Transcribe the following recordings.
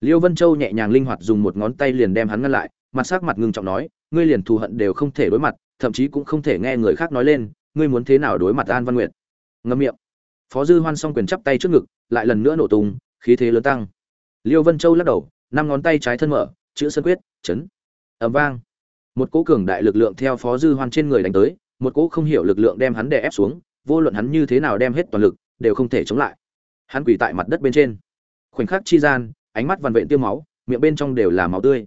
liêu vân châu nhẹ nhàng linh hoạt dùng một ngón tay liền đem hắn ngăn lại, mặt sắc mặt ngưng trọng nói, ngươi liền thù hận đều không thể đối mặt, thậm chí cũng không thể nghe người khác nói lên, ngươi muốn thế nào đối mặt an văn nguyệt? Ngậm miệng. Phó dư hoan song quyền chắp tay trước ngực, lại lần nữa nổ tung, khí thế lớn tăng. Liêu vân châu lắc đầu, năm ngón tay trái thân mở, chữ sơn quyết, chấn. Ầm vang. Một cỗ cường đại lực lượng theo phó dư hoan trên người đánh tới, một cỗ không hiểu lực lượng đem hắn đè ép xuống, vô luận hắn như thế nào đem hết toàn lực, đều không thể chống lại. Hắn quỳ tại mặt đất bên trên. Khoảnh khắc chi gian ánh mắt vằn vện tiêu máu, miệng bên trong đều là máu tươi.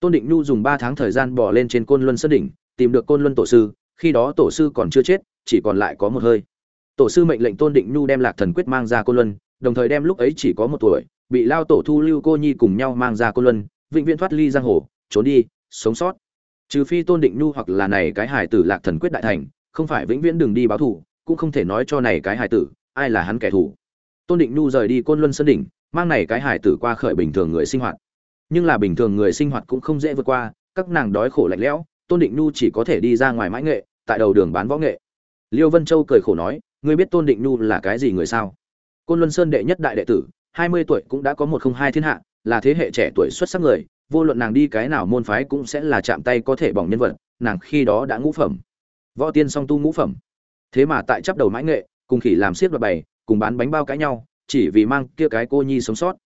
Tôn định nhu dùng ba tháng thời gian bỏ lên trên côn luân sơn đỉnh, tìm được côn luân tổ sư, khi đó tổ sư còn chưa chết, chỉ còn lại có một hơi. Tổ sư mệnh lệnh tôn định nhu đem lạc thần quyết mang ra côn luân, đồng thời đem lúc ấy chỉ có một tuổi, bị lao tổ thu lưu cô nhi cùng nhau mang ra côn luân, vĩnh viễn thoát ly giang hồ, trốn đi, sống sót. Trừ phi tôn định nhu hoặc là này cái hải tử lạc thần quyết đại thành, không phải vĩnh viễn đừng đi báo thù, cũng không thể nói cho này cái hải tử, ai là hắn kẻ thù. Tôn định nhu rời đi côn luân sơn đỉnh mang này cái hải tử qua khởi bình thường người sinh hoạt. Nhưng là bình thường người sinh hoạt cũng không dễ vượt qua, các nàng đói khổ lạnh lẽo, tôn định nhu chỉ có thể đi ra ngoài mãi nghệ, tại đầu đường bán võ nghệ. Liêu vân châu cười khổ nói, ngươi biết tôn định nhu là cái gì người sao? Côn luân sơn đệ nhất đại đệ tử, hai mươi tuổi cũng đã có một không hai thiên hạ, là thế hệ trẻ tuổi xuất sắc người, vô luận nàng đi cái nào môn phái cũng sẽ là chạm tay có thể bỏng nhân vật, nàng khi đó đã ngũ phẩm. Võ tiên song tu ngũ phẩm. Thế mà tại chấp đầu mãi nghệ, cùng khỉ làm siết và bày, cùng bán bánh bao cãi nhau chỉ vì mang kia cái cô nhi sống sót.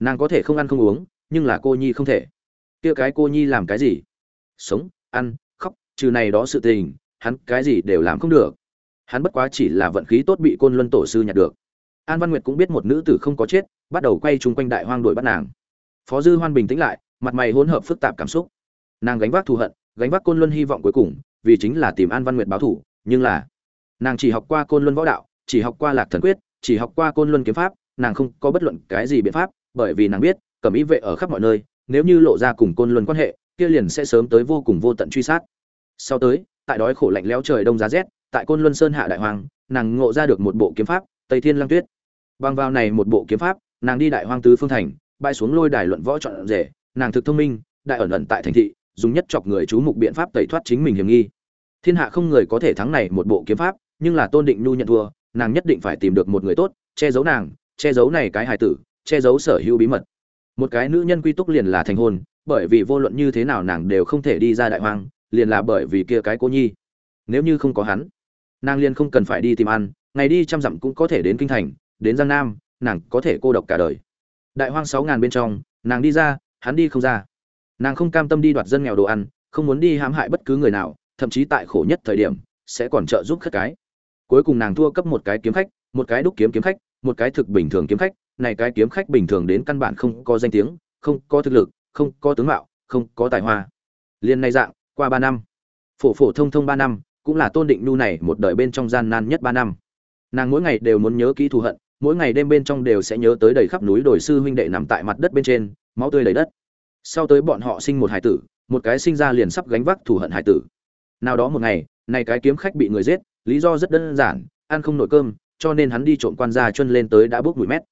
Nàng có thể không ăn không uống, nhưng là cô nhi không thể. Kia cái cô nhi làm cái gì? Sống, ăn, khóc, trừ này đó sự tình, hắn cái gì đều làm không được. Hắn bất quá chỉ là vận khí tốt bị côn luân tổ sư nhặt được. An văn nguyệt cũng biết một nữ tử không có chết, bắt đầu quay chung quanh đại hoang đuổi bắt nàng. Phó dư hoan bình tĩnh lại, mặt mày hỗn hợp phức tạp cảm xúc. Nàng gánh vác thù hận, gánh vác côn luân hy vọng cuối cùng, vì chính là tìm an văn nguyệt báo thủ nhưng là nàng chỉ học qua côn luân võ đạo, chỉ học qua lạc thần quyết chỉ học qua côn luân kiếm pháp, nàng không có bất luận cái gì biện pháp, bởi vì nàng biết cẩm ý vệ ở khắp mọi nơi, nếu như lộ ra cùng côn luân quan hệ, kia liền sẽ sớm tới vô cùng vô tận truy sát. Sau tới, tại đói khổ lạnh lẽo trời đông giá rét, tại côn luân sơn hạ đại hoàng, nàng ngộ ra được một bộ kiếm pháp, tây thiên lăng tuyết. Bằng vào này một bộ kiếm pháp, nàng đi đại hoang tứ phương thành bay xuống lôi đài luận võ chọn rể, nàng thực thông minh, đại ẩn ẩn tại thành thị, dùng nhất chọc người chú mục biện pháp tẩy thoát chính mình hiểm nghi. Thiên hạ không người có thể thắng này một bộ kiếm pháp, nhưng là tôn định nhu nhận thua nàng nhất định phải tìm được một người tốt, che giấu nàng, che giấu này cái hài tử, che giấu sở hữu bí mật. Một cái nữ nhân quy túc liền là thành hôn, bởi vì vô luận như thế nào nàng đều không thể đi ra đại hoang, liền là bởi vì kia cái cô nhi. Nếu như không có hắn, nàng liền không cần phải đi tìm ăn, ngày đi trăm dặm cũng có thể đến kinh thành, đến giang nam, nàng có thể cô độc cả đời. Đại hoang sáu ngàn bên trong, nàng đi ra, hắn đi không ra. Nàng không cam tâm đi đoạt dân nghèo đồ ăn, không muốn đi hãm hại bất cứ người nào, thậm chí tại khổ nhất thời điểm, sẽ còn trợ giúp khất cái cuối cùng nàng thua cấp một cái kiếm khách, một cái đúc kiếm kiếm khách, một cái thực bình thường kiếm khách. Này cái kiếm khách bình thường đến căn bản không có danh tiếng, không có thực lực, không có tướng mạo, không có tài hoa. Liên này dạng, qua ba năm. Phổ phổ thông thông ba năm, cũng là tôn định nhu này một đời bên trong gian nan nhất ba năm. Nàng mỗi ngày đều muốn nhớ kỹ thù hận, mỗi ngày đêm bên trong đều sẽ nhớ tới đầy khắp núi đồi sư huynh đệ nằm tại mặt đất bên trên, máu tươi đầy đất. Sau tới bọn họ sinh một hải tử, một cái sinh ra liền sắp gánh vác thù hận hải tử. Nào đó một ngày, này cái kiếm khách bị người giết lý do rất đơn giản, ăn không nổi cơm, cho nên hắn đi trộm quan gia chân lên tới đã bước mùi mét.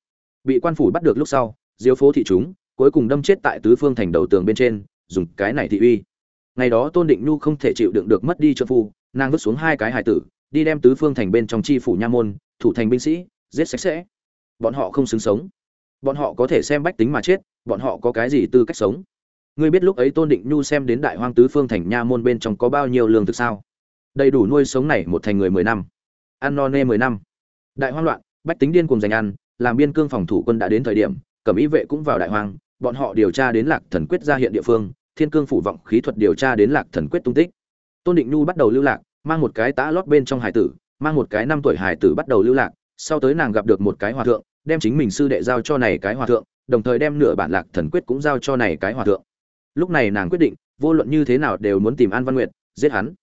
Bị quan phủ bắt được lúc sau diếu phố thị chúng, cuối cùng đâm chết tại tứ phương thành đầu tường bên trên, dùng cái này thị uy. Ngày đó tôn định nhu không thể chịu đựng được mất đi trợ phu, nàng vứt xuống hai cái hải tử, đi đem tứ phương thành bên trong chi phủ nha môn, thủ thành binh sĩ, giết sạch sẽ. Bọn họ không xứng sống. Bọn họ có thể xem bách tính mà chết, bọn họ có cái gì tư cách sống? Ngươi biết lúc ấy tôn định nhu xem đến đại hoang tứ phương thành nha môn bên trong có bao nhiêu lương thực sao? Đầy đủ nuôi sống này một thành người mười năm. Ăn no nê mười năm. Đại hoang loạn, bách tính điên cùng giành ăn, làm biên cương phòng thủ quân đã đến thời điểm, cẩm ý vệ cũng vào đại hoang, bọn họ điều tra đến lạc thần quyết ra hiện địa phương, thiên cương phủ vọng khí thuật điều tra đến lạc thần quyết tung tích. Tôn định nhu bắt đầu lưu lạc, mang một cái tã lót bên trong hải tử, mang một cái năm tuổi hải tử bắt đầu lưu lạc, sau tới nàng gặp được một cái hòa thượng, đem chính mình sư đệ giao cho này cái hòa thượng, đồng thời đem nửa bản lạc thần quyết cũng giao cho này cái hòa thượng. Lúc này nàng quyết định, vô luận như thế nào đều muốn tìm an văn nguyệt, giết hắn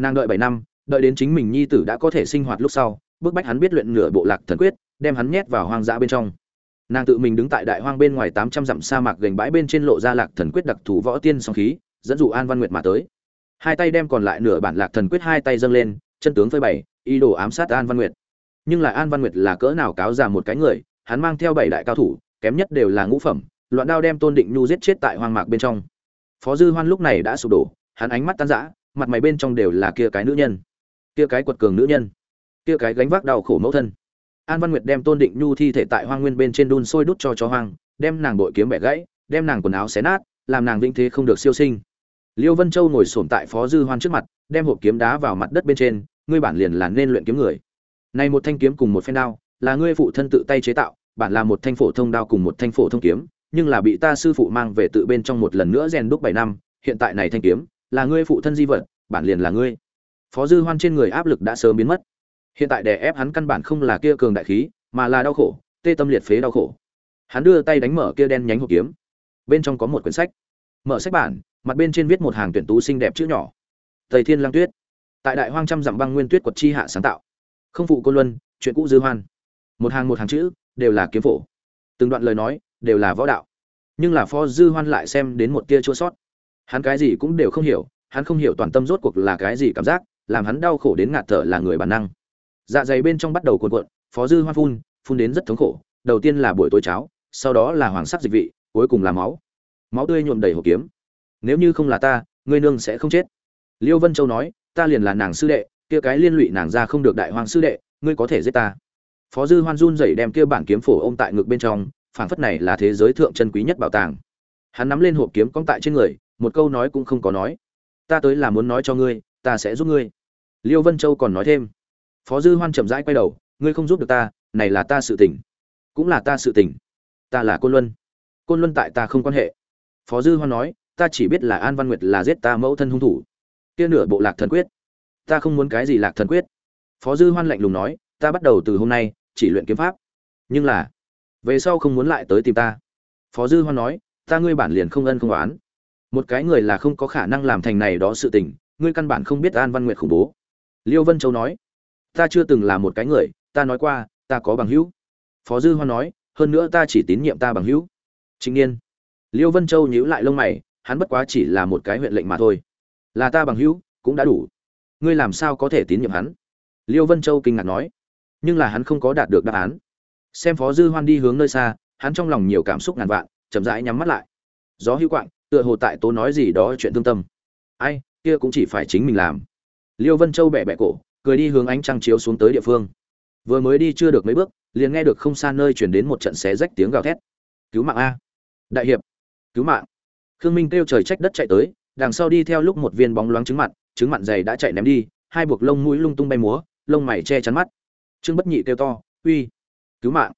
nàng đợi bảy năm, đợi đến chính mình nhi tử đã có thể sinh hoạt lúc sau, bức bách hắn biết luyện nửa bộ lạc thần quyết, đem hắn nhét vào hoang dã bên trong. Nàng tự mình đứng tại đại hoang bên ngoài tám trăm dặm sa mạc gành bãi bên trên lộ ra lạc thần quyết đặc thù võ tiên song khí, dẫn dụ an văn nguyệt mà tới. Hai tay đem còn lại nửa bản lạc thần quyết hai tay dâng lên, chân tướng phơi bày, ý đồ ám sát an văn nguyệt. Nhưng lại an văn nguyệt là cỡ nào cáo già một cái người, hắn mang theo bảy đại cao thủ, kém nhất đều là ngũ phẩm, loạn đao đem tôn định nhu giết chết tại hoang mạc bên trong. Phó dư hoan lúc này đã sụp đổ, hắn ánh mắt tan rã mặt mày bên trong đều là kia cái nữ nhân, kia cái quật cường nữ nhân, kia cái gánh vác đau khổ mẫu thân. An văn nguyệt đem tôn định nhu thi thể tại hoang nguyên bên trên đun sôi đút cho chó hoang, đem nàng bội kiếm bẻ gãy, đem nàng quần áo xé nát, làm nàng vĩnh thế không được siêu sinh. Liêu vân châu ngồi sổm tại phó dư hoan trước mặt, đem hộp kiếm đá vào mặt đất bên trên, ngươi bản liền là nên luyện kiếm người. Này một thanh kiếm cùng một phen đao, là ngươi phụ thân tự tay chế tạo, bản là một thanh phổ thông đao cùng một thanh phổ thông kiếm, nhưng là bị ta sư phụ mang về tự bên trong một lần nữa rèn đúc bảy năm, hiện tại này thanh kiếm là ngươi phụ thân di vật, bản liền là ngươi. Phó dư hoan trên người áp lực đã sớm biến mất. Hiện tại đè ép hắn căn bản không là kia cường đại khí, mà là đau khổ, tê tâm liệt phế đau khổ. Hắn đưa tay đánh mở kia đen nhánh hộp kiếm. Bên trong có một quyển sách. Mở sách bản, mặt bên trên viết một hàng tuyển tú xinh đẹp chữ nhỏ. Thầy thiên lang tuyết. Tại đại hoang trăm dặm băng nguyên tuyết quật chi hạ sáng tạo. Không phụ cô luân, chuyện cũ dư hoan. Một hàng một hàng chữ, đều là kiếm phổ. Từng đoạn lời nói, đều là võ đạo. Nhưng là phó dư hoan lại xem đến một tia chua sót hắn cái gì cũng đều không hiểu, hắn không hiểu toàn tâm rốt cuộc là cái gì cảm giác, làm hắn đau khổ đến ngạt thở là người bản năng. Dạ dày bên trong bắt đầu cuộn cuộn, phó dư hoan phun phun đến rất thống khổ, đầu tiên là buổi tối cháo, sau đó là hoàng sắc dịch vị, cuối cùng là máu. Máu tươi nhuộm đầy hộp kiếm. Nếu như không là ta, ngươi nương sẽ không chết. Liêu vân châu nói, ta liền là nàng sư đệ, kia cái liên lụy nàng ra không được đại hoàng sư đệ, ngươi có thể giết ta. Phó dư hoan run dậy đem kia bản kiếm phổ ôm tại ngực bên trong, phảng phất này là thế giới thượng chân quý nhất bảo tàng. Hắn nắm lên hộp kiếm cong tại trên người một câu nói cũng không có nói. Ta tới là muốn nói cho ngươi, ta sẽ giúp ngươi. Liêu vân châu còn nói thêm. Phó dư hoan chậm rãi quay đầu, ngươi không giúp được ta, này là ta sự tình. Cũng là ta sự tình. Ta là côn luân. Côn luân tại ta không quan hệ. Phó dư hoan nói, ta chỉ biết là an văn nguyệt là giết ta mẫu thân hung thủ. Kia nửa bộ lạc thần quyết. Ta không muốn cái gì lạc thần quyết. Phó dư hoan lạnh lùng nói, ta bắt đầu từ hôm nay, chỉ luyện kiếm pháp. Nhưng là, về sau không muốn lại tới tìm ta. Phó dư hoan nói, ta ngươi bản liền không ân không oán một cái người là không có khả năng làm thành này đó sự tình, ngươi căn bản không biết an văn nguyệt khủng bố. Liêu vân châu nói, ta chưa từng là một cái người, ta nói qua, ta có bằng hữu. Phó dư hoan nói, hơn nữa ta chỉ tín nhiệm ta bằng hữu. Chính niên. Liêu vân châu nhíu lại lông mày, hắn bất quá chỉ là một cái huyện lệnh mà thôi. Là ta bằng hữu, cũng đã đủ. Ngươi làm sao có thể tín nhiệm hắn? Liêu vân châu kinh ngạc nói, nhưng là hắn không có đạt được đáp án. Xem phó dư hoan đi hướng nơi xa, hắn trong lòng nhiều cảm xúc ngàn vạn, chậm rãi nhắm mắt lại. Gió hữu quạng tựa hồ tại tố nói gì đó chuyện thương tâm. Ai, kia cũng chỉ phải chính mình làm. Liêu vân châu bẻ bẻ cổ, cười đi hướng ánh trăng chiếu xuống tới địa phương. Vừa mới đi chưa được mấy bước, liền nghe được không xa nơi chuyển đến một trận xé rách tiếng gào thét. Cứu mạng a. Đại hiệp. Cứu mạng. Khương minh kêu trời trách đất chạy tới, đằng sau đi theo lúc một viên bóng loáng trứng mặn trứng mặn dày đã chạy ném đi, hai buộc lông mũi lung tung bay múa, lông mày che chắn mắt. Trương bất nhị kêu to, uy, cứu mạng.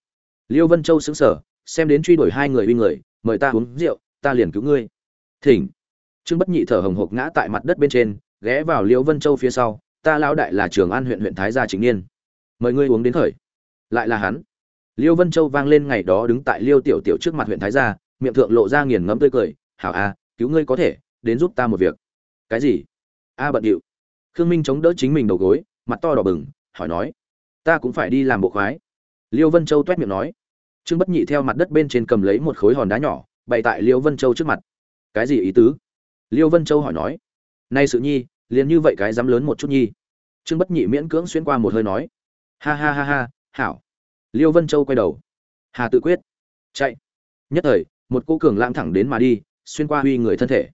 Liêu vân châu xứng sở xem đến truy đuổi hai người uy người, mời ta uống rượu, ta liền cứu ngươi thỉnh. Trương bất nhị thở hồng hộc ngã tại mặt đất bên trên, ghé vào liêu vân châu phía sau, ta lão đại là trường an huyện huyện thái gia chính niên. Mời ngươi uống đến khởi. Lại là hắn. Liêu vân châu vang lên ngày đó đứng tại liêu tiểu tiểu trước mặt huyện thái gia, miệng thượng lộ ra nghiền ngẫm tươi cười, hảo a, cứu ngươi có thể, đến giúp ta một việc. Cái gì? A bận điệu. Khương minh chống đỡ chính mình đầu gối, mặt to đỏ bừng, hỏi nói, ta cũng phải đi làm bộ khoái. Liêu vân châu t miệng nói. Trương bất nhị theo mặt đất bên trên cầm lấy một khối hòn đá nhỏ, bày tại liêu vân châu trước mặt cái gì ý tứ? Liêu vân châu hỏi nói. Nay sự nhi, liền như vậy cái dám lớn một chút nhi. Trương bất nhị miễn cưỡng xuyên qua một hơi nói. Ha ha ha ha, hảo. Liêu vân châu quay đầu. Hà tự quyết. Chạy. Nhất thời, một cô cường lãng thẳng đến mà đi, xuyên qua huy người thân thể.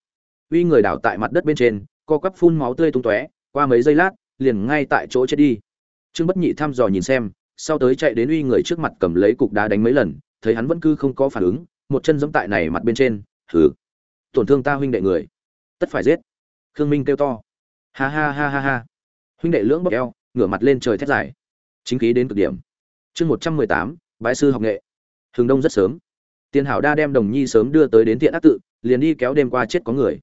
Huy người đảo tại mặt đất bên trên, co quắp phun máu tươi tung tóe, qua mấy giây lát, liền ngay tại chỗ chết đi. Trương bất nhị thăm dò nhìn xem, sau tới chạy đến uy người trước mặt cầm lấy cục đá đánh mấy lần, thấy hắn vẫn cứ không có phản ứng, một chân giẫm tại này mặt bên trên thử tổn thương ta huynh đệ người. Tất phải giết. Khương minh kêu to. Ha ha ha ha ha. Huynh đệ lưỡng bốc eo, ngửa mặt lên trời thét dài. Chính khí đến cực điểm. Chương một trăm mười tám, bái sư học nghệ. Hừng đông rất sớm. Tiền hảo đa đem đồng nhi sớm đưa tới đến tiện ác tự, liền đi kéo đêm qua chết có người.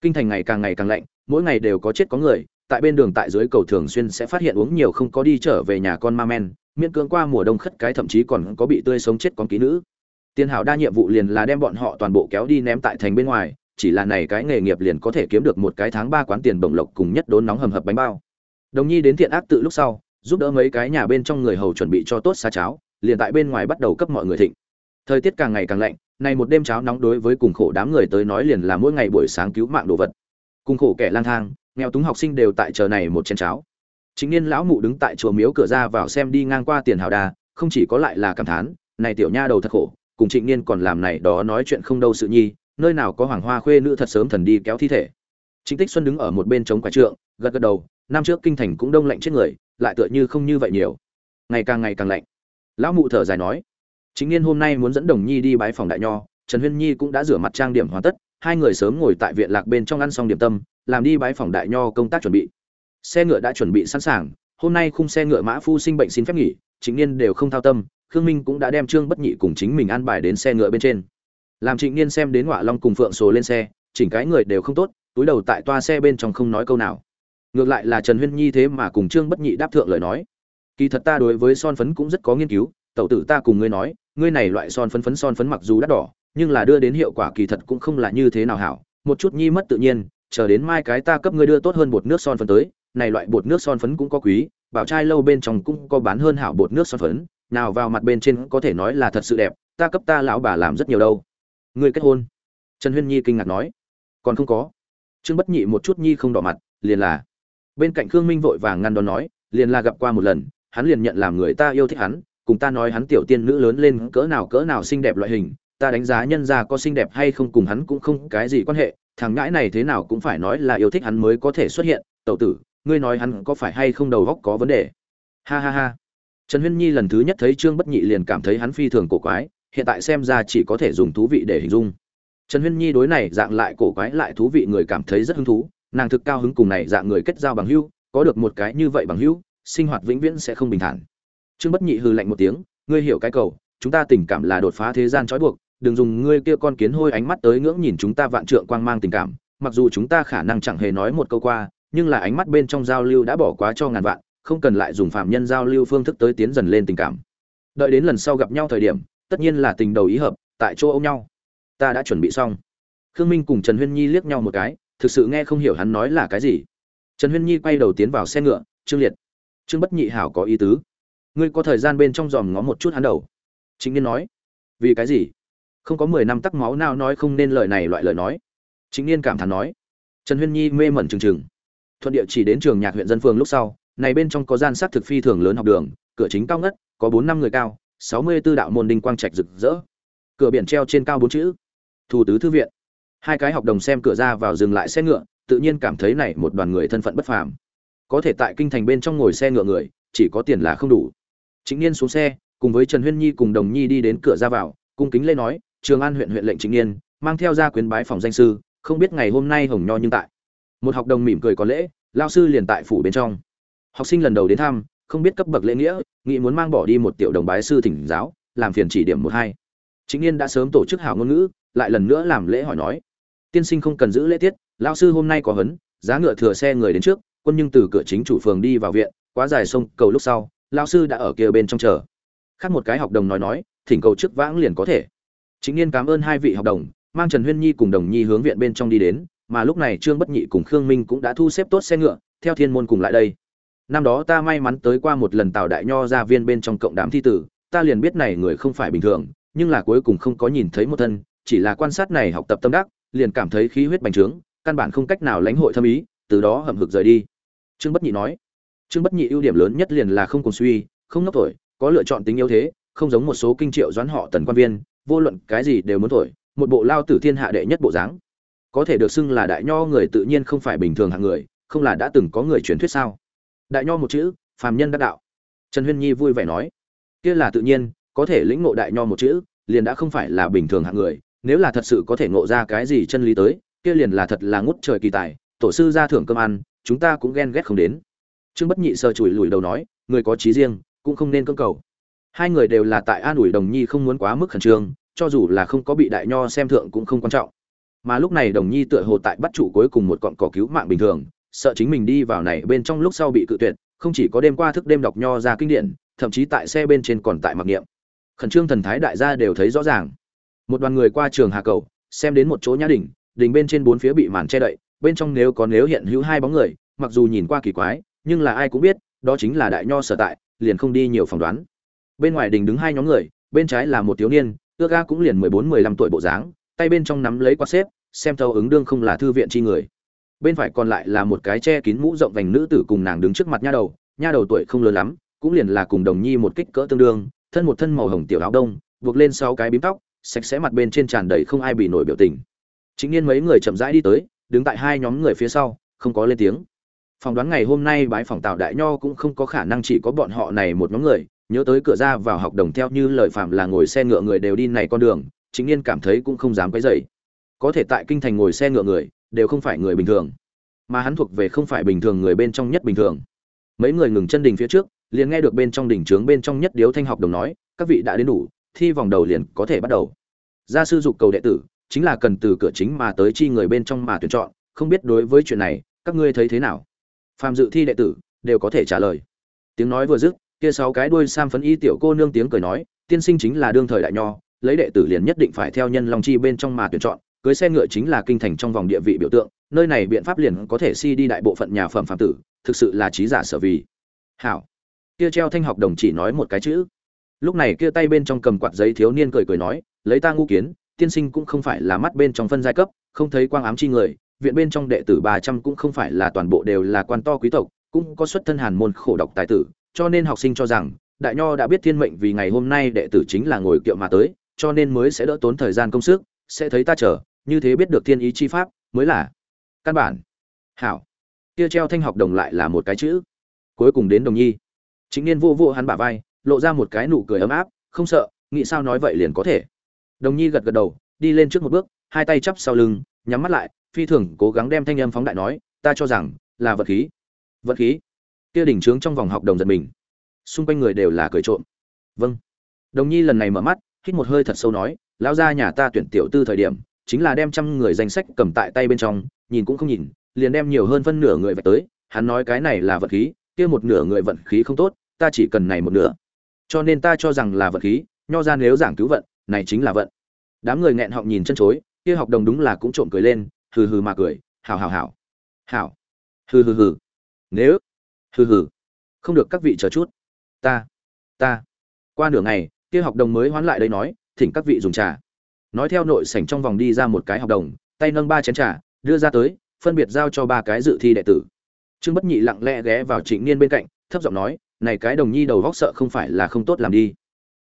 Kinh thành ngày càng ngày càng lạnh, mỗi ngày đều có chết có người, tại bên đường tại dưới cầu thường xuyên sẽ phát hiện uống nhiều không có đi trở về nhà con ma men, miễn cưỡng qua mùa đông khất cái thậm chí còn có bị tươi sống chết con ký nữ tiền hảo đa nhiệm vụ liền là đem bọn họ toàn bộ kéo đi ném tại thành bên ngoài, chỉ là này cái nghề nghiệp liền có thể kiếm được một cái tháng ba quán tiền bổng lộc cùng nhất đốn nóng hầm hập bánh bao. Đồng nhi đến thiện ác tự lúc sau, giúp đỡ mấy cái nhà bên trong người hầu chuẩn bị cho tốt xa cháo, liền tại bên ngoài bắt đầu cấp mọi người thịnh. Thời tiết càng ngày càng lạnh này một đêm cháo nóng đối với cùng khổ đám người tới nói liền là mỗi ngày buổi sáng cứu mạng đồ vật. Cùng khổ kẻ lang thang, nghèo túng học sinh đều tại chờ này một chén cháo. Chính niên lão mụ đứng tại chùa miếu cửa ra vào xem đi ngang qua tiền hào đà không chỉ có lại là cảm thán, này tiểu nha đầu thật khổ cùng trịnh niên còn làm này đó nói chuyện không đâu sự nhi, nơi nào có hoàng hoa khuê nữ thật sớm thần đi kéo thi thể. Trịnh tích xuân đứng ở một bên chống quả trượng, gật gật đầu, năm trước kinh thành cũng đông lạnh chết người, lại tựa như không như vậy nhiều. Ngày càng ngày càng lạnh. Lão mụ thở dài nói chính niên hôm nay muốn dẫn đồng nhi đi bái phòng đại nho, trần huyên nhi cũng đã rửa mặt trang điểm hoàn tất, hai người sớm ngồi tại viện lạc bên trong ăn xong điểm tâm, làm đi bái phòng đại nho công tác chuẩn bị. Xe ngựa đã chuẩn bị sẵn sàng, hôm nay khung xe ngựa mã phu sinh bệnh xin phép nghỉ chính niên đều không thao tâm khương minh cũng đã đem trương bất nhị cùng chính mình an bài đến xe ngựa bên trên. Làm trịnh niên xem đến ngọa long cùng phượng sồ lên xe, chỉnh cái người đều không tốt, túi đầu tại toa xe bên trong không nói câu nào. Ngược lại là trần huyên nhi thế mà cùng trương bất nhị đáp thượng lời nói. Kỳ thật ta đối với son phấn cũng rất có nghiên cứu, tẩu tử ta cùng ngươi nói, ngươi này loại son phấn phấn son phấn mặc dù đắt đỏ, nhưng là đưa đến hiệu quả kỳ thật cũng không là như thế nào hảo. Một chút nhi mất tự nhiên, chờ đến mai cái ta cấp ngươi đưa tốt hơn bột nước son phấn tới, này loại bột nước son phấn cũng có quý, bảo trai lâu bên trong cũng có bán hơn hảo bột nước son phấn nào vào mặt bên trên có thể nói là thật sự đẹp, ta cấp ta lão bà làm rất nhiều đâu. Ngươi kết hôn? Trần huyên nhi kinh ngạc nói. Còn không có. Trương bất nhị một chút nhi không đỏ mặt, liền là. Bên cạnh khương minh vội vàng ngăn đón nói, liền là gặp qua một lần, hắn liền nhận làm người ta yêu thích hắn, cùng ta nói hắn tiểu tiên nữ lớn lên cỡ nào cỡ nào xinh đẹp loại hình, ta đánh giá nhân ra có xinh đẹp hay không cùng hắn cũng không cái gì quan hệ, thằng ngãi này thế nào cũng phải nói là yêu thích hắn mới có thể xuất hiện. Tậu tử, ngươi nói hắn có phải hay không đầu góc có vấn đề? Ha ha ha trần huyên nhi lần thứ nhất thấy trương bất nhị liền cảm thấy hắn phi thường cổ quái, hiện tại xem ra chỉ có thể dùng thú vị để hình dung. Trần huyên nhi đối này dạng lại cổ quái lại thú vị người cảm thấy rất hứng thú, nàng thực cao hứng cùng này dạng người kết giao bằng hữu, có được một cái như vậy bằng hữu, sinh hoạt vĩnh viễn sẽ không bình thản. Trương bất nhị hừ lạnh một tiếng, ngươi hiểu cái cầu, chúng ta tình cảm là đột phá thế gian trói buộc, đừng dùng ngươi kia con kiến hôi ánh mắt tới ngưỡng nhìn chúng ta vạn trượng quang mang tình cảm, mặc dù chúng ta khả năng chẳng hề nói một câu qua, nhưng là ánh mắt bên trong giao lưu đã bỏ quá cho ngàn vạn không cần lại dùng phạm nhân giao lưu phương thức tới tiến dần lên tình cảm. Đợi đến lần sau gặp nhau thời điểm, tất nhiên là tình đầu ý hợp, tại chỗ ôm nhau. Ta đã chuẩn bị xong. Khương minh cùng trần huyên nhi liếc nhau một cái, thực sự nghe không hiểu hắn nói là cái gì. Trần huyên nhi quay đầu tiến vào xe ngựa, trương liệt, trương bất nhị hảo có ý tứ. Ngươi có thời gian bên trong dòm ngó một chút hắn đầu. Chính niên nói, vì cái gì? Không có mười năm tắc máu nào nói không nên lời này loại lời nói. Chính niên cảm thán nói, trần huyên nhi mê mẩn trừng trừng. Thuận địa chỉ đến trường nhạc huyện dân phường lúc sau này bên trong có gian sát thực phi thường lớn học đường, cửa chính cao ngất, có bốn năm người cao, sáu mươi tư đạo môn đinh quang trạch rực rỡ. Cửa biển treo trên cao bốn chữ, thủ tứ thư viện. Hai cái học đồng xem cửa ra vào dừng lại xe ngựa, tự nhiên cảm thấy này một đoàn người thân phận bất phàm. Có thể tại kinh thành bên trong ngồi xe ngựa người, chỉ có tiền là không đủ. Chính niên xuống xe, cùng với trần huyên nhi cùng đồng nhi đi đến cửa ra vào, cung kính lên nói, trường an huyện huyện lệnh chính niên, mang theo ra quyến bái phòng danh sư, không biết ngày hôm nay hồng nho nhưng tại. Một học đồng mỉm cười có lễ, lao sư liền tại phủ bên trong học sinh lần đầu đến thăm, không biết cấp bậc lễ nghĩa, nghĩ muốn mang bỏ đi một tiểu đồng bái sư thỉnh giáo, làm phiền chỉ điểm một hai. Chính niên đã sớm tổ chức hảo ngôn ngữ, lại lần nữa làm lễ hỏi nói. Tiên sinh không cần giữ lễ tiết lao sư hôm nay có hấn giá ngựa thừa xe người đến trước, quân nhưng từ cửa chính chủ phường đi vào viện, quá dài sông, cầu lúc sau lao sư đã ở kia bên trong chờ. Khác một cái học đồng nói nói, thỉnh cầu trước vãng liền có thể. Chính niên cảm ơn hai vị học đồng, mang trần huyên nhi cùng đồng nhi hướng viện bên trong đi đến, mà lúc này trương bất nhị cùng khương minh cũng đã thu xếp tốt xe ngựa, theo thiên môn cùng lại đây năm đó ta may mắn tới qua một lần tào đại nho ra viên bên trong cộng đám thi tử ta liền biết này người không phải bình thường nhưng là cuối cùng không có nhìn thấy một thân chỉ là quan sát này học tập tâm đắc liền cảm thấy khí huyết bành trướng căn bản không cách nào lãnh hội thâm ý từ đó hậm hực rời đi. Trương bất nhị nói trương bất nhị ưu điểm lớn nhất liền là không cùng suy không ngốc tuổi, có lựa chọn tính yếu thế không giống một số kinh triệu doãn họ tần quan viên vô luận cái gì đều muốn thổi một bộ lao tử thiên hạ đệ nhất bộ dáng. Có thể được xưng là đại nho người tự nhiên không phải bình thường hạng người không là đã từng có người truyền thuyết sao? Đại nho một chữ, phàm nhân đắc đạo. Trần huyên nhi vui vẻ nói, kia là tự nhiên, có thể lĩnh ngộ đại nho một chữ, liền đã không phải là bình thường hạng người, nếu là thật sự có thể ngộ ra cái gì chân lý tới, kia liền là thật là ngút trời kỳ tài, tổ sư ra thưởng cơm ăn, chúng ta cũng ghen ghét không đến. Trương bất nhị sờ chùi lùi đầu nói, người có trí riêng, cũng không nên cưỡng cầu. Hai người đều là tại an ủi đồng nhi không muốn quá mức khẩn trương, cho dù là không có bị đại nho xem thượng cũng không quan trọng. Mà lúc này đồng nhi tựa hồ tại bắt trụ cuối cùng một cọn cỏ cứu mạng bình thường sợ chính mình đi vào này bên trong lúc sau bị cự tuyệt, không chỉ có đêm qua thức đêm đọc nho ra kinh điển, thậm chí tại xe bên trên còn tại mặc niệm. Khẩn trương thần thái đại gia đều thấy rõ ràng. Một đoàn người qua trường hà cầu, xem đến một chỗ nhã đỉnh đỉnh bên trên bốn phía bị màn che đậy, bên trong nếu có nếu hiện hữu hai bóng người, mặc dù nhìn qua kỳ quái, nhưng là ai cũng biết, đó chính là đại nho sở tại, liền không đi nhiều phỏng đoán. Bên ngoài đình đứng hai nhóm người, bên trái là một thiếu niên, ước ga cũng liền mười bốn mười lăm tuổi bộ dáng, tay bên trong nắm lấy quạt xếp, xem thâu ứng đương không là thư viện chi người bên phải còn lại là một cái che kín mũ rộng vành nữ tử cùng nàng đứng trước mặt nha đầu nha đầu tuổi không lớn lắm, cũng liền là cùng đồng nhi một kích cỡ tương đương, thân một thân màu hồng tiểu áo đông, buộc lên sáu cái bím tóc, sạch sẽ mặt bên trên tràn đầy không ai bị nổi biểu tình. Chính nhiên mấy người chậm rãi đi tới, đứng tại hai nhóm người phía sau, không có lên tiếng. Phỏng đoán ngày hôm nay bái phòng tào đại nho cũng không có khả năng chỉ có bọn họ này một nhóm người, nhớ tới cửa ra vào học đồng theo như lời phạm là ngồi xe ngựa người đều đi này con đường, chính niên cảm thấy cũng không dám quấy dậy có thể tại kinh thành ngồi xe ngựa người đều không phải người bình thường, mà hắn thuộc về không phải bình thường người bên trong nhất bình thường. Mấy người ngừng chân đình phía trước, liền nghe được bên trong đỉnh trướng bên trong nhất điếu thanh học đồng nói, các vị đã đến đủ, thi vòng đầu liền có thể bắt đầu. Gia sư dục cầu đệ tử, chính là cần từ cửa chính mà tới chi người bên trong mà tuyển chọn, không biết đối với chuyện này, các ngươi thấy thế nào? Phàm dự thi đệ tử, đều có thể trả lời. Tiếng nói vừa dứt, kia sáu cái đuôi sam phấn y tiểu cô nương tiếng cười nói, tiên sinh chính là đương thời đại nho, lấy đệ tử liền nhất định phải theo nhân long chi bên trong mà tuyển chọn cưới xe ngựa chính là kinh thành trong vòng địa vị biểu tượng, nơi này biện pháp liền có thể si đi đại bộ phận nhà phẩm phạm tử, thực sự là trí giả sở vì. Hảo. Kia treo thanh học đồng chỉ nói một cái chữ. Lúc này kia tay bên trong cầm quạt giấy thiếu niên cười cười nói, lấy ta ngu kiến, tiên sinh cũng không phải là mắt bên trong phân giai cấp, không thấy quang ám chi người, viện bên trong đệ tử ba trăm cũng không phải là toàn bộ đều là quan to quý tộc, cũng có xuất thân hàn môn khổ độc tài tử, cho nên học sinh cho rằng, đại nho đã biết thiên mệnh vì ngày hôm nay đệ tử chính là ngồi kiệu mà tới, cho nên mới sẽ đỡ tốn thời gian công sức sẽ thấy ta chờ, như thế biết được thiên ý chi pháp, mới là căn bản. Hảo. Kia treo thanh học đồng lại là một cái chữ. Cuối cùng đến đồng nhi. Chính niên vô vô hắn bả vai, lộ ra một cái nụ cười ấm áp, không sợ, nghĩ sao nói vậy liền có thể. Đồng nhi gật gật đầu, đi lên trước một bước, hai tay chắp sau lưng, nhắm mắt lại, phi thường cố gắng đem thanh âm phóng đại nói, ta cho rằng là vật khí. Vật khí? Kia đỉnh trướng trong vòng học đồng giật mình. Xung quanh người đều là cười trộm. Vâng. Đồng nhi lần này mở mắt, hít một hơi thật sâu nói lão gia nhà ta tuyển tiểu tư thời điểm, chính là đem trăm người danh sách cầm tại tay bên trong, nhìn cũng không nhìn, liền đem nhiều hơn phân nửa người vạch tới, hắn nói cái này là vật khí, kia một nửa người vận khí không tốt, ta chỉ cần này một nửa. Cho nên ta cho rằng là vật khí, nho ra nếu giảng cứu vận, này chính là vận. Đám người nghẹn họng nhìn chân chối, kia học đồng đúng là cũng trộm cười lên, hừ hừ mà cười, hảo hảo hảo. Hảo. Hừ hừ hừ. Nếu. Hừ hừ. Không được các vị chờ chút. Ta. Ta. Qua nửa ngày, kia học đồng mới hoán lại đây nói thỉnh các vị dùng trà. Nói theo nội sảnh trong vòng đi ra một cái học đồng, tay nâng ba chén trà, đưa ra tới, phân biệt giao cho ba cái dự thi đệ tử. Trương bất nhị lặng lẽ ghé vào trịnh niên bên cạnh, thấp giọng nói, này cái đồng nhi đầu vóc sợ không phải là không tốt làm đi.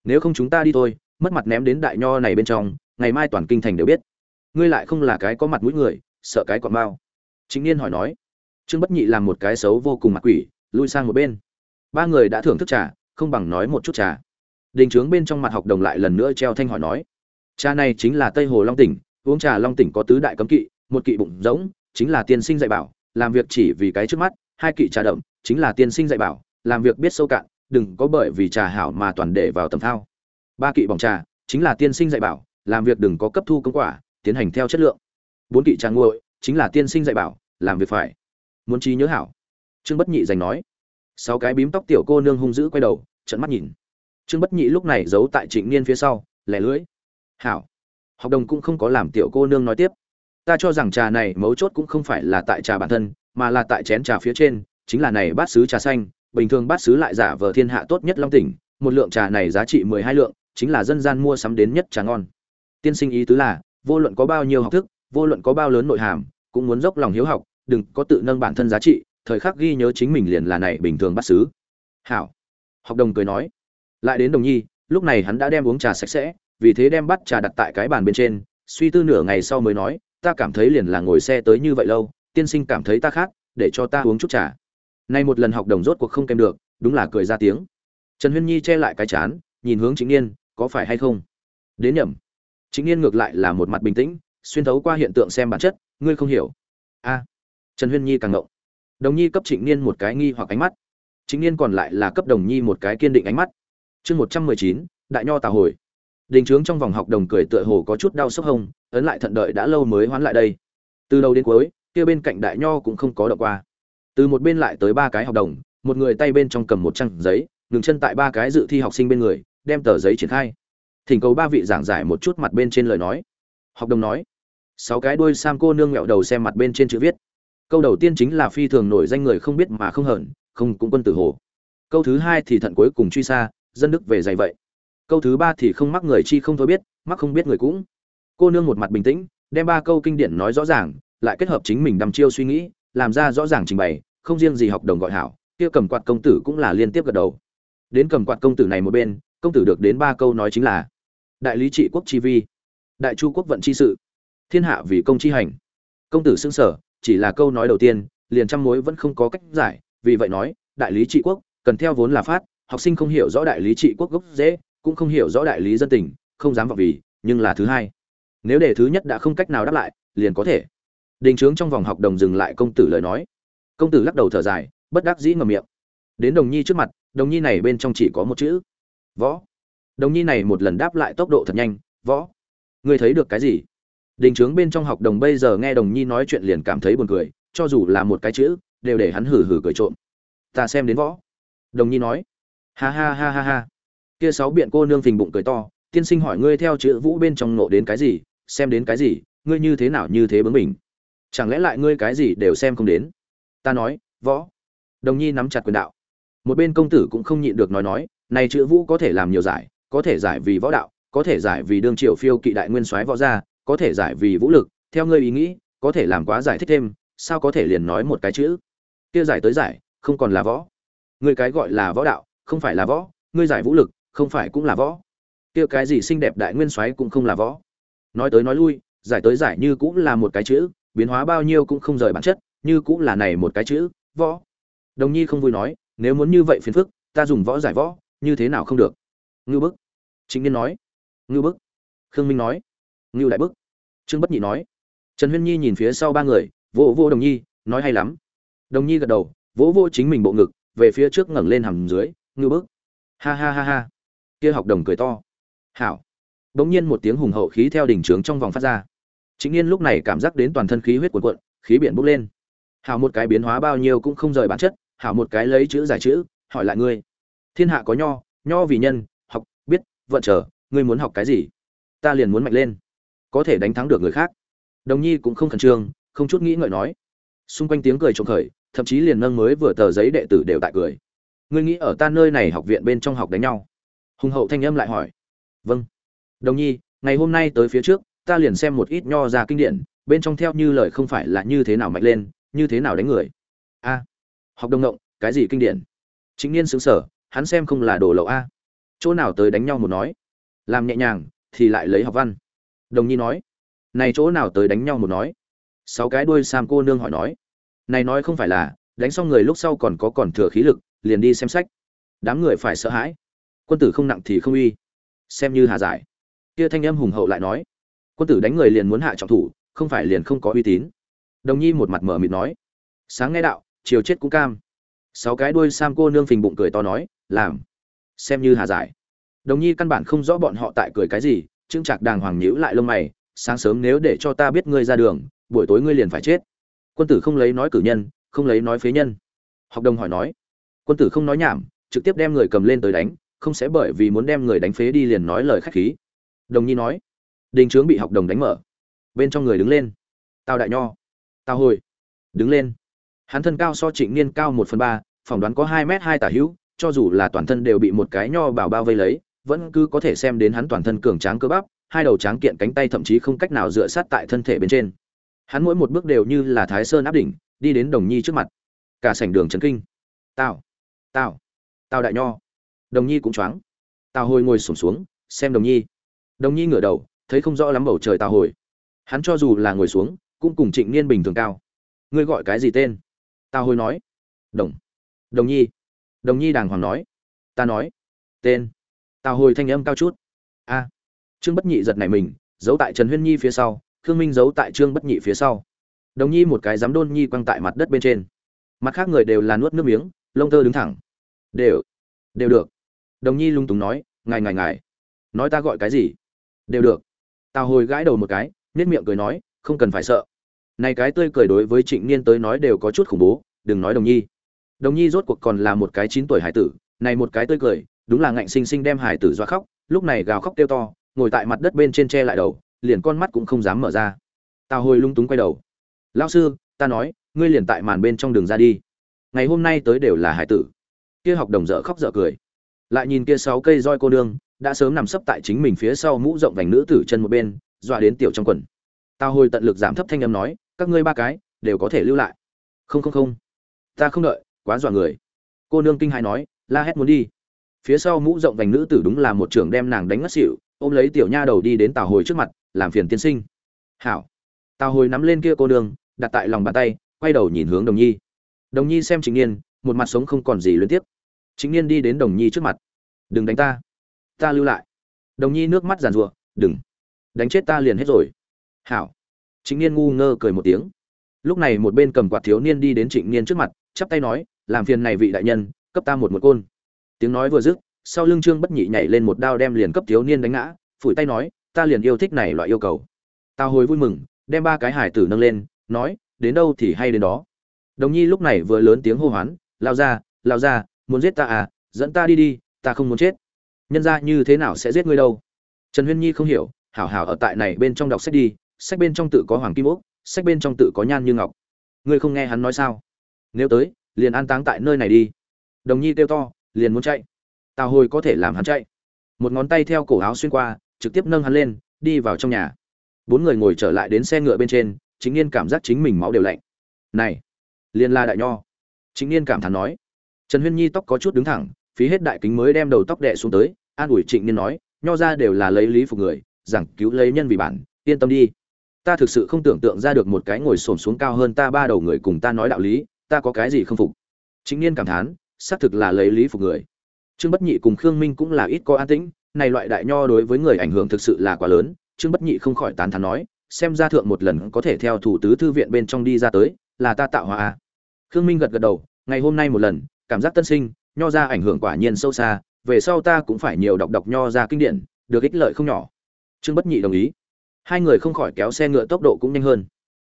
Nếu không chúng ta đi thôi, mất mặt ném đến đại nho này bên trong, ngày mai toàn kinh thành đều biết. Ngươi lại không là cái có mặt mũi người, sợ cái còn bao. Chính niên hỏi nói. Trương bất nhị làm một cái xấu vô cùng mặt quỷ, lui sang một bên. Ba người đã thưởng thức trà, không bằng nói một chút trà đình trướng bên trong mặt học đồng lại lần nữa treo thanh hỏi nói trà này chính là tây hồ long tỉnh, uống trà long tỉnh có tứ đại cấm kỵ, một kỵ bụng rỗng, chính là tiên sinh dạy bảo, làm việc chỉ vì cái trước mắt, hai kỵ trà đậm, chính là tiên sinh dạy bảo, làm việc biết sâu cạn, đừng có bởi vì trà hảo mà toàn để vào tầm thao. Ba kỵ bỏng trà, chính là tiên sinh dạy bảo, làm việc đừng có cấp thu công quả, tiến hành theo chất lượng. Bốn kỵ trà nguội, chính là tiên sinh dạy bảo, làm việc phải. Muốn trí nhớ hảo. Trương bất nhị dành nói. Sáu cái bím tóc tiểu cô nương hung dữ quay đầu trận mắt nhìn trương bất nhị lúc này giấu tại trịnh niên phía sau, lẻ lưỡi. Hảo. Học đồng cũng không có làm tiểu cô nương nói tiếp. Ta cho rằng trà này mấu chốt cũng không phải là tại trà bản thân, mà là tại chén trà phía trên, chính là này bát sứ trà xanh, bình thường bát sứ lại giả vờ thiên hạ tốt nhất long tỉnh, một lượng trà này giá trị mười hai lượng, chính là dân gian mua sắm đến nhất trà ngon. Tiên sinh ý tứ là, vô luận có bao nhiêu học thức, vô luận có bao lớn nội hàm, cũng muốn dốc lòng hiếu học, đừng có tự nâng bản thân giá trị, thời khắc ghi nhớ chính mình liền là này bình thường bát sứ hảo. Học đồng cười nói lại đến đồng nhi, lúc này hắn đã đem uống trà sạch sẽ, vì thế đem bắt trà đặt tại cái bàn bên trên, suy tư nửa ngày sau mới nói, ta cảm thấy liền là ngồi xe tới như vậy lâu, tiên sinh cảm thấy ta khác, để cho ta uống chút trà. Nay một lần học đồng rốt cuộc không kèm được, đúng là cười ra tiếng. Trần huyên nhi che lại cái chán, nhìn hướng chính niên, có phải hay không? Đến nhầm. Chính niên ngược lại là một mặt bình tĩnh, xuyên thấu qua hiện tượng xem bản chất, ngươi không hiểu. A. Trần huyên nhi càng ngộng. Đồng nhi cấp trịnh niên một cái nghi hoặc ánh mắt. Chính niên còn lại là cấp đồng nhi một cái kiên định ánh mắt chương một trăm mười chín đại nho tào hồi. Đình trướng trong vòng học đồng cười tựa hồ có chút đau sốc hông ấn lại thận đợi đã lâu mới hoán lại đây. Từ đầu đến cuối kia bên cạnh đại nho cũng không có đọc qua. Từ một bên lại tới ba cái học đồng một người tay bên trong cầm một trang giấy ngừng chân tại ba cái dự thi học sinh bên người đem tờ giấy triển khai. Thỉnh cầu ba vị giảng giải một chút mặt bên trên lời nói. Học đồng nói sáu cái đuôi sam cô nương mẹo đầu xem mặt bên trên chữ viết. Câu đầu tiên chính là phi thường nổi danh người không biết mà không hận, không cũng quân tử hồ. Câu thứ hai thì thận cuối cùng truy xa dân đức về dày vậy. Câu thứ ba thì không mắc người chi không thôi biết, mắc không biết người cũng. Cô nương một mặt bình tĩnh, đem ba câu kinh điển nói rõ ràng, lại kết hợp chính mình đăm chiêu suy nghĩ, làm ra rõ ràng trình bày, không riêng gì học đồng gọi hảo, kia cầm quạt công tử cũng là liên tiếp gật đầu. Đến cầm quạt công tử này một bên, công tử được đến ba câu nói chính là đại lý trị quốc chi vi, đại chu quốc vận chi sự, thiên hạ vì công chi hành. Công tử xưng sở, chỉ là câu nói đầu tiên, liền trăm mối vẫn không có cách giải, vì vậy nói, đại lý trị quốc, cần theo vốn là phát học sinh không hiểu rõ đại lý trị quốc gốc dễ, cũng không hiểu rõ đại lý dân tình, không dám vào vì, nhưng là thứ hai. Nếu đề thứ nhất đã không cách nào đáp lại, liền có thể. Đình trướng trong vòng học đồng dừng lại công tử lời nói. Công tử lắc đầu thở dài, bất đắc dĩ ngầm miệng. Đến đồng nhi trước mặt, đồng nhi này bên trong chỉ có một chữ. Võ. Đồng nhi này một lần đáp lại tốc độ thật nhanh, võ. Ngươi thấy được cái gì? Đình trướng bên trong học đồng bây giờ nghe đồng nhi nói chuyện liền cảm thấy buồn cười, cho dù là một cái chữ, đều để hắn hử hử cười trộm. Ta xem đến võ. Đồng nhi nói ha ha ha ha ha. Kia sáu biện cô nương phình bụng cười to, tiên sinh hỏi ngươi theo chữ vũ bên trong nộ đến cái gì, xem đến cái gì, ngươi như thế nào như thế bướng mình chẳng lẽ lại ngươi cái gì đều xem không đến? Ta nói, võ. Đồng nhi nắm chặt quyền đạo. Một bên công tử cũng không nhịn được nói nói, này chữ vũ có thể làm nhiều giải, có thể giải vì võ đạo, có thể giải vì đương triều phiêu kỵ đại nguyên soái võ gia, có thể giải vì vũ lực, theo ngươi ý nghĩ, có thể làm quá giải thích thêm, sao có thể liền nói một cái chữ? Kia giải tới giải, không còn là võ. Ngươi cái gọi là võ đạo không phải là võ, ngươi giải vũ lực, không phải cũng là võ. Kia cái gì xinh đẹp đại nguyên soái cũng không là võ. Nói tới nói lui, giải tới giải như cũng là một cái chữ, biến hóa bao nhiêu cũng không rời bản chất, như cũng là này một cái chữ, võ. Đồng nhi không vui nói, nếu muốn như vậy phiền phức, ta dùng võ giải võ, như thế nào không được. Ngư bức. Chính niên nói. Ngư bức. Khương minh nói. Ngư đại bức. Trương bất nhị nói. Trần huyên nhi nhìn phía sau ba người, vỗ vô đồng nhi, nói hay lắm. Đồng nhi gật đầu, vỗ vô chính mình bộ ngực, về phía trước ngẩng lên hầm dưới ngư bức. Ha ha ha ha. Kia học đồng cười to. Hảo. Bỗng nhiên một tiếng hùng hậu khí theo đỉnh trướng trong vòng phát ra. Chính niên lúc này cảm giác đến toàn thân khí huyết cuộn cuộn, khí biển bốc lên. Hảo một cái biến hóa bao nhiêu cũng không rời bản chất, hảo một cái lấy chữ giải chữ, hỏi lại ngươi. Thiên hạ có nho nho vì nhân, học, biết, vận trở, ngươi muốn học cái gì? Ta liền muốn mạnh lên. Có thể đánh thắng được người khác. Đồng nhi cũng không khẩn trương, không chút nghĩ ngợi nói. Xung quanh tiếng cười trộm khởi, thậm chí liền nâng mới vừa tờ giấy đệ tử đều tại cười ngươi nghĩ ở ta nơi này học viện bên trong học đánh nhau? Hùng hậu thanh âm lại hỏi. Vâng. Đồng nhi, ngày hôm nay tới phía trước, ta liền xem một ít nho ra kinh điển, bên trong theo như lời không phải là như thế nào mạnh lên, như thế nào đánh người. A. Học đồng ngộng, cái gì kinh điển? Chính niên xứng sở hắn xem không là đồ lậu a. Chỗ nào tới đánh nhau một nói? Làm nhẹ nhàng, thì lại lấy học văn. Đồng nhi nói. Này chỗ nào tới đánh nhau một nói? Sáu cái đuôi sam cô nương hỏi nói. Này nói không phải là, đánh xong người lúc sau còn có còn thừa khí lực liền đi xem sách. Đám người phải sợ hãi. Quân tử không nặng thì không uy. Xem như hà giải. Kia thanh âm hùng hậu lại nói. Quân tử đánh người liền muốn hạ trọng thủ, không phải liền không có uy tín. Đồng nhi một mặt mở mịt nói. Sáng nghe đạo chiều chết cũng cam. Sáu cái đuôi sam cô nương phình bụng cười to nói, làm. Xem như hà giải. Đồng nhi căn bản không rõ bọn họ tại cười cái gì, chững chạc đàng hoàng nhíu lại lông mày, sáng sớm nếu để cho ta biết ngươi ra đường, buổi tối ngươi liền phải chết. Quân tử không lấy nói cử nhân, không lấy nói phế nhân. Học đồng hỏi nói quân tử không nói nhảm, trực tiếp đem người cầm lên tới đánh, không sẽ bởi vì muốn đem người đánh phế đi liền nói lời khách khí. Đồng nhi nói, đình trướng bị học đồng đánh mở. Bên trong người đứng lên. Tào đại nho, tào hồi, đứng lên. Hắn thân cao so trịnh niên cao một phần ba, phỏng đoán có hai m hai tả hữu, cho dù là toàn thân đều bị một cái nho bảo bao vây lấy, vẫn cứ có thể xem đến hắn toàn thân cường tráng cơ bắp, hai đầu tráng kiện cánh tay thậm chí không cách nào dựa sát tại thân thể bên trên. Hắn mỗi một bước đều như là thái sơn áp đỉnh, đi đến đồng nhi trước mặt. Cả sảnh đường trấn kinh. Tào tào. Tào đại nho. Đồng nhi cũng choáng. Tào hồi ngồi sổm xuống, xuống xem đồng nhi. Đồng nhi ngửa đầu thấy không rõ lắm bầu trời tào hồi. Hắn cho dù là ngồi xuống cũng cùng trịnh niên bình thường cao. Ngươi gọi cái gì tên? Tào hồi nói. Đồng. Đồng nhi. Đồng nhi đàng hoàng nói. Ta nói. Tên. Tào hồi thanh âm cao chút. A. Trương bất nhị giật này mình giấu tại trần huyên nhi phía sau khương minh giấu tại trương bất nhị phía sau. Đồng nhi một cái dám đôn nhi quăng tại mặt đất bên trên. Mặt khác người đều là nuốt nước miếng lông tơ đứng thẳng. Đều đều được. Đồng nhi lung túng nói, ngài ngài ngài, nói ta gọi cái gì? Đều được. Tào hồi gãi đầu một cái nết miệng cười nói, không cần phải sợ. Này cái tươi cười đối với trịnh niên tới nói đều có chút khủng bố, đừng nói đồng nhi. Đồng nhi rốt cuộc còn là một cái chín tuổi hải tử, này một cái tươi cười, đúng là ngạnh sinh sinh đem hải tử doa khóc, lúc này gào khóc kêu to, ngồi tại mặt đất bên trên che lại đầu, liền con mắt cũng không dám mở ra. Tào hồi lung túng quay đầu. Lão sư, ta nói, ngươi liền tại màn bên trong đường ra đi ngày hôm nay tới đều là hải tử. Kia học đồng dở khóc dở cười. Lại nhìn kia sáu cây roi cô nương, đã sớm nằm sấp tại chính mình phía sau mũ rộng vành nữ tử chân một bên, dọa đến tiểu trong quần. Tao hồi tận lực giảm thấp thanh âm nói, các ngươi ba cái, đều có thể lưu lại. Không không không. Ta không đợi, quá dọa người. Cô nương kinh hai nói, la hét muốn đi. Phía sau mũ rộng vành nữ tử đúng là một trưởng đem nàng đánh ngất xỉu, ôm lấy tiểu nha đầu đi đến tào hồi trước mặt, làm phiền tiên sinh. Hảo. Tào hồi nắm lên kia cô nương, đặt tại lòng bàn tay, quay đầu nhìn hướng đồng nhi đồng nhi xem chính niên, một mặt sống không còn gì liên tiếp. Chính niên đi đến đồng nhi trước mặt. Đừng đánh ta. Ta lưu lại. Đồng nhi nước mắt giàn rủa đừng. Đánh chết ta liền hết rồi. Hảo. Trịnh niên ngu ngơ cười một tiếng. Lúc này một bên cầm quạt thiếu niên đi đến trịnh niên trước mặt, chắp tay nói, làm phiền này vị đại nhân, cấp ta một một côn. Tiếng nói vừa dứt, sau lưng trương bất nhị nhảy lên một đao đem liền cấp thiếu niên đánh ngã, phủi tay nói, ta liền yêu thích này loại yêu cầu. Tao hồi vui mừng, đem ba cái hải tử nâng lên, nói, đến đâu thì hay đến đó đồng nhi lúc này vừa lớn tiếng hô hoán lao ra lao ra muốn giết ta à? Dẫn ta đi đi, ta không muốn chết. Nhân ra như thế nào sẽ giết ngươi đâu? Trần huyên nhi không hiểu, hảo hảo ở tại này bên trong đọc sách đi, sách bên trong tự có hoàng kim ốc sách bên trong tự có nhan như ngọc. Ngươi không nghe hắn nói sao? Nếu tới, liền an táng tại nơi này đi. Đồng nhi kêu to, liền muốn chạy. Tào hồi có thể làm hắn chạy. Một ngón tay theo cổ áo xuyên qua, trực tiếp nâng hắn lên, đi vào trong nhà. Bốn người ngồi trở lại đến xe ngựa bên trên, chính niên cảm giác chính mình máu đều lạnh. Này liên la đại nho. Chính niên cảm thán nói. Trần huyên nhi tóc có chút đứng thẳng, phí hết đại kính mới đem đầu tóc đệ xuống tới, an ủi trịnh niên nói, nho ra đều là lấy lý phục người, giảng cứu lấy nhân vì bản, yên tâm đi. Ta thực sự không tưởng tượng ra được một cái ngồi xổm xuống cao hơn ta ba đầu người cùng ta nói đạo lý, ta có cái gì không phục? Chính niên cảm thán, xác thực là lấy lý phục người. Trương bất nhị cùng khương minh cũng là ít có an tĩnh, này loại đại nho đối với người ảnh hưởng thực sự là quá lớn, trương bất nhị không khỏi tán thán nói, xem ra thượng một lần có thể theo thủ tứ thư viện bên trong đi ra tới, là ta tạo hóa khương minh gật gật đầu, ngày hôm nay một lần, cảm giác tân sinh, nho ra ảnh hưởng quả nhiên sâu xa, về sau ta cũng phải nhiều đọc đọc nho ra kinh điển, được ích lợi không nhỏ. Trương bất nhị đồng ý. Hai người không khỏi kéo xe ngựa tốc độ cũng nhanh hơn.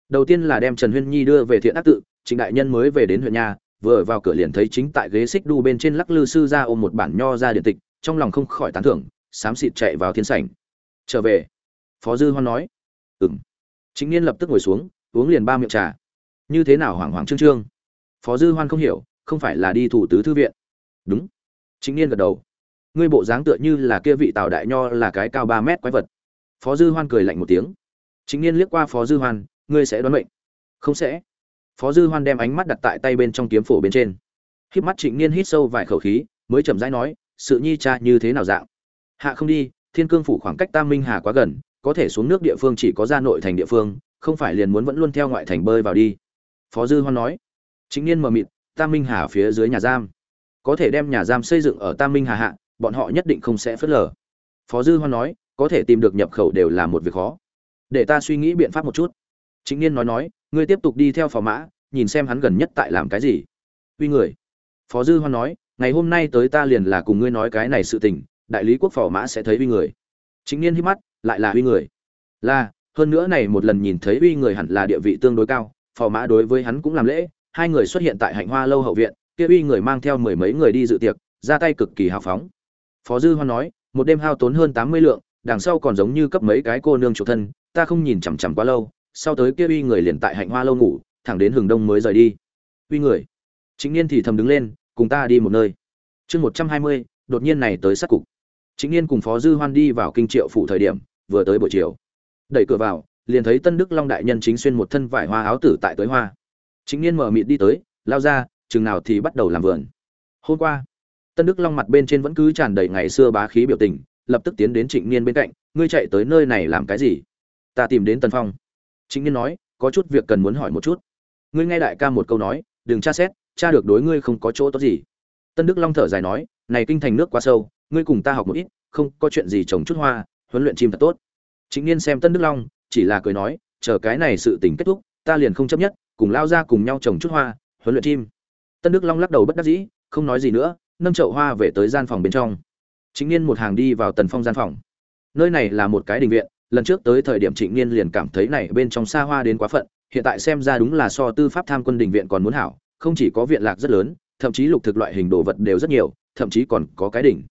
Đầu tiên là đem trần huyên nhi đưa về thiện ác tự, trịnh đại nhân mới về đến huyện nhà, vừa vào cửa liền thấy chính tại ghế xích đu bên trên lắc lư sư ra ôm một bản nho ra điện tịch, trong lòng không khỏi tán thưởng, xám xịt chạy vào thiên sảnh. Trở về. Phó dư hoan nói. Ừng chính niên lập tức ngồi xuống, uống liền ba miệng trà. Như thế nào hoảng hoảng trương trương? Phó dư hoan không hiểu, không phải là đi thủ tứ thư viện. Đúng. Chính niên gật đầu. Ngươi bộ dáng tựa như là kia vị tào đại nho là cái cao ba mét quái vật. Phó dư hoan cười lạnh một tiếng. Chính niên liếc qua phó dư hoan, ngươi sẽ đoán mệnh. Không sẽ. Phó dư hoan đem ánh mắt đặt tại tay bên trong kiếm phổ bên trên. Híp mắt trịnh niên hít sâu vài khẩu khí, mới chậm rãi nói, sự nhi cha như thế nào dạng? Hạ không đi, thiên cương phủ khoảng cách tam minh hà quá gần, có thể xuống nước địa phương chỉ có ra nội thành địa phương, không phải liền muốn vẫn luôn theo ngoại thành bơi vào đi. Phó dư hoan nói chính niên mờ mịt, tam minh hà phía dưới nhà giam. Có thể đem nhà giam xây dựng ở tam minh hà hạ, bọn họ nhất định không sẽ phớt lờ. Phó dư hoan nói, có thể tìm được nhập khẩu đều là một việc khó. Để ta suy nghĩ biện pháp một chút. Chính niên nói nói, ngươi tiếp tục đi theo phò mã, nhìn xem hắn gần nhất tại làm cái gì. Uy người. Phó dư hoan nói, ngày hôm nay tới ta liền là cùng ngươi nói cái này sự tình, đại lý quốc phò mã sẽ thấy uy người. Chính niên hít mắt, lại là uy người. Là, hơn nữa này một lần nhìn thấy uy người hẳn là địa vị tương đối cao, phò mã đối với hắn cũng làm lễ hai người xuất hiện tại hạnh hoa lâu hậu viện, kia uy người mang theo mười mấy người đi dự tiệc, ra tay cực kỳ hào phóng. Phó dư hoan nói, một đêm hao tốn hơn tám mươi lượng, đằng sau còn giống như cấp mấy cái cô nương chủ thân, ta không nhìn chằm chằm quá lâu, sau tới kia uy người liền tại hạnh hoa lâu ngủ, thẳng đến hừng đông mới rời đi. Uy người? Chính niên thì thầm đứng lên, cùng ta đi một nơi. Chương một trăm hai mươi, đột nhiên này tới sát cục. Chính niên cùng phó dư hoan đi vào kinh triệu phủ thời điểm, vừa tới buổi chiều. Đẩy cửa vào, liền thấy tân đức long đại nhân chính xuyên một thân vải hoa áo tử tại tới hoa chính niên mở mịt đi tới, lao ra, chừng nào thì bắt đầu làm vườn. Hôm qua, tân đức long mặt bên trên vẫn cứ tràn đầy ngày xưa bá khí biểu tình, lập tức tiến đến trịnh niên bên cạnh, ngươi chạy tới nơi này làm cái gì? Ta tìm đến tân phong. Trịnh niên nói, có chút việc cần muốn hỏi một chút. Ngươi nghe đại ca một câu nói, đừng tra xét, tra được đối ngươi không có chỗ tốt gì. Tân đức long thở dài nói, này kinh thành nước quá sâu, ngươi cùng ta học một ít, không có chuyện gì trồng chút hoa, huấn luyện chim thật tốt. Chính niên xem tân đức long, chỉ là cười nói, chờ cái này sự tình kết thúc, ta liền không chấp nhất cùng lao ra cùng nhau trồng chút hoa, huấn luyện chim tân đức long lắc đầu bất đắc dĩ, không nói gì nữa, nâng chậu hoa về tới gian phòng bên trong. Chính niên một hàng đi vào tần phong gian phòng. Nơi này là một cái đình viện, lần trước tới thời điểm trịnh niên liền cảm thấy này bên trong xa hoa đến quá phận, hiện tại xem ra đúng là so tư pháp tham quân đình viện còn muốn hảo, không chỉ có viện lạc rất lớn, thậm chí lục thực loại hình đồ vật đều rất nhiều, thậm chí còn có cái đỉnh.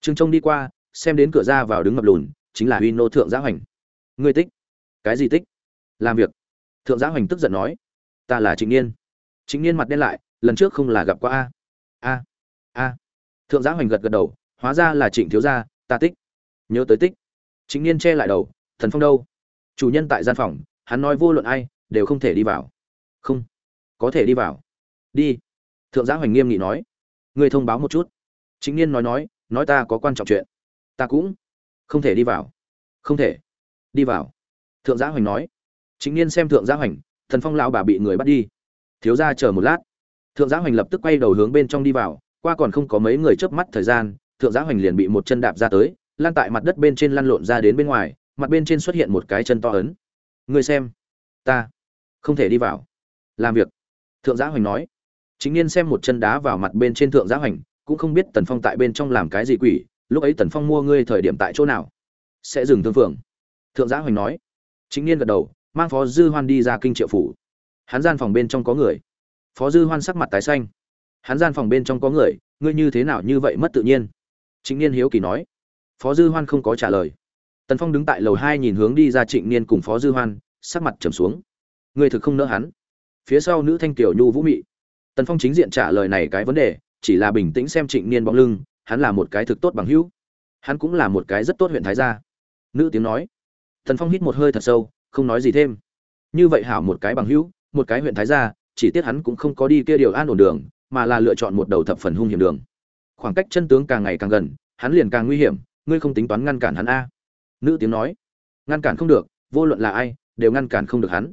Trương trông đi qua, xem đến cửa ra vào đứng ngập lùn, chính là huy nô thượng giá hoành. Ngươi tích? Cái gì tích? Làm việc. Thượng giá hoành tức giận nói ta là trịnh niên trịnh niên mặt đen lại, lần trước không là gặp qua a. A a. Thượng giá hoành gật gật đầu, hóa ra là trịnh thiếu gia, ta tích. Nhớ tới tích. Trịnh niên che lại đầu, thần phong đâu? Chủ nhân tại gian phòng, hắn nói vô luận ai, đều không thể đi vào. Không, có thể đi vào. Đi. Thượng giá hoành nghiêm nghị nói. Người thông báo một chút. Chính niên nói nói nói ta có quan trọng chuyện. Ta cũng không thể đi vào. Không thể. Đi vào. Thượng giá hoành nói. Chính niên xem thượng giá hoành thần phong lão bà bị người bắt đi. Thiếu ra chờ một lát. Thượng giá hoành lập tức quay đầu hướng bên trong đi vào, qua còn không có mấy người chớp mắt thời gian, thượng giá hoành liền bị một chân đạp ra tới lan tại mặt đất bên trên lăn lộn ra đến bên ngoài, mặt bên trên xuất hiện một cái chân to ấn. Người xem, ta không thể đi vào. Làm việc. Thượng giá hoành nói. Chính niên xem một chân đá vào mặt bên trên thượng giá hoành, cũng không biết tần phong tại bên trong làm cái gì quỷ, lúc ấy tần phong mua ngươi thời điểm tại chỗ nào? Sẽ dừng thương phượng thượng giá hoành nói. Chính niên gật đầu mang phó dư hoan đi ra kinh triệu phủ. Hắn gian phòng bên trong có người. Phó dư hoan sắc mặt tái xanh. Hắn gian phòng bên trong có người, ngươi như thế nào như vậy mất tự nhiên? Trịnh niên hiếu kỳ nói. Phó dư hoan không có trả lời. Tần phong đứng tại lầu hai nhìn hướng đi ra trịnh niên cùng phó dư hoan, sắc mặt trầm xuống. Người thực không nỡ hắn. Phía sau nữ thanh tiểu nhu vũ mị. Tần phong chính diện trả lời này cái vấn đề, chỉ là bình tĩnh xem trịnh niên bóng lưng, hắn là một cái thực tốt bằng hữu. Hắn cũng là một cái rất tốt huyện thái gia. Nữ tiếng nói. Tần phong hít một hơi thật sâu không nói gì thêm. Như vậy hảo một cái bằng hữu, một cái huyện thái gia, chỉ tiếc hắn cũng không có đi kia điều an ổn đường, mà là lựa chọn một đầu thập phần hung hiểm đường. Khoảng cách chân tướng càng ngày càng gần, hắn liền càng nguy hiểm, ngươi không tính toán ngăn cản hắn a. Nữ tiếng nói, ngăn cản không được, vô luận là ai, đều ngăn cản không được hắn.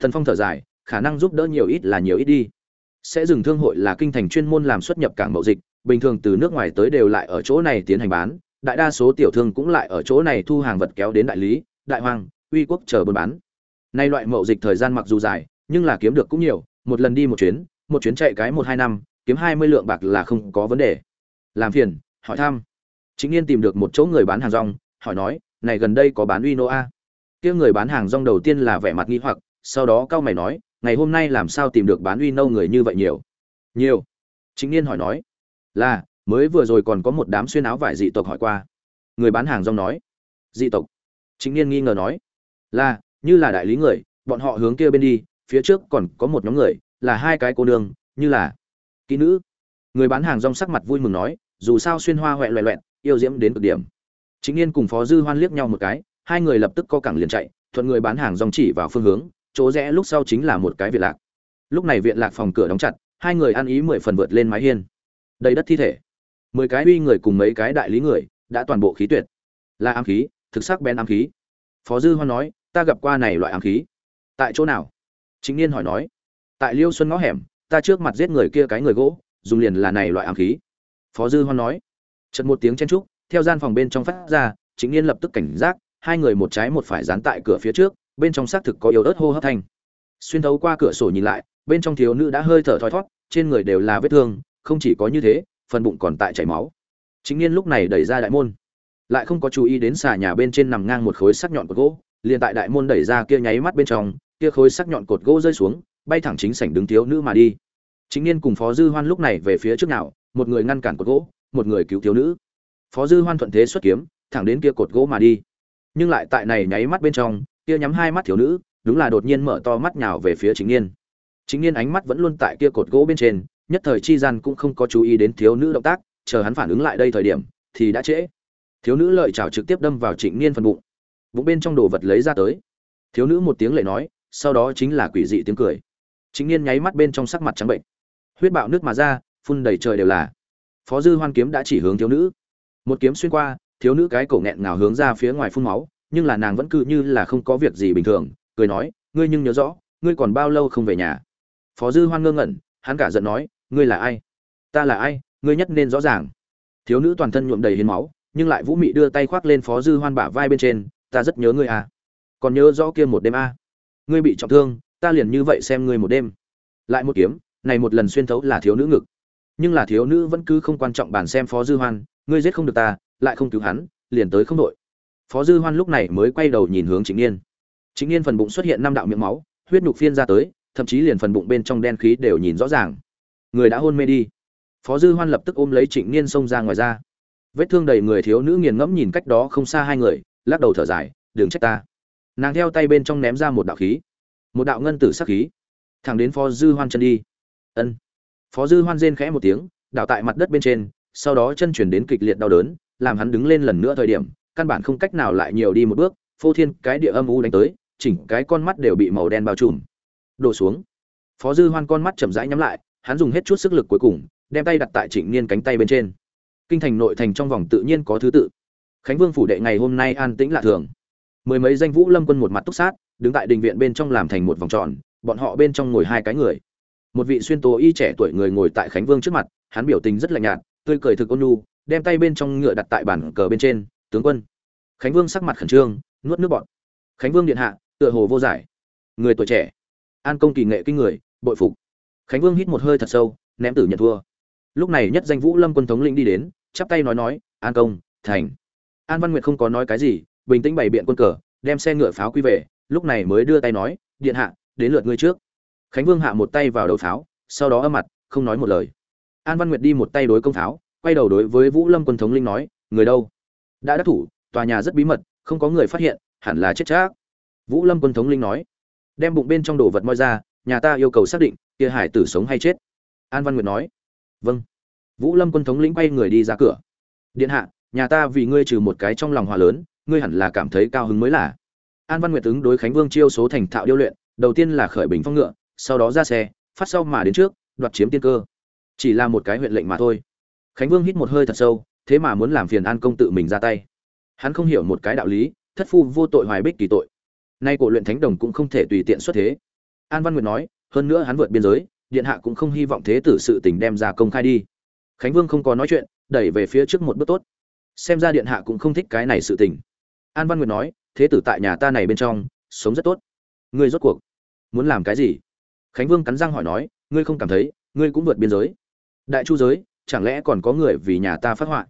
Thần phong thở dài, khả năng giúp đỡ nhiều ít là nhiều ít đi. Sẽ dừng thương hội là kinh thành chuyên môn làm xuất nhập cảng mậu dịch, bình thường từ nước ngoài tới đều lại ở chỗ này tiến hành bán, đại đa số tiểu thương cũng lại ở chỗ này thu hàng vật kéo đến đại lý, đại hoàng uy quốc chờ buôn bán. Nay loại mậu dịch thời gian mặc dù dài, nhưng là kiếm được cũng nhiều, một lần đi một chuyến một chuyến chạy cái một hai năm, kiếm hai mươi lượng bạc là không có vấn đề. Làm phiền, hỏi thăm. Chính yên tìm được một chỗ người bán hàng rong, hỏi nói, này gần đây có bán uy nô a? Kia người bán hàng rong đầu tiên là vẻ mặt nghi hoặc, sau đó cao mày nói, ngày hôm nay làm sao tìm được bán uy nô người như vậy nhiều? Nhiều? Chính niên hỏi nói. Là, mới vừa rồi còn có một đám xuyên áo vải dị tộc hỏi qua. Người bán hàng rong nói. Dị tộc? Chính niên nghi ngờ nói là, như là đại lý người, bọn họ hướng kia bên đi, phía trước còn có một nhóm người, là hai cái cô nương, như là kỹ nữ. Người bán hàng rong sắc mặt vui mừng nói, dù sao xuyên hoa huệ loẹ loẹn yêu diễm đến cực điểm. Chính yên cùng phó dư hoan liếc nhau một cái, hai người lập tức co cẳng liền chạy, thuận người bán hàng rong chỉ vào phương hướng, chỗ rẽ lúc sau chính là một cái viện lạc. Lúc này viện lạc phòng cửa đóng chặt, hai người ăn ý mười phần vượt lên mái hiên. Đầy đất thi thể. Mười cái uy người cùng mấy cái đại lý người, đã toàn bộ khí tuyệt. Là ám khí, thực sắc bén ám khí. Phó dư hoan nói ta gặp qua này loại ám khí. Tại chỗ nào? Chính niên hỏi nói. Tại liêu xuân ngõ hẻm, ta trước mặt giết người kia cái người gỗ, dùng liền là này loại ám khí. Phó dư hoan nói. Chật một tiếng chen trúc theo gian phòng bên trong phát ra chính niên lập tức cảnh giác, hai người một trái một phải dán tại cửa phía trước, bên trong xác thực có yếu ớt hô hấp thanh. Xuyên thấu qua cửa sổ nhìn lại, bên trong thiếu nữ đã hơi thở thoi thót, trên người đều là vết thương, không chỉ có như thế, phần bụng còn tại chảy máu. Chính niên lúc này đẩy ra đại môn, lại không có chú ý đến xà nhà bên trên nằm ngang một khối sắc nhọn của gỗ liền tại đại môn đẩy ra kia nháy mắt bên trong, kia khối sắc nhọn cột gỗ rơi xuống, bay thẳng chính sảnh đứng thiếu nữ mà đi. Chính niên cùng phó dư hoan lúc này về phía trước nào, một người ngăn cản cột gỗ, một người cứu thiếu nữ. Phó dư hoan thuận thế xuất kiếm, thẳng đến kia cột gỗ mà đi. Nhưng lại tại này nháy mắt bên trong, kia nhắm hai mắt thiếu nữ, đúng là đột nhiên mở to mắt nhào về phía chính niên. Chính niên ánh mắt vẫn luôn tại kia cột gỗ bên trên, nhất thời chi gian cũng không có chú ý đến thiếu nữ động tác, chờ hắn phản ứng lại đây thời điểm, thì đã trễ. Thiếu nữ lợi chảo trực tiếp đâm vào trịnh niên phần bụng bụng bên trong đồ vật lấy ra tới. Thiếu nữ một tiếng lệ nói, sau đó chính là quỷ dị tiếng cười. Chính niên nháy mắt bên trong sắc mặt trắng bệnh. Huyết bạo nước mà ra, phun đầy trời đều là. Phó dư hoan kiếm đã chỉ hướng thiếu nữ. Một kiếm xuyên qua, thiếu nữ cái cổ nghẹn ngào hướng ra phía ngoài phun máu, nhưng là nàng vẫn cứ như là không có việc gì bình thường, cười nói, ngươi nhưng nhớ rõ, ngươi còn bao lâu không về nhà? Phó dư hoan ngơ ngẩn, hắn cả giận nói, ngươi là ai? Ta là ai? Ngươi nhất nên rõ ràng. Thiếu nữ toàn thân nhuộm đầy hiến máu, nhưng lại vũ mị đưa tay khoác lên phó dư hoan bả vai bên trên ta rất nhớ ngươi à. Còn nhớ rõ kia một đêm à. ngươi bị trọng thương, ta liền như vậy xem ngươi một đêm. Lại một kiếm, này một lần xuyên thấu là thiếu nữ ngực. Nhưng là thiếu nữ vẫn cứ không quan trọng bản xem phó dư hoan, ngươi giết không được ta, lại không cứu hắn, liền tới không đội. Phó dư hoan lúc này mới quay đầu nhìn hướng chính niên. Chính niên phần bụng xuất hiện năm đạo miệng máu, huyết nhục phiên ra tới, thậm chí liền phần bụng bên trong đen khí đều nhìn rõ ràng. Người đã hôn mê đi. Phó dư hoan lập tức ôm lấy trịnh niên xông ra ngoài ra. Vết thương đầy người thiếu nữ nghiền ngẫm nhìn cách đó không xa hai người lắc đầu thở dài, đừng trách ta. Nàng theo tay bên trong ném ra một đạo khí. Một đạo ngân tử sắc khí. Thẳng đến phó dư hoan chân đi. Ân. Phó dư hoan rên khẽ một tiếng, đảo tại mặt đất bên trên, sau đó chân chuyển đến kịch liệt đau đớn, làm hắn đứng lên lần nữa thời điểm, căn bản không cách nào lại nhiều đi một bước, phô thiên cái địa âm u đánh tới, chỉnh cái con mắt đều bị màu đen bao trùm. Đổ xuống. Phó dư hoan con mắt chậm rãi nhắm lại, hắn dùng hết chút sức lực cuối cùng, đem tay đặt tại trịnh niên cánh tay bên trên. Kinh thành nội thành trong vòng tự nhiên có thứ tự khánh vương phủ đệ ngày hôm nay an tĩnh lạ thường. Mười mấy danh vũ lâm quân một mặt túc sát, đứng tại đình viện bên trong làm thành một vòng tròn, bọn họ bên trong ngồi hai cái người. Một vị xuyên tố y trẻ tuổi người ngồi tại khánh vương trước mặt, hắn biểu tình rất lạnh nhạt, tươi cười thực ôn nhu, đem tay bên trong ngựa đặt tại bàn cờ bên trên, tướng quân. Khánh vương sắc mặt khẩn trương, nuốt nước bọt. Khánh vương điện hạ, tựa hồ vô giải. Người tuổi trẻ. An công kỳ nghệ kinh người, bội phục. Khánh vương hít một hơi thật sâu, ném tử nhận thua. Lúc này nhất danh vũ lâm quân thống lĩnh đi đến, chắp tay nói nói, an công, thành an văn nguyệt không có nói cái gì, bình tĩnh bày biện quân cờ, đem xe ngựa pháo quy về, lúc này mới đưa tay nói, điện hạ, đến lượt ngươi trước. Khánh vương hạ một tay vào đầu pháo, sau đó âm mặt, không nói một lời. An văn nguyệt đi một tay đối công pháo, quay đầu đối với vũ lâm quân thống linh nói, người đâu? Đã đắc thủ, tòa nhà rất bí mật, không có người phát hiện, hẳn là chết chắc. Vũ lâm quân thống linh nói, đem bụng bên trong đồ vật moi ra, nhà ta yêu cầu xác định, kia hải tử sống hay chết. An văn nguyệt nói vâng. Vũ lâm quân thống lĩnh quay người đi ra cửa. Điện hạ nhà ta vì ngươi trừ một cái trong lòng hòa lớn, ngươi hẳn là cảm thấy cao hứng mới là. An văn nguyệt ứng đối khánh vương chiêu số thành thạo điêu luyện, đầu tiên là khởi bình phong ngựa, sau đó ra xe, phát sau mà đến trước, đoạt chiếm tiên cơ. Chỉ là một cái huyện lệnh mà thôi. Khánh vương hít một hơi thật sâu, thế mà muốn làm phiền an công tự mình ra tay. Hắn không hiểu một cái đạo lý, thất phu vô tội hoài bích kỳ tội. Nay cổ luyện thánh đồng cũng không thể tùy tiện xuất thế. An văn nguyệt nói, hơn nữa hắn vượt biên giới, điện hạ cũng không hy vọng thế tử sự tình đem ra công khai đi. Khánh vương không có nói chuyện, đẩy về phía trước một bước tốt xem ra điện hạ cũng không thích cái này sự tình. An văn nguyệt nói, thế tử tại nhà ta này bên trong, sống rất tốt. Ngươi rốt cuộc muốn làm cái gì? Khánh vương cắn răng hỏi nói, ngươi không cảm thấy, ngươi cũng vượt biên giới. Đại chu giới, chẳng lẽ còn có người vì nhà ta phát họa?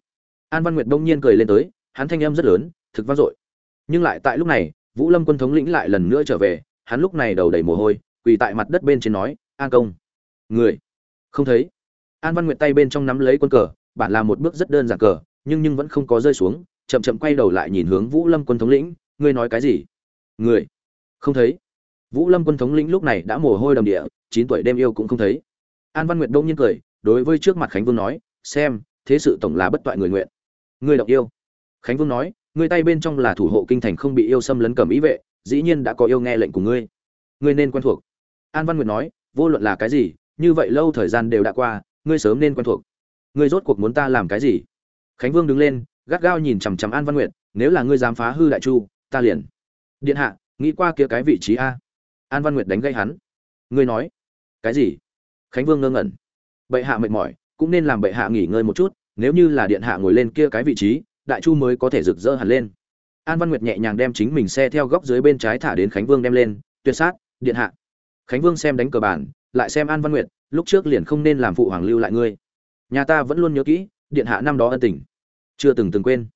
An văn nguyệt đông nhiên cười lên tới, hắn thanh âm rất lớn, thực vang dội. Nhưng lại tại lúc này, vũ lâm quân thống lĩnh lại lần nữa trở về, hắn lúc này đầu đầy mồ hôi, quỳ tại mặt đất bên trên nói, an công, người không thấy? An văn nguyệt tay bên trong nắm lấy quân cờ, bản là một bước rất đơn giản cờ nhưng nhưng vẫn không có rơi xuống, chậm chậm quay đầu lại nhìn hướng vũ lâm quân thống lĩnh, ngươi nói cái gì? Người không thấy. Vũ lâm quân thống lĩnh lúc này đã mồ hôi đầm địa, chín tuổi đêm yêu cũng không thấy. An văn nguyệt đông nhiên cười, đối với trước mặt khánh vương nói, xem, thế sự tổng là bất toại người nguyện. Ngươi động yêu. Khánh vương nói, ngươi tay bên trong là thủ hộ kinh thành không bị yêu xâm lấn cầm ý vệ, dĩ nhiên đã có yêu nghe lệnh của ngươi. Ngươi nên quen thuộc. An văn nguyệt nói, vô luận là cái gì, như vậy lâu thời gian đều đã qua, ngươi sớm nên quen thuộc. Ngươi rốt cuộc muốn ta làm cái gì? Khánh vương đứng lên, gắt gao nhìn chằm chằm an văn nguyệt, nếu là ngươi dám phá hư đại chu, ta liền. Điện hạ, nghĩ qua kia cái vị trí a? An văn nguyệt đánh gây hắn. Ngươi nói. Cái gì? Khánh vương ngơ ngẩn. Bệ hạ mệt mỏi, cũng nên làm bệ hạ nghỉ ngơi một chút, nếu như là điện hạ ngồi lên kia cái vị trí, đại chu mới có thể rực rỡ hẳn lên. An văn nguyệt nhẹ nhàng đem chính mình xe theo góc dưới bên trái thả đến khánh vương đem lên, tuyệt sát, điện hạ. Khánh vương xem đánh cờ bản lại xem an văn nguyệt, lúc trước liền không nên làm phụ hoàng lưu lại ngươi. Nhà ta vẫn luôn nhớ kỹ, điện hạ năm đó ân tình chưa từng từng quên.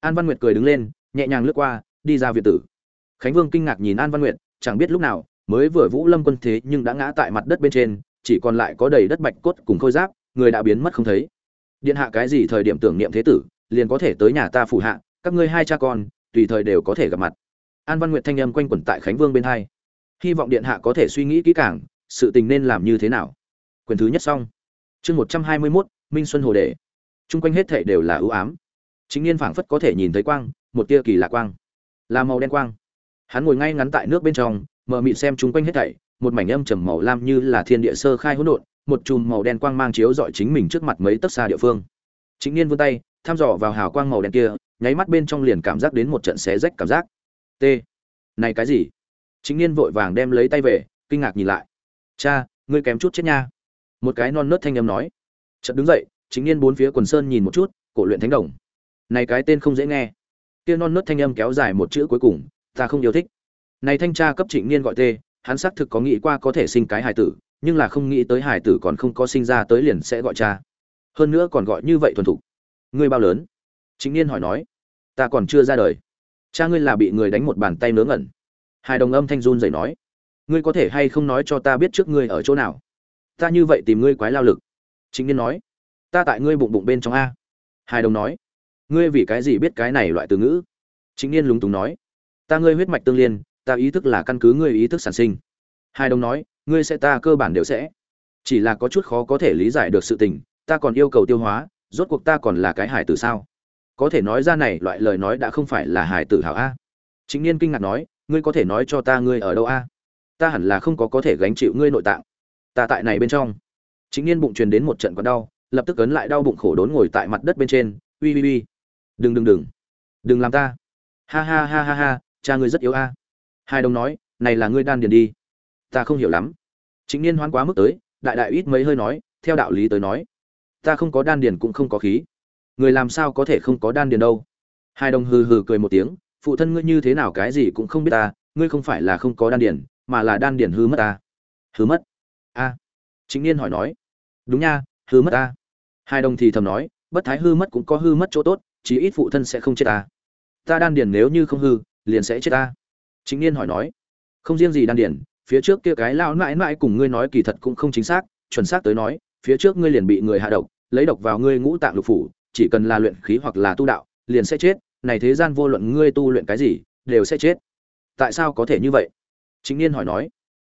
An văn nguyệt cười đứng lên, nhẹ nhàng lướt qua, đi ra viện tử. Khánh vương kinh ngạc nhìn an văn nguyệt, chẳng biết lúc nào, mới vừa vũ lâm quân thế nhưng đã ngã tại mặt đất bên trên, chỉ còn lại có đầy đất bạch cốt cùng khôi giáp, người đã biến mất không thấy. Điện hạ cái gì thời điểm tưởng niệm thế tử, liền có thể tới nhà ta phủ hạ, các ngươi hai cha con, tùy thời đều có thể gặp mặt. An văn nguyệt thanh âm quanh quẩn tại khánh vương bên hai. Hy vọng điện hạ có thể suy nghĩ kỹ càng, sự tình nên làm như thế nào. Quyền thứ nhất xong. Chương một trăm hai mươi mốt, minh xuân hồ đề chung quanh hết thể đều là ưu ám chính niên phảng phất có thể nhìn thấy quang, một tia kỳ lạ quang, là màu đen quang. Hắn ngồi ngay ngắn tại nước bên trong, mờ mịt xem chung quanh hết thảy, một mảnh âm trầm màu lam như là thiên địa sơ khai hỗn độn, một chùm màu đen quang mang chiếu dọi chính mình trước mặt mấy tấc xa địa phương. Chính niên vươn tay, thăm dò vào hào quang màu đen kia, nháy mắt bên trong liền cảm giác đến một trận xé rách cảm giác. T. Này cái gì? Chính niên vội vàng đem lấy tay về, kinh ngạc nhìn lại. Cha, ngươi kém chút chết nha. Một cái non nớt thanh âm nói. Chợt đứng dậy, chính niên bốn phía quần sơn nhìn một chút, cổ luyện thánh đồng này cái tên không dễ nghe. Kia non nớt thanh âm kéo dài một chữ cuối cùng, ta không yêu thích. Này thanh tra cấp trịnh niên gọi tê, hắn xác thực có nghĩ qua có thể sinh cái hài tử, nhưng là không nghĩ tới hài tử còn không có sinh ra tới liền sẽ gọi cha. Hơn nữa còn gọi như vậy thuần thục. Ngươi bao lớn? Trịnh niên hỏi nói. Ta còn chưa ra đời. Cha ngươi là bị người đánh một bàn tay nướng ngẩn. Hai đồng âm thanh run rẩy nói. Ngươi có thể hay không nói cho ta biết trước ngươi ở chỗ nào? Ta như vậy tìm ngươi quái lao lực. Chính niên nói. Ta tại ngươi bụng bụng bên trong a. Hai đồng nói ngươi vì cái gì biết cái này loại từ ngữ? Chính niên lúng túng nói. Ta ngươi huyết mạch tương liên, ta ý thức là căn cứ ngươi ý thức sản sinh. Hai đồng nói, ngươi sẽ, ta cơ bản đều sẽ. Chỉ là có chút khó có thể lý giải được sự tình, ta còn yêu cầu tiêu hóa, rốt cuộc ta còn là cái hải tử sao? Có thể nói ra này loại lời nói đã không phải là hải tử hảo a. Chính niên kinh ngạc nói, ngươi có thể nói cho ta ngươi ở đâu a? Ta hẳn là không có có thể gánh chịu ngươi nội tạng. Ta tại này bên trong. Chính niên bụng truyền đến một trận còn đau, lập tức ấn lại đau bụng khổ đốn ngồi tại mặt đất bên trên. Uy uy uy đừng đừng đừng. Đừng làm ta. Ha ha ha ha ha cha ngươi rất yếu a. Hai đồng nói này là ngươi đan điền đi. Ta không hiểu lắm. Chính niên hoán quá mức tới đại đại ít mấy hơi nói theo đạo lý tới nói ta không có đan điền cũng không có khí. Người làm sao có thể không có đan điền đâu? Hai đồng hừ hừ cười một tiếng phụ thân ngươi như thế nào cái gì cũng không biết ta ngươi không phải là không có đan điền, mà là đan điền hư mất ta. Hư mất? A. À. chính niên hỏi nói. Đúng nha hư mất ta. Hai đồng thì thầm nói bất thái hư mất cũng có hư mất chỗ tốt chí ít phụ thân sẽ không chết ta. Ta đan điền nếu như không hư, liền sẽ chết ta. Chính niên hỏi nói. Không riêng gì đan điền, phía trước kia cái lao mãi mãi cùng ngươi nói kỳ thật cũng không chính xác, chuẩn xác tới nói, phía trước ngươi liền bị người hạ độc, lấy độc vào ngươi ngũ tạng lục phủ, chỉ cần là luyện khí hoặc là tu đạo, liền sẽ chết, này thế gian vô luận ngươi tu luyện cái gì, đều sẽ chết. Tại sao có thể như vậy? Chính niên hỏi nói.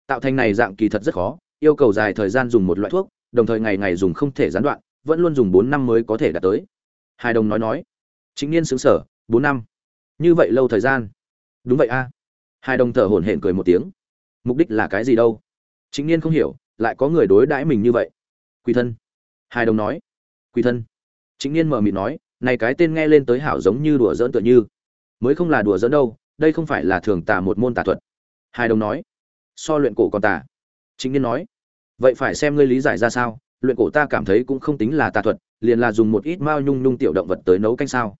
Tạo thành này dạng kỳ thật rất khó, yêu cầu dài thời gian dùng một loại thuốc, đồng thời ngày ngày dùng không thể gián đoạn, vẫn luôn dùng bốn năm mới có thể đạt tới. Hai đồng nói nói chính niên xứng sở, bốn năm. Như vậy lâu thời gian. Đúng vậy a. Hai đồng thở hổn hển cười một tiếng. Mục đích là cái gì đâu? Chính niên không hiểu, lại có người đối đãi mình như vậy. Quỳ thân. Hai đồng nói. Quỳ thân. Chính niên mở mịt nói, này cái tên nghe lên tới hảo giống như đùa dỡn tựa như. Mới không là đùa dỡn đâu, đây không phải là thường tà một môn tà thuật. Hai đồng nói. So luyện cổ còn tà. Chính niên nói. Vậy phải xem ngươi lý giải ra sao, luyện cổ ta cảm thấy cũng không tính là tà thuật, liền là dùng một ít mao nhung nhung tiểu động vật tới nấu canh sao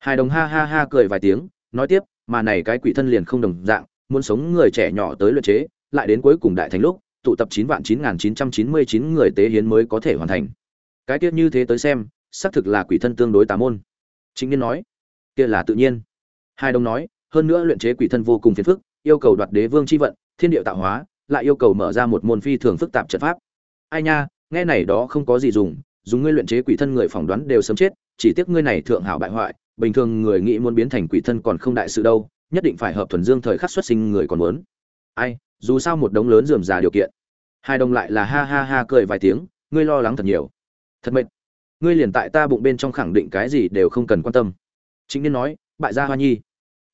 hai đồng ha ha ha cười vài tiếng, nói tiếp, mà này cái quỷ thân liền không đồng dạng, muốn sống người trẻ nhỏ tới luyện chế, lại đến cuối cùng đại thành lúc, tụ tập chín vạn chín nghìn chín trăm chín mươi chín người tế hiến mới có thể hoàn thành. Cái tiết như thế tới xem, xác thực là quỷ thân tương đối tà môn. Chính niên nói, kia là tự nhiên. Hai đồng nói, hơn nữa luyện chế quỷ thân vô cùng phiền phức, yêu cầu đoạt đế vương chi vận, thiên địa tạo hóa, lại yêu cầu mở ra một môn phi thường phức tạp trận pháp. Ai nha, nghe này đó không có gì dùng dùng ngươi luyện chế quỷ thân người phỏng đoán đều sớm chết, chỉ tiếc ngươi này thượng hảo bại hoại bình thường người nghĩ muốn biến thành quỷ thân còn không đại sự đâu, nhất định phải hợp thuần dương thời khắc xuất sinh người còn muốn. Ai, dù sao một đống lớn dườm già điều kiện. Hai đồng lại là ha ha ha cười vài tiếng, ngươi lo lắng thật nhiều. Thật mệt. Ngươi liền tại ta bụng bên trong khẳng định cái gì đều không cần quan tâm. Chính nên nói, bại gia hoa nhi.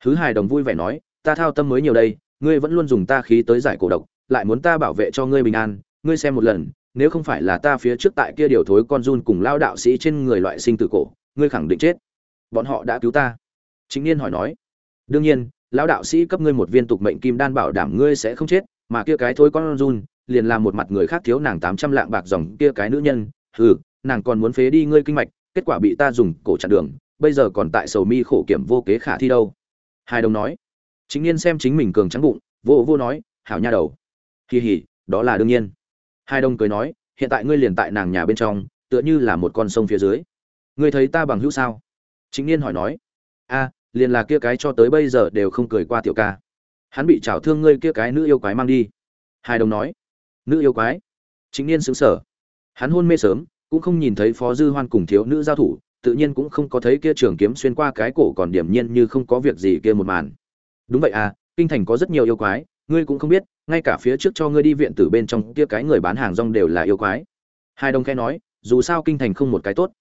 Thứ hài đồng vui vẻ nói, ta thao tâm mới nhiều đây, ngươi vẫn luôn dùng ta khí tới giải cổ độc, lại muốn ta bảo vệ cho ngươi bình an, ngươi xem một lần, nếu không phải là ta phía trước tại kia điều thối con run cùng lao đạo sĩ trên người loại sinh tử cổ, ngươi khẳng định chết bọn họ đã cứu ta. Chính niên hỏi nói, đương nhiên, lão đạo sĩ cấp ngươi một viên tục mệnh kim đan bảo đảm ngươi sẽ không chết, mà kia cái thối con run liền làm một mặt người khác thiếu nàng tám trăm lạng bạc dòng kia cái nữ nhân. Hừ, nàng còn muốn phế đi ngươi kinh mạch, kết quả bị ta dùng cổ chặn đường, bây giờ còn tại sầu mi khổ kiểm vô kế khả thi đâu. Hai đồng nói. Chính niên xem chính mình cường trắng bụng, vô vô nói, hảo nha đầu. Kỳ hỉ đó là đương nhiên. Hai đồng cười nói, hiện tại ngươi liền tại nàng nhà bên trong, tựa như là một con sông phía dưới. Ngươi thấy ta bằng hữu sao? Chính niên hỏi nói, a, liền là kia cái cho tới bây giờ đều không cười qua tiểu ca. Hắn bị trào thương ngươi kia cái nữ yêu quái mang đi. Hai đồng nói, nữ yêu quái? Chính niên xứng sở hắn hôn mê sớm, cũng không nhìn thấy phó dư hoan cùng thiếu nữ giao thủ, tự nhiên cũng không có thấy kia trường kiếm xuyên qua cái cổ còn điểm nhiên như không có việc gì kia một màn. Đúng vậy à kinh thành có rất nhiều yêu quái, ngươi cũng không biết, ngay cả phía trước cho ngươi đi viện từ bên trong kia cái người bán hàng rong đều là yêu quái. Hai đồng khe nói, dù sao kinh thành không một cái tốt.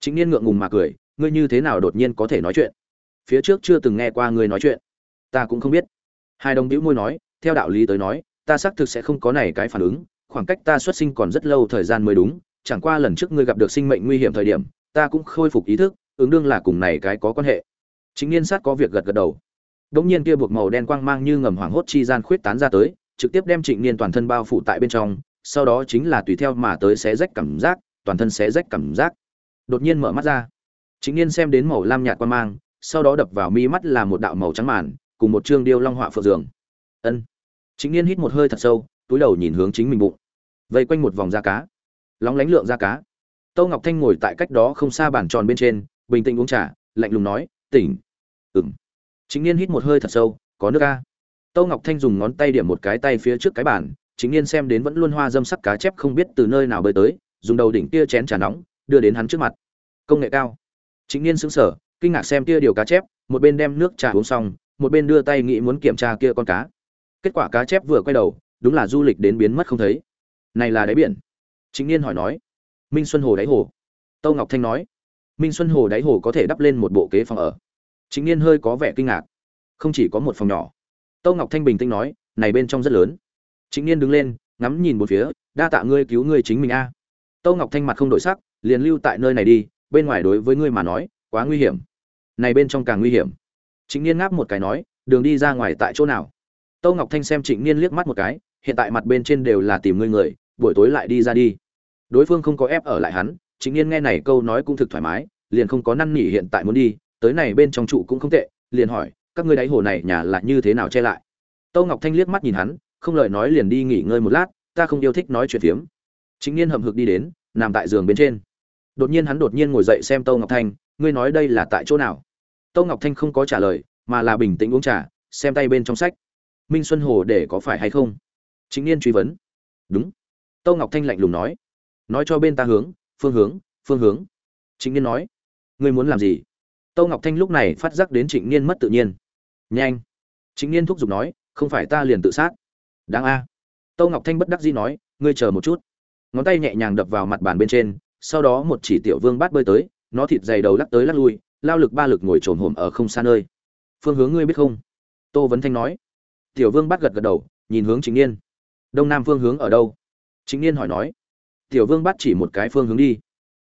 Chính niên ngượng ngùng mà cười ngươi như thế nào đột nhiên có thể nói chuyện? Phía trước chưa từng nghe qua ngươi nói chuyện. Ta cũng không biết. Hai đồng bĩu môi nói, theo đạo lý tới nói, ta xác thực sẽ không có này cái phản ứng, khoảng cách ta xuất sinh còn rất lâu thời gian mới đúng, chẳng qua lần trước ngươi gặp được sinh mệnh nguy hiểm thời điểm, ta cũng khôi phục ý thức, ứng đương là cùng này cái có quan hệ. Chính niên sát có việc gật gật đầu. Đống nhiên kia buộc màu đen quang mang như ngầm hoảng hốt chi gian khuyết tán ra tới, trực tiếp đem trịnh niên toàn thân bao phủ tại bên trong, sau đó chính là tùy theo mà tới xé rách cảm giác, toàn thân xé rách cảm giác. Đột nhiên mở mắt ra chính niên xem đến màu lam nhạt quan mang sau đó đập vào mi mắt là một đạo màu trắng màn cùng một chương điêu long họa phượng giường ân chính niên hít một hơi thật sâu túi đầu nhìn hướng chính mình bụng vây quanh một vòng da cá lóng lánh lượng da cá Tô Ngọc Thanh ngồi tại cách đó không xa bàn tròn bên trên, bình tĩnh uống trà, lạnh lùng nói, "Tỉnh." "Ừm." Chính Niên hít một hơi thật sâu, "Có nước a?" Tô Ngọc Thanh dùng ngón tay điểm một cái tay phía trước cái bàn, Chính Niên xem đến vẫn luôn hoa dâm sắc cá chép không biết từ nơi nào bơi tới, dùng đầu đỉnh kia chén trà nóng, đưa đến hắn trước mặt. Công nghệ cao. Chính Niên sững sờ, kinh ngạc xem kia điều cá chép, một bên đem nước trà uống xong, một bên đưa tay nghĩ muốn kiểm tra kia con cá. Kết quả cá chép vừa quay đầu, đúng là du lịch đến biến mất không thấy. Này là đáy biển. Chính Niên hỏi nói, minh xuân hồ đáy hồ tâu ngọc thanh nói minh xuân hồ đáy hồ có thể đắp lên một bộ kế phòng ở chính niên hơi có vẻ kinh ngạc không chỉ có một phòng nhỏ tâu ngọc thanh bình tĩnh nói này bên trong rất lớn chính niên đứng lên ngắm nhìn một phía đa tạ ngươi cứu ngươi chính mình a à. tâu ngọc thanh mặt không đổi sắc liền lưu tại nơi này đi bên ngoài đối với ngươi mà nói, quá nguy hiểm. Này bên trong càng nguy hiểm. Trịnh niên ngáp một cái nói, đường đi ra ngoài tại chỗ nào? Tâu ngọc thanh xem trịnh niên liếc mắt một cái, hiện tại mặt bên trên đều là tìm ngươi người, buổi tối lại đi ra đi. Đối phương không có ép ở lại hắn, Trịnh Niên nghe này câu nói cũng thực thoải mái, liền không có năn nỉ hiện tại muốn đi, tới này bên trong trụ cũng không tệ, liền hỏi, các ngươi đáy hồ này nhà là như thế nào che lại? Tâu ngọc thanh liếc mắt nhìn hắn, không lời nói liền đi nghỉ ngơi một lát, ta không yêu thích nói chuyện phiếm. Chính niên hậm hực đi đến, nằm tại giường bên trên đột nhiên hắn đột nhiên ngồi dậy xem tâu ngọc thanh, ngươi nói đây là tại chỗ nào? Tâu ngọc thanh không có trả lời, mà là bình tĩnh uống trà, xem tay bên trong sách. Minh xuân hồ để có phải hay không? Chính niên truy vấn. Đúng. Tâu ngọc thanh lạnh lùng nói. Nói cho bên ta hướng, phương hướng phương hướng. Chính niên nói. Ngươi muốn làm gì? Tâu ngọc thanh lúc này phát giác đến trịnh niên mất tự nhiên. Nhanh. Trịnh niên thúc giục nói, không phải ta liền tự sát. Đáng a. Tâu ngọc thanh bất đắc dĩ nói, ngươi chờ một chút. Ngón tay nhẹ nhàng đập vào mặt bàn bên trên sau đó một chỉ tiểu vương bát bơi tới, nó thịt dày đầu lắc tới lắc lui, lao lực ba lực ngồi trồn hổm ở không xa nơi. Phương hướng ngươi biết không? Tô vấn thanh nói. Tiểu vương bát gật gật đầu, nhìn hướng chính niên. Đông nam phương hướng ở đâu? Chính niên hỏi nói. Tiểu vương bát chỉ một cái phương hướng đi.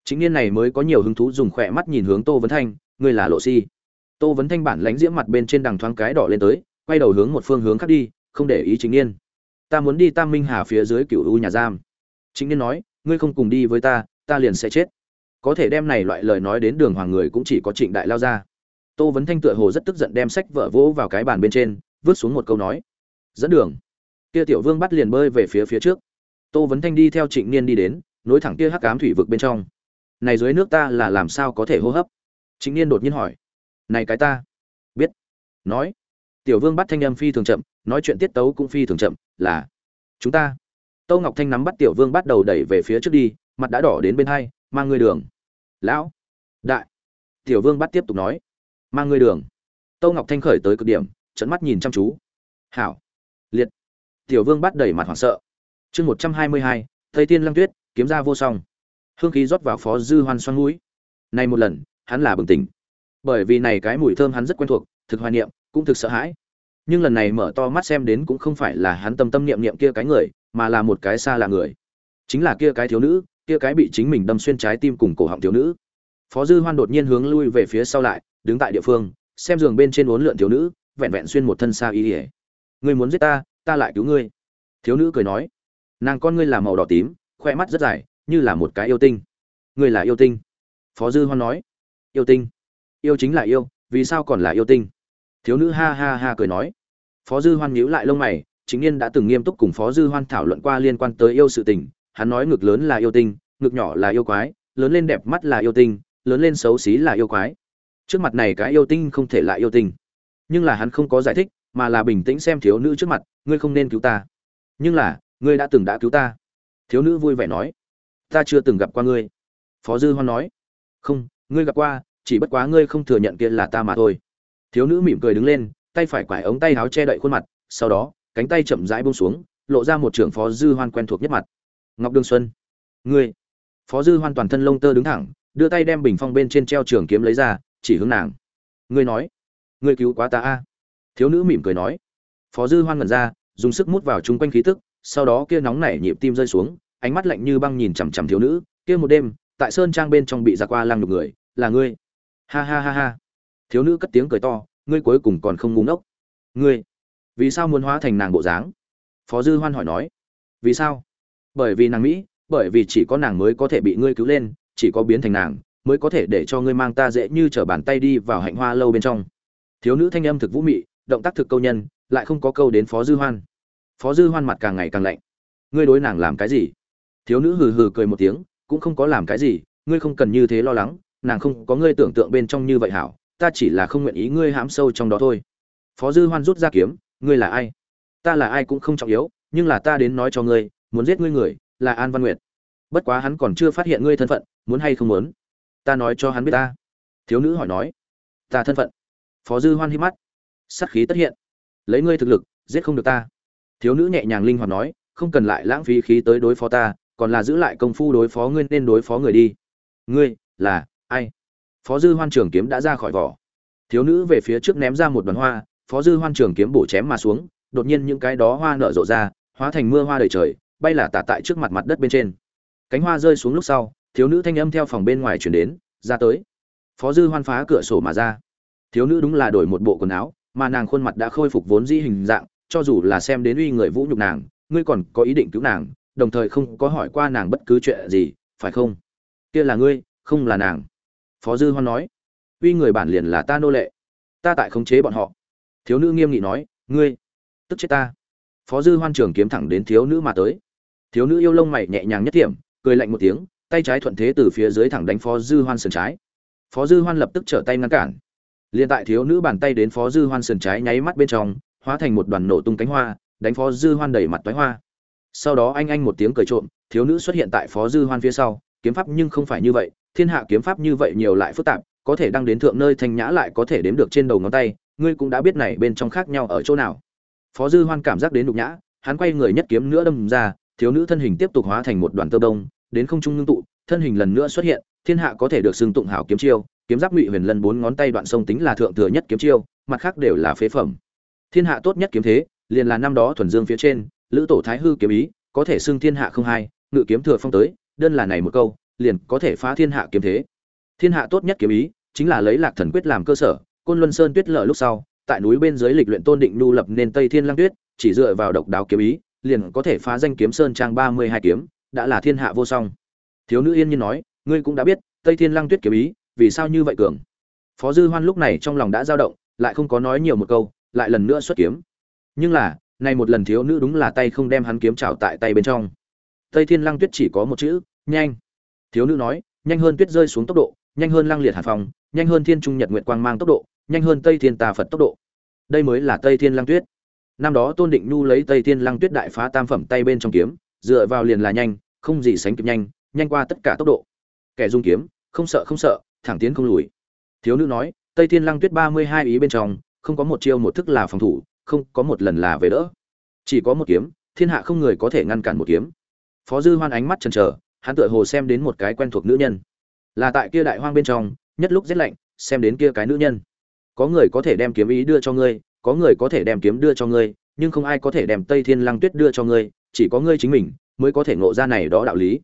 Chính niên này mới có nhiều hứng thú dùng khỏe mắt nhìn hướng tô vấn thanh, ngươi là lộ si. Tô vấn thanh bản lánh diễm mặt bên trên đằng thoáng cái đỏ lên tới, quay đầu hướng một phương hướng khác đi, không để ý chính niên. Ta muốn đi tam minh hà phía dưới cựu u nhà giam. Chính niên nói, ngươi không cùng đi với ta ta liền sẽ chết. Có thể đem này loại lời nói đến đường hoàng người cũng chỉ có trịnh đại lao ra. Tô vấn thanh tựa hồ rất tức giận đem sách vợ vỗ vào cái bàn bên trên, vứt xuống một câu nói. Dẫn đường. Kia tiểu vương bắt liền bơi về phía phía trước. Tô vấn thanh đi theo trịnh niên đi đến, nối thẳng kia hắc cám thủy vực bên trong. Này dưới nước ta là làm sao có thể hô hấp? Trịnh niên đột nhiên hỏi. Này cái ta. Biết. Nói. Tiểu vương bắt thanh âm phi thường chậm, nói chuyện tiết tấu cũng phi thường chậm, là, chúng ta. Tâu ngọc thanh nắm bắt tiểu vương bắt đầu đẩy về phía trước đi mặt đã đỏ đến bên hai, mang người đường. Lão, đại. Tiểu vương bắt tiếp tục nói, mang người đường. Tâu ngọc thanh khởi tới cực điểm trận mắt nhìn chăm chú. Hảo. Liệt. Tiểu vương bắt đẩy mặt hoảng sợ. Chương một trăm hai mươi hai thầy tiên lăng tuyết, kiếm ra vô song. Hương khí rót vào phó dư hoan xoan mũi. Nay một lần, hắn là bừng tỉnh. Bởi vì này cái mùi thơm hắn rất quen thuộc, thực hoài niệm, cũng thực sợ hãi. Nhưng lần này mở to mắt xem đến cũng không phải là hắn tâm tâm niệm niệm kia cái người, mà là một cái xa là người. Chính là kia cái thiếu nữ kia cái bị chính mình đâm xuyên trái tim cùng cổ họng thiếu nữ. Phó dư hoan đột nhiên hướng lui về phía sau lại, đứng tại địa phương, xem giường bên trên uốn lượn thiếu nữ, vẹn vẹn xuyên một thân xa y ỉa ngươi muốn giết ta ta lại cứu ngươi. Thiếu nữ cười nói. Nàng con ngươi là màu đỏ tím khoe mắt rất dài, như là một cái yêu tinh. Ngươi là yêu tinh. Phó dư hoan nói. Yêu tinh. Yêu chính là yêu, vì sao còn là yêu tinh? Thiếu nữ ha ha ha cười nói. Phó dư hoan nhíu lại lông mày, chính niên đã từng nghiêm túc cùng phó dư hoan thảo luận qua liên quan tới yêu sự tình hắn nói ngực lớn là yêu tinh, ngực nhỏ là yêu quái, lớn lên đẹp mắt là yêu tinh, lớn lên xấu xí là yêu quái. Trước mặt này cái yêu tinh không thể lại yêu tinh. Nhưng là hắn không có giải thích, mà là bình tĩnh xem thiếu nữ trước mặt, ngươi không nên cứu ta. Nhưng là, ngươi đã từng đã cứu ta. Thiếu nữ vui vẻ nói, ta chưa từng gặp qua ngươi. Phó dư hoan nói, không, ngươi gặp qua, chỉ bất quá ngươi không thừa nhận kia là ta mà thôi. Thiếu nữ mỉm cười đứng lên, tay phải quải ống tay áo che đậy khuôn mặt, sau đó, cánh tay chậm rãi buông xuống, lộ ra một trưởng phó dư hoan quen thuộc nhất mặt ngọc đương xuân. Ngươi. Phó dư hoan toàn thân lông tơ đứng thẳng, đưa tay đem bình phong bên trên treo trường kiếm lấy ra, chỉ hướng nàng. Ngươi nói. Ngươi cứu quá ta a. Thiếu nữ mỉm cười nói. Phó dư hoan ngẩn ra, dùng sức mút vào chung quanh khí tức, sau đó kia nóng nảy nhịp tim rơi xuống, ánh mắt lạnh như băng nhìn chằm chằm thiếu nữ. Kia một đêm, tại sơn trang bên trong bị giặc qua lăng đục người, là ngươi. Ha ha ha ha. Thiếu nữ cất tiếng cười to, ngươi cuối cùng còn không ngu ngốc. Ngươi. Vì sao muốn hóa thành nàng bộ dáng? Phó dư hoan hỏi nói. Vì sao? Bởi vì nàng mỹ, bởi vì chỉ có nàng mới có thể bị ngươi cứu lên, chỉ có biến thành nàng mới có thể để cho ngươi mang ta dễ như trở bàn tay đi vào hạnh hoa lâu bên trong. Thiếu nữ thanh âm thực vũ mị, động tác thực câu nhân, lại không có câu đến phó dư hoan. Phó dư hoan mặt càng ngày càng lạnh. Ngươi đối nàng làm cái gì? Thiếu nữ hừ hừ cười một tiếng, cũng không có làm cái gì, ngươi không cần như thế lo lắng, nàng không có ngươi tưởng tượng bên trong như vậy hảo, ta chỉ là không nguyện ý ngươi hãm sâu trong đó thôi. Phó dư hoan rút ra kiếm, ngươi là ai? Ta là ai cũng không trọng yếu, nhưng là ta đến nói cho ngươi muốn giết ngươi người, là an văn nguyệt. Bất quá hắn còn chưa phát hiện ngươi thân phận, muốn hay không muốn? Ta nói cho hắn biết ta. Thiếu nữ hỏi nói. Ta thân phận. Phó dư hoan hít mắt. Sắc khí tất hiện. Lấy ngươi thực lực, giết không được ta. Thiếu nữ nhẹ nhàng linh hoạt nói, không cần lại lãng phí khí tới đối phó ta, còn là giữ lại công phu đối phó ngươi nên đối phó người đi. Ngươi, là, ai? Phó dư hoan trường kiếm đã ra khỏi vỏ. Thiếu nữ về phía trước ném ra một đoàn hoa, phó dư hoan trường kiếm bổ chém mà xuống, đột nhiên những cái đó hoa nở rộ ra, hóa thành mưa hoa đầy trời bay là tả tại trước mặt mặt đất bên trên. Cánh hoa rơi xuống lúc sau, thiếu nữ thanh âm theo phòng bên ngoài chuyển đến, ra tới. Phó dư hoan phá cửa sổ mà ra. Thiếu nữ đúng là đổi một bộ quần áo, mà nàng khuôn mặt đã khôi phục vốn dĩ hình dạng, cho dù là xem đến uy người vũ nhục nàng, ngươi còn có ý định cứu nàng, đồng thời không có hỏi qua nàng bất cứ chuyện gì, phải không? Kia là ngươi, không là nàng. Phó dư hoan nói. Uy người bản liền là ta nô lệ. Ta tại khống chế bọn họ. Thiếu nữ nghiêm nghị nói, ngươi, tức chết ta. Phó dư hoan trường kiếm thẳng đến thiếu nữ mà tới thiếu nữ yêu lông mày nhẹ nhàng nhất điểm cười lạnh một tiếng, tay trái thuận thế từ phía dưới thẳng đánh phó dư hoan sườn trái. Phó dư hoan lập tức trở tay ngăn cản. Liền tại thiếu nữ bàn tay đến phó dư hoan sườn trái nháy mắt bên trong, hóa thành một đoàn nổ tung cánh hoa, đánh phó dư hoan đẩy mặt toái hoa. Sau đó anh anh một tiếng cười trộm, thiếu nữ xuất hiện tại phó dư hoan phía sau, kiếm pháp nhưng không phải như vậy, thiên hạ kiếm pháp như vậy nhiều lại phức tạp, có thể đăng đến thượng nơi thanh nhã lại có thể đếm được trên đầu ngón tay, ngươi cũng đã biết này bên trong khác nhau ở chỗ nào. Phó dư hoan cảm giác đến nhục nhã, hắn quay người nhất kiếm nữa đâm ra thiếu nữ thân hình tiếp tục hóa thành một đoàn tơ đông đến không trung ngưng tụ, thân hình lần nữa xuất hiện, thiên hạ có thể được xưng tụng hảo kiếm chiêu, kiếm giáp ngụy huyền lân bốn ngón tay đoạn sông tính là thượng thừa nhất kiếm chiêu, mặt khác đều là phế phẩm. Thiên hạ tốt nhất kiếm thế, liền là năm đó thuần dương phía trên, lữ tổ thái hư kiếm ý, có thể xưng thiên hạ không hai, ngự kiếm thừa phong tới, đơn là này một câu, liền có thể phá thiên hạ kiếm thế. Thiên hạ tốt nhất kiếm ý, chính là lấy lạc thần quyết làm cơ sở, côn luân sơn tuyết lở lúc sau, tại núi bên dưới lịch luyện tôn định nu lập nên tây thiên lang tuyết, chỉ dựa vào độc đáo kiếm ý liền có thể phá danh kiếm sơn trang ba mươi hai kiếm, đã là thiên hạ vô song. Thiếu nữ yên nhiên nói, ngươi cũng đã biết, tây thiên lăng tuyết kiếm ý, vì sao như vậy cường? Phó dư hoan lúc này trong lòng đã dao động, lại không có nói nhiều một câu, lại lần nữa xuất kiếm. Nhưng là này một lần thiếu nữ đúng là tay không đem hắn kiếm chảo tại tay bên trong. Tây thiên lăng tuyết chỉ có một chữ, nhanh. Thiếu nữ nói, nhanh hơn tuyết rơi xuống tốc độ, nhanh hơn lăng liệt hàn phòng nhanh hơn thiên trung nhật nguyệt quang mang tốc độ, nhanh hơn tây thiên tà phật tốc độ. Đây mới là tây thiên lăng tuyết năm đó tôn định nhu lấy tây thiên lang tuyết đại phá tam phẩm tay bên trong kiếm, dựa vào liền là nhanh, không gì sánh kịp nhanh nhanh qua tất cả tốc độ. Kẻ dung kiếm, không sợ không sợ, thẳng tiến không lùi. Thiếu nữ nói, tây thiên lang tuyết ba mươi hai ý bên trong, không có một chiêu một thức là phòng thủ, không có một lần là về đỡ. Chỉ có một kiếm, thiên hạ không người có thể ngăn cản một kiếm. Phó dư hoan ánh mắt chần chờ, hắn tựa hồ xem đến một cái quen thuộc nữ nhân. Là tại kia đại hoang bên trong, nhất lúc rét lạnh, xem đến kia cái nữ nhân. Có người có thể đem kiếm ý đưa cho ngươi có người có thể đem kiếm đưa cho ngươi, nhưng không ai có thể đem tây thiên lăng tuyết đưa cho ngươi, chỉ có ngươi chính mình mới có thể ngộ ra này đó đạo lý.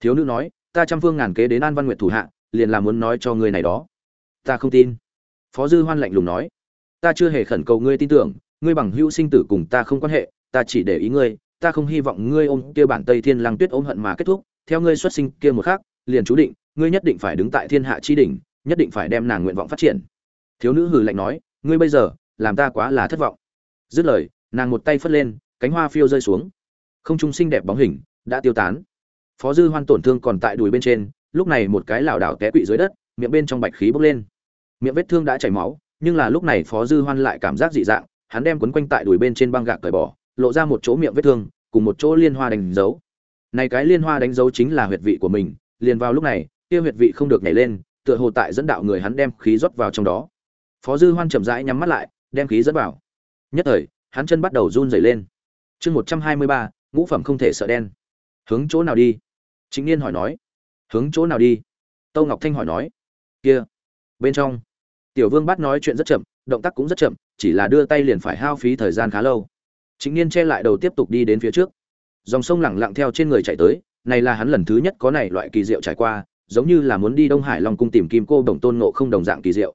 Thiếu nữ nói, ta trăm phương ngàn kế đến an văn nguyện thủ hạ, liền là muốn nói cho ngươi này đó. Ta không tin. Phó dư hoan lạnh lùng nói, ta chưa hề khẩn cầu ngươi tin tưởng, ngươi bằng hữu sinh tử cùng ta không quan hệ, ta chỉ để ý ngươi, ta không hy vọng ngươi ôm kia bản tây thiên lăng tuyết ôm hận mà kết thúc, theo ngươi xuất sinh kia một khác liền chú định, ngươi nhất định phải đứng tại thiên hạ chi đỉnh, nhất định phải đem nàng nguyện vọng phát triển. Thiếu nữ hừ lạnh nói, ngươi bây giờ làm ta quá là thất vọng. Dứt lời, nàng một tay phất lên, cánh hoa phiêu rơi xuống. Không trung xinh đẹp bóng hình đã tiêu tán. Phó dư hoan tổn thương còn tại đùi bên trên, lúc này một cái lảo đảo té quỵ dưới đất, miệng bên trong bạch khí bốc lên. Miệng vết thương đã chảy máu, nhưng là lúc này phó dư hoan lại cảm giác dị dạng, hắn đem quấn quanh tại đùi bên trên băng gạc cởi bỏ, lộ ra một chỗ miệng vết thương, cùng một chỗ liên hoa đánh dấu. Này cái liên hoa đánh dấu chính là huyệt vị của mình, liền vào lúc này, kia huyệt vị không được nhảy lên, tựa hồ tại dẫn đạo người hắn đem khí rót vào trong đó. Phó dư hoan chậm rãi nhắm mắt lại đem khí dẫn vào. Nhất thời, hắn chân bắt đầu run rẩy lên. Chương một trăm hai mươi ba, ngũ phẩm không thể sợ đen. Hướng chỗ nào đi? Chính niên hỏi nói. Hướng chỗ nào đi? Tâu ngọc thanh hỏi nói. Kia, bên trong. Tiểu vương bắt nói chuyện rất chậm, động tác cũng rất chậm, chỉ là đưa tay liền phải hao phí thời gian khá lâu. Chính niên che lại đầu tiếp tục đi đến phía trước. Dòng sông lẳng lặng theo trên người chạy tới, này là hắn lần thứ nhất có này loại kỳ diệu trải qua, giống như là muốn đi đông hải long cung tìm kim cô đồng tôn nộ không đồng dạng kỳ diệu.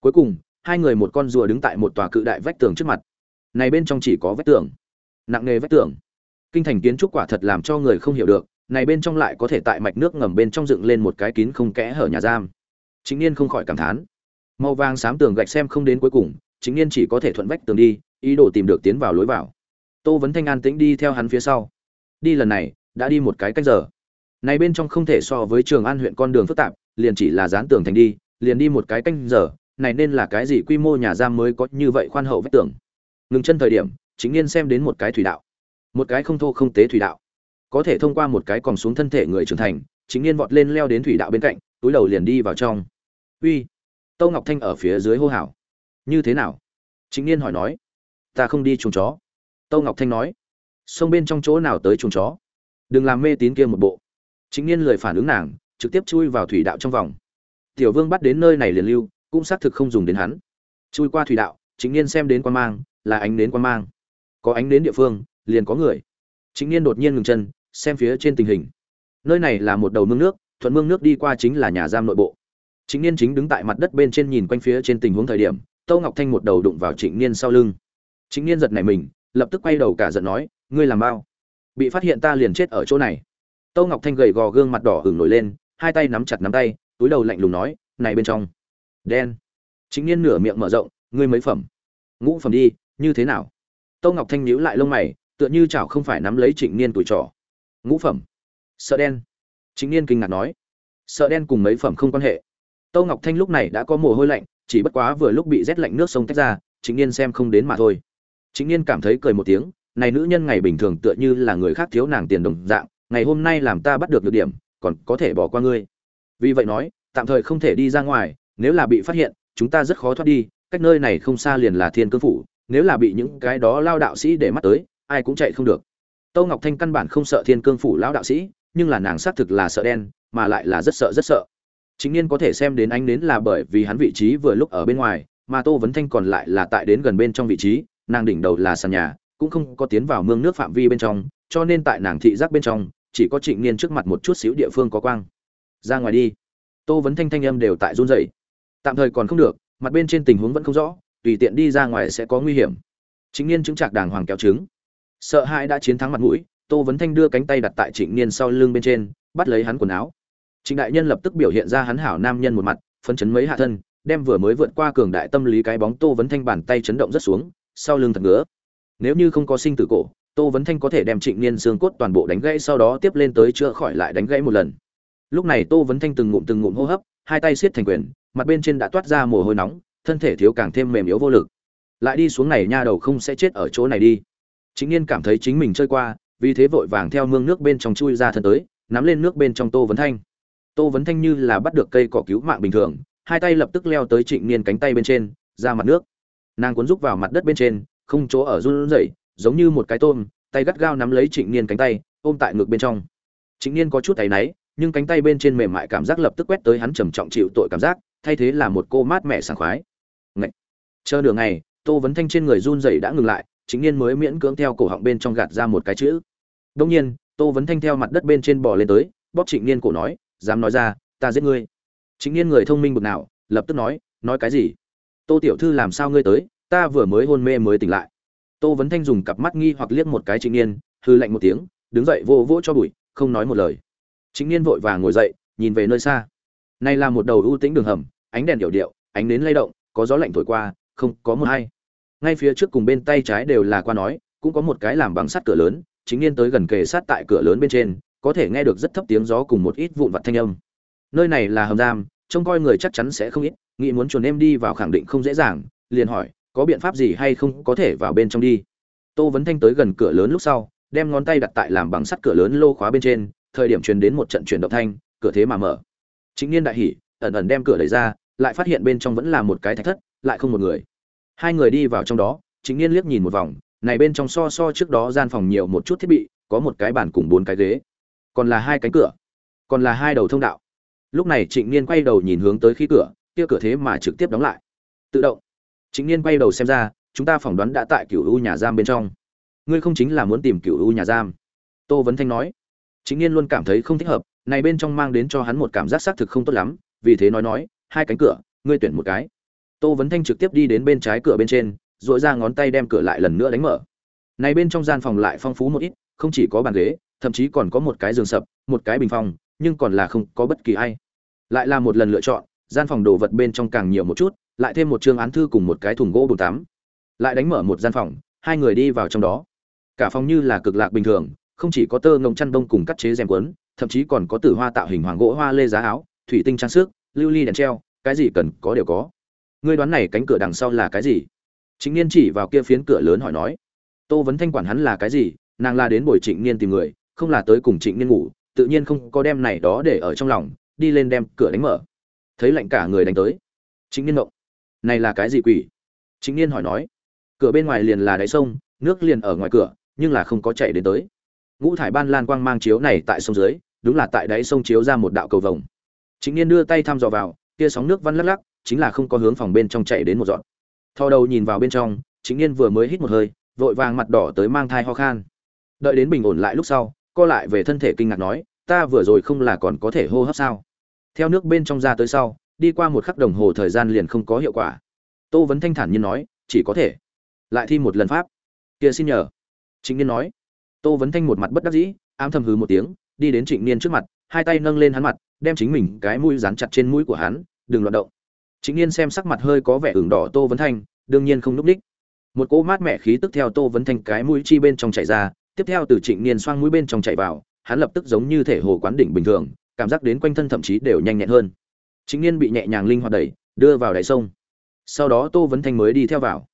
Cuối cùng hai người một con rùa đứng tại một tòa cự đại vách tường trước mặt. Này bên trong chỉ có vách tường. Nặng nghề vách tường. Kinh thành kiến trúc quả thật làm cho người không hiểu được, này bên trong lại có thể tại mạch nước ngầm bên trong dựng lên một cái kín không kẽ hở nhà giam. Chính niên không khỏi cảm thán. Màu vàng xám tường gạch xem không đến cuối cùng, chính niên chỉ có thể thuận vách tường đi, ý đồ tìm được tiến vào lối vào. Tô vấn thanh an tĩnh đi theo hắn phía sau. Đi lần này, đã đi một cái cách giờ. Này bên trong không thể so với trường an huyện con đường phức tạp, liền chỉ là dán tường thành đi, liền đi một cái canh giờ này nên là cái gì quy mô nhà giam mới có như vậy khoan hậu vách tường? Ngừng chân thời điểm, chính niên xem đến một cái thủy đạo. Một cái không thô không tế thủy đạo. Có thể thông qua một cái còn xuống thân thể người trưởng thành, chính niên vọt lên leo đến thủy đạo bên cạnh, túi đầu liền đi vào trong. Uy! Tâu ngọc thanh ở phía dưới hô hào. Như thế nào? Chính niên hỏi nói. Ta không đi chuồng chó. Tâu ngọc thanh nói. Sông bên trong chỗ nào tới chuồng chó? Đừng làm mê tín kia một bộ. Chính niên lười phản ứng nàng, trực tiếp chui vào thủy đạo trong vòng. Tiểu vương bắt đến nơi này liền lưu cũng xác thực không dùng đến hắn. Chui qua thủy đạo chính niên xem đến quan mang, là ánh đến quan mang. Có ánh đến địa phương, liền có người. Chính niên đột nhiên ngừng chân, xem phía trên tình hình. Nơi này là một đầu mương nước, thuận mương nước đi qua chính là nhà giam nội bộ. Chính niên chính đứng tại mặt đất bên trên nhìn quanh phía trên tình huống thời điểm, tâu ngọc thanh một đầu đụng vào trịnh niên sau lưng. Chính niên giật nảy mình, lập tức quay đầu cả giận nói, ngươi làm bao? Bị phát hiện ta liền chết ở chỗ này. Tâu ngọc thanh gầy gò gương mặt đỏ ửng nổi lên, hai tay nắm chặt nắm tay, túi đầu lạnh lùng nói, này bên trong đen chính niên nửa miệng mở rộng ngươi mấy phẩm ngũ phẩm đi như thế nào Tô Ngọc Thanh nhíu lại lông mày, tựa như chảo không phải nắm lấy Trịnh Niên tuổi trỏ. Ngũ phẩm. Sợ đen. Trịnh Niên kinh ngạc nói. Sợ đen cùng mấy phẩm không quan hệ. Tô Ngọc Thanh lúc này đã có mồ hôi lạnh, chỉ bất quá vừa lúc bị rét lạnh nước sông tách ra, Trịnh Niên xem không đến mà thôi. Trịnh Niên cảm thấy cười một tiếng, này nữ nhân ngày bình thường tựa như là người khác thiếu nàng tiền đồng dạng, ngày hôm nay làm ta bắt được được điểm, còn có thể bỏ qua ngươi. Vì vậy nói, tạm thời không thể đi ra ngoài, nếu là bị phát hiện, chúng ta rất khó thoát đi, cách nơi này không xa liền là Thiên Cương phủ, nếu là bị những cái đó lao đạo sĩ để mắt tới ai cũng chạy không được Tô Ngọc Thanh căn bản không sợ Thiên Cương phủ lão đạo sĩ, nhưng là nàng xác thực là sợ đen, mà lại là rất sợ rất sợ. Chính niên có thể xem đến ánh đến là bởi vì hắn vị trí vừa lúc ở bên ngoài, mà Tô Vấn Thanh còn lại là tại đến gần bên trong vị trí, nàng đỉnh đầu là sàn nhà, cũng không có tiến vào mương nước phạm vi bên trong, cho nên tại nàng thị giác bên trong, chỉ có Trịnh Niên trước mặt một chút xíu địa phương có quang. Ra ngoài đi. Tô Vấn Thanh thanh âm đều tại run rẩy. Tạm thời còn không được, mặt bên trên tình huống vẫn không rõ, tùy tiện đi ra ngoài sẽ có nguy hiểm. Chính niên chứng chạc đàng hoàng kéo trứng. Sợ hãi đã chiến thắng mặt mũi tô vấn thanh đưa cánh tay đặt tại trịnh niên sau lưng bên trên bắt lấy hắn quần áo. Trịnh đại nhân lập tức biểu hiện ra hắn hảo nam nhân một mặt phân chấn mấy hạ thân đem vừa mới vượt qua cường đại tâm lý cái bóng tô vấn thanh bàn tay chấn động rất xuống sau lưng thật ngứa. Nếu như không có sinh tử cổ tô vấn thanh có thể đem trịnh niên xương cốt toàn bộ đánh gãy sau đó tiếp lên tới chữa khỏi lại đánh gãy một lần. Lúc này tô vấn thanh từng ngụm từng ngụm hô hấp hai tay siết thành quyền, mặt bên trên đã toát ra mồ hôi nóng, thân thể thiếu càng thêm mềm yếu vô lực. Lại đi xuống này nha đầu không sẽ chết ở chỗ này đi. Chính niên cảm thấy chính mình chơi qua, vì thế vội vàng theo mương nước bên trong chui ra thân tới, nắm lên nước bên trong tô vấn thanh. Tô vấn thanh như là bắt được cây cỏ cứu mạng bình thường, hai tay lập tức leo tới trịnh niên cánh tay bên trên, ra mặt nước. Nàng cuốn rúc vào mặt đất bên trên, không chỗ ở run rẩy, giống như một cái tôm, tay gắt gao nắm lấy trịnh niên cánh tay, ôm tại ngực bên trong. Trịnh niên có chút tay náy nhưng cánh tay bên trên mềm mại cảm giác lập tức quét tới hắn trầm trọng chịu tội cảm giác, thay thế là một cô mát mẻ sảng khoái. Ngậy. chờ nửa ngày, tô vấn thanh trên người run rẩy đã ngừng lại, chính niên mới miễn cưỡng theo cổ họng bên trong gạt ra một cái chữ. Đông nhiên, tô vấn thanh theo mặt đất bên trên bò lên tới, bóp trịnh niên cổ nói, dám nói ra, ta giết ngươi. Chính niên người thông minh bực nào, lập tức nói nói cái gì? Tô tiểu thư làm sao ngươi tới, ta vừa mới hôn mê mới tỉnh lại. Tô vấn thanh dùng cặp mắt nghi hoặc liếc một cái trịnh niên hư lạnh một tiếng, đứng dậy vô vỗ cho bụi, không nói một lời chính niên vội vàng ngồi dậy, nhìn về nơi xa. Nay là một đầu ưu tĩnh đường hầm, ánh đèn điệu điệu, ánh nến lay động, có gió lạnh thổi qua, không, có một hay. Ngay phía trước cùng bên tay trái đều là qua nói, cũng có một cái làm bằng sắt cửa lớn chính niên tới gần kề sát tại cửa lớn bên trên, có thể nghe được rất thấp tiếng gió cùng một ít vụn vặt thanh âm. Nơi này là hầm giam, trông coi người chắc chắn sẽ không ít, nghĩ muốn chuồn em đi vào khẳng định không dễ dàng, liền hỏi, có biện pháp gì hay không có thể vào bên trong đi? Tô vấn thanh tới gần cửa lớn lúc sau, đem ngón tay đặt tại làm bằng sắt cửa lớn lô khóa bên trên thời điểm truyền đến một trận chuyển động thanh, cửa thế mà mở. Chính niên đại hỉ, ẩn ẩn đem cửa đẩy ra, lại phát hiện bên trong vẫn là một cái thạch thất, lại không một người. Hai người đi vào trong đó, chính niên liếc nhìn một vòng, này bên trong so so trước đó gian phòng nhiều một chút thiết bị, có một cái bàn cùng bốn cái ghế. Còn là hai cánh cửa, còn là hai đầu thông đạo. Lúc này trịnh niên quay đầu nhìn hướng tới khí cửa, kia cửa thế mà trực tiếp đóng lại. Tự động. Trịnh niên quay đầu xem ra, chúng ta phỏng đoán đã tại Cửu u nhà giam bên trong. Ngươi không chính là muốn tìm Cửu u nhà giam. Tô vấn thanh nói chính niên luôn cảm thấy không thích hợp, này bên trong mang đến cho hắn một cảm giác xác thực không tốt lắm, vì thế nói nói, hai cánh cửa, ngươi tuyển một cái. Tô vấn thanh trực tiếp đi đến bên trái cửa bên trên dội ra ngón tay đem cửa lại lần nữa đánh mở. Này bên trong gian phòng lại phong phú một ít, không chỉ có bàn ghế, thậm chí còn có một cái giường sập, một cái bình phòng, nhưng còn là không có bất kỳ ai. Lại là một lần lựa chọn, gian phòng đồ vật bên trong càng nhiều một chút, lại thêm một chương án thư cùng một cái thùng gỗ bồn tắm. Lại đánh mở một gian phòng, hai người đi vào trong đó. Cả phòng như là cực lạc bình thường không chỉ có tơ ngông chăn đông cùng cắt chế rèm quấn thậm chí còn có tử hoa tạo hình hoàng gỗ hoa lê giá áo, thủy tinh trang sức, lưu ly đèn treo, cái gì cần có đều có. Ngươi đoán này cánh cửa đằng sau là cái gì? Chính niên chỉ vào kia phiến cửa lớn hỏi nói. Tô vấn thanh quản hắn là cái gì? Nàng la đến buổi trịnh niên tìm người, không là tới cùng trịnh niên ngủ, tự nhiên không có đem này đó để ở trong lòng, đi lên đem cửa đánh mở. Thấy lạnh cả người đánh tới. Trịnh niên động này là cái gì quỷ? Trịnh niên hỏi nói. Cửa bên ngoài liền là đáy sông, nước liền ở ngoài cửa, nhưng là không có chạy đến tới ngũ thải ban lan quang mang chiếu này tại sông dưới, đúng là tại đáy sông chiếu ra một đạo cầu vồng. Chính niên đưa tay thăm dò vào kia sóng nước văn lắc lắc, chính là không có hướng phòng bên trong chạy đến một dọn. Thò đầu nhìn vào bên trong chính niên vừa mới hít một hơi, vội vàng mặt đỏ tới mang thai ho khan. Đợi đến bình ổn lại lúc sau, co lại về thân thể kinh ngạc nói, ta vừa rồi không là còn có thể hô hấp sao? Theo nước bên trong ra tới sau, đi qua một khắc đồng hồ thời gian liền không có hiệu quả. Tô vấn thanh thản nhiên nói, chỉ có thể lại thi một lần pháp. Kia xin nhờ. Chính niên nói tô vấn thanh một mặt bất đắc dĩ, ám thầm hừ một tiếng, đi đến trịnh niên trước mặt, hai tay nâng lên hắn mặt, đem chính mình cái mũi dán chặt trên mũi của hắn, đừng loạt động. Trịnh niên xem sắc mặt hơi có vẻ ửng đỏ, tô vấn thanh đương nhiên không núp đích. Một cỗ mát mẻ khí tức theo tô vấn thanh cái mũi chi bên trong chạy ra, tiếp theo từ trịnh niên xoang mũi bên trong chạy vào, hắn lập tức giống như thể hồ quán đỉnh bình thường, cảm giác đến quanh thân thậm chí đều nhanh nhẹn hơn. Trịnh niên bị nhẹ nhàng linh hoạt đẩy, đưa vào đáy sông. Sau đó tô vấn thanh mới đi theo vào.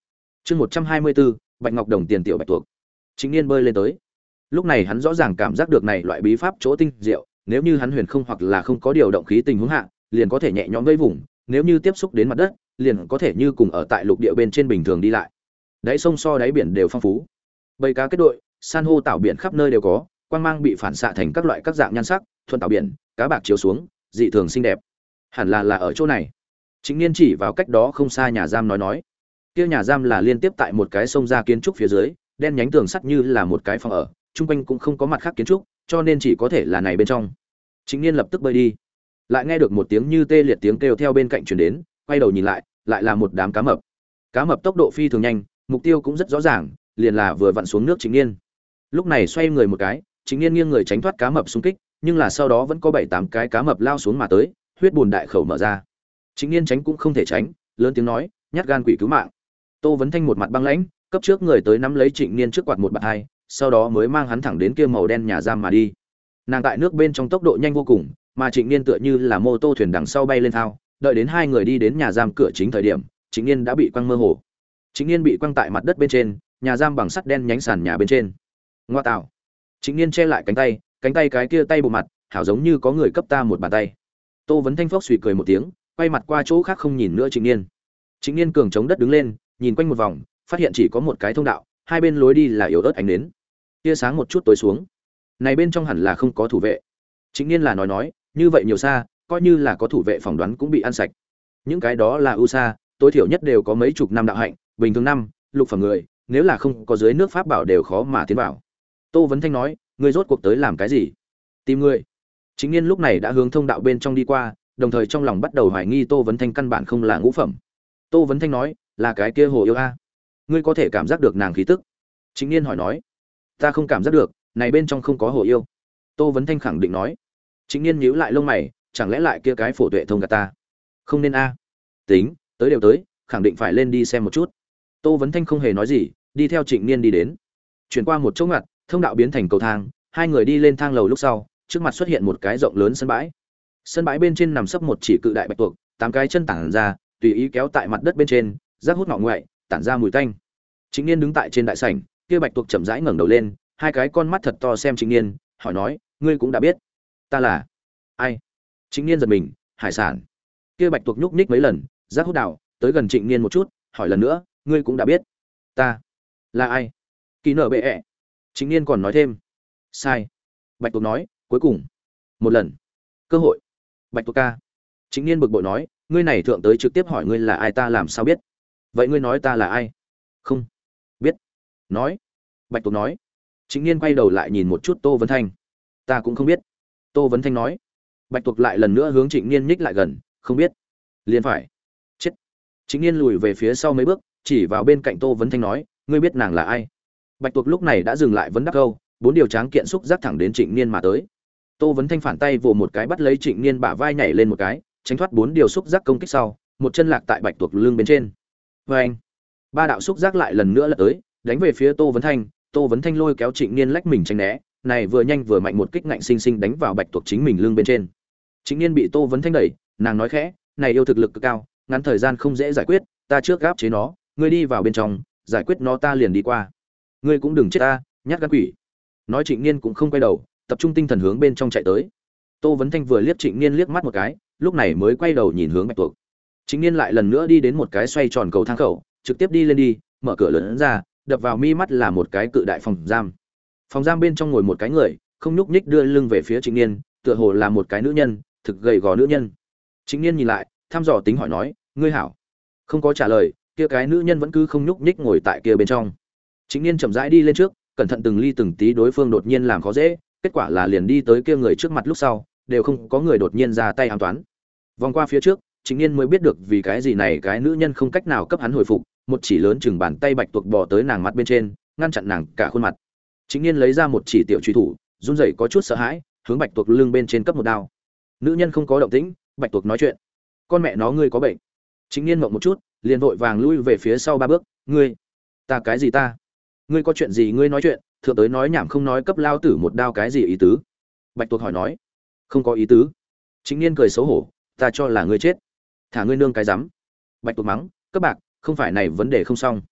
Chương một trăm hai mươi bốn bạch ngọc đồng tiền tiểu bạch tuộc trịnh niên bơi lên tới lúc này hắn rõ ràng cảm giác được này loại bí pháp chỗ tinh diệu, nếu như hắn huyền không hoặc là không có điều động khí tình huống hạ, liền có thể nhẹ nhõm vây vùng, nếu như tiếp xúc đến mặt đất, liền có thể như cùng ở tại lục địa bên trên bình thường đi lại. Đáy sông so đáy biển đều phong phú. Bầy cá kết đội, san hô tảo biển khắp nơi đều có, quang mang bị phản xạ thành các loại các dạng nhan sắc, thuận tảo biển, cá bạc chiếu xuống, dị thường xinh đẹp. Hẳn là là ở chỗ này. Chính niên chỉ vào cách đó không xa nhà giam nói nói. Kia nhà giam là liên tiếp tại một cái sông ra kiến trúc phía dưới, đen nhánh tường sắt như là một cái phòng ở chung quanh cũng không có mặt khác kiến trúc, cho nên chỉ có thể là này bên trong. Chính niên lập tức bơi đi. Lại nghe được một tiếng như tê liệt tiếng kêu theo bên cạnh truyền đến, quay đầu nhìn lại lại là một đám cá mập. Cá mập tốc độ phi thường nhanh, mục tiêu cũng rất rõ ràng, liền là vừa vặn xuống nước chính niên. Lúc này xoay người một cái chính niên nghiêng người tránh thoát cá mập xung kích, nhưng là sau đó vẫn có bảy tám cái cá mập lao xuống mà tới, huyết bùn đại khẩu mở ra. Chính niên tránh cũng không thể tránh, lớn tiếng nói, nhát gan quỷ cứu mạng. Tô vấn thanh một mặt băng lãnh, cấp trước người tới nắm lấy trịnh niên trước quạt một bạt hai sau đó mới mang hắn thẳng đến kia màu đen nhà giam mà đi. Nàng tại nước bên trong tốc độ nhanh vô cùng, mà trịnh niên tựa như là mô tô thuyền đằng sau bay lên thao, đợi đến hai người đi đến nhà giam cửa chính thời điểm, trịnh niên đã bị quăng mơ hồ. Trịnh niên bị quăng tại mặt đất bên trên, nhà giam bằng sắt đen nhánh sàn nhà bên trên. Ngoa tạo. Trịnh niên che lại cánh tay cánh tay cái kia tay bộ mặt, hảo giống như có người cấp ta một bàn tay. Tô vấn thanh phốc suy cười một tiếng, quay mặt qua chỗ khác không nhìn nữa trịnh niên. Trịnh niên cường chống đất đứng lên, nhìn quanh một vòng, phát hiện chỉ có một cái thông đạo, hai bên lối đi là yếu ớt ánh đến tia sáng một chút tối xuống. Này bên trong hẳn là không có thủ vệ. Chính niên là nói nói, như vậy nhiều xa, coi như là có thủ vệ phỏng đoán cũng bị ăn sạch. Những cái đó là ưu xa, tối thiểu nhất đều có mấy chục năm đạo hạnh, bình thường năm, lục phẩm người, nếu là không có dưới nước pháp bảo đều khó mà tiến vào. Tô vấn thanh nói, ngươi rốt cuộc tới làm cái gì? Tìm ngươi chính niên lúc này đã hướng thông đạo bên trong đi qua, đồng thời trong lòng bắt đầu hoài nghi tô vấn thanh căn bản không là ngũ phẩm. Tô vấn thanh nói, là cái kia hồ yêu a. Ngươi có thể cảm giác được nàng khí tức. Chính niên hỏi nói ta không cảm giác được, này bên trong không có hồ yêu. Tô vấn thanh khẳng định nói. Chính niên nhíu lại lông mày, chẳng lẽ lại kia cái phổ tuệ thông gạt ta? Không nên a. À. Tính, tới đều tới, khẳng định phải lên đi xem một chút. Tô vấn thanh không hề nói gì, đi theo trịnh niên đi đến. Chuyển qua một chỗ ngặt, thông đạo biến thành cầu thang, hai người đi lên thang lầu lúc sau, trước mặt xuất hiện một cái rộng lớn sân bãi. Sân bãi bên trên nằm sấp một chỉ cự đại bạch tuộc, tám cái chân tản ra, tùy ý kéo tại mặt đất bên trên rác hút ngọ ngoại tản ra mùi tanh. Chính niên đứng tại trên đại sảnh kia bạch tuộc chậm rãi ngẩng đầu lên hai cái con mắt thật to xem chính niên hỏi nói ngươi cũng đã biết ta là ai? Chính niên giật mình hải sản. Kia bạch tuộc nhúc nhích mấy lần rác hút đảo, tới gần trịnh niên một chút hỏi lần nữa ngươi cũng đã biết ta là ai? Kỳ nở bệ ẹ. Chính niên còn nói thêm sai. Bạch tuộc nói cuối cùng một lần cơ hội. Bạch tuộc ca. Chính niên bực bội nói ngươi này thượng tới trực tiếp hỏi ngươi là ai ta làm sao biết? Vậy ngươi nói ta là ai? Không biết. Nói bạch tuộc nói. Chính niên quay đầu lại nhìn một chút tô vấn thanh. Ta cũng không biết. Tô vấn thanh nói. Bạch tuộc lại lần nữa hướng trịnh niên nhích lại gần. Không biết. Liền phải. Chết. Chính niên lùi về phía sau mấy bước, chỉ vào bên cạnh tô vấn thanh nói, ngươi biết nàng là ai? Bạch tuộc lúc này đã dừng lại vấn đắc câu, bốn điều tráng kiện xúc giác thẳng đến trịnh niên mà tới. Tô vấn thanh phản tay vồ một cái bắt lấy trịnh niên bả vai nhảy lên một cái, tránh thoát bốn điều xúc giác công kích sau, một chân lạc tại bạch tuộc lưng bên trên. Vê anh ba đạo xúc giác lại lần nữa lật tới, đánh về phía tô vấn thanh tô vấn thanh lôi kéo trịnh niên lách mình tránh né, này vừa nhanh vừa mạnh một kích ngạnh sinh sinh đánh vào bạch tuộc chính mình lưng bên trên. Trịnh niên bị tô vấn thanh đẩy, nàng nói khẽ, này yêu thực lực cực cao, ngắn thời gian không dễ giải quyết, ta trước gáp chế nó, ngươi đi vào bên trong, giải quyết nó ta liền đi qua. Ngươi cũng đừng chết ta, nhát gan quỷ. Nói trịnh niên cũng không quay đầu, tập trung tinh thần hướng bên trong chạy tới. Tô vấn thanh vừa liếc trịnh niên liếc mắt một cái, lúc này mới quay đầu nhìn hướng bạch tuộc. Trịnh niên lại lần nữa đi đến một cái xoay tròn cầu thang khẩu, trực tiếp đi lên đi, mở cửa lớn ra đập vào mi mắt là một cái cự đại phòng giam. Phòng giam bên trong ngồi một cái người, không nhúc nhích đưa lưng về phía trịnh niên, tựa hồ là một cái nữ nhân, thực gầy gò nữ nhân. Trịnh niên nhìn lại, thăm dò tính hỏi nói, ngươi hảo? Không có trả lời, kia cái nữ nhân vẫn cứ không nhúc nhích ngồi tại kia bên trong. Trịnh niên chậm rãi đi lên trước, cẩn thận từng ly từng tí đối phương đột nhiên làm khó dễ, kết quả là liền đi tới kia người trước mặt lúc sau, đều không có người đột nhiên ra tay an toán vòng qua phía trước chính niên mới biết được vì cái gì này cái nữ nhân không cách nào cấp hắn hồi phục một chỉ lớn chừng bàn tay bạch tuộc bò tới nàng mặt bên trên, ngăn chặn nàng cả khuôn mặt. Chính niên lấy ra một chỉ tiểu truy thủ, run rẩy có chút sợ hãi, hướng bạch tuộc lưng bên trên cấp một đao. Nữ nhân không có động tĩnh, bạch tuộc nói chuyện. Con mẹ nó ngươi có bệnh. Chính niên mộng một chút, liền vội vàng lui về phía sau ba bước. Ngươi, ta cái gì ta? Ngươi có chuyện gì ngươi nói chuyện, thượng tới nói nhảm không nói cấp lao tử một đao cái gì ý tứ? Bạch tuộc hỏi nói. Không có ý tứ. Chính niên cười xấu hổ, ta cho là ngươi chết. Thả ngươi nương cái rắm. Bạch tuộc mắng các bạc không phải này vấn đề không xong.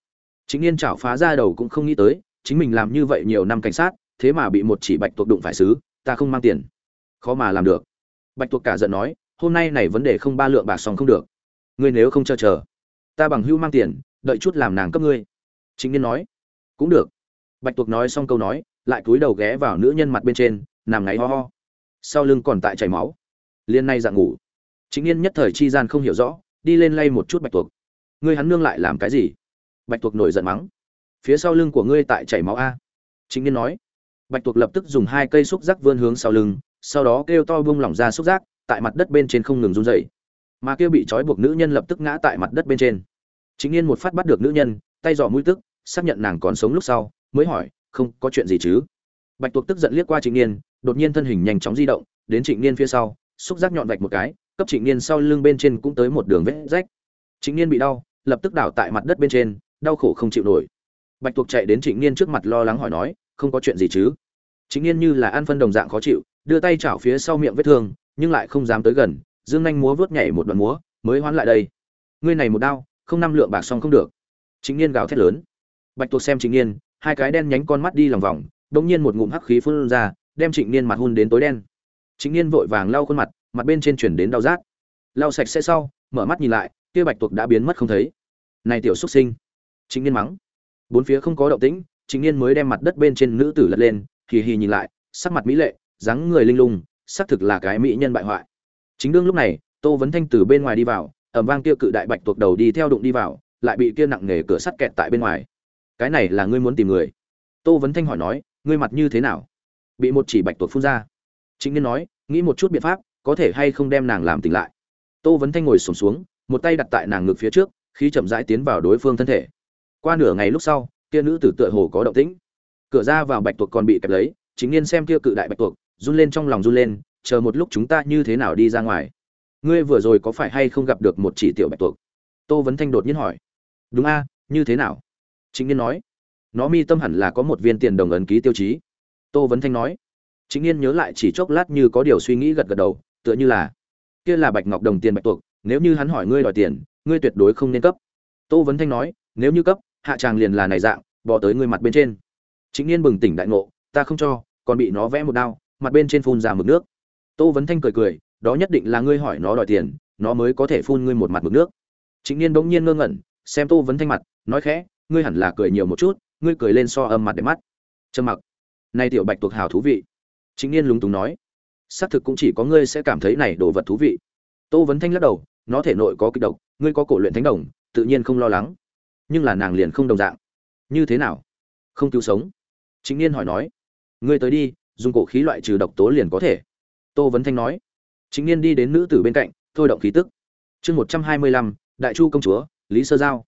Chính Nghiên chảo phá ra đầu cũng không nghĩ tới, chính mình làm như vậy nhiều năm cảnh sát, thế mà bị một chỉ bạch tuộc đụng phải xứ, ta không mang tiền. Khó mà làm được. Bạch tuộc cả giận nói, hôm nay này vấn đề không ba lượng bạc xong không được. Ngươi nếu không chờ chờ, ta bằng hưu mang tiền, đợi chút làm nàng cấp ngươi. Chính niên nói, cũng được. Bạch tuộc nói xong câu nói, lại cúi đầu ghé vào nữ nhân mặt bên trên, nằm ngáy ho ho. Sau lưng còn tại chảy máu. Liên nay dạng ngủ. Chính niên nhất thời chi gian không hiểu rõ, đi lên lay một chút bạch tuộc ngươi hắn nương lại làm cái gì? Bạch tuộc nổi giận mắng. Phía sau lưng của ngươi tại chảy máu a. Chính niên nói. Bạch tuộc lập tức dùng hai cây xúc giác vươn hướng sau lưng, sau đó kêu to buông lỏng ra xúc giác, tại mặt đất bên trên không ngừng run dậy mà kêu bị trói buộc nữ nhân lập tức ngã tại mặt đất bên trên. Chính niên một phát bắt được nữ nhân, tay dò mũi tức, xác nhận nàng còn sống lúc sau, mới hỏi, không có chuyện gì chứ? Bạch tuộc tức giận liếc qua Chính niên, đột nhiên thân hình nhanh chóng di động, đến trịnh niên phía sau, xúc giác nhọn vạch một cái, cấp trịnh niên sau lưng bên trên cũng tới một đường vết rách. Trịnh niên bị đau lập tức đảo tại mặt đất bên trên, đau khổ không chịu nổi. Bạch tuộc chạy đến trịnh niên trước mặt lo lắng hỏi nói, không có chuyện gì chứ? Trịnh niên như là ăn phân đồng dạng khó chịu, đưa tay chảo phía sau miệng vết thương, nhưng lại không dám tới gần, dương nhanh múa vớt nhảy một đoạn múa, mới hoán lại đây. Ngươi này một đau không năm lượng bạc xong không được. Trịnh niên gào thét lớn. Bạch tuộc xem trịnh niên, hai cái đen nhánh con mắt đi lòng vòng, đột nhiên một ngụm hắc khí phun ra, đem trịnh niên mặt hun đến tối đen. Trịnh niên vội vàng lau khuôn mặt mặt bên trên chuyển đến đau rát. Lau sạch sẽ sau. Mở mắt nhìn lại kia bạch tuộc đã biến mất không thấy. Này tiểu xuất sinh. Chính niên mắng. Bốn phía không có động tĩnh chính niên mới đem mặt đất bên trên nữ tử lật lên hì hì nhìn lại sắc mặt mỹ lệ dáng người linh lung xác thực là cái mỹ nhân bại hoại. Chính đương lúc này tô vấn thanh từ bên ngoài đi vào ẩm vang kia cự đại bạch tuộc đầu đi theo đụng đi vào lại bị kia nặng nề cửa sắt kẹt tại bên ngoài. Cái này là ngươi muốn tìm người? Tô vấn thanh hỏi nói ngươi mặt như thế nào? Bị một chỉ bạch tuộc phun ra. Chính niên nói nghĩ một chút biện pháp có thể hay không đem nàng làm tỉnh lại. Tô vấn thanh ngồi sổm xuống, xuống một tay đặt tại nàng ngực phía trước khi chậm rãi tiến vào đối phương thân thể. Qua nửa ngày lúc sau, kia nữ tử tựa hồ có động tĩnh. Cửa ra vào bạch tuộc còn bị kẹp lấy, chính niên xem kia cự đại bạch tuộc, run lên trong lòng run lên, chờ một lúc chúng ta như thế nào đi ra ngoài. Ngươi vừa rồi có phải hay không gặp được một chỉ tiểu bạch tuộc? Tô vấn thanh đột nhiên hỏi. Đúng a, như thế nào? Chính niên nói. Nó mi tâm hẳn là có một viên tiền đồng ấn ký tiêu chí. Tô vấn thanh nói. Chính niên nhớ lại chỉ chốc lát như có điều suy nghĩ gật gật đầu, tựa như là, kia là bạch ngọc đồng tiền bạch tuộc nếu như hắn hỏi ngươi đòi tiền, ngươi tuyệt đối không nên cấp. Tô vấn thanh nói, nếu như cấp, hạ tràng liền là này dạng, bỏ tới ngươi mặt bên trên. Chính n bừng tỉnh đại ngộ, ta không cho, còn bị nó vẽ một đao, mặt bên trên phun ra mực nước. Tô vấn thanh cười cười, đó nhất định là ngươi hỏi nó đòi tiền, nó mới có thể phun ngươi một mặt mực nước. Chính n bỗng nhiên ngơ ngẩn, xem tô vấn thanh mặt, nói khẽ, ngươi hẳn là cười nhiều một chút, ngươi cười lên so âm mặt để mắt. Trầm mặc. Nay tiểu bạch tuộc hào thú vị. Chính niên lúng túng nói, xác thực cũng chỉ có ngươi sẽ cảm thấy này đồ vật thú vị. Tô vấn thanh lắc đầu nó thể nội có kịch độc, ngươi có cổ luyện thánh đồng, tự nhiên không lo lắng. Nhưng là nàng liền không đồng dạng. Như thế nào? Không cứu sống. Chính niên hỏi nói. Ngươi tới đi, dùng cổ khí loại trừ độc tố liền có thể. Tô vấn thanh nói. Chính niên đi đến nữ tử bên cạnh, thôi động khí tức. Chương một trăm hai mươi lăm, đại chu công chúa, lý sơ giao.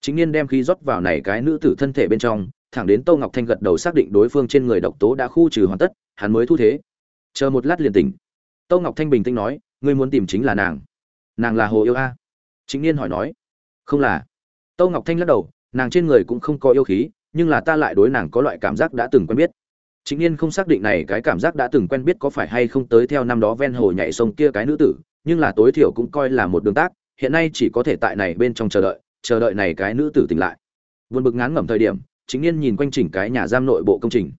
Chính niên đem khí rót vào này cái nữ tử thân thể bên trong, thẳng đến tô ngọc thanh gật đầu xác định đối phương trên người độc tố đã khu trừ hoàn tất, hắn mới thu thế. Chờ một lát liền tỉnh. Tô ngọc thanh bình tĩnh nói, ngươi muốn tìm chính là nàng nàng là hồ yêu a? Chính niên hỏi nói. Không là. Tô ngọc thanh lắc đầu, nàng trên người cũng không có yêu khí, nhưng là ta lại đối nàng có loại cảm giác đã từng quen biết. Chính niên không xác định này cái cảm giác đã từng quen biết có phải hay không tới theo năm đó ven hồ nhảy sông kia cái nữ tử, nhưng là tối thiểu cũng coi là một đường tác, hiện nay chỉ có thể tại này bên trong chờ đợi chờ đợi này cái nữ tử tỉnh lại. Vượt bực ngán ngẩm thời điểm chính niên nhìn quanh chỉnh cái nhà giam nội bộ công trình.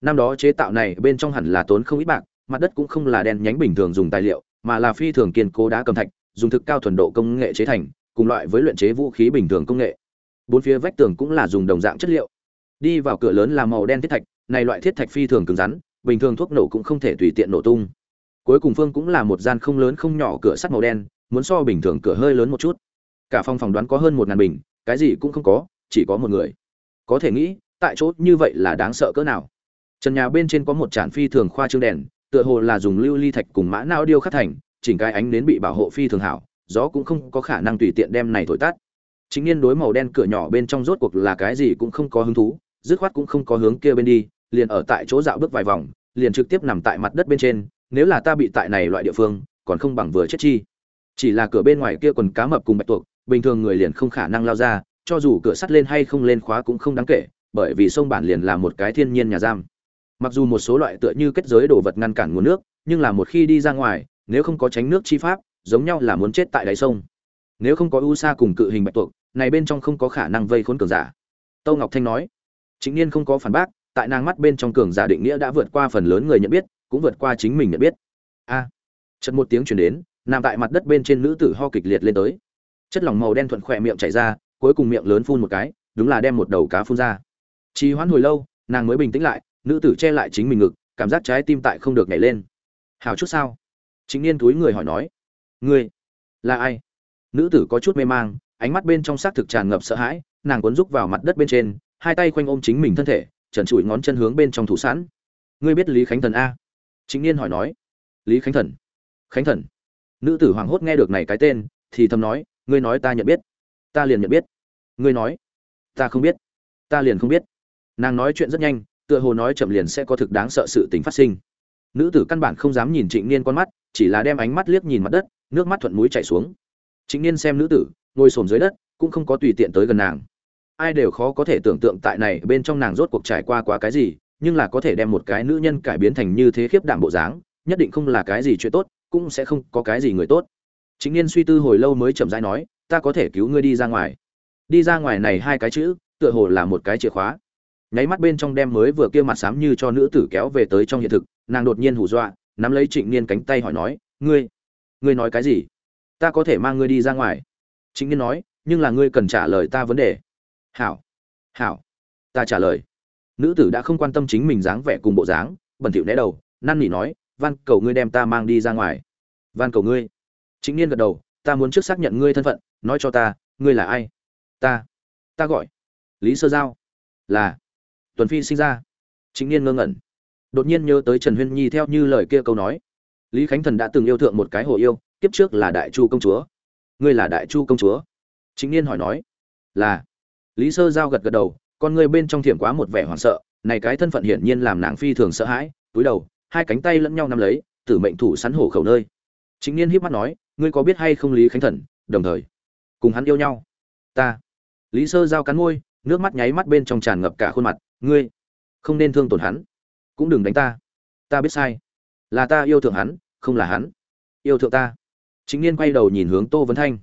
Năm đó chế tạo này bên trong hẳn là tốn không ít bạc, mặt đất cũng không là đen nhánh bình thường dùng tài liệu, mà là phi thường kiên cố đá cầm thạch dùng thực cao thuần độ công nghệ chế thành, cùng loại với luyện chế vũ khí bình thường công nghệ. Bốn phía vách tường cũng là dùng đồng dạng chất liệu. Đi vào cửa lớn là màu đen thiết thạch, này loại thiết thạch phi thường cứng rắn, bình thường thuốc nổ cũng không thể tùy tiện nổ tung. Cuối cùng phương cũng là một gian không lớn không nhỏ cửa sắt màu đen, muốn so bình thường cửa hơi lớn một chút. Cả phòng phòng đoán có hơn một ngàn bình, cái gì cũng không có, chỉ có một người. Có thể nghĩ, tại chỗ như vậy là đáng sợ cỡ nào. Trần nhà bên trên có một tràn phi thường khoa trương đèn, tựa hồ là dùng lưu ly thạch cùng mã não điêu khắc thành chỉnh cái ánh nến bị bảo hộ phi thường hảo, gió cũng không có khả năng tùy tiện đem này thổi tắt. Chính niên đối màu đen cửa nhỏ bên trong rốt cuộc là cái gì cũng không có hứng thú, dứt khoát cũng không có hướng kia bên đi, liền ở tại chỗ dạo bước vài vòng, liền trực tiếp nằm tại mặt đất bên trên, nếu là ta bị tại này loại địa phương, còn không bằng vừa chết chi. Chỉ là cửa bên ngoài kia quần cá mập cùng bạch tuộc, bình thường người liền không khả năng lao ra, cho dù cửa sắt lên hay không lên khóa cũng không đáng kể, bởi vì sông bản liền là một cái thiên nhiên nhà giam. Mặc dù một số loại tựa như kết giới đồ vật ngăn cản nguồn nước, nhưng là một khi đi ra ngoài nếu không có tránh nước chi pháp giống nhau là muốn chết tại đáy sông. Nếu không có u sa cùng cự hình bạch tuộc này bên trong không có khả năng vây khốn cường giả. Tâu ngọc thanh nói. Chính niên không có phản bác tại nàng mắt bên trong cường giả định nghĩa đã vượt qua phần lớn người nhận biết cũng vượt qua chính mình nhận biết. A. À, chật một tiếng chuyển đến nằm tại mặt đất bên trên nữ tử ho kịch liệt lên tới. Chất lỏng màu đen thuận khỏe miệng chảy ra cuối cùng miệng lớn phun một cái đúng là đem một đầu cá phun ra. Trì hoãn hồi lâu nàng mới bình tĩnh lại nữ tử che lại chính mình ngực cảm giác trái tim tại không được nhảy lên. Hào chút sao? Chính niên túi người hỏi nói, ngươi là ai? Nữ tử có chút mê mang, ánh mắt bên trong xác thực tràn ngập sợ hãi, nàng cuốn rúc vào mặt đất bên trên, hai tay quanh ôm chính mình thân thể, trần trụi ngón chân hướng bên trong thủ sẵn. Ngươi biết lý khánh thần a? Chính niên hỏi nói. Lý khánh thần. Khánh thần? Nữ tử hoảng hốt nghe được này cái tên, thì thầm nói, ngươi nói ta nhận biết. Ta liền nhận biết. Ngươi nói. Ta không biết. Ta liền không biết. Nàng nói chuyện rất nhanh, tựa hồ nói chậm liền sẽ có thực đáng sợ sự tình phát sinh. Nữ tử căn bản không dám nhìn trịnh niên con mắt chỉ là đem ánh mắt liếc nhìn mặt đất, nước mắt thuận mũi chảy xuống. Trịnh niên xem nữ tử, ngồi xổm dưới đất, cũng không có tùy tiện tới gần nàng. Ai đều khó có thể tưởng tượng tại này bên trong nàng rốt cuộc trải qua quá cái gì, nhưng là có thể đem một cái nữ nhân cải biến thành như thế khiếp đảm bộ dáng, nhất định không là cái gì chuyện tốt, cũng sẽ không có cái gì người tốt. Chính niên suy tư hồi lâu mới chậm rãi nói, ta có thể cứu ngươi đi ra ngoài. Đi ra ngoài này hai cái chữ, tựa hồ là một cái chìa khóa. Nháy mắt bên trong đem mới vừa kia mặt xám như cho nữ tử kéo về tới trong hiện thực, nàng đột nhiên hù dọa nắm lấy trịnh niên cánh tay hỏi nói, ngươi ngươi nói cái gì? Ta có thể mang ngươi đi ra ngoài. Trịnh niên nói, nhưng là ngươi cần trả lời ta vấn đề. Hảo hảo, ta trả lời. Nữ tử đã không quan tâm chính mình dáng vẻ cùng bộ dáng, bẩn thỉu né đầu, năn nỉ nói, van, cầu ngươi đem ta mang đi ra ngoài. Van, cầu ngươi. Chính niên gật đầu, ta muốn trước xác nhận ngươi thân phận, nói cho ta, ngươi là ai? Ta ta gọi lý sơ giao, là tuần phi sinh ra. Chính niên ngơ ngẩn đột nhiên nhớ tới trần huyên nhi theo như lời kia câu nói. Lý khánh thần đã từng yêu thượng một cái hồ yêu, kiếp trước là đại chu công chúa. Ngươi là đại chu công chúa? Chính niên hỏi nói. Là. Lý sơ giao gật gật đầu, con ngươi bên trong thiểm quá một vẻ hoảng sợ, này cái thân phận hiển nhiên làm nàng phi thường sợ hãi, túi đầu, hai cánh tay lẫn nhau nắm lấy, tử mệnh thủ sắn hổ khẩu nơi. Chính niên híp mắt nói, ngươi có biết hay không lý khánh thần, đồng thời, cùng hắn yêu nhau? Ta. Lý sơ giao cắn môi, nước mắt nháy mắt bên trong tràn ngập cả khuôn mặt, ngươi không nên thương tổn hắn cũng đừng đánh ta. Ta biết sai. Là ta yêu thượng hắn, không là hắn. Yêu thượng ta. Chính niên quay đầu nhìn hướng tô vấn thanh.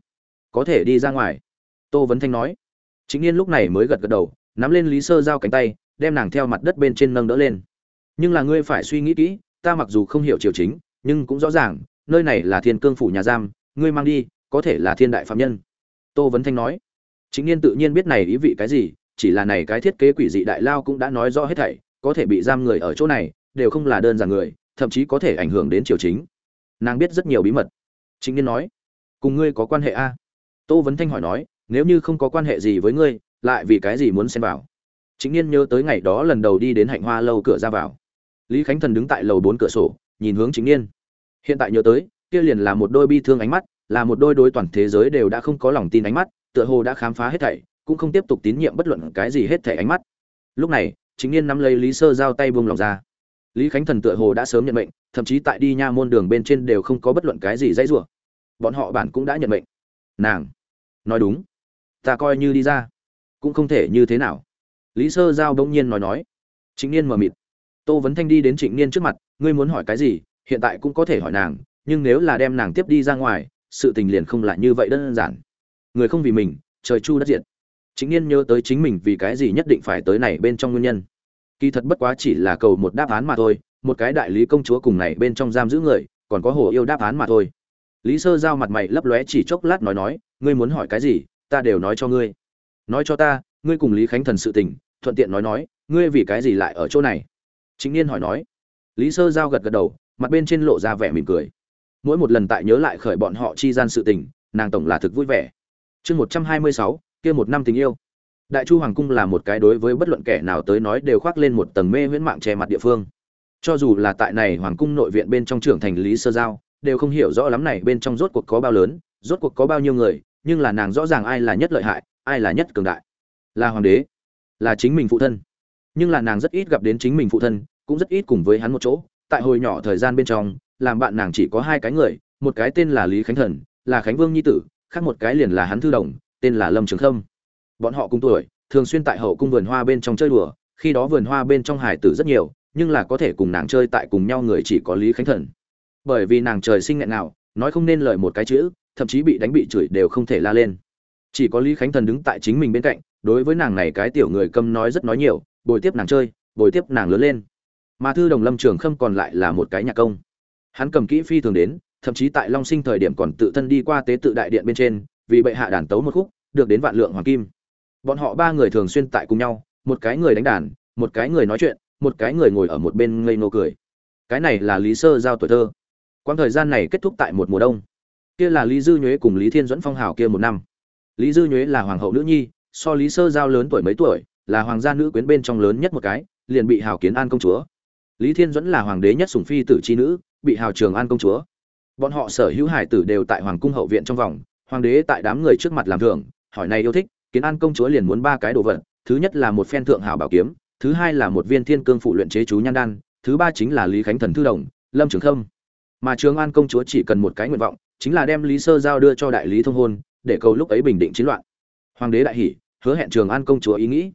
Có thể đi ra ngoài. Tô vấn thanh nói. Chính niên lúc này mới gật gật đầu, nắm lên lý sơ giao cánh tay, đem nàng theo mặt đất bên trên nâng đỡ lên. Nhưng là ngươi phải suy nghĩ kỹ, ta mặc dù không hiểu triều chính, nhưng cũng rõ ràng, nơi này là thiên cương phủ nhà giam, ngươi mang đi, có thể là thiên đại phạm nhân. Tô vấn thanh nói. Chính niên tự nhiên biết này ý vị cái gì, chỉ là này cái thiết kế quỷ dị đại lao cũng đã nói rõ hết thảy có thể bị giam người ở chỗ này, đều không là đơn giản người, thậm chí có thể ảnh hưởng đến triều chính. Nàng biết rất nhiều bí mật. Chính niên nói, cùng ngươi có quan hệ a? Tô vấn thanh hỏi nói, nếu như không có quan hệ gì với ngươi, lại vì cái gì muốn xen vào? Chính niên nhớ tới ngày đó lần đầu đi đến hạnh hoa lâu cửa ra vào. Lý khánh thần đứng tại lầu bốn cửa sổ, nhìn hướng chính niên hiện tại nhớ tới, kia liền là một đôi bi thương ánh mắt, là một đôi đối toàn thế giới đều đã không có lòng tin ánh mắt, tựa hồ đã khám phá hết thảy, cũng không tiếp tục tín nhiệm bất luận cái gì hết thảy ánh mắt. Lúc này chính niên nắm lấy lý sơ giao tay buông lòng ra. Lý khánh thần tựa hồ đã sớm nhận mệnh, thậm chí tại đi nha môn đường bên trên đều không có bất luận cái gì dãy rủa. Bọn họ bản cũng đã nhận mệnh. Nàng, nói đúng. Ta coi như đi ra, cũng không thể như thế nào. Lý sơ giao bỗng nhiên nói nói. Chính niên mờ mịt. Tô vấn thanh đi đến trịnh niên trước mặt, ngươi muốn hỏi cái gì, hiện tại cũng có thể hỏi nàng, nhưng nếu là đem nàng tiếp đi ra ngoài, sự tình liền không lại như vậy đơn giản. Người không vì mình, trời chu đất diệt chính niên nhớ tới chính mình vì cái gì nhất định phải tới này bên trong nguyên nhân. Kỳ thật bất quá chỉ là cầu một đáp án mà thôi, một cái đại lý công chúa cùng này bên trong giam giữ người, còn có hồ yêu đáp án mà thôi. Lý sơ giao mặt mày lấp lóe chỉ chốc lát nói nói, ngươi muốn hỏi cái gì, ta đều nói cho ngươi. Nói cho ta, ngươi cùng lý khánh thần sự tình, thuận tiện nói nói, ngươi vì cái gì lại ở chỗ này? Chính niên hỏi nói. Lý sơ giao gật gật đầu, mặt bên trên lộ ra vẻ mỉm cười. Mỗi một lần tại nhớ lại khởi bọn họ chi gian sự tình, nàng tổng là thực vui vẻ. Chương một trăm hai mươi sáu kia một năm tình yêu. Đại chu hoàng cung là một cái đối với bất luận kẻ nào tới nói đều khoác lên một tầng mê huyễn mạng che mặt địa phương. Cho dù là tại này hoàng cung nội viện bên trong trưởng thành lý sơ giao, đều không hiểu rõ lắm này bên trong rốt cuộc có bao lớn, rốt cuộc có bao nhiêu người, nhưng là nàng rõ ràng ai là nhất lợi hại, ai là nhất cường đại. Là hoàng đế, là chính mình phụ thân. Nhưng là nàng rất ít gặp đến chính mình phụ thân, cũng rất ít cùng với hắn một chỗ. Tại hồi nhỏ thời gian bên trong, làm bạn nàng chỉ có hai cái người, một cái tên là lý khánh thần, là khánh vương nhi tử, khác một cái liền là hắn thư đồng tên là lâm trường khâm. Bọn họ cùng tuổi, thường xuyên tại hậu cung vườn hoa bên trong chơi đùa, khi đó vườn hoa bên trong hải tử rất nhiều, nhưng là có thể cùng nàng chơi tại cùng nhau người chỉ có lý khánh thần. Bởi vì nàng trời sinh nghẹn nào nói không nên lời một cái chữ, thậm chí bị đánh bị chửi đều không thể la lên. Chỉ có lý khánh thần đứng tại chính mình bên cạnh, đối với nàng này cái tiểu người câm nói rất nói nhiều, bồi tiếp nàng chơi, bồi tiếp nàng lớn lên. Mà thư đồng lâm trường khâm còn lại là một cái nhạc công. Hắn cầm kỹ phi thường đến, thậm chí tại long sinh thời điểm còn tự thân đi qua tế tự đại điện bên trên, vì bệ hạ đàn tấu một khúc được đến vạn lượng hoàng kim. Bọn họ ba người thường xuyên tại cùng nhau, một cái người đánh đàn, một cái người nói chuyện, một cái người ngồi ở một bên ngây nô cười. Cái này là lý sơ giao tuổi thơ. Quãng thời gian này kết thúc tại một mùa đông. Kia là lý dư nhuế cùng lý thiên dẫn phong hào kia một năm. Lý dư nhuế là hoàng hậu nữ nhi, so lý sơ giao lớn tuổi mấy tuổi, là hoàng gia nữ quyến bên trong lớn nhất một cái, liền bị hào kiến an công chúa. Lý thiên dẫn là hoàng đế nhất sủng phi tử chi nữ, bị hào trường an công chúa. Bọn họ sở hữu hải tử đều tại hoàng cung hậu viện trong vòng, hoàng đế tại đám người trước mặt làm thưởng hỏi này yêu thích, kiến an công chúa liền muốn ba cái đồ vật, thứ nhất là một phen thượng hảo bảo kiếm, thứ hai là một viên thiên cương phụ luyện chế chú nhan đan, thứ ba chính là lý khánh thần thư đồng, lâm trường khâm. Mà trường an công chúa chỉ cần một cái nguyện vọng, chính là đem lý sơ giao đưa cho đại lý thông hôn, để cầu lúc ấy bình định chiến loạn. Hoàng đế đại hỷ hứa hẹn trường an công chúa ý nghĩ.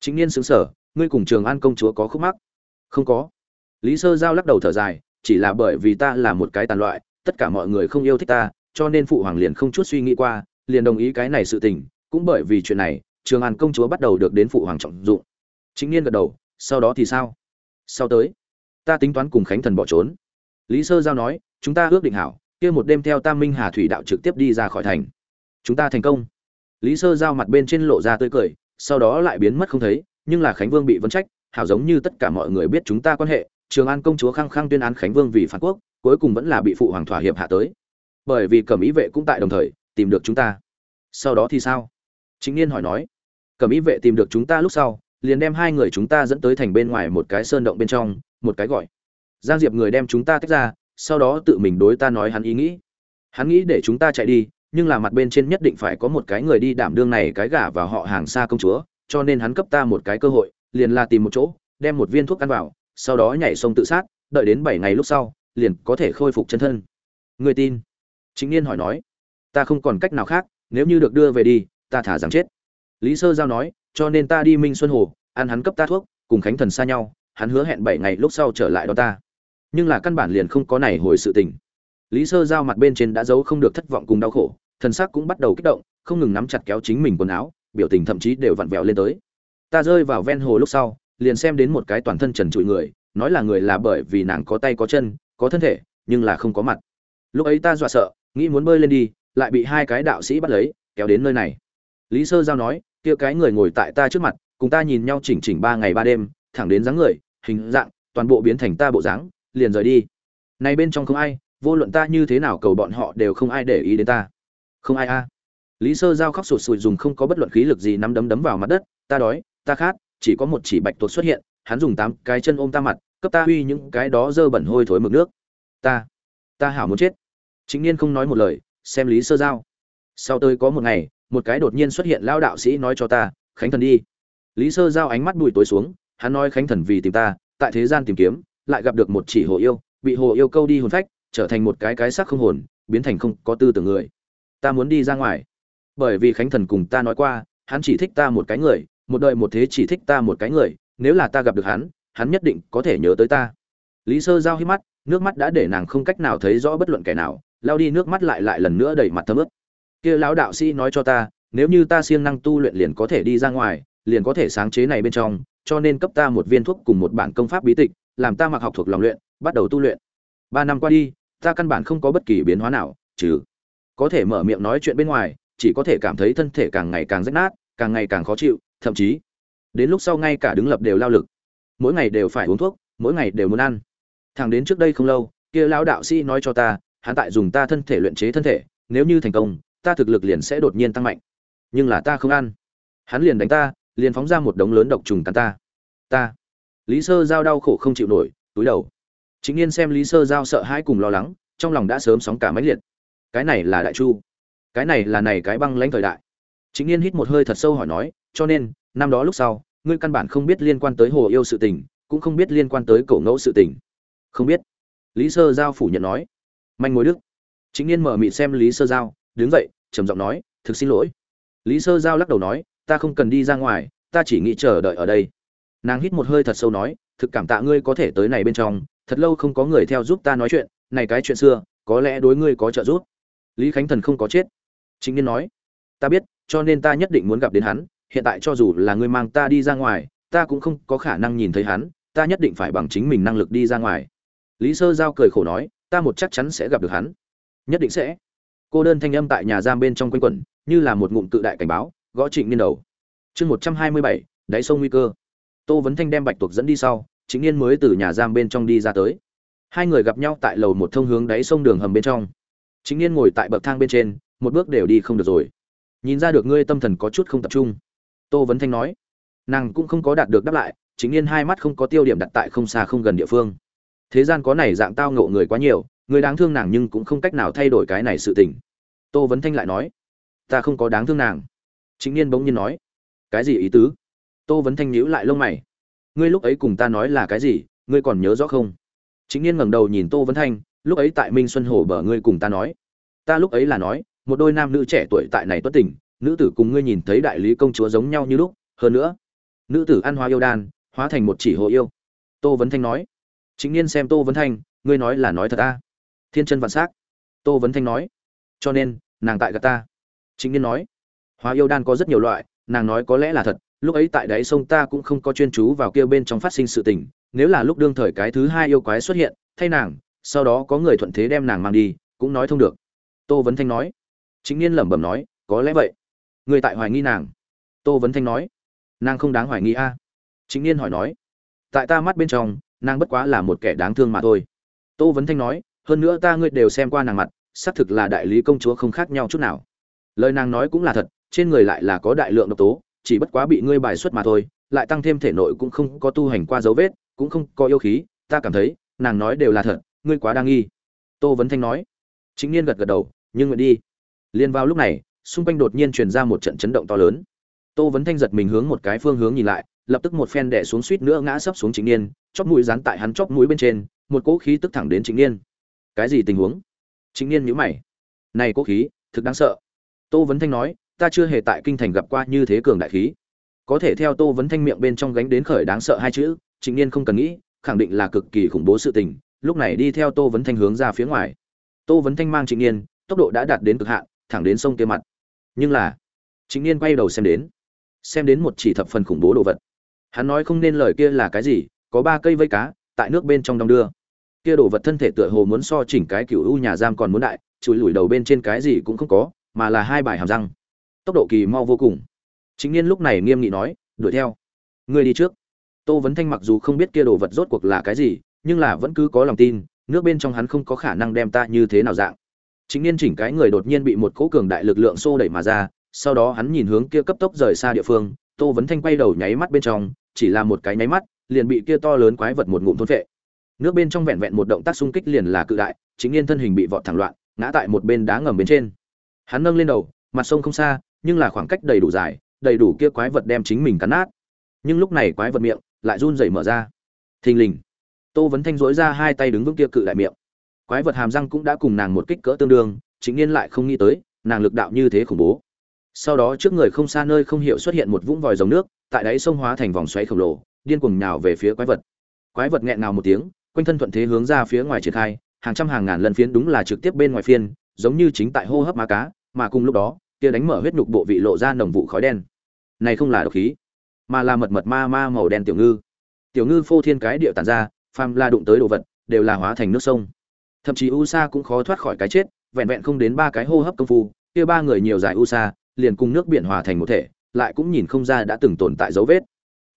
Chính niên xứng sở ngươi cùng trường an công chúa có khúc mắc? Không có. Lý sơ giao lắc đầu thở dài, chỉ là bởi vì ta là một cái tàn loại, tất cả mọi người không yêu thích ta, cho nên phụ hoàng liền không chút suy nghĩ qua liền đồng ý cái này sự tình, cũng bởi vì chuyện này, trường an công chúa bắt đầu được đến phụ hoàng trọng dụng. Chính niên gật đầu, sau đó thì sao? Sau tới, ta tính toán cùng khánh thần bỏ trốn. Lý sơ giao nói, chúng ta ước định hảo, kia một đêm theo tam minh hà thủy đạo trực tiếp đi ra khỏi thành. Chúng ta thành công. Lý sơ giao mặt bên trên lộ ra tươi cười, sau đó lại biến mất không thấy, nhưng là khánh vương bị vấn trách, hảo giống như tất cả mọi người biết chúng ta quan hệ, trường an công chúa khăng khăng tuyên án khánh vương vì phản quốc, cuối cùng vẫn là bị phụ hoàng thỏa hiệp hạ tới. Bởi vì cẩm ý vệ cũng tại đồng thời tìm được chúng ta. Sau đó thì sao? Chính niên hỏi nói. Cẩm ý vệ tìm được chúng ta lúc sau, liền đem hai người chúng ta dẫn tới thành bên ngoài một cái sơn động bên trong, một cái gọi. Giang diệp người đem chúng ta tách ra, sau đó tự mình đối ta nói hắn ý nghĩ. Hắn nghĩ để chúng ta chạy đi, nhưng là mặt bên trên nhất định phải có một cái người đi đảm đương này cái gả vào họ hàng xa công chúa, cho nên hắn cấp ta một cái cơ hội, liền là tìm một chỗ, đem một viên thuốc ăn vào, sau đó nhảy sông tự sát, đợi đến bảy ngày lúc sau, liền có thể khôi phục chân thân. Người tin? Chính niên hỏi nói ta không còn cách nào khác, nếu như được đưa về đi, ta thả rằng chết. Lý sơ giao nói, cho nên ta đi minh xuân hồ, ăn hắn cấp ta thuốc, cùng khánh thần xa nhau, hắn hứa hẹn bảy ngày lúc sau trở lại đó ta. Nhưng là căn bản liền không có này hồi sự tình. Lý sơ giao mặt bên trên đã giấu không được thất vọng cùng đau khổ, thần sắc cũng bắt đầu kích động, không ngừng nắm chặt kéo chính mình quần áo, biểu tình thậm chí đều vặn vẹo lên tới. Ta rơi vào ven hồ lúc sau, liền xem đến một cái toàn thân trần trụi người, nói là người là bởi vì nàng có tay có chân, có thân thể, nhưng là không có mặt. Lúc ấy ta dọa sợ, nghĩ muốn bơi lên đi lại bị hai cái đạo sĩ bắt lấy, kéo đến nơi này. Lý sơ giao nói, kia cái người ngồi tại ta trước mặt, cùng ta nhìn nhau chỉnh chỉnh ba ngày ba đêm, thẳng đến dáng người, hình dạng, toàn bộ biến thành ta bộ dáng, liền rời đi. Này bên trong không ai, vô luận ta như thế nào cầu bọn họ đều không ai để ý đến ta. Không ai a. Lý sơ giao khóc sụt sùi dùng không có bất luận khí lực gì nắm đấm đấm vào mặt đất, ta đói, ta khát, chỉ có một chỉ bạch tuộc xuất hiện, hắn dùng tám cái chân ôm ta mặt, cấp ta huy những cái đó dơ bẩn hôi thối mực nước. Ta ta hảo muốn chết. Chính niên không nói một lời xem lý sơ giao. Sau tôi có một ngày, một cái đột nhiên xuất hiện lao đạo sĩ nói cho ta, khánh thần đi. Lý sơ giao ánh mắt bụi tối xuống, hắn nói, khánh thần vì tìm ta, tại thế gian tìm kiếm, lại gặp được một chỉ hồ yêu, bị hồ yêu câu đi hồn phách, trở thành một cái cái xác không hồn, biến thành không có tư tưởng người. Ta muốn đi ra ngoài. Bởi vì khánh thần cùng ta nói qua, hắn chỉ thích ta một cái người, một đời một thế chỉ thích ta một cái người, nếu là ta gặp được hắn hắn nhất định có thể nhớ tới ta. Lý sơ giao hít mắt, nước mắt đã để nàng không cách nào thấy rõ bất luận kẻ nào lao đi nước mắt lại lại lần nữa đẩy mặt thấm ướt. Kia lão đạo sĩ nói cho ta, nếu như ta siêng năng tu luyện liền có thể đi ra ngoài, liền có thể sáng chế này bên trong, cho nên cấp ta một viên thuốc cùng một bản công pháp bí tịch, làm ta mặc học thuộc lòng luyện, bắt đầu tu luyện. Ba năm qua đi, ta căn bản không có bất kỳ biến hóa nào chứ có thể mở miệng nói chuyện bên ngoài, chỉ có thể cảm thấy thân thể càng ngày càng rách nát, càng ngày càng khó chịu, thậm chí đến lúc sau ngay cả đứng lập đều lao lực. Mỗi ngày đều phải uống thuốc, mỗi ngày đều muốn ăn. Thằng đến trước đây không lâu, kia lão đạo sĩ nói cho ta hắn tại dùng ta thân thể luyện chế thân thể, nếu như thành công, ta thực lực liền sẽ đột nhiên tăng mạnh. Nhưng là ta không ăn. Hắn liền đánh ta, liền phóng ra một đống lớn độc trùng cắn ta. Ta. Lý sơ giao đau khổ không chịu nổi, túi đầu. Chính Nghiên xem lý sơ giao sợ hãi cùng lo lắng, trong lòng đã sớm sóng cả mấy liệt. Cái này là đại chu. Cái này là này cái băng lãnh thời đại. Chính Nghiên hít một hơi thật sâu hỏi nói, cho nên, năm đó lúc sau, ngươi căn bản không biết liên quan tới hồ yêu sự tình, cũng không biết liên quan tới cổ ngẫu sự tình. Không biết. Lý sơ giao phủ nhận nói manh mối đức. Chính niên mở mịt xem lý sơ giao, đứng dậy, trầm giọng nói, thực xin lỗi. Lý sơ giao lắc đầu nói, ta không cần đi ra ngoài, ta chỉ nghĩ chờ đợi ở đây. Nàng hít một hơi thật sâu nói, thực cảm tạ ngươi có thể tới này bên trong, thật lâu không có người theo giúp ta nói chuyện, này cái chuyện xưa, có lẽ đối ngươi có trợ giúp. Lý khánh thần không có chết. Chính niên nói, ta biết, cho nên ta nhất định muốn gặp đến hắn, hiện tại cho dù là ngươi mang ta đi ra ngoài, ta cũng không có khả năng nhìn thấy hắn, ta nhất định phải bằng chính mình năng lực đi ra ngoài. Lý sơ giao cười khổ nói ta một chắc chắn sẽ gặp được hắn. Nhất định sẽ. Cô đơn thanh âm tại nhà giam bên trong quanh quẩn, như là một ngụm cự đại cảnh báo, gõ trịnh niên đầu. Chương một trăm hai mươi bảy, đáy sông nguy cơ. Tô vấn thanh đem bạch tuộc dẫn đi sau chính niên mới từ nhà giam bên trong đi ra tới. Hai người gặp nhau tại lầu một thông hướng đáy sông đường hầm bên trong. Chính niên ngồi tại bậc thang bên trên, một bước đều đi không được rồi. Nhìn ra được ngươi tâm thần có chút không tập trung. Tô vấn thanh nói. Nàng cũng không có đạt được đáp lại chính niên hai mắt không có tiêu điểm đặt tại không xa không gần địa phương thế gian có này dạng tao ngộ người quá nhiều, người đáng thương nàng nhưng cũng không cách nào thay đổi cái này sự tình. Tô vấn thanh lại nói, ta không có đáng thương nàng. Chính niên bỗng nhiên nói, cái gì ý tứ? Tô vấn thanh nhíu lại lông mày, ngươi lúc ấy cùng ta nói là cái gì, ngươi còn nhớ rõ không? Chính niên ngẩng đầu nhìn tô vấn thanh, lúc ấy tại minh xuân hồ bờ ngươi cùng ta nói, ta lúc ấy là nói, một đôi nam nữ trẻ tuổi tại này tuất tình nữ tử cùng ngươi nhìn thấy đại lý công chúa giống nhau như lúc, hơn nữa, nữ tử ăn hoa yêu đan, hóa thành một chỉ hồ yêu. Tô vấn thanh nói chính niên xem tô vấn thanh, ngươi nói là nói thật ta. Thiên chân vạn s á c tô vấn thanh nói. Cho nên, nàng tại gà ta. Chính niên nói. Hóa yêu đan có rất nhiều loại, nàng nói có lẽ là thật. Lúc ấy tại đáy sông ta cũng không có chuyên chú vào kia bên trong phát sinh sự tình. Nếu là lúc đương thời cái thứ hai yêu quái xuất hiện, thay nàng, sau đó có người thuận thế đem nàng mang đi, cũng nói thông được. Tô vấn thanh nói. Chính niên lẩm bẩm nói, có lẽ vậy. Người tại hoài nghi nàng. Tô vấn thanh nói. Nàng không đáng hoài nghi a. Chính niên hỏi nói. Tại ta mắt bên trong nàng bất quá là một kẻ đáng thương mà thôi. Tô vấn thanh nói, hơn nữa ta ngươi đều xem qua nàng mặt, xác thực là đại lý công chúa không khác nhau chút nào. Lời nàng nói cũng là thật, trên người lại là có đại lượng độc tố, chỉ bất quá bị ngươi bài xuất mà thôi, lại tăng thêm thể nội cũng không có tu hành qua dấu vết, cũng không có yêu khí, ta cảm thấy, nàng nói đều là thật, ngươi quá đa nghi. Tô vấn thanh nói. Chính niên gật gật đầu, nhưng nguyện đi. Liền vào lúc này, xung quanh đột nhiên truyền ra một trận chấn động to lớn tô vấn thanh giật mình hướng một cái phương hướng nhìn lại, lập tức một phen đẻ xuống suýt nữa ngã sấp xuống chính niên, chóp mũi dán tại hắn chóp mũi bên trên, một cỗ khí tức thẳng đến chính niên. Cái gì tình huống? Chính niên nhíu mày. Này cỗ khí, thực đáng sợ. Tô vấn thanh nói, ta chưa hề tại kinh thành gặp qua như thế cường đại khí. Có thể theo tô vấn thanh miệng bên trong gánh đến khởi đáng sợ hai chữ chính niên không cần nghĩ, khẳng định là cực kỳ khủng bố sự tình, lúc này đi theo tô vấn thanh hướng ra phía ngoài. Tô vấn thanh mang trịnh niên, tốc độ đã đạt đến cực hạn, thẳng đến sông kia mặt. Nhưng là, trịnh niên quay đầu xem đến xem đến một chỉ thập phần khủng bố đồ vật. Hắn nói không nên lời kia là cái gì, có ba cây vây cá, tại nước bên trong đong đưa. Kia đồ vật thân thể tựa hồ muốn so chỉnh cái cựu u nhà giam còn muốn đại, chùi lùi đầu bên trên cái gì cũng không có, mà là hai bài hàm răng. Tốc độ kỳ mau vô cùng. Chính niên lúc này nghiêm nghị nói, đuổi theo. Ngươi đi trước. Tô vấn thanh mặc dù không biết kia đồ vật rốt cuộc là cái gì, nhưng là vẫn cứ có lòng tin, nước bên trong hắn không có khả năng đem ta như thế nào dạng. Chính niên chỉnh cái người đột nhiên bị một cỗ cường đại lực lượng xô đẩy mà ra sau đó hắn nhìn hướng kia cấp tốc rời xa địa phương tô vấn thanh quay đầu nháy mắt bên trong chỉ là một cái nháy mắt liền bị kia to lớn quái vật một ngụm thôn phệ, nước bên trong vẹn vẹn một động tác xung kích liền là cự đại chính niên thân hình bị vọt thẳng loạn ngã tại một bên đá ngầm bên trên. Hắn nâng lên đầu mặt sông không xa nhưng là khoảng cách đầy đủ dài đầy đủ kia quái vật đem chính mình cắn nát. Nhưng lúc này quái vật miệng lại run rẩy mở ra. Thình lình tô vấn thanh dối ra hai tay đứng vững kia cự đại miệng. Quái vật hàm răng cũng đã cùng nàng một kích cỡ tương đương chính niên lại không nghĩ tới nàng lực đạo như thế khủng bố sau đó trước người không xa nơi không hiểu xuất hiện một vũng vòi dòng nước, tại đáy sông hóa thành vòng xoáy khổng lồ, điên cuồng nhào về phía quái vật. Quái vật nghẹn ngào một tiếng, quanh thân thuận thế hướng ra phía ngoài triển khai, hàng trăm hàng ngàn lần phiến đúng là trực tiếp bên ngoài phiên, giống như chính tại hô hấp má cá, mà cùng lúc đó, kia đánh mở huyết nhục bộ vị lộ ra nồng vụ khói đen. Này không là độc khí, mà là mật mật ma ma màu đen tiểu ngư. Tiểu ngư phô thiên cái điệu tàn ra, phàm la đụng tới đồ vật, đều là hóa thành nước sông. Thậm chí u sa cũng khó thoát khỏi cái chết, vẹn vẹn không đến ba cái hô hấp công phu, kia ba người nhiều giải u sa liền cùng nước biển hòa thành một thể, lại cũng nhìn không ra đã từng tồn tại dấu vết.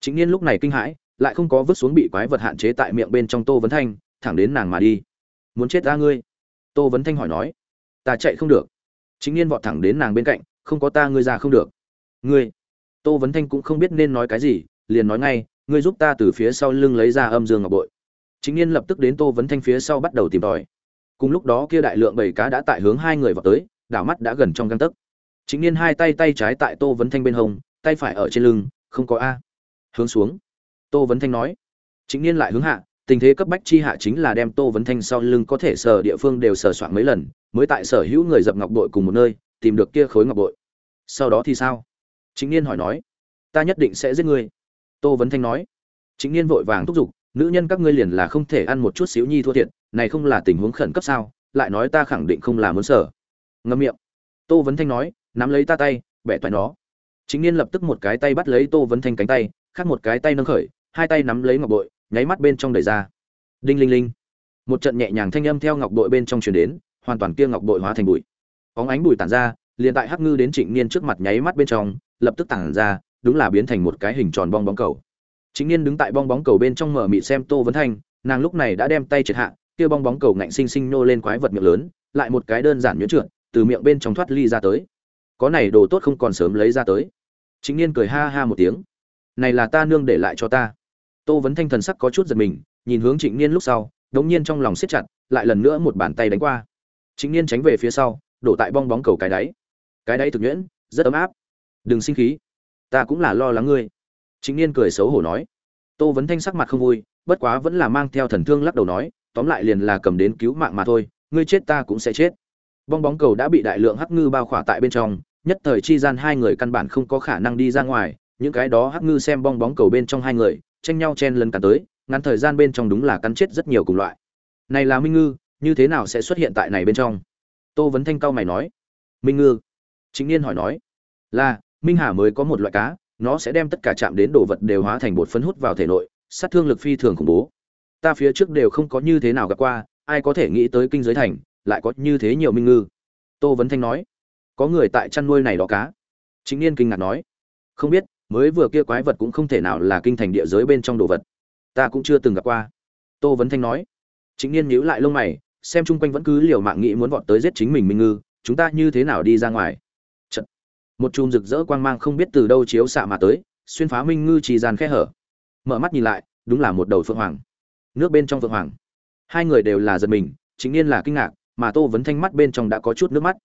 Chính niên lúc này kinh hãi, lại không có vứt xuống bị quái vật hạn chế tại miệng bên trong tô vấn thanh, thẳng đến nàng mà đi. Muốn chết ra ngươi? Tô vấn thanh hỏi nói. Ta chạy không được. Chính niên vọt thẳng đến nàng bên cạnh, không có ta ngươi ra không được. Ngươi? Tô vấn thanh cũng không biết nên nói cái gì, liền nói ngay, ngươi giúp ta từ phía sau lưng lấy ra âm dương ngọc bội. Chính niên lập tức đến tô vấn thanh phía sau bắt đầu tìm tòi. Cùng lúc đó kia đại lượng bầy cá đã tại hướng hai người vào tới, đảo mắt đã gần trong gang tấc chính niên hai tay tay trái tại tô vấn thanh bên hông, tay phải ở trên lưng, không có a. Hướng xuống. Tô vấn thanh nói. Chính niên lại hướng hạ, tình thế cấp bách chi hạ chính là đem tô vấn thanh sau lưng có thể sở địa phương đều sở soạn mấy lần, mới tại sở hữu người dập ngọc bội cùng một nơi, tìm được kia khối ngọc bội sau đó thì sao? Chính niên hỏi nói. Ta nhất định sẽ giết ngươi. Tô vấn thanh nói. Chính niên vội vàng thúc giục. Nữ nhân các ngươi liền là không thể ăn một chút xíu nhi thua thiệt, này không là tình huống khẩn cấp sao? Lại nói ta khẳng định không là muốn sở. Ngâm miệng. Tô vấn thanh nói nắm lấy ta tay, bẻ toại nó. Chính niên lập tức một cái tay bắt lấy tô vấn thanh cánh tay, khác một cái tay nâng khởi, hai tay nắm lấy ngọc bội, nháy mắt bên trong đẩy ra. Đinh linh linh. Một trận nhẹ nhàng thanh âm theo ngọc bội bên trong truyền đến, hoàn toàn kia ngọc bội hóa thành bụi. Có ánh bụi tản ra, liền tại hắc ngư đến trịnh niên trước mặt nháy mắt bên trong, lập tức tản ra, đúng là biến thành một cái hình tròn bong bóng cầu. Chính niên đứng tại bong bóng cầu bên trong mở mịt xem tô vấn thanh, nàng lúc này đã đem tay triệt hạ, kia bong bóng cầu ngạnh sinh sinh nô lên quái vật miệng lớn, lại một cái đơn giản nhuyễn trượt, từ miệng bên trong thoát ly ra tới có này đồ tốt không còn sớm lấy ra tới. Chính niên cười ha ha một tiếng. Này là ta nương để lại cho ta. Tô vấn thanh thần sắc có chút giật mình, nhìn hướng trịnh niên lúc sau, đống nhiên trong lòng siết chặt, lại lần nữa một bàn tay đánh qua. Trịnh niên tránh về phía sau, đổ tại bong bóng cầu cái đáy. Cái đáy thực nhuyễn, rất ấm áp. Đừng sinh khí. Ta cũng là lo lắng ngươi. Trịnh niên cười xấu hổ nói. Tô vấn thanh sắc mặt không vui, bất quá vẫn là mang theo thần thương lắc đầu nói, tóm lại liền là cầm đến cứu mạng mà thôi, ngươi chết ta cũng sẽ chết bong bóng cầu đã bị đại lượng hắc ngư bao khỏa tại bên trong, nhất thời chi gian hai người căn bản không có khả năng đi ra ngoài, những cái đó hắc ngư xem bong bóng cầu bên trong hai người, tranh nhau chen lấn cả tới, ngắn thời gian bên trong đúng là cắn chết rất nhiều cùng loại. Này là minh ngư, như thế nào sẽ xuất hiện tại này bên trong? Tô vấn thanh cao mày nói. Minh ngư? Chính niên hỏi nói. Là, minh hà mới có một loại cá, nó sẽ đem tất cả chạm đến đồ vật đều hóa thành bột phấn hút vào thể nội, sát thương lực phi thường khủng bố. Ta phía trước đều không có như thế nào gặp qua, ai có thể nghĩ tới kinh giới thành lại có như thế nhiều minh ngư. Tô vấn thanh nói, có người tại chăn nuôi này đó cá. Chính niên kinh ngạc nói, không biết, mới vừa kia quái vật cũng không thể nào là kinh thành địa giới bên trong đồ vật. Ta cũng chưa từng gặp qua. Tô vấn thanh nói. Chính niên nhíu lại lông mày, xem chung quanh vẫn cứ liều mạng nghĩ muốn vọt tới giết chính mình minh ngư, chúng ta như thế nào đi ra ngoài? Chật. một chùm rực rỡ quang mang không biết từ đâu chiếu xạ mà tới, xuyên phá minh ngư chỉ gian khe hở. Mở mắt nhìn lại, đúng là một đầu phượng hoàng. Nước bên trong phượng hoàng. Hai người đều là giật mình chính niên là kinh ngạc mà tô vấn thanh mắt bên trong đã có chút nước mắt.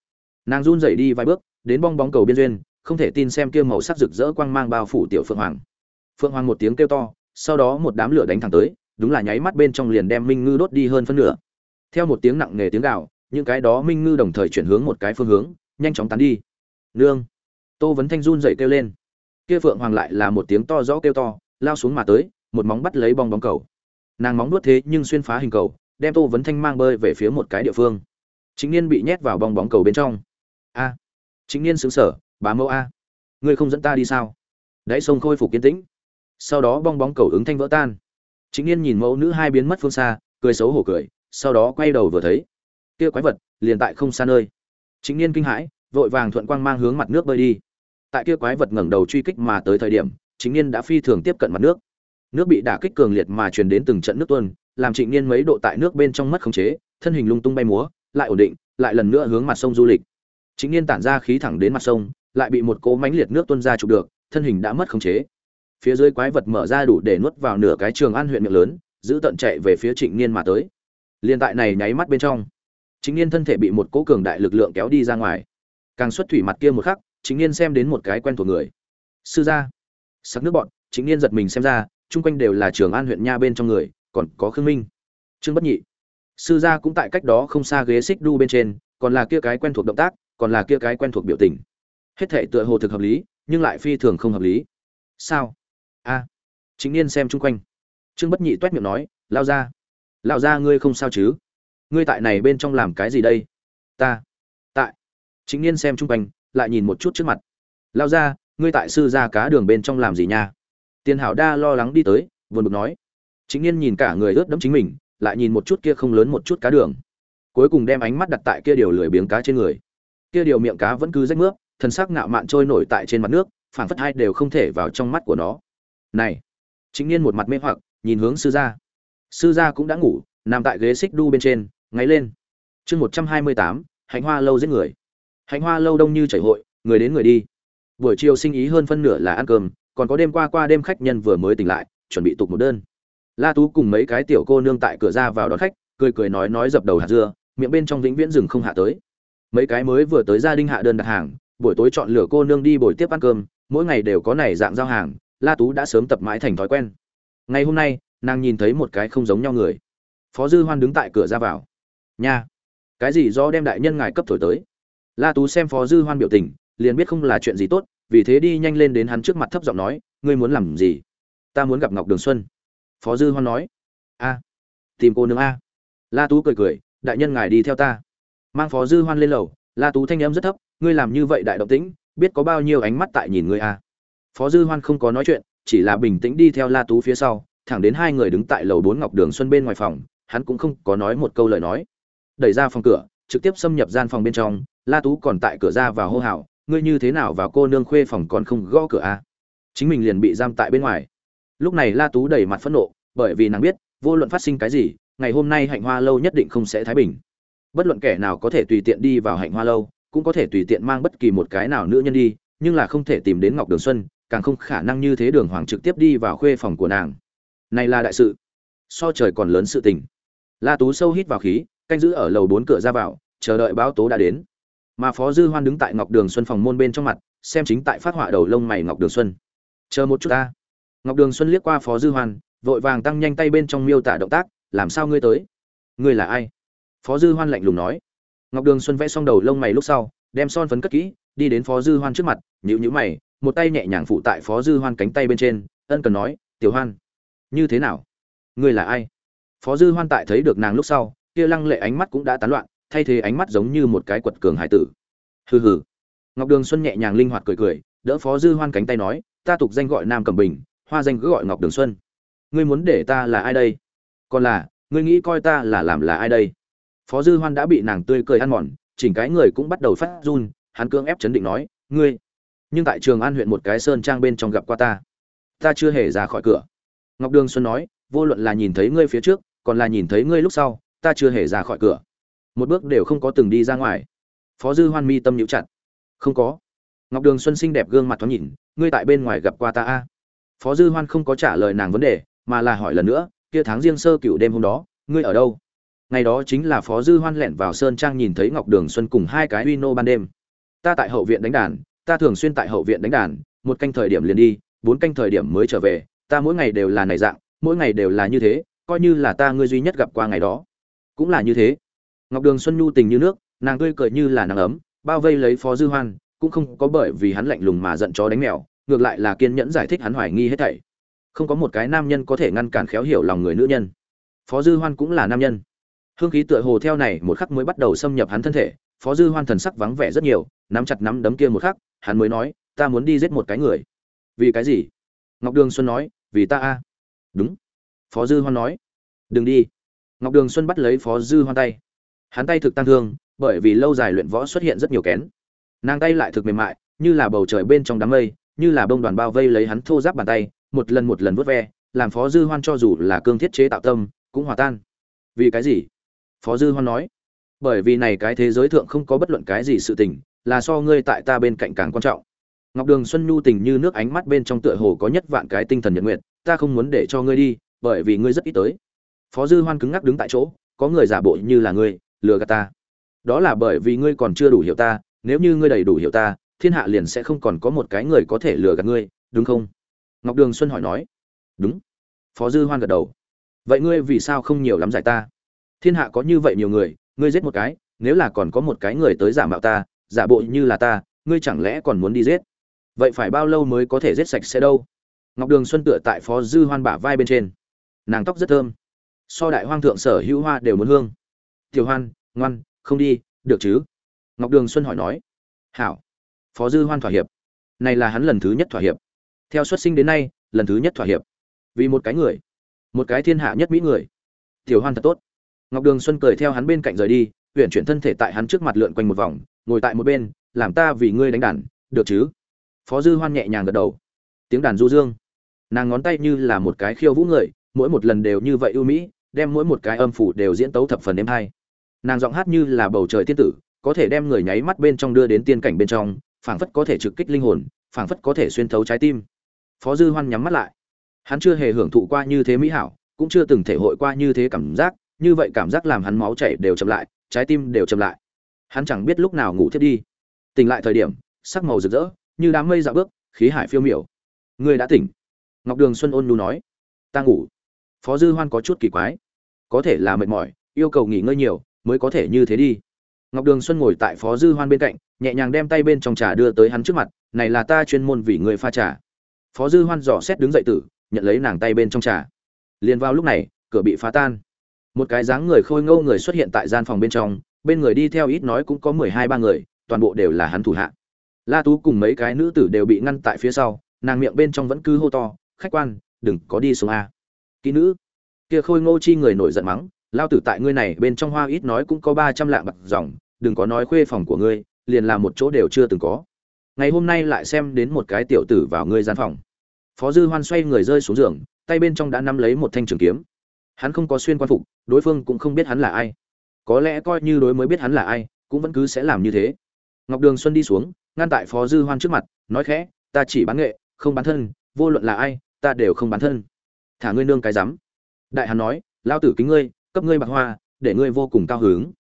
Nàng run rẩy đi vài bước, đến bong bóng cầu biên duyên, không thể tin xem kia màu sắc rực rỡ quang mang bao phủ tiểu phượng hoàng. Phượng hoàng một tiếng kêu to, sau đó một đám lửa đánh thẳng tới, đúng là nháy mắt bên trong liền đem minh ngư đốt đi hơn phân nửa. Theo một tiếng nặng nề tiếng gào, những cái đó minh ngư đồng thời chuyển hướng một cái phương hướng, nhanh chóng tán đi. Nương! Tô vấn thanh run dậy kêu lên. Kia phượng hoàng lại là một tiếng to rõ kêu to, lao xuống mà tới, một móng bắt lấy bong bóng cầu. Nàng móng nuốt thế nhưng xuyên phá hình cầu đem tô vấn thanh mang bơi về phía một cái địa phương. Chính niên bị nhét vào bong bóng cầu bên trong. A. Chính niên xứng sở bá mẫu a, ngươi không dẫn ta đi sao? Đáy sông khôi phục kiên tĩnh. Sau đó bong bóng cầu ứng thanh vỡ tan. Chính niên nhìn mẫu nữ hai biến mất phương xa, cười xấu hổ cười, sau đó quay đầu vừa thấy, kia quái vật, liền tại không xa nơi. Chính niên kinh hãi, vội vàng thuận quang mang hướng mặt nước bơi đi. Tại kia quái vật ngẩng đầu truy kích mà tới thời điểm, chính niên đã phi thường tiếp cận mặt nước. Nước bị đả kích cường liệt mà truyền đến từng trận nước tuôn làm trịnh niên mấy độ tại nước bên trong mất khống chế, thân hình lung tung bay múa, lại ổn định, lại lần nữa hướng mặt sông du lịch. Trịnh niên tản ra khí thẳng đến mặt sông, lại bị một cỗ mánh liệt nước tuôn ra chụp được, thân hình đã mất khống chế. Phía dưới quái vật mở ra đủ để nuốt vào nửa cái trường an huyện miệng lớn, giữ tận chạy về phía trịnh niên mà tới. Liên tại này nháy mắt bên trong chính niên thân thể bị một cỗ cường đại lực lượng kéo đi ra ngoài. Càng xuất thủy mặt kia một khắc chính niên xem đến một cái quen thuộc người. Sư gia. Sắc nước bọn chính niên giật mình xem ra, chung quanh đều là trường an huyện nha bên trong người còn có khương minh. Trương bất nhị. Sư gia cũng tại cách đó không xa ghế xích đu bên trên, còn là kia cái quen thuộc động tác, còn là kia cái quen thuộc biểu tình. Hết thể tựa hồ thực hợp lý, nhưng lại phi thường không hợp lý. Sao? A. Chính niên xem chung quanh. Trương bất nhị t miệng nói lao ra lao ra ngươi không sao chứ? Ngươi tại này bên trong làm cái gì đây? Ta, tại. Chính niên xem chung quanh, lại nhìn một chút trước mặt. Lao ra ngươi tại sư gia cá đường bên trong làm gì nha? Tiền hảo đa lo lắng đi tới vườn bực nói chính niên nhìn cả người ướt đẫm chính mình, lại nhìn một chút kia không lớn một chút cá đường. Cuối cùng đem ánh mắt đặt tại kia điều lười biếng cá trên người. Kia điều miệng cá vẫn cứ rách nước thân xác ngạo mạn trôi nổi tại trên mặt nước phản phất hai đều không thể vào trong mắt của nó. Này! Chính niên một mặt mê hoặc, nhìn hướng sư gia. Sư gia cũng đã ngủ, nằm tại ghế xích đu bên trên, ngáy lên. Chương một trăm hai mươi tám, hạnh hoa lâu giết người. Hạnh hoa lâu đông như chảy hội, người đến người đi. Buổi chiều sinh ý hơn phân nửa là ăn cơm, còn có đêm qua qua đêm khách nhân vừa mới tỉnh lại, chuẩn bị tục một đơn la tú cùng mấy cái tiểu cô nương tại cửa ra vào đón khách, cười cười nói nói dập đầu hạt dưa, miệng bên trong vĩnh viễn rừng không hạ tới. Mấy cái mới vừa tới gia đình hạ đơn đặt hàng, buổi tối chọn lựa cô nương đi buổi tiếp ăn cơm, mỗi ngày đều có này dạng giao hàng, la tú đã sớm tập mãi thành thói quen. Ngày hôm nay, nàng nhìn thấy một cái không giống nhau người. Phó dư hoan đứng tại cửa ra vào. Nha, cái gì do đem đại nhân ngài cấp thổi tới? La tú xem phó dư hoan biểu tình, liền biết không là chuyện gì tốt, vì thế đi nhanh lên đến hắn trước mặt thấp giọng nói, ngươi muốn làm gì? Ta muốn gặp ngọc đường xuân phó dư hoan nói. A, tìm cô nương a. La tú cười cười, đại nhân ngài đi theo ta. Mang phó dư hoan lên lầu, la tú thanh âm rất thấp, ngươi làm như vậy đại động tĩnh, biết có bao nhiêu ánh mắt tại nhìn ngươi a. Phó dư hoan không có nói chuyện, chỉ là bình tĩnh đi theo la tú phía sau, thẳng đến hai người đứng tại lầu bốn ngọc đường xuân bên ngoài phòng, hắn cũng không có nói một câu lời nói. Đẩy ra phòng cửa, trực tiếp xâm nhập gian phòng bên trong, la tú còn tại cửa ra và hô hào, ngươi như thế nào vào cô nương khuê phòng còn không gõ cửa a? Chính mình liền bị giam tại bên ngoài lúc này la tú đầy mặt phẫn nộ, bởi vì nàng biết, vô luận phát sinh cái gì, ngày hôm nay hạnh hoa lâu nhất định không sẽ thái bình. Bất luận kẻ nào có thể tùy tiện đi vào hạnh hoa lâu, cũng có thể tùy tiện mang bất kỳ một cái nào nữ nhân đi, nhưng là không thể tìm đến ngọc đường xuân, càng không khả năng như thế đường hoàng trực tiếp đi vào khuê phòng của nàng. Này là đại sự. So trời còn lớn sự tình. La tú sâu hít vào khí, canh giữ ở lầu bốn cửa ra vào, chờ đợi báo tố đã đến. Mà phó dư hoan đứng tại ngọc đường xuân phòng môn bên trong mặt, xem chính tại phát họa đầu lông mày ngọc đường xuân. Chờ một chút ta ngọc đường xuân liếc qua phó dư hoan, vội vàng tăng nhanh tay bên trong miêu tả động tác, làm sao ngươi tới? Ngươi là ai? Phó dư hoan lạnh lùng nói. Ngọc đường xuân vẽ xong đầu lông mày lúc sau, đem son phấn cất kỹ, đi đến phó dư hoan trước mặt, nhíu nhíu mày, một tay nhẹ nhàng phụ tại phó dư hoan cánh tay bên trên, ân cần nói, tiểu hoan, như thế nào? Ngươi là ai? Phó dư hoan tại thấy được nàng lúc sau, kia lăng lệ ánh mắt cũng đã tán loạn, thay thế ánh mắt giống như một cái quật cường hải tử. Hừ hừ. Ngọc đường xuân nhẹ nhàng linh hoạt cười cười, đỡ phó dư hoan cánh tay nói, ta tục danh gọi nam cẩm bình hoa danh cứ gọi ngọc đường xuân. Ngươi muốn để ta là ai đây? Còn là, ngươi nghĩ coi ta là làm là ai đây? Phó dư hoan đã bị nàng tươi cười ăn mòn, chỉnh cái người cũng bắt đầu phát run, hắn cưỡng ép chấn định nói, ngươi, nhưng tại trường an huyện một cái sơn trang bên trong gặp qua ta. Ta chưa hề ra khỏi cửa. Ngọc đường xuân nói, vô luận là nhìn thấy ngươi phía trước, còn là nhìn thấy ngươi lúc sau, ta chưa hề ra khỏi cửa. Một bước đều không có từng đi ra ngoài. Phó dư hoan mi tâm nhũ chặt. Không có. Ngọc đường xuân xinh đẹp gương mặt thoáng nhìn, ngươi tại bên ngoài gặp qua ta a? Phó dư hoan không có trả lời nàng vấn đề, mà là hỏi lần nữa, kia tháng riêng sơ cựu đêm hôm đó, ngươi ở đâu? Ngày đó chính là phó dư hoan lẻn vào sơn trang nhìn thấy ngọc đường xuân cùng hai cái uy nô ban đêm. Ta tại hậu viện đánh đàn, ta thường xuyên tại hậu viện đánh đàn, một canh thời điểm liền đi, bốn canh thời điểm mới trở về, ta mỗi ngày đều là này dạng, mỗi ngày đều là như thế, coi như là ta ngươi duy nhất gặp qua ngày đó. Cũng là như thế. Ngọc đường xuân nhu tình như nước, nàng tươi cười như là nắng ấm, bao vây lấy phó dư hoan, cũng không có bởi vì hắn lạnh lùng mà giận chó đánh mèo ngược lại là kiên nhẫn giải thích hắn hoài nghi hết thảy. Không có một cái nam nhân có thể ngăn cản khéo hiểu lòng người nữ nhân. Phó dư hoan cũng là nam nhân. Hương khí tựa hồ theo này một khắc mới bắt đầu xâm nhập hắn thân thể, phó dư hoan thần sắc vắng vẻ rất nhiều, nắm chặt nắm đấm kia một khắc, hắn mới nói, ta muốn đi giết một cái người. Vì cái gì? Ngọc đường xuân nói, vì ta a. Đúng. Phó dư hoan nói, đừng đi. Ngọc đường xuân bắt lấy phó dư hoan tay. Hắn tay thực tăng thương, bởi vì lâu dài luyện võ xuất hiện rất nhiều kén. Nàng tay lại thực mềm mại, như là bầu trời bên trong đám mây như là bông đoàn bao vây lấy hắn thô giáp bàn tay, một lần một lần vớt ve, làm phó dư hoan cho dù là cương thiết chế tạo tâm, cũng hòa tan. Vì cái gì? Phó dư hoan nói. Bởi vì này cái thế giới thượng không có bất luận cái gì sự tình, là so ngươi tại ta bên cạnh càng quan trọng. Ngọc đường xuân nhu tình như nước ánh mắt bên trong tựa hồ có nhất vạn cái tinh thần nhật nguyện ta không muốn để cho ngươi đi, bởi vì ngươi rất ít tới. Phó dư hoan cứng ngắc đứng tại chỗ, có người giả bộ như là ngươi, lừa gạt ta. Đó là bởi vì ngươi còn chưa đủ hiểu ta, nếu như ngươi đầy đủ hiểu ta thiên hạ liền sẽ không còn có một cái người có thể lừa gạt ngươi, đúng không? Ngọc đường xuân hỏi nói. Đúng. Phó dư hoan gật đầu. Vậy ngươi vì sao không nhiều lắm giải ta? Thiên hạ có như vậy nhiều người, ngươi giết một cái, nếu là còn có một cái người tới giả mạo ta, giả bộ như là ta, ngươi chẳng lẽ còn muốn đi giết? Vậy phải bao lâu mới có thể giết sạch sẽ đâu? Ngọc đường xuân tựa tại phó dư hoan bả vai bên trên. Nàng tóc rất thơm. So đại hoang thượng sở hữu hoa đều muốn hương. Tiểu hoan, ngoan, không đi, được chứ? Ngọc đường xuân hỏi nói. Hảo phó dư hoan thỏa hiệp. Này là hắn lần thứ nhất thỏa hiệp. Theo xuất sinh đến nay, lần thứ nhất thỏa hiệp. Vì một cái người, một cái thiên hạ nhất mỹ người. Tiểu hoan thật tốt. Ngọc đường xuân cười theo hắn bên cạnh rời đi huyện chuyển thân thể tại hắn trước mặt lượn quanh một vòng, ngồi tại một bên, làm ta vì ngươi đánh đàn, được chứ? Phó dư hoan nhẹ nhàng gật đầu. Tiếng đàn du dương. Nàng ngón tay như là một cái khiêu vũ người, mỗi một lần đều như vậy ưu mỹ, đem mỗi một cái âm phủ đều diễn tấu thập phần êm hay. Nàng giọng hát như là bầu trời tiên tử, có thể đem người nháy mắt bên trong đưa đến tiên cảnh bên trong phảng phất có thể trực kích linh hồn, phảng phất có thể xuyên thấu trái tim. Phó dư hoan nhắm mắt lại. Hắn chưa hề hưởng thụ qua như thế mỹ hảo, cũng chưa từng thể hội qua như thế cảm giác, như vậy cảm giác làm hắn máu chảy đều chậm lại, trái tim đều chậm lại. Hắn chẳng biết lúc nào ngủ thiết đi. Tỉnh lại thời điểm, sắc màu rực rỡ, như đám mây dạo bước, khí hải phiêu miểu. Người đã tỉnh. Ngọc đường xuân ôn nhu nói. Ta ngủ. Phó dư hoan có chút kỳ quái. Có thể là mệt mỏi, yêu cầu nghỉ ngơi nhiều, mới có thể như thế đi ngọc đường xuân ngồi tại phó dư hoan bên cạnh, nhẹ nhàng đem tay bên trong trà đưa tới hắn trước mặt, này là ta chuyên môn vì người pha trà. Phó dư hoan dò xét đứng dậy tử, nhận lấy nàng tay bên trong trà. Liền vào lúc này, cửa bị phá tan. Một cái dáng người khôi ngô người xuất hiện tại gian phòng bên trong, bên người đi theo ít nói cũng có mười hai ba người, toàn bộ đều là hắn thủ hạ. La tú cùng mấy cái nữ tử đều bị ngăn tại phía sau, nàng miệng bên trong vẫn cứ hô to, khách quan, đừng có đi xuống a. Kỹ nữ. Kia khôi ngô chi người nổi giận mắng lao tử tại ngươi này bên trong hoa ít nói cũng có ba trăm lạng bạc dòng, đừng có nói khuê phòng của ngươi, liền là một chỗ đều chưa từng có. Ngày hôm nay lại xem đến một cái tiểu tử vào ngươi gian phòng. Phó dư hoan xoay người rơi xuống giường, tay bên trong đã nắm lấy một thanh trường kiếm. Hắn không có xuyên quan phục, đối phương cũng không biết hắn là ai. Có lẽ coi như đối mới biết hắn là ai, cũng vẫn cứ sẽ làm như thế. Ngọc đường xuân đi xuống, ngăn tại phó dư hoan trước mặt, nói khẽ, ta chỉ bán nghệ, không bán thân, vô luận là ai, ta đều không bán thân. Thả ngươi nương cái rắm. Đại hắn nói, lao tử kính ngươi cấp ngươi bạc hoa, để ngươi vô cùng cao hứng.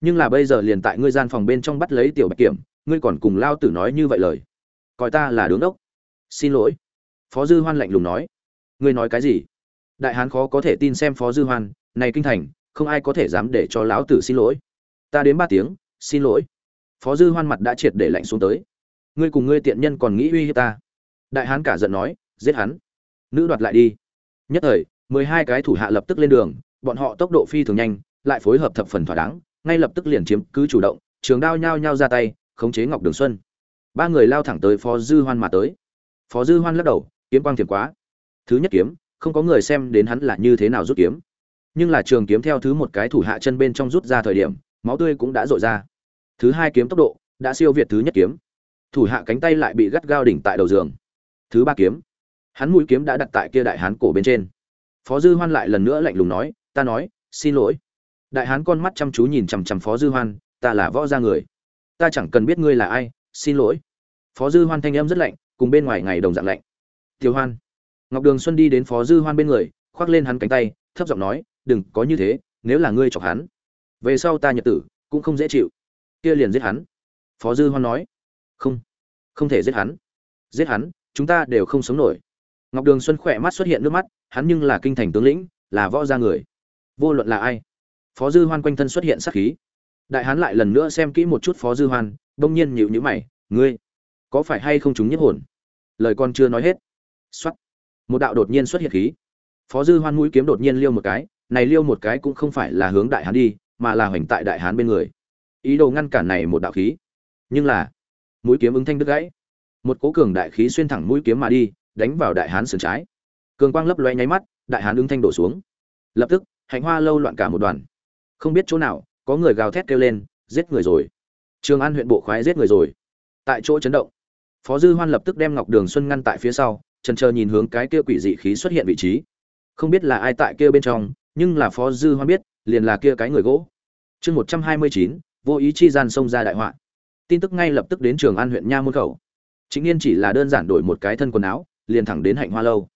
Nhưng là bây giờ liền tại ngươi gian phòng bên trong bắt lấy tiểu bạch kiểm, ngươi còn cùng lao tử nói như vậy lời. Coi ta là đứng đốc xin lỗi. Phó dư hoan lạnh lùng nói. Ngươi nói cái gì? Đại hán khó có thể tin xem phó dư hoan, này kinh thành, không ai có thể dám để cho lão tử xin lỗi. Ta đến ba tiếng, xin lỗi. Phó dư hoan mặt đã triệt để lạnh xuống tới. Ngươi cùng ngươi tiện nhân còn nghĩ uy hiếp ta. Đại hán cả giận nói, giết hắn. Nữ đoạt lại đi. Nhất thời, mười hai cái thủ hạ lập tức lên đường bọn họ tốc độ phi thường nhanh, lại phối hợp thập phần thỏa đáng, ngay lập tức liền chiếm cứ chủ động, trường đao nhao nhao ra tay, khống chế ngọc đường xuân. Ba người lao thẳng tới phó dư hoan mà tới. Phó dư hoan lắc đầu, kiếm quang thiểm quá. Thứ nhất kiếm, không có người xem đến hắn là như thế nào rút kiếm. Nhưng là trường kiếm theo thứ một cái thủ hạ chân bên trong rút ra thời điểm, máu tươi cũng đã dội ra. Thứ hai kiếm tốc độ, đã siêu việt thứ nhất kiếm. Thủ hạ cánh tay lại bị gắt gao đỉnh tại đầu giường. Thứ ba kiếm, hắn mũi kiếm đã đặt tại kia đại hán cổ bên trên. Phó dư hoan lại lần nữa lạnh lùng nói ta nói, xin lỗi. Đại hán con mắt chăm chú nhìn chằm chằm phó dư hoan, ta là võ gia người. Ta chẳng cần biết ngươi là ai, xin lỗi. Phó dư hoan thanh âm rất lạnh, cùng bên ngoài ngày đồng dạng lạnh. Tiêu hoan. Ngọc đường xuân đi đến phó dư hoan bên người, khoác lên hắn cánh tay, thấp giọng nói, đừng có như thế, nếu là ngươi chọc hắn, về sau ta nhật tử cũng không dễ chịu. Kia liền giết hắn. Phó dư hoan nói, không không thể giết hắn. Giết hắn, chúng ta đều không sống nổi. Ngọc đường xuân khỏe mắt xuất hiện nước mắt, hắn nhưng là kinh thành tướng lĩnh, là võ gia người vô luận là ai? Phó dư hoan quanh thân xuất hiện sắc khí. Đại hán lại lần nữa xem kỹ một chút phó dư hoan, bỗng nhiên nhịu nhữ mày, ngươi, có phải hay không chúng nhất hồn? Lời con chưa nói hết xuất một đạo đột nhiên xuất hiện khí. Phó dư hoan mũi kiếm đột nhiên liêu một cái, này liêu một cái cũng không phải là hướng đại hán đi, mà là hoành tại đại hán bên người. Ý đồ ngăn cản này một đạo khí. Nhưng là, mũi kiếm ứng thanh đứt gãy. Một cố cường đại khí xuyên thẳng mũi kiếm mà đi, đánh vào đại hán sườn trái. Cường quang lấp loe nháy mắt, đại hán ứng thanh đổ xuống. Lập tức hạnh hoa lâu loạn cả một đoàn. Không biết chỗ nào, có người gào thét kêu lên, giết người rồi. Trường an huyện bộ khoái giết người rồi. Tại chỗ chấn động. Phó dư hoan lập tức đem ngọc đường xuân ngăn tại phía sau trần chờ nhìn hướng cái kia quỷ dị khí xuất hiện vị trí. Không biết là ai tại kia bên trong, nhưng là phó dư hoan biết, liền là kia cái người gỗ. Chương một trăm hai mươi chín, vô ý chi gian xông ra đại họa. Tin tức ngay lập tức đến trường an huyện nha môn khẩu. Chính niên chỉ là đơn giản đổi một cái thân quần áo, liền thẳng đến hạnh hoa lâu.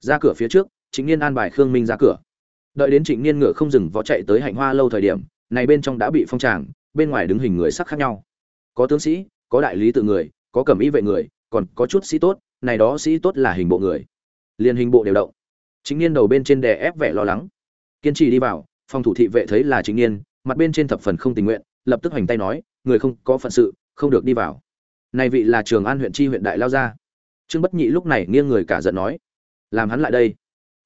Ra cửa phía trước chính niên an bài khương minh ra cửa đợi đến trịnh niên ngựa không dừng vó chạy tới hạnh hoa lâu thời điểm, này bên trong đã bị phong tràng, bên ngoài đứng hình người sắc khác nhau. Có tướng sĩ, có đại lý tự người, có cẩm y vệ người, còn có chút sĩ tốt, này đó sĩ tốt là hình bộ người. Liền hình bộ đều động. Chính niên đầu bên trên đè ép vẻ lo lắng. Kiên trì đi vào, phòng thủ thị vệ thấy là chính niên mặt bên trên thập phần không tình nguyện, lập tức hoành tay nói, người không có phận sự, không được đi vào. Này vị là trường an huyện tri huyện đại lao gia. Trương bất nhị lúc này nghiêng người cả giận nói, làm hắn lại đây.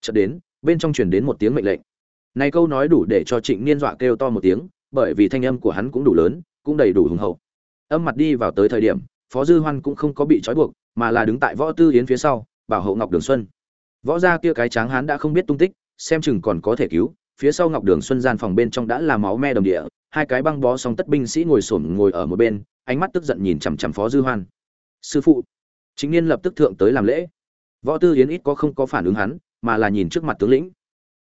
Chợt đến bên trong truyền đến một tiếng mệnh lệnh. Này câu nói đủ để cho trịnh niên dọa kêu to một tiếng, bởi vì thanh âm của hắn cũng đủ lớn, cũng đầy đủ hùng hậu. Âm mặt đi vào tới thời điểm, phó dư hoan cũng không có bị trói buộc, mà là đứng tại võ tư yến phía sau, bảo hộ ngọc đường xuân. Võ gia kia cái tráng hán đã không biết tung tích, xem chừng còn có thể cứu, phía sau ngọc đường xuân gian phòng bên trong đã là máu me đồng địa, hai cái băng bó xong tất binh sĩ ngồi xổm ngồi ở một bên, ánh mắt tức giận nhìn chằm chằm phó dư hoan. Sư phụ. Chính niên lập tức thượng tới làm lễ. Võ tư yến ít có không có phản ứng hắn mà là nhìn trước mặt tướng lĩnh.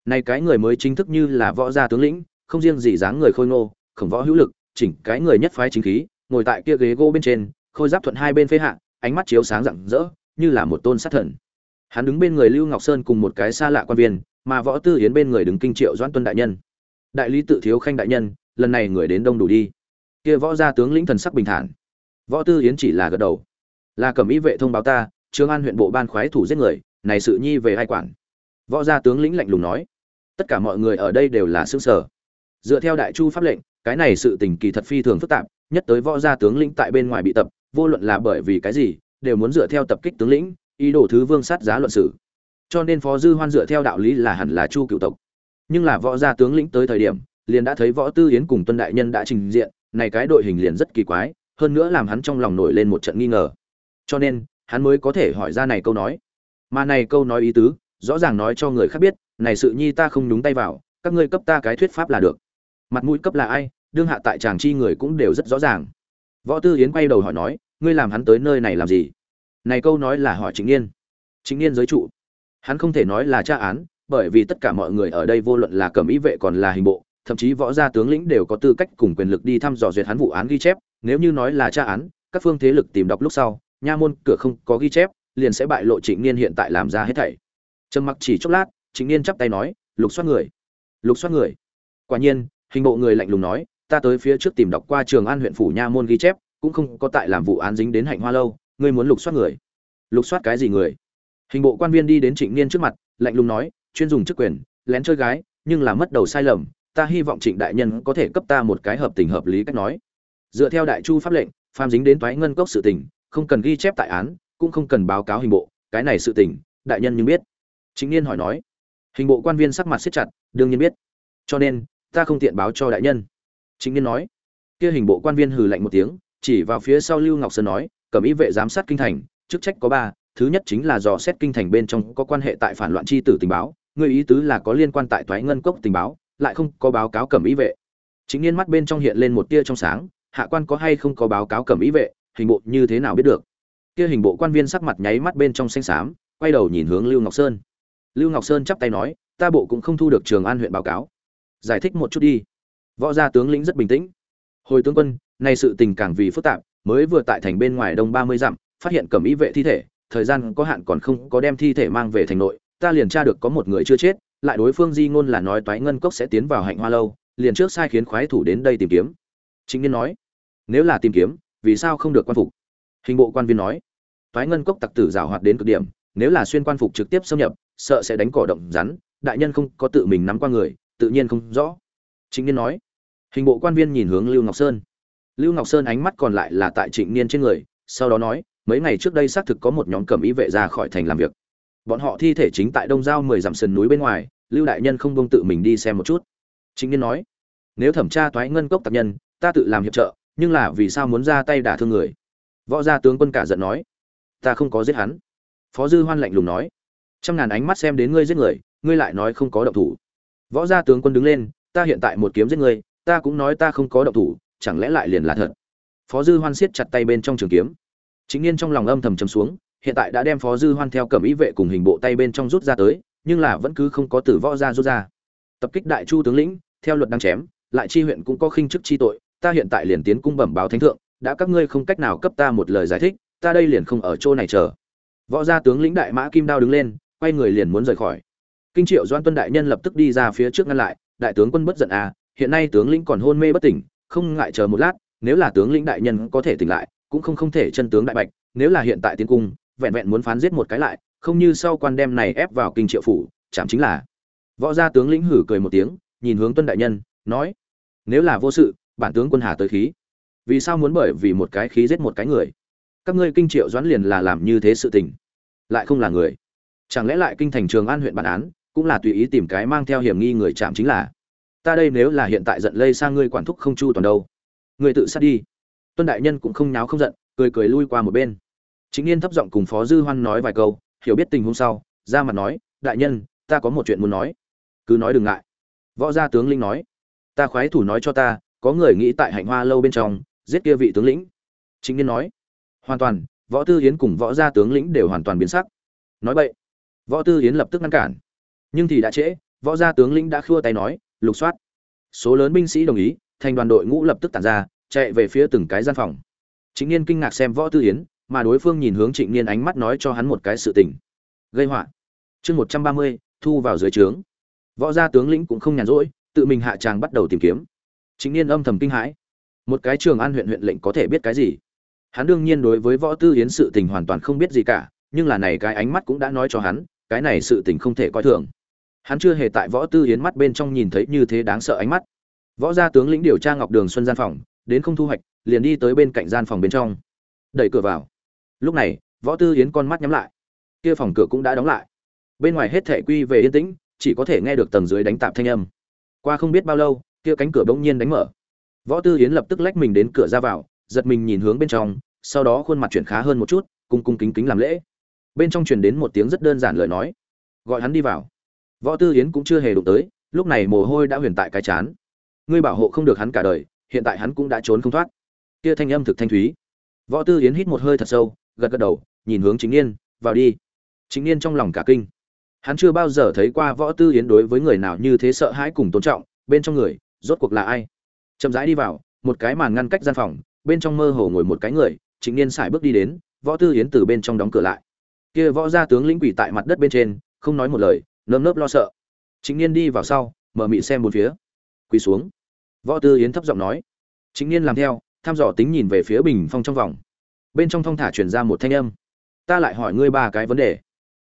Này cái người mới chính thức như là võ gia tướng lĩnh, không riêng gì dáng người khôi ngô, khổng võ hữu lực, chỉnh cái người nhất phái chính khí, ngồi tại kia ghế gỗ bên trên, khôi giáp thuận hai bên phế hạ, ánh mắt chiếu sáng rạng rỡ, như là một tôn sát thần. Hắn đứng bên người lưu ngọc sơn cùng một cái xa lạ quan viên, mà võ tư yến bên người đứng kinh triệu doãn tuân đại nhân. Đại lý tự thiếu khanh đại nhân, lần này người đến đông đủ đi. Kia võ gia tướng lĩnh thần sắc bình thản. Võ tư yến chỉ là gật đầu. Là cẩm ý vệ thông báo ta, trương an huyện bộ ban khoái thủ giết người, này sự nhi về hai quản? Võ gia tướng lĩnh lạnh lùng nói, tất cả mọi người ở đây đều là xương sở dựa theo đại chu pháp lệnh, cái này sự tình kỳ thật phi thường phức tạp, nhất tới võ gia tướng lĩnh tại bên ngoài bị tập, vô luận là bởi vì cái gì, đều muốn dựa theo tập kích tướng lĩnh, ý đồ thứ vương sát giá luận sử cho nên phó dư hoan dựa theo đạo lý là hẳn là chu cựu tộc. Nhưng là võ gia tướng lĩnh tới thời điểm, liền đã thấy võ tư yến cùng tuân đại nhân đã trình diện, này cái đội hình liền rất kỳ quái, hơn nữa làm hắn trong lòng nổi lên một trận nghi ngờ. Cho nên, hắn mới có thể hỏi ra này câu nói. Mà này câu nói ý tứ rõ ràng nói cho người khác biết, này sự nhi ta không nhúng tay vào, các ngươi cấp ta cái thuyết pháp là được. Mặt mũi cấp là ai, đương hạ tại chàng chi người cũng đều rất rõ ràng. Võ tư yến quay đầu hỏi nói, ngươi làm hắn tới nơi này làm gì? Này câu nói là hỏi chính niên. Chính niên giới trụ. Hắn không thể nói là tra án, bởi vì tất cả mọi người ở đây vô luận là cầm ý vệ còn là hình bộ, thậm chí võ gia tướng lĩnh đều có tư cách cùng quyền lực đi thăm dò duyệt hắn vụ án ghi chép. Nếu như nói là tra án, các phương thế lực tìm đọc lúc sau, nha môn cửa không có ghi chép, liền sẽ bại lộ trịnh niên hiện tại làm ra hết thảy trầm mặc chỉ chốc lát, trịnh niên chắp tay nói, lục soát người, lục soát người. Quả nhiên, hình bộ người lạnh lùng nói, ta tới phía trước tìm đọc qua trường an huyện phủ nha môn ghi chép, cũng không có tại làm vụ án dính đến hạnh hoa lâu, ngươi muốn lục soát người? Lục soát cái gì người? Hình bộ quan viên đi đến trịnh niên trước mặt, lạnh lùng nói, chuyên dùng chức quyền, lén chơi gái, nhưng là mất đầu sai lầm, ta hy vọng trịnh đại nhân có thể cấp ta một cái hợp tình hợp lý cách nói. Dựa theo đại chu pháp lệnh, phàm dính đến toái ngân cốc sự tình, không cần ghi chép tại án, cũng không cần báo cáo hình bộ, cái này sự tình, đại nhân nhưng biết chính niên hỏi nói, hình bộ quan viên sắc mặt siết chặt, đương nhiên biết. Cho nên, ta không tiện báo cho đại nhân. Chính niên nói, kia hình bộ quan viên hừ lạnh một tiếng, chỉ vào phía sau lưu ngọc sơn nói cầm ý vệ giám sát kinh thành, chức trách có ba, thứ nhất chính là dò xét kinh thành bên trong có quan hệ tại phản loạn chi tử tình báo, người ý tứ là có liên quan tại toái ngân cốc tình báo, lại không có báo cáo cầm ý vệ. Chính niên mắt bên trong hiện lên một tia trong sáng, hạ quan có hay không có báo cáo cầm ý vệ, hình bộ như thế nào biết được? Kia hình bộ quan viên sắc mặt nháy mắt bên trong xanh xám, quay đầu nhìn hướng lưu ngọc sơn lưu ngọc sơn chắp tay nói, ta bộ cũng không thu được trường an huyện báo cáo. Giải thích một chút đi. Võ gia tướng lĩnh rất bình tĩnh. Hồi tướng quân, nay sự tình càng vì phức tạp, mới vừa tại thành bên ngoài đông ba mươi dặm, phát hiện cẩm ý vệ thi thể, thời gian có hạn còn không có đem thi thể mang về thành nội, ta liền tra được có một người chưa chết, lại đối phương di ngôn là nói toái ngân cốc sẽ tiến vào hạnh hoa lâu, liền trước sai khiến khoái thủ đến đây tìm kiếm. Chính niên nói, nếu là tìm kiếm, vì sao không được quan phục? Hình bộ quan viên nói, toái ngân cốc tặc tử giảo hoạt đến cực điểm, nếu là xuyên quan phục trực tiếp xâm nhập sợ sẽ đánh cỏ động rắn, đại nhân không có tự mình nắm qua người, tự nhiên không rõ. Chính niên nói. Hình bộ quan viên nhìn hướng lưu ngọc sơn. Lưu ngọc sơn ánh mắt còn lại là tại trịnh niên trên người, sau đó nói, mấy ngày trước đây xác thực có một nhóm cẩm y vệ ra khỏi thành làm việc. Bọn họ thi thể chính tại đông giao mười dặm sườn núi bên ngoài, lưu đại nhân không bông tự mình đi xem một chút. Chính niên nói, nếu thẩm tra toái ngân cốc tập nhân, ta tự làm hiệp trợ, nhưng là vì sao muốn ra tay đả thương người? Võ gia tướng quân cả giận nói, ta không có giết hắn. Phó dư hoan lạnh lùng nói trăm ngàn ánh mắt xem đến ngươi giết người, ngươi lại nói không có động thủ. Võ gia tướng quân đứng lên, ta hiện tại một kiếm giết ngươi, ta cũng nói ta không có động thủ, chẳng lẽ lại liền là thật? Phó dư hoan siết chặt tay bên trong trường kiếm. Chính n trong lòng âm thầm chấm xuống, hiện tại đã đem phó dư hoan theo cầm ý vệ cùng hình bộ tay bên trong rút ra tới, nhưng là vẫn cứ không có tử võ ra rút ra. Tập kích đại chu tướng lĩnh, theo luật đang chém, lại chi huyện cũng có khinh chức chi tội, ta hiện tại liền tiến cung bẩm báo thánh thượng, đã các ngươi không cách nào cấp ta một lời giải thích, ta đây liền không ở chỗ này chờ. Võ gia tướng lĩnh đại mã kim đao đứng lên quay người liền muốn rời khỏi. Kinh triệu doan tuân đại nhân lập tức đi ra phía trước ngăn lại, đại tướng quân bất giận à hiện nay tướng lĩnh còn hôn mê bất tỉnh, không ngại chờ một lát, nếu là tướng lĩnh đại nhân có thể tỉnh lại, cũng không không thể chân tướng đại bạch, nếu là hiện tại tiến cung, vẹn vẹn muốn phán giết một cái lại, không như sau quan đem này ép vào kinh triệu phủ, chạm chính là. Võ gia tướng lĩnh hử cười một tiếng, nhìn hướng tuân đại nhân, nói, nếu là vô sự, bản tướng quân hà tới khí. Vì sao muốn bởi vì một cái khí giết một cái người? Các ngươi kinh triệu doãn liền là làm như thế sự tình, lại không là người chẳng lẽ lại kinh thành trường an huyện bản án, cũng là tùy ý tìm cái mang theo hiểm nghi người chạm chính là? Ta đây nếu là hiện tại giận lây sang ngươi quản thúc không chu toàn đâu. Ngươi tự sát đi. Tuân đại nhân cũng không nháo không giận, cười cười lui qua một bên. Chính yên thấp giọng cùng phó dư hoan nói vài câu, hiểu biết tình huống sau, ra mặt nói, đại nhân, ta có một chuyện muốn nói. Cứ nói đừng ngại. Võ gia tướng linh nói, ta khoái thủ nói cho ta, có người nghĩ tại hạnh hoa lâu bên trong, giết kia vị tướng lĩnh. Chính niên nói, hoàn toàn, võ tư hiến cùng võ gia tướng lĩnh đều hoàn toàn biến sắc. Nói vậy võ tư hiến lập tức ngăn cản. Nhưng thì đã trễ, võ gia tướng lĩnh đã khua tay nói, lục soát. Số lớn binh sĩ đồng ý, thành đoàn đội ngũ lập tức tản ra, chạy về phía từng cái gian phòng. Chính niên kinh ngạc xem võ tư hiến mà đối phương nhìn hướng trịnh niên ánh mắt nói cho hắn một cái sự tình. Gây họa. Chương một trăm ba mươi, thu vào dưới trướng. Võ gia tướng lĩnh cũng không nhàn rỗi, tự mình hạ tràng bắt đầu tìm kiếm. Chính niên âm thầm kinh hãi. Một cái trường an huyện huyện lệnh có thể biết cái gì? Hắn đương nhiên đối với võ tư yến sự tình hoàn toàn không biết gì cả, nhưng là này cái ánh mắt cũng đã nói cho hắn cái này sự tình không thể coi thường. Hắn chưa hề tại võ tư yến mắt bên trong nhìn thấy như thế đáng sợ ánh mắt. Võ gia tướng lĩnh điều tra ngọc đường xuân gian phòng, đến không thu hoạch, liền đi tới bên cạnh gian phòng bên trong. Đẩy cửa vào. Lúc này, võ tư yến con mắt nhắm lại. Kia phòng cửa cũng đã đóng lại. Bên ngoài hết thảy quy về yên tĩnh, chỉ có thể nghe được tầng dưới đánh tạp thanh âm. Qua không biết bao lâu, kia cánh cửa bỗng nhiên đánh mở. Võ tư yến lập tức lách mình đến cửa ra vào, giật mình nhìn hướng bên trong, sau đó khuôn mặt chuyển khá hơn một chút, cung cung kính kính làm lễ bên trong truyền đến một tiếng rất đơn giản lời nói. Gọi hắn đi vào. Võ tư yến cũng chưa hề đụng tới, lúc này mồ hôi đã huyền tại cái chán. Ngươi bảo hộ không được hắn cả đời, hiện tại hắn cũng đã trốn không thoát. Kia thanh âm thực thanh thúy. Võ tư yến hít một hơi thật sâu, gật gật đầu, nhìn hướng chính niên vào đi. Chính niên trong lòng cả kinh. Hắn chưa bao giờ thấy qua võ tư yến đối với người nào như thế sợ hãi cùng tôn trọng, bên trong người, rốt cuộc là ai? Chậm rãi đi vào, một cái màn ngăn cách gian phòng, bên trong mơ hồ ngồi một cái người, chính niên sải bước đi đến, võ tư yến từ bên trong đóng cửa lại kia võ gia tướng lĩnh quỷ tại mặt đất bên trên, không nói một lời, nơm nớp lo sợ. Chính niên đi vào sau, mở mị xem bốn phía. Quỳ xuống. Võ tư yến thấp giọng nói. Chính niên làm theo, thăm dò tính nhìn về phía bình phong trong vòng. Bên trong thong thả truyền ra một thanh âm. Ta lại hỏi ngươi ba cái vấn đề.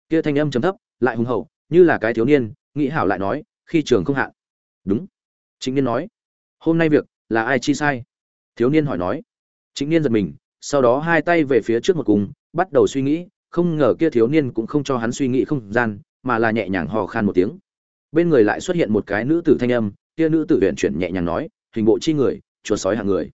Kia thanh âm chấm thấp, lại hùng hậu, như là cái thiếu niên, nghĩ hảo lại nói, khi trường không hạn. Đúng. Chính niên nói. Hôm nay việc, là ai chi sai? Thiếu niên hỏi nói. Chính niên giật mình, sau đó hai tay về phía trước một cùng, bắt đầu suy nghĩ không ngờ kia thiếu niên cũng không cho hắn suy nghĩ không gian, mà là nhẹ nhàng hò khan một tiếng. Bên người lại xuất hiện một cái nữ tử thanh âm, kia nữ tử huyện chuyển nhẹ nhàng nói, hình bộ chi người chuột sói hạng người.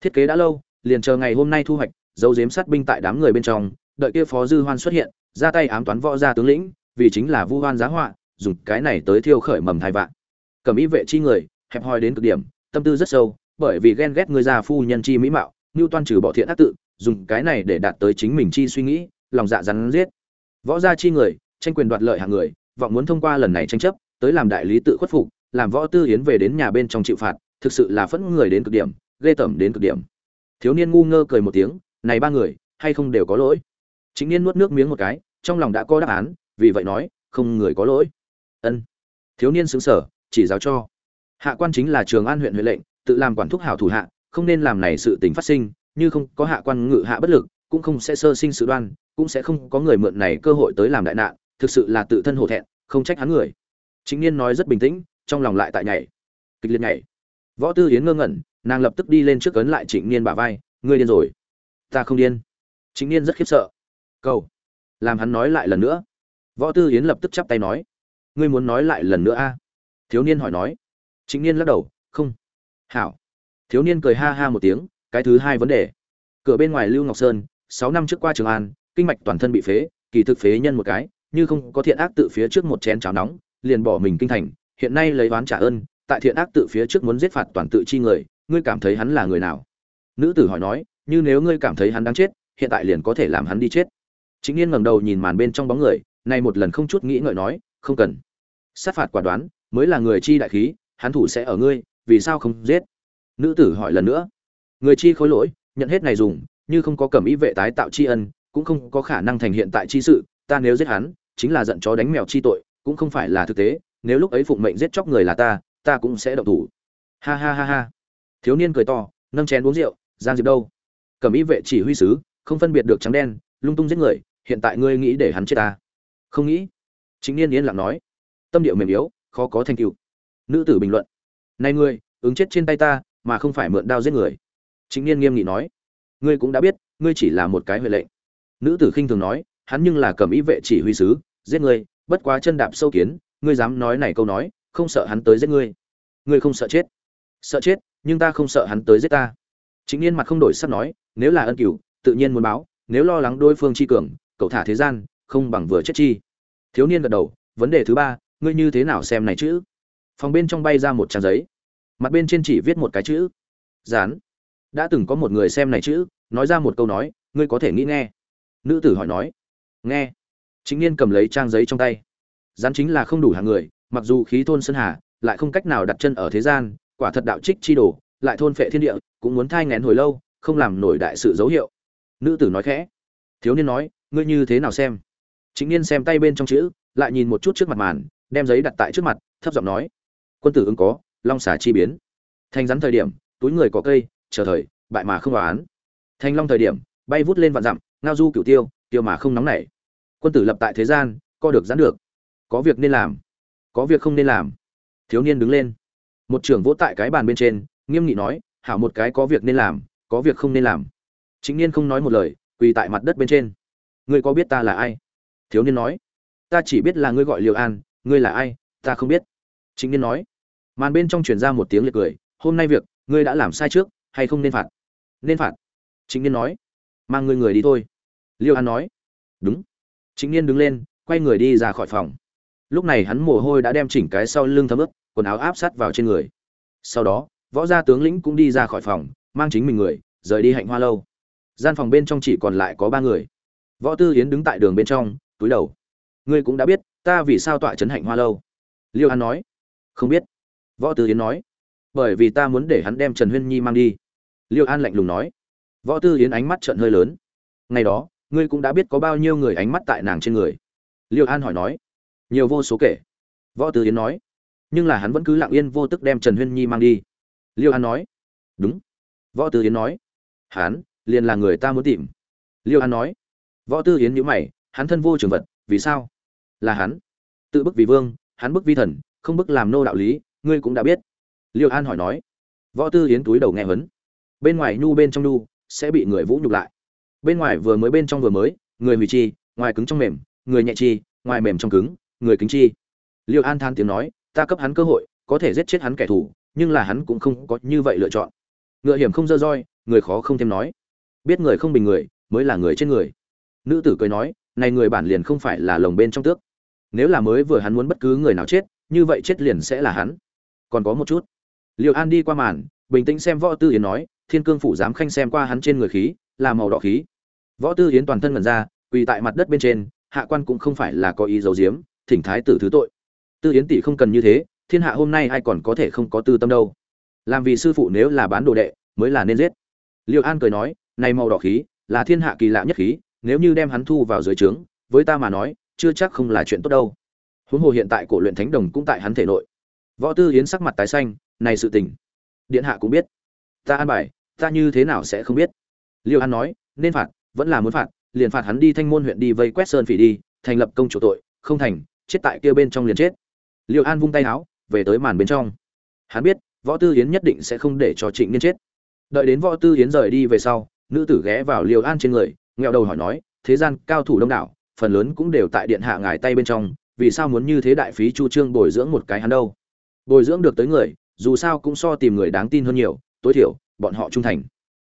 Thiết kế đã lâu, liền chờ ngày hôm nay thu hoạch, dấu dếm sát binh tại đám người bên trong, đợi kia phó dư hoan xuất hiện, ra tay ám toán võ gia tướng lĩnh, vì chính là vu hoan giá họa, dùng cái này tới thiêu khởi mầm thai vạn. Cầm ý vệ chi người, hẹp hòi đến cực điểm, tâm tư rất sâu, bởi vì ghen ghét người già phu nhân chi mỹ mạo ngưu toan trừ bỏ thiện ác tự, dùng cái này để đạt tới chính mình chi suy nghĩ lòng dạ rắn giết. Võ gia chi người, tranh quyền đoạt lợi hàng người, vọng muốn thông qua lần này tranh chấp, tới làm đại lý tự khuất phục, làm võ tư yến về đến nhà bên trong chịu phạt, thực sự là phẫn người đến cực điểm, ghê tởm đến cực điểm. Thiếu niên ngu ngơ cười một tiếng, này ba người, hay không đều có lỗi? Chính niên nuốt nước miếng một cái, trong lòng đã có đáp án, vì vậy nói, không người có lỗi. Ân. Thiếu niên xứng sở chỉ giáo cho. Hạ quan chính là trường an huyện huệ lệnh, tự làm quản thúc hảo thủ hạ, không nên làm này sự tình phát sinh, như không có hạ quan ngự hạ bất lực cũng không sẽ sơ sinh sự đoan, cũng sẽ không có người mượn này cơ hội tới làm đại nạn, thực sự là tự thân hổ thẹn, không trách hắn người. Chính niên nói rất bình tĩnh, trong lòng lại tại nhảy, kịch liệt nhảy. Võ tư yến ngơ ngẩn, nàng lập tức đi lên trước cấn lại trịnh niên bả vai, ngươi điên rồi, ta không điên. Chính niên rất khiếp sợ. Cầu, làm hắn nói lại lần nữa. Võ tư yến lập tức chắp tay nói, ngươi muốn nói lại lần nữa a? Thiếu niên hỏi nói. Chính niên lắc đầu, không. Hảo. Thiếu niên cười ha ha một tiếng, cái thứ hai vấn đề. Cửa bên ngoài lưu ngọc sơn sáu năm trước qua trường an, kinh mạch toàn thân bị phế, kỳ thực phế nhân một cái, như không có thiện ác tự phía trước một chén cháo nóng, liền bỏ mình kinh thành, hiện nay lấy oán trả ơn, tại thiện ác tự phía trước muốn giết phạt toàn tự chi người, ngươi cảm thấy hắn là người nào? Nữ tử hỏi nói, như nếu ngươi cảm thấy hắn đáng chết, hiện tại liền có thể làm hắn đi chết. Chính Nghiên ngẩng đầu nhìn màn bên trong bóng người, nay một lần không chút nghĩ ngợi nói, không cần. Sát phạt quả đoán, mới là người chi đại khí, hắn thủ sẽ ở ngươi, vì sao không giết? Nữ tử hỏi lần nữa. Người chi khối lỗi, nhận hết này dùng như không có cẩm ý vệ tái tạo tri ân, cũng không có khả năng thành hiện tại chi sự, ta nếu giết hắn, chính là giận chó đánh mèo chi tội, cũng không phải là thực tế, nếu lúc ấy phụng mệnh giết chóc người là ta ta cũng sẽ động thủ. Ha ha ha ha. Thiếu niên cười to, nâng chén uống rượu, giang diệp đâu? Cẩm ý vệ chỉ huy sứ, không phân biệt được trắng đen, lung tung giết người, hiện tại ngươi nghĩ để hắn chết ta? Không nghĩ. Chính niên yên lặng nói. Tâm điệu mềm yếu, khó có thành tựu. Nữ tử bình luận. Này ngươi, ứng chết trên tay ta, mà không phải mượn đao giết người. Chính niên nghiêm nghị nói ngươi cũng đã biết, ngươi chỉ là một cái huệ lệnh. Nữ tử khinh thường nói, hắn nhưng là cầm ý vệ chỉ huy sứ, giết ngươi, bất quá chân đạp sâu kiến, ngươi dám nói này câu nói, không sợ hắn tới giết ngươi. Ngươi không sợ chết. Sợ chết, nhưng ta không sợ hắn tới giết ta. Chính niên mặt không đổi sắc nói, nếu là ân cửu, tự nhiên muốn báo, nếu lo lắng đối phương chi cường, cậu thả thế gian, không bằng vừa chết chi. Thiếu niên gật đầu, vấn đề thứ ba, ngươi như thế nào xem này chữ phòng bên trong bay ra một trang giấy. Mặt bên trên chỉ viết một cái chữ. Dán đã từng có một người xem này chữ, nói ra một câu nói, ngươi có thể nghĩ nghe. Nữ tử hỏi nói, nghe. Chính niên cầm lấy trang giấy trong tay. Rắn chính là không đủ hàng người, mặc dù khí thôn sơn hà, lại không cách nào đặt chân ở thế gian, quả thật đạo trích chi đồ, lại thôn phệ thiên địa, cũng muốn thai ngén hồi lâu, không làm nổi đại sự dấu hiệu. Nữ tử nói khẽ, thiếu niên nói, ngươi như thế nào xem? Chính niên xem tay bên trong chữ, lại nhìn một chút trước mặt màn, đem giấy đặt tại trước mặt, thấp giọng nói, quân tử ứng có, long xả chi biến. Thành rắn thời điểm, túi người có cây chờ thời, bại mà không đoán thanh long thời điểm, bay vút lên vạn dặm, ngao du cửu tiêu tiêu mà không nóng nảy. Quân tử lập tại thế gian, co được giãn được. Có việc nên làm, có việc không nên làm. Thiếu niên đứng lên. Một trưởng vỗ tại cái bàn bên trên, nghiêm nghị nói, hảo một cái có việc nên làm, có việc không nên làm. Chính niên không nói một lời, quỳ tại mặt đất bên trên. Ngươi có biết ta là ai? Thiếu niên nói. Ta chỉ biết là ngươi gọi liều an, ngươi là ai, ta không biết. Chính niên nói. Màn bên trong truyền ra một tiếng liệt cười. Hôm nay việc, ngươi đã làm sai trước hay không nên phạt? Nên phạt? Chính niên nói. Mang ngươi người đi thôi. Liêu an nói. Đúng. Chính niên đứng lên, quay người đi ra khỏi phòng. Lúc này hắn mồ hôi đã đem chỉnh cái sau lưng thấm ướt, quần áo áp sát vào trên người. Sau đó, võ gia tướng lĩnh cũng đi ra khỏi phòng, mang chính mình người, rời đi hạnh hoa lâu. Gian phòng bên trong chỉ còn lại có ba người. Võ tư hiến đứng tại đường bên trong, túi đầu. Ngươi cũng đã biết, ta vì sao tọa trấn hạnh hoa lâu. Liêu an nói. Không biết. Võ tư hiến nói. Bởi vì ta muốn để hắn đem trần huyên nhi mang đi liêu an lạnh lùng nói. Võ tư yến ánh mắt trận hơi lớn. Ngày đó, ngươi cũng đã biết có bao nhiêu người ánh mắt tại nàng trên người. Liêu an hỏi nói. Nhiều vô số kể. Võ tư yến nói. Nhưng là hắn vẫn cứ lặng yên vô tức đem trần huyên nhi mang đi. Liêu an nói. Đúng. Võ tư yến nói. Hắn liền là người ta muốn tìm. Liêu an nói. Võ tư yến nhữ mày, hắn thân vô trường vật, vì sao? Là hắn. Tự bức vì vương, hắn bức vi thần, không bức làm nô đạo lý, ngươi cũng đã biết. Liêu an hỏi nói. Võ tư yến túi đầu nghe huấn bên ngoài nhu bên trong nhu sẽ bị người vũ nhục lại. Bên ngoài vừa mới bên trong vừa mới, người hủy chi, ngoài cứng trong mềm, người nhẹ chi, ngoài mềm trong cứng, người kính chi. Liêu an than tiếng nói, ta cấp hắn cơ hội, có thể giết chết hắn kẻ thù, nhưng là hắn cũng không có như vậy lựa chọn. Ngựa hiểm không dơ roi, người khó không thêm nói. Biết người không bình người, mới là người trên người. Nữ tử cười nói, này người bản liền không phải là lồng bên trong tước. Nếu là mới vừa hắn muốn bất cứ người nào chết, như vậy chết liền sẽ là hắn. Còn có một chút. Liệu an đi qua màn, bình tĩnh xem võ tư yến nói thiên cương phủ dám khanh xem qua hắn trên người khí, là màu đỏ khí. Võ tư yến toàn thân mần ra, quỳ tại mặt đất bên trên, hạ quan cũng không phải là có ý giấu giếm, thỉnh thái tử thứ tội. Tư yến tỷ không cần như thế, thiên hạ hôm nay ai còn có thể không có tư tâm đâu. Làm vì sư phụ nếu là bán đồ đệ, mới là nên giết. Liệu an cười nói, này màu đỏ khí, là thiên hạ kỳ lạ nhất khí, nếu như đem hắn thu vào dưới trướng, với ta mà nói, chưa chắc không là chuyện tốt đâu. Huống hồ hiện tại cổ luyện thánh đồng cũng tại hắn thể nội. Võ tư hiến sắc mặt tái xanh, này sự tình, điện hạ cũng biết. Ta an bài ta như thế nào sẽ không biết? Liêu an nói, nên phạt, vẫn là muốn phạt, liền phạt hắn đi thanh môn huyện đi vây quét sơn phỉ đi, thành lập công chủ tội, không thành, chết tại kia bên trong liền chết. Liêu an vung tay áo, về tới màn bên trong. Hắn biết, võ tư hiến nhất định sẽ không để cho trịnh niên chết. Đợi đến võ tư hiến rời đi về sau, nữ tử ghé vào liêu an trên người, nghẹo đầu hỏi nói, thế gian cao thủ đông đảo, phần lớn cũng đều tại điện hạ ngài tay bên trong, vì sao muốn như thế đại phí chu trương bồi dưỡng một cái hắn đâu? Bồi dưỡng được tới người, dù sao cũng so tìm người đáng tin hơn nhiều, tối thiểu bọn họ trung thành.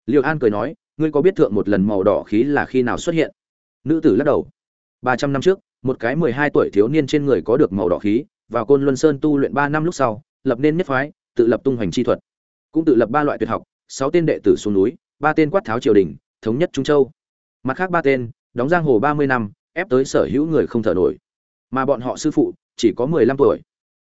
Liêu an cười nói, ngươi có biết thượng một lần màu đỏ khí là khi nào xuất hiện? Nữ tử lắc đầu. Ba trăm năm trước, một cái mười hai tuổi thiếu niên trên người có được màu đỏ khí, vào côn luân sơn tu luyện ba năm lúc sau, lập nên nhất phái, tự lập tung hoành chi thuật. Cũng tự lập ba loại tuyệt học, sáu tên đệ tử xuống núi, ba tên quát tháo triều đình, thống nhất trung châu. Mặt khác ba tên, đóng giang hồ ba mươi năm, ép tới sở hữu người không thở nổi. Mà bọn họ sư phụ, chỉ có mười lăm tuổi.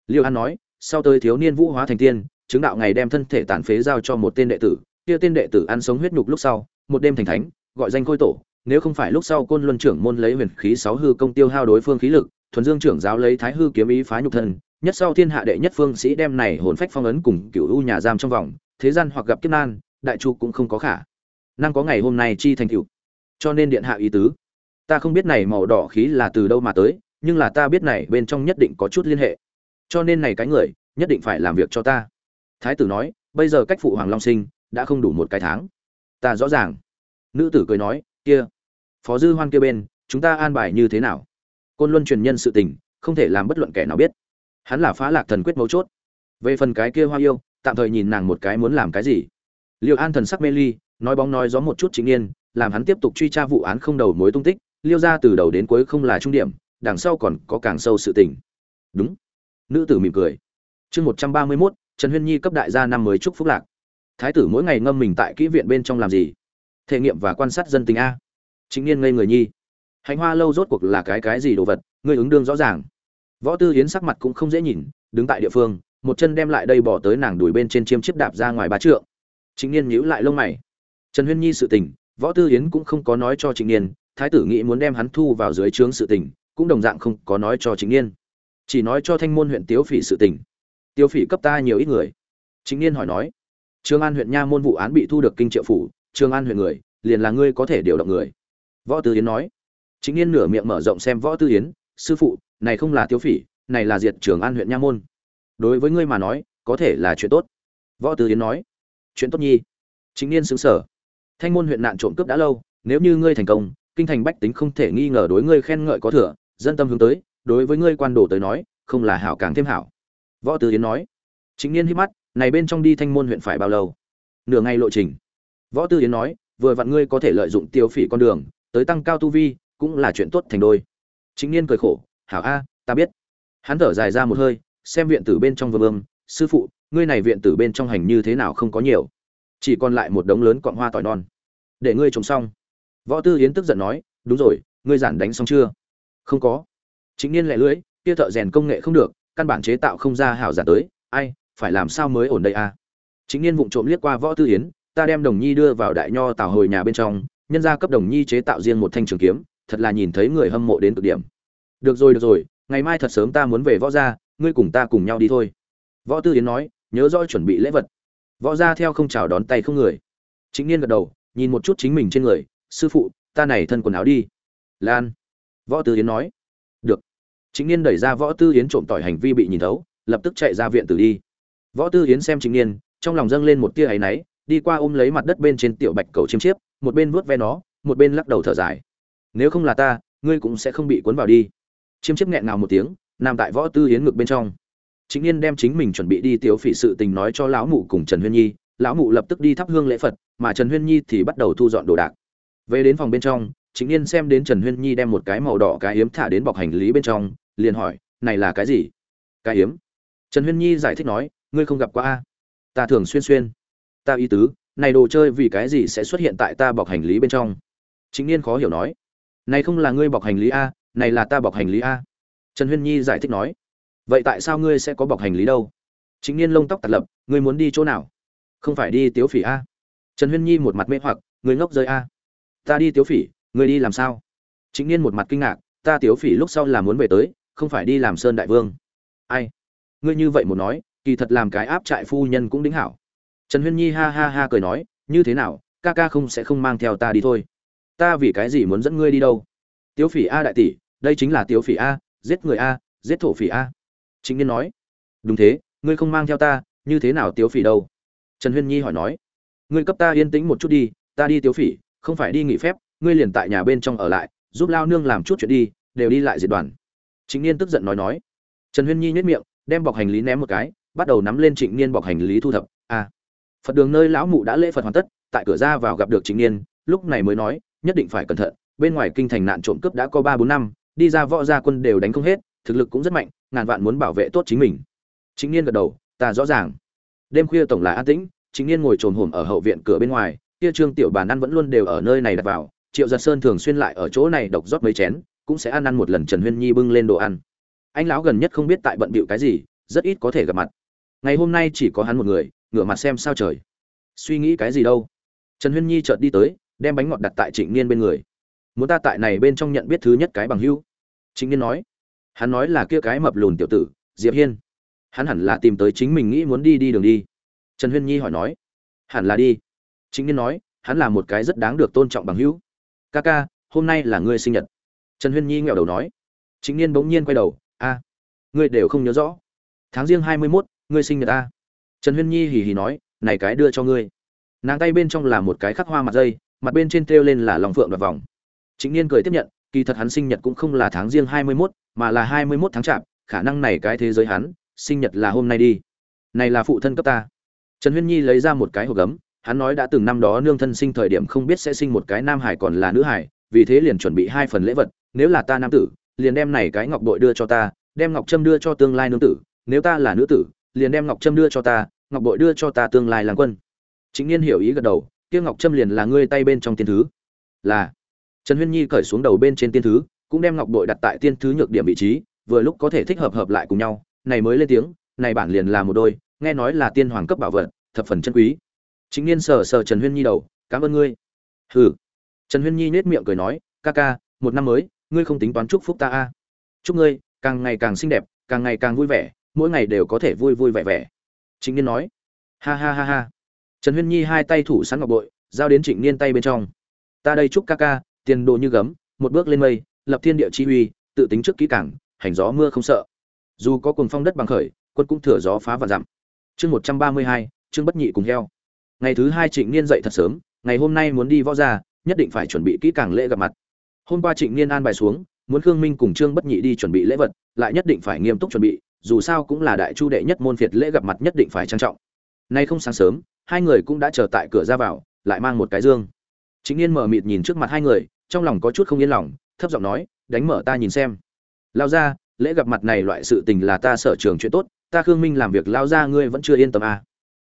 Liêu an nói, sau tới thiếu niên vũ hóa thành tiên chứng đạo ngày đem thân thể tàn phế giao cho một tên đệ tử, kia tên đệ tử ăn sống huyết nhục lúc sau, một đêm thành thánh, gọi danh khôi tổ, nếu không phải lúc sau côn luân trưởng môn lấy huyền khí sáu hư công tiêu hao đối phương khí lực, thuần dương trưởng giáo lấy thái hư kiếm ý phá nhục thân, nhất sau thiên hạ đệ nhất phương sĩ đem này hồn phách phong ấn cùng cựu u nhà giam trong vòng, thế gian hoặc gặp kiếp nan, đại chu cũng không có khả năng có ngày hôm nay chi thành cựu cho nên điện hạ ý tứ, ta không biết này màu đỏ khí là từ đâu mà tới, nhưng là ta biết này bên trong nhất định có chút liên hệ. Cho nên này cái người, nhất định phải làm việc cho ta thái tử nói, bây giờ cách phụ hoàng long sinh đã không đủ một cái tháng. Ta rõ ràng. Nữ tử cười nói, kia, phó dư hoan kia bên, chúng ta an bài như thế nào? Côn luân truyền nhân sự tình, không thể làm bất luận kẻ nào biết. Hắn là phá lạc thần quyết mấu chốt. Về phần cái kia hoa yêu, tạm thời nhìn nàng một cái muốn làm cái gì. Liệu an thần sắc mê ly, nói bóng nói gió một chút chính yên, làm hắn tiếp tục truy tra vụ án không đầu mối tung tích, liêu ra từ đầu đến cuối không là trung điểm, đằng sau còn có càng sâu sự tình. Đúng. Nữ tử mỉm cười. Chương một trăm ba mươi mốt trần huyên nhi cấp đại gia năm mới chúc phúc lạc. Thái tử mỗi ngày ngâm mình tại kỹ viện bên trong làm gì? Thể nghiệm và quan sát dân tình a. Chính niên ngây người nhi. Hành hoa lâu rốt cuộc là cái cái gì đồ vật? Ngươi ứng đương rõ ràng. Võ tư hiến sắc mặt cũng không dễ nhìn, đứng tại địa phương, một chân đem lại đây bỏ tới nàng đùi bên trên chiêm chiếc đạp ra ngoài bá trượng. Chính niên nhíu lại lông mày. Trần huyên nhi sự tình, võ tư hiến cũng không có nói cho chính niên, thái tử nghĩ muốn đem hắn thu vào dưới trướng sự tình, cũng đồng dạng không có nói cho chính niên. Chỉ nói cho thanh môn huyện tiếu phỉ sự tình tiêu phỉ cấp ta nhiều ít người. Chính niên hỏi nói trương an huyện nha môn vụ án bị thu được kinh triệu phủ trương an huyện người liền là ngươi có thể điều động người. Võ tư Yến nói Chính niên nửa miệng mở rộng xem võ tư Yến, sư phụ này không là tiêu phỉ này là diệt trường an huyện nha môn. Đối với ngươi mà nói có thể là chuyện tốt. Võ tư yến nói chuyện tốt nhi. Chính niên xứng sở thanh môn huyện nạn trộm cướp đã lâu nếu như ngươi thành công kinh thành bách tính không thể nghi ngờ đối ngươi khen ngợi có thừa dân tâm hướng tới đối với ngươi quan đồ tới nói không là hảo càng thêm hảo võ tư yến nói. Chính niên hít mắt, này bên trong đi thanh môn huyện phải bao lâu? Nửa ngày lộ trình. Võ tư yến nói, vừa vặn ngươi có thể lợi dụng tiêu phỉ con đường, tới tăng cao tu vi, cũng là chuyện tốt thành đôi. Chính niên cười khổ, hảo a, ta biết. Hắn thở dài ra một hơi, xem viện tử bên trong vừa bơm sư phụ, ngươi này viện tử bên trong hành như thế nào không có nhiều. Chỉ còn lại một đống lớn cọng hoa tỏi non. Để ngươi trồng xong. Võ tư yến tức giận nói, đúng rồi, ngươi giản đánh xong chưa? Không có. Chính niên lẻ lưỡi, kia thợ rèn công nghệ không được căn bản chế tạo không ra hảo giả tới, ai, phải làm sao mới ổn đây a chính niên vụng trộm liếc qua võ tư yến, ta đem đồng nhi đưa vào đại nho tào hồi nhà bên trong, nhân gia cấp đồng nhi chế tạo riêng một thanh trường kiếm, thật là nhìn thấy người hâm mộ đến cực điểm. Được rồi được rồi, ngày mai thật sớm ta muốn về võ gia, ngươi cùng ta cùng nhau đi thôi. Võ tư yến nói, nhớ rõ chuẩn bị lễ vật. Võ gia theo không chào đón tay không người. Chính niên gật đầu, nhìn một chút chính mình trên người, sư phụ, ta này thân quần áo đi. Lan. Võ tư yến nói chính niên đẩy ra võ tư yến trộm tỏi hành vi bị nhìn thấu, lập tức chạy ra viện tử đi. Võ tư yến xem chính niên, trong lòng dâng lên một tia áy náy, đi qua ôm lấy mặt đất bên trên tiểu bạch cầu chiêm chiếp, một bên vuốt ve nó, một bên lắc đầu thở dài. Nếu không là ta, ngươi cũng sẽ không bị cuốn vào đi. Chiêm chiếp nghẹn ngào một tiếng, nằm tại võ tư yến ngực bên trong. Chính Niên đem chính mình chuẩn bị đi tiểu phỉ sự tình nói cho lão mụ cùng trần huyên nhi, lão mụ lập tức đi thắp hương lễ phật, mà trần huyên nhi thì bắt đầu thu dọn đồ đạc. Về đến phòng bên trong chính Niên xem đến trần huyên nhi đem một cái màu đỏ cái yếm thả đến bọc hành lý bên trong liền hỏi, này là cái gì? Cái hiếm. trần huyên nhi giải thích nói, ngươi không gặp qua a? Ta thường xuyên xuyên. Ta ý tứ, này đồ chơi vì cái gì sẽ xuất hiện tại ta bọc hành lý bên trong? Chính niên khó hiểu nói, này không là ngươi bọc hành lý a, này là ta bọc hành lý a. Trần huyên nhi giải thích nói, vậy tại sao ngươi sẽ có bọc hành lý đâu? Chính niên lông tóc tạt lập, ngươi muốn đi chỗ nào? Không phải đi tiếu phỉ a. Trần huyên nhi một mặt mê hoặc, ngươi ngốc rơi a. Ta đi tiếu phỉ, ngươi đi làm sao? Chính niên một mặt kinh ngạc, ta tiếu phỉ lúc sau là muốn về tới không phải đi làm sơn đại vương. Ai? Ngươi như vậy một nói, kỳ thật làm cái áp trại phu nhân cũng đính hảo. Trần huyên nhi ha ha ha cười nói, như thế nào, ca ca không sẽ không mang theo ta đi thôi. Ta vì cái gì muốn dẫn ngươi đi đâu? Tiếu phỉ a đại tỷ, đây chính là tiếu phỉ a, giết người a, giết thổ phỉ a. Chính niên nói, đúng thế, ngươi không mang theo ta, như thế nào tiếu phỉ đâu? Trần huyên nhi hỏi nói, ngươi cấp ta yên tĩnh một chút đi, ta đi tiếu phỉ, không phải đi nghỉ phép, ngươi liền tại nhà bên trong ở lại, giúp lao nương làm chút chuyện đi, đều đi lại diệt đoàn chính niên tức giận nói nói. Trần huyên nhi nhếch miệng đem bọc hành lý ném một cái bắt đầu nắm lên trịnh niên bọc hành lý thu thập. À, phật đường nơi lão mụ đã lễ phật hoàn tất tại cửa ra vào gặp được trịnh niên lúc này mới nói nhất định phải cẩn thận bên ngoài kinh thành nạn trộm cướp đã có ba bốn năm đi ra võ gia quân đều đánh không hết thực lực cũng rất mạnh ngàn vạn muốn bảo vệ tốt chính mình. Chính niên gật đầu ta rõ ràng. Đêm khuya tổng là an tĩnh chính niên ngồi trồn hổm ở hậu viện cửa bên ngoài kia trương tiểu bàn ăn vẫn luôn đều ở nơi này đặt vào triệu giật sơn thường xuyên lại ở chỗ này độc rót mấy chén cũng sẽ ăn ăn một lần trần huyên nhi bưng lên đồ ăn. Anh lão gần nhất không biết tại bận bịu cái gì, rất ít có thể gặp mặt. Ngày hôm nay chỉ có hắn một người, ngửa mặt xem sao trời. Suy nghĩ cái gì đâu. Trần huyên nhi chợt đi tới, đem bánh ngọt đặt tại trịnh niên bên người. Muốn ta tại này bên trong nhận biết thứ nhất cái bằng hữu? Trịnh niên nói. Hắn nói là kia cái mập lùn tiểu tử, diệp hiên. Hắn hẳn là tìm tới chính mình nghĩ muốn đi đi đường đi. Trần huyên nhi hỏi nói. Hẳn là đi. Trịnh niên nói, hắn là một cái rất đáng được tôn trọng bằng hữu. Ca ca, hôm nay là ngươi sinh nhật trần huyên nhi nghẹo đầu nói. Chính niên bỗng nhiên quay đầu. A, ngươi đều không nhớ rõ. Tháng riêng hai mươi mốt, ngươi sinh nhật a trần huyên nhi hì hì nói, này cái đưa cho ngươi. Nàng tay bên trong là một cái khắc hoa mặt dây, mặt bên trên treo lên là lòng phượng đoạt vòng. Chính niên cười tiếp nhận, kỳ thật hắn sinh nhật cũng không là tháng riêng hai mươi mốt, mà là hai mươi mốt tháng chạp, khả năng này cái thế giới hắn, sinh nhật là hôm nay đi. Này là phụ thân cấp ta. Trần huyên nhi lấy ra một cái hộp gấm, hắn nói đã từng năm đó nương thân sinh thời điểm không biết sẽ sinh một cái nam hải còn là nữ hải, vì thế liền chuẩn bị hai phần lễ vật nếu là ta nam tử, liền đem này cái ngọc bội đưa cho ta, đem ngọc trâm đưa cho tương lai nương tử, nếu ta là nữ tử, liền đem ngọc trâm đưa cho ta, ngọc bội đưa cho ta tương lai làm quân. Chính niên hiểu ý gật đầu, kia ngọc trâm liền là ngươi tay bên trong tiên thứ. Là. Trần huyên nhi cởi xuống đầu bên trên tiên thứ, cũng đem ngọc bội đặt tại tiên thứ nhược điểm vị trí, vừa lúc có thể thích hợp hợp lại cùng nhau, này mới lên tiếng, này bản liền là một đôi, nghe nói là tiên hoàng cấp bảo vật, thập phần chân quý. Chính niên sờ sờ trần huyên nhi đầu, cảm ơn ngươi. Hừ. Trần huyên nhi nết miệng cười nói, ca ca, một năm mới ngươi không tính toán chúc phúc ta a. Chúc ngươi càng ngày càng xinh đẹp, càng ngày càng vui vẻ, mỗi ngày đều có thể vui vui vẻ vẻ. Chính niên nói. Ha ha ha ha. Trần huyên nhi hai tay thủ sẵn ngọc bội, giao đến trịnh niên tay bên trong. Ta đây chúc ca ca, tiền đồ như gấm, một bước lên mây, lập thiên địa chi uy, tự tính trước kỹ cảng hành gió mưa không sợ. Dù có cuồng phong đất bằng khởi, quân cũng thừa gió phá và dặm. Chương một trăm ba mươi hai chương bất nhị cùng heo. Ngày thứ hai trịnh niên dậy thật sớm, ngày hôm nay muốn đi võ ra nhất định phải chuẩn bị kỹ càng lễ gặp mặt hôm qua trịnh niên an bài xuống, muốn khương minh cùng trương bất nhị đi chuẩn bị lễ vật, lại nhất định phải nghiêm túc chuẩn bị, dù sao cũng là đại chu đệ nhất môn phiệt lễ gặp mặt nhất định phải trang trọng. Nay không sáng sớm, hai người cũng đã chờ tại cửa ra vào, lại mang một cái dương. Chính niên mở mịt nhìn trước mặt hai người, trong lòng có chút không yên lòng, thấp giọng nói, đánh mở ta nhìn xem. Lao ra, lễ gặp mặt này loại sự tình là ta sở trường chuyện tốt, ta khương minh làm việc lao ra ngươi vẫn chưa yên tâm à.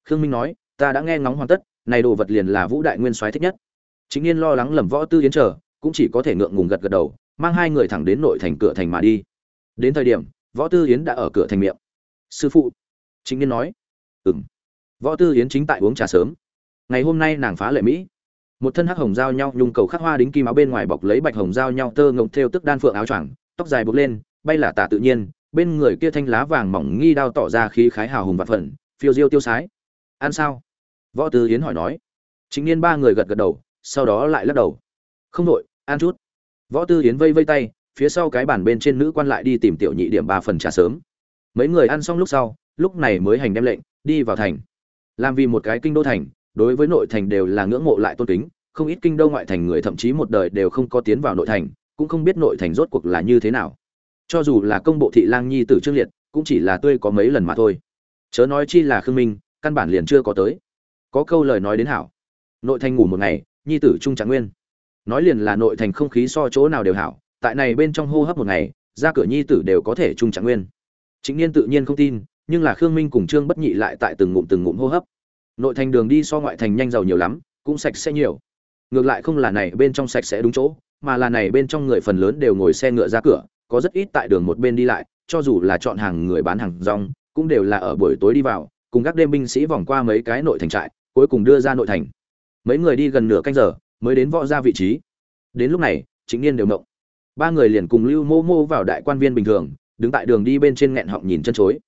khương minh nói, ta đã nghe ngóng hoàn tất, này đồ vật liền là vũ đại nguyên soái thích nhất. Chính niên lo lắng lầm võ tư yến chờ cũng chỉ có thể ngượng ngùng gật gật đầu, mang hai người thẳng đến nội thành cửa thành mà đi. Đến thời điểm, võ tư yến đã ở cửa thành miệng. Sư phụ chính niên nói. Ừng võ tư yến chính tại uống trà sớm. Ngày hôm nay nàng phá lệ mỹ. Một thân hắc hồng giao nhau, nhung cầu khắc hoa đính kim áo bên ngoài bọc lấy bạch hồng giao nhau, tơ ngộng thêu tức đan phượng áo choàng, tóc dài bốc lên, bay là tả tự nhiên, bên người kia thanh lá vàng mỏng nghi đao tỏ ra khí khái hào hùng vạn phần, phiêu diêu tiêu sái. Ăn sao? Võ tư yến hỏi nói. Chính niên ba người gật gật đầu, sau đó lại lắc đầu. Không đội ăn chút. Võ tư yến vây vây tay, phía sau cái bàn bên trên nữ quan lại đi tìm tiểu nhị điểm ba phần trà sớm. Mấy người ăn xong lúc sau, lúc này mới hành đem lệnh, đi vào thành. Làm vì một cái kinh đô thành, đối với nội thành đều là ngưỡng mộ lại tôn kính, không ít kinh đô ngoại thành người thậm chí một đời đều không có tiến vào nội thành, cũng không biết nội thành rốt cuộc là như thế nào. Cho dù là công bộ thị lang nhi tử trương liệt, cũng chỉ là tươi có mấy lần mà thôi. Chớ nói chi là khương minh, căn bản liền chưa có tới. Có câu lời nói đến hảo. Nội thành ngủ một ngày, nhi tử trung trạng nguyên nói liền là nội thành không khí so chỗ nào đều hảo, tại này bên trong hô hấp một ngày, ra cửa nhi tử đều có thể trung trạng nguyên. Chính niên tự nhiên không tin, nhưng là khương minh cùng trương bất nhị lại tại từng ngụm từng ngụm hô hấp. Nội thành đường đi so ngoại thành nhanh giàu nhiều lắm, cũng sạch sẽ nhiều. Ngược lại không là này bên trong sạch sẽ đúng chỗ, mà là này bên trong người phần lớn đều ngồi xe ngựa ra cửa, có rất ít tại đường một bên đi lại, cho dù là chọn hàng người bán hàng rong, cũng đều là ở buổi tối đi vào, cùng các đêm binh sĩ vòng qua mấy cái nội thành trại, cuối cùng đưa ra nội thành. Mấy người đi gần nửa canh giờ mới đến võ ra vị trí. Đến lúc này chính niên đều mộng ba người liền cùng lưu mô mô vào đại quan viên bình thường, đứng tại đường đi bên trên nghẹn họng nhìn chân chối.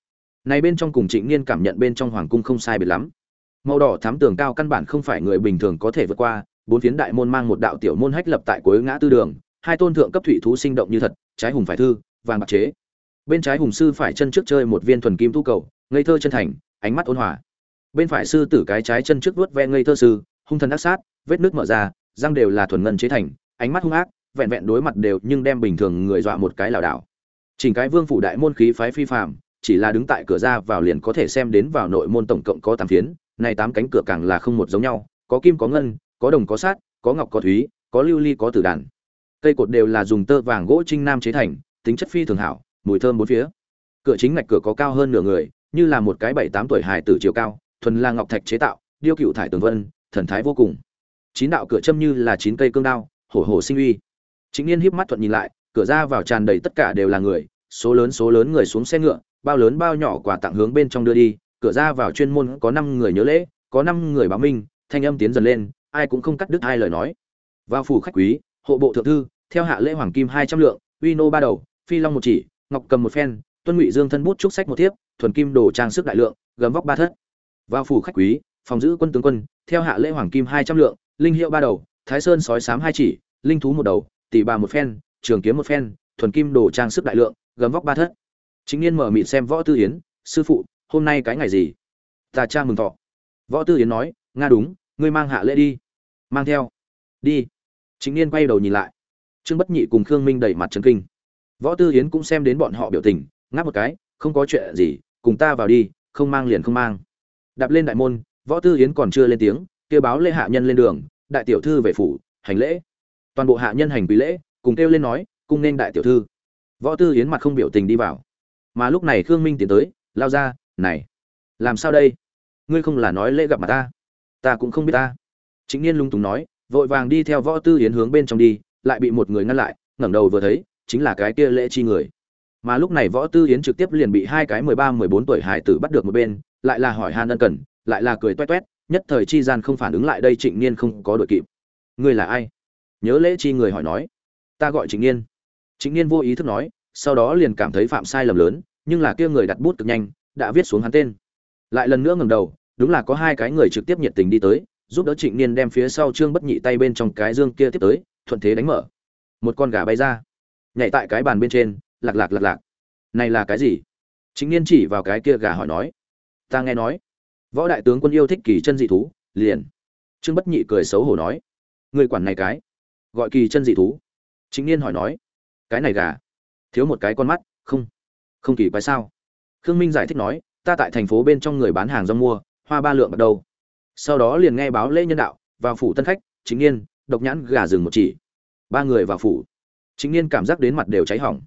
Này bên trong cùng trịnh niên cảm nhận bên trong hoàng cung không sai biệt lắm. Màu đỏ thám tường cao căn bản không phải người bình thường có thể vượt qua, bốn phiến đại môn mang một đạo tiểu môn hách lập tại cuối ngã tư đường, hai tôn thượng cấp thủy thú sinh động như thật, trái hùng phải thư, vàng bạc chế. Bên trái hùng sư phải chân trước chơi một viên thuần kim thu cầu, ngây thơ chân thành, ánh mắt ôn hòa. Bên phải sư tử cái trái chân trước vuốt ve ngây thơ sư, hung thần ác sát, vết nước mở ra răng đều là thuần ngân chế thành ánh mắt hung ác vẹn vẹn đối mặt đều nhưng đem bình thường người dọa một cái lảo đảo. Chỉnh cái vương phủ đại môn khí phái phi phàm chỉ là đứng tại cửa ra vào liền có thể xem đến vào nội môn tổng cộng có 8 phiến này tám cánh cửa càng là không một giống nhau có kim có ngân có đồng có sắt, có ngọc có thúy có lưu ly có tử đàn. Cây cột đều là dùng tơ vàng gỗ trinh nam chế thành tính chất phi thường hảo mùi thơm bốn phía. Cửa chính ngạch cửa có cao hơn nửa người như là một cái bảy tám tuổi hài tử chiều cao thuần là ngọc thạch chế tạo điêu cựu thải tường vân thần thái vô cùng chín đạo cửa châm như là chín cây cương đao, hổ hổ sinh uy. Chính niên híp mắt thuận nhìn lại, cửa ra vào tràn đầy tất cả đều là người, số lớn số lớn người xuống xe ngựa, bao lớn bao nhỏ quà tặng hướng bên trong đưa đi, cửa ra vào chuyên môn có năm người nhớ lễ, có năm người báo minh, thanh âm tiến dần lên, ai cũng không cắt đứt hai lời nói. Vào phủ khách quý, hộ bộ thượng thư, theo hạ lễ hoàng kim hai trăm lượng, uy nô ba đầu, phi long một chỉ, ngọc cầm một phen, tuân ngụy dương thân bút trúc sách một thiếp, thuần kim đồ trang sức đại lượng, gấm vóc ba thất. Vào phủ khách quý, phòng giữ quân tướng quân, theo hạ lễ hoàng kim hai trăm lượng linh hiệu ba đầu, thái sơn sói sám hai chỉ, linh thú một đầu, tỷ bà một phen, trường kiếm một phen, thuần kim đồ trang sức đại lượng, gấm vóc ba thất. Chính niên mở mịt xem võ tư yến, sư phụ, hôm nay cái ngày gì? Ta cha mừng thọ. Võ tư yến nói, nga đúng, ngươi mang hạ lễ đi. Mang theo. Đi. Chính niên quay đầu nhìn lại. Trương bất nhị cùng khương minh đẩy mặt trấn kinh. Võ tư yến cũng xem đến bọn họ biểu tình, ngáp một cái, không có chuyện gì, cùng ta vào đi, không mang liền không mang. Đạp lên đại môn, võ tư yến còn chưa lên tiếng kêu báo lễ hạ nhân lên đường, đại tiểu thư về phủ, hành lễ. Toàn bộ hạ nhân hành quý lễ, cùng kêu lên nói, cung nên đại tiểu thư. Võ tư yến mặt không biểu tình đi vào. Mà lúc này khương minh tiến tới, lao ra, này, làm sao đây? Ngươi không là nói lễ gặp mặt ta? Ta cũng không biết ta. Chính niên lung túng nói, vội vàng đi theo võ tư yến hướng bên trong đi, lại bị một người ngăn lại, ngẩng đầu vừa thấy, chính là cái kia lễ chi người. Mà lúc này võ tư yến trực tiếp liền bị hai cái mười ba, mười bốn tuổi hải tử bắt được một bên, lại là hỏi han ân cần, lại là cười toét toét nhất thời chi gian không phản ứng lại đây trịnh niên không có đội kịp. Ngươi là ai? Nhớ lễ chi người hỏi nói. Ta gọi trịnh niên. Trịnh niên vô ý thức nói, sau đó liền cảm thấy phạm sai lầm lớn, nhưng là kia người đặt bút cực nhanh, đã viết xuống hắn tên. Lại lần nữa ngẩng đầu, đúng là có hai cái người trực tiếp nhiệt tình đi tới, giúp đỡ trịnh niên đem phía sau trương bất nhị tay bên trong cái dương kia tiếp tới, thuận thế đánh mở. Một con gà bay ra, nhảy tại cái bàn bên trên, lạc lạc lạc lạc. Này là cái gì? Chính niên chỉ vào cái kia gà hỏi nói. Ta nghe nói võ đại tướng quân yêu thích kỳ chân dị thú, liền. Trương bất nhị cười xấu hổ nói người quản này cái. Gọi kỳ chân dị thú. Chính niên hỏi nói, cái này gà? Thiếu một cái con mắt, không không kỳ quái sao? Khương minh giải thích nói, ta tại thành phố bên trong người bán hàng do mua, hoa ba lượng ở đâu sau đó liền nghe báo lễ nhân đạo, vào phủ tân khách chính niên, độc nhãn gà rừng một chỉ. Ba người vào phủ. Chính niên cảm giác đến mặt đều cháy hỏng.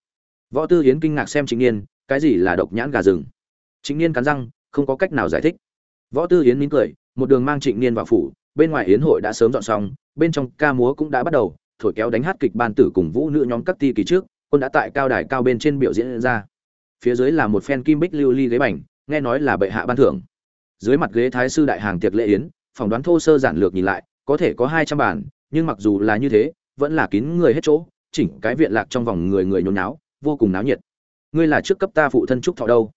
Võ tư hiến kinh ngạc xem chính niên, cái gì là độc nhãn gà rừng? Chính niên cắn răng, không có cách nào giải thích võ tư hiến mỉm cười một đường mang trịnh niên vào phủ bên ngoài hiến hội đã sớm dọn xong bên trong ca múa cũng đã bắt đầu thổi kéo đánh hát kịch ban tử cùng vũ nữ nhóm các ti kỳ trước quân đã tại cao đài cao bên trên biểu diễn ra. Phía dưới là một phen kim bích lưu ly ghế bành nghe nói là bệ hạ ban thưởng. Dưới mặt ghế thái sư đại hàng tiệc lễ yến phỏng đoán thô sơ giản lược nhìn lại có thể có hai trăm nhưng mặc dù là như thế vẫn là kín người hết chỗ chỉnh cái viện lạc trong vòng người người nhốn nháo, vô cùng náo nhiệt. Ngươi là trước cấp ta phụ thân trúc thọ đâu?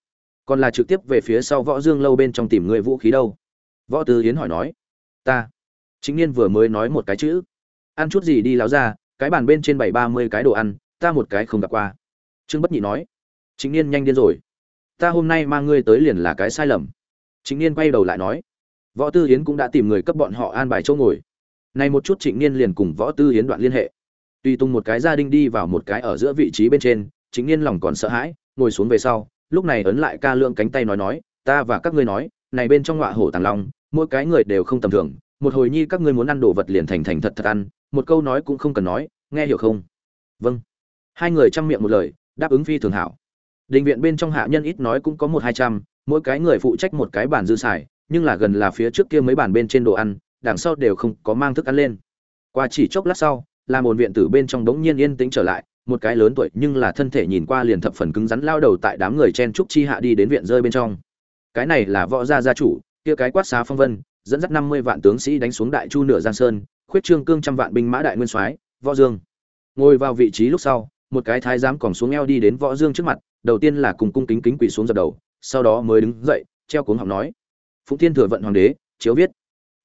Còn là trực tiếp về phía sau võ dương lâu bên trong tìm người vũ khí đâu? Võ tư hiến hỏi nói. Ta. Chính niên vừa mới nói một cái chữ. Ăn chút gì đi láo ra, cái bàn bên trên bảy ba mươi cái đồ ăn, ta một cái không gặp qua. Trương bất nhị nói. Chính niên nhanh điên rồi. Ta hôm nay mang ngươi tới liền là cái sai lầm. Chính niên quay đầu lại nói. Võ tư hiến cũng đã tìm người cấp bọn họ an bài chỗ ngồi. Này một chút trịnh niên liền cùng võ tư hiến đoạn liên hệ. Tùy tung một cái gia đình đi vào một cái ở giữa vị trí bên trên chính niên lòng còn sợ hãi, ngồi xuống về sau lúc này ấn lại ca lượng cánh tay nói nói, ta và các ngươi nói, này bên trong ngọa hổ tàng long, mỗi cái người đều không tầm thường. Một hồi nhi các ngươi muốn ăn đồ vật liền thành thành thật thật ăn, một câu nói cũng không cần nói, nghe hiểu không? Vâng. Hai người chăm miệng một lời, đáp ứng phi thường hảo. Định viện bên trong hạ nhân ít nói cũng có một hai trăm, mỗi cái người phụ trách một cái bàn dư xài, nhưng là gần là phía trước kia mấy bàn bên trên đồ ăn, đằng sau đều không có mang thức ăn lên. Qua chỉ chốc lát sau, làm ồn viện tử bên trong đống nhiên yên tĩnh trở lại một cái lớn tuổi nhưng là thân thể nhìn qua liền thập phần cứng rắn lao đầu tại đám người chen trúc chi hạ đi đến viện rơi bên trong. Cái này là võ gia gia chủ, kia cái quát xá phong vân, dẫn dắt năm mươi vạn tướng sĩ đánh xuống đại chu nửa giang sơn, khuyết trương cương trăm vạn binh mã đại nguyên soái, võ dương. Ngồi vào vị trí lúc sau, một cái thái giám còn xuống eo đi đến võ dương trước mặt, đầu tiên là cùng cung kính kính quỳ xuống dập đầu, sau đó mới đứng dậy, treo cuống học nói. Phụng thiên thừa vận hoàng đế, chiếu viết.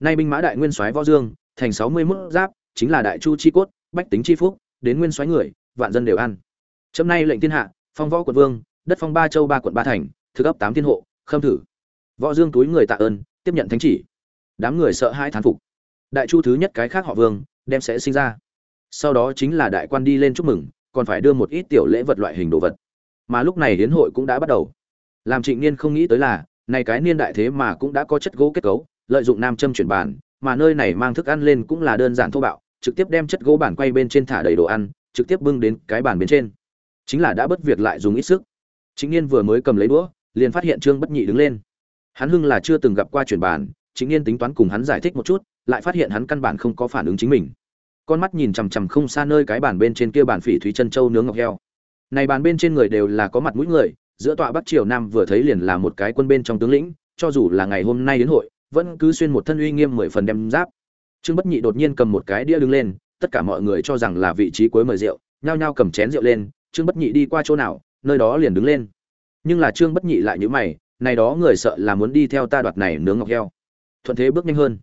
Nay binh mã đại nguyên soái võ dương, thành sáu mươi 61 giáp, chính là đại chu chi cốt, bách tính chi phúc, đến nguyên soái người vạn dân đều ăn chấm nay lệnh thiên hạ, phong võ quận vương, đất phong ba châu ba quận ba thành, thực ấp tám thiên hộ, khâm thử. Võ dương túi người tạ ơn, tiếp nhận thánh chỉ. Đám người sợ hai thán phục. Đại chu thứ nhất cái khác họ vương, đem sẽ sinh ra. Sau đó chính là đại quan đi lên chúc mừng, còn phải đưa một ít tiểu lễ vật loại hình đồ vật. Mà lúc này hiến hội cũng đã bắt đầu. Làm trịnh niên không nghĩ tới là, này cái niên đại thế mà cũng đã có chất gỗ kết cấu, lợi dụng nam châm chuyển bàn, mà nơi này mang thức ăn lên cũng là đơn giản thô bạo, trực tiếp đem chất gỗ bản quay bên trên thả đầy đồ ăn trực tiếp bưng đến cái bàn bên trên. Chính là đã bất việc lại dùng ít sức. Chính niên vừa mới cầm lấy đũa, liền phát hiện trương bất nhị đứng lên. Hắn hưng là chưa từng gặp qua chuyển bàn, chính niên tính toán cùng hắn giải thích một chút, lại phát hiện hắn căn bản không có phản ứng chính mình. Con mắt nhìn chằm chằm không xa nơi cái bàn bên trên kia bàn phỉ thúy chân châu nướng ngọc heo. Này bàn bên trên người đều là có mặt mũi người, giữa tọa bắc triều nam vừa thấy liền là một cái quân bên trong tướng lĩnh, cho dù là ngày hôm nay đến hội, vẫn cứ xuyên một thân uy nghiêm mười phần đem giáp. Trương bất nhị đột nhiên cầm một cái đĩa đứng lên tất cả mọi người cho rằng là vị trí cuối mời rượu, nhao nhao cầm chén rượu lên, trương bất nhị đi qua chỗ nào, nơi đó liền đứng lên. Nhưng là trương bất nhị lại nhíu mày, này đó người sợ là muốn đi theo ta đoạt này nướng ngọc heo. Thuận thế bước nhanh hơn.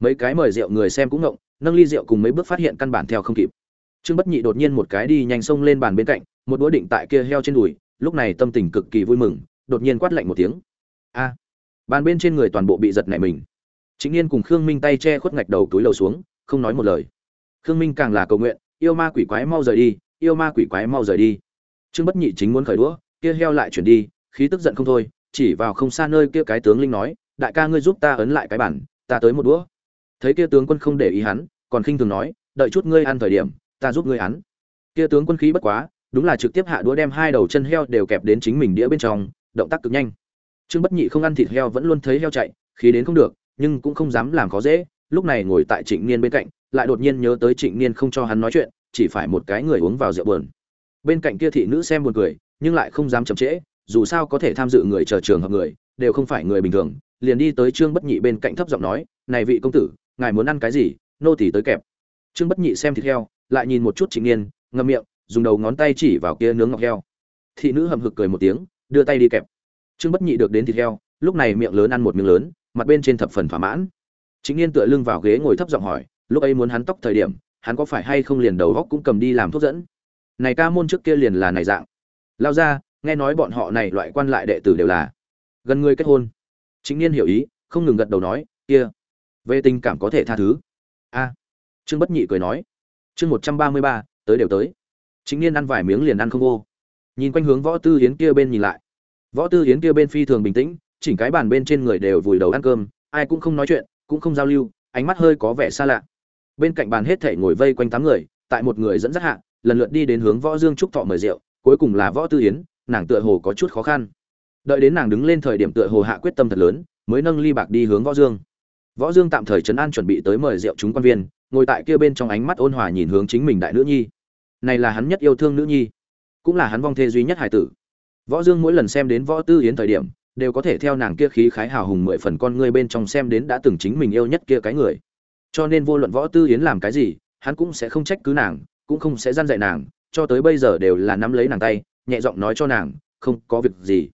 Mấy cái mời rượu người xem cũng ngộng, nâng ly rượu cùng mấy bước phát hiện căn bản theo không kịp. Trương bất nhị đột nhiên một cái đi nhanh xông lên bàn bên cạnh, một đũa định tại kia heo trên đùi, lúc này tâm tình cực kỳ vui mừng, đột nhiên quát lạnh một tiếng. A! Bàn bên trên người toàn bộ bị giật nảy mình. Chính yên cùng khương minh tay che khuất ngạch đầu túi lầu xuống, không nói một lời khương minh càng là cầu nguyện, yêu ma quỷ quái mau rời đi, yêu ma quỷ quái mau rời đi. Trương bất nhị chính muốn khởi đũa, kia heo lại chuyển đi, khí tức giận không thôi, chỉ vào không xa nơi kia cái tướng linh nói, đại ca ngươi giúp ta ấn lại cái bản, ta tới một đũa. Thấy kia tướng quân không để ý hắn, còn khinh thường nói, đợi chút ngươi ăn thời điểm, ta giúp ngươi ăn. Kia tướng quân khí bất quá, đúng là trực tiếp hạ đũa đem hai đầu chân heo đều kẹp đến chính mình đĩa bên trong, động tác cực nhanh. Trương bất nhị không ăn thịt heo vẫn luôn thấy heo chạy, khí đến không được, nhưng cũng không dám làm khó dễ lúc này ngồi tại trịnh niên bên cạnh, lại đột nhiên nhớ tới trịnh niên không cho hắn nói chuyện, chỉ phải một cái người uống vào rượu buồn. Bên cạnh kia thị nữ xem buồn cười, nhưng lại không dám chậm trễ, dù sao có thể tham dự người chờ trường hợp người, đều không phải người bình thường. Liền đi tới trương bất nhị bên cạnh thấp giọng nói, này vị công tử, ngài muốn ăn cái gì? Nô tỳ tới kẹp. Trương bất nhị xem thịt heo, lại nhìn một chút trịnh niên, ngậm miệng, dùng đầu ngón tay chỉ vào kia nướng ngọc heo. Thị nữ hầm hực cười một tiếng, đưa tay đi kẹp. Trương bất nhị được đến thịt heo, lúc này miệng lớn ăn một miếng lớn, mặt bên trên thập phần thỏa mãn chính niên tựa lưng vào ghế ngồi thấp giọng hỏi, lúc ấy muốn hắn tóc thời điểm, hắn có phải hay không liền đầu góc cũng cầm đi làm thuốc dẫn? Này ca môn trước kia liền là này dạng. Lao ra, nghe nói bọn họ này loại quan lại đệ tử đều là gần người kết hôn. Chính niên hiểu ý, không ngừng gật đầu nói, kia, về tình cảm có thể tha thứ. A. Trương bất nhị cười nói, chương một trăm ba mươi ba, tới đều tới. Chính niên ăn vài miếng liền ăn không vô nhìn quanh hướng võ tư hiến kia bên nhìn lại. Võ tư hiến kia bên phi thường bình tĩnh, chỉnh cái bàn bên trên người đều vùi đầu ăn cơm, ai cũng không nói chuyện cũng không giao lưu, ánh mắt hơi có vẻ xa lạ. Bên cạnh bàn hết thể ngồi vây quanh tám người, tại một người dẫn dắt hạ, lần lượt đi đến hướng võ dương trúc thọ mời rượu, cuối cùng là võ tư yến, nàng tựa hồ có chút khó khăn. Đợi đến nàng đứng lên thời điểm tựa hồ hạ quyết tâm thật lớn, mới nâng ly bạc đi hướng võ dương. Võ dương tạm thời trấn an chuẩn bị tới mời rượu chúng quan viên, ngồi tại kia bên trong ánh mắt ôn hòa nhìn hướng chính mình đại nữ nhi. Này là hắn nhất yêu thương nữ nhi, cũng là hắn vong thê duy nhất hải tử. Võ dương mỗi lần xem đến võ tư yến thời điểm đều có thể theo nàng kia khí khái hào hùng mười phần con ngươi bên trong xem đến đã từng chính mình yêu nhất kia cái người. Cho nên vô luận võ tư yến làm cái gì, hắn cũng sẽ không trách cứ nàng, cũng không sẽ gian dạy nàng, cho tới bây giờ đều là nắm lấy nàng tay, nhẹ giọng nói cho nàng, không có việc gì.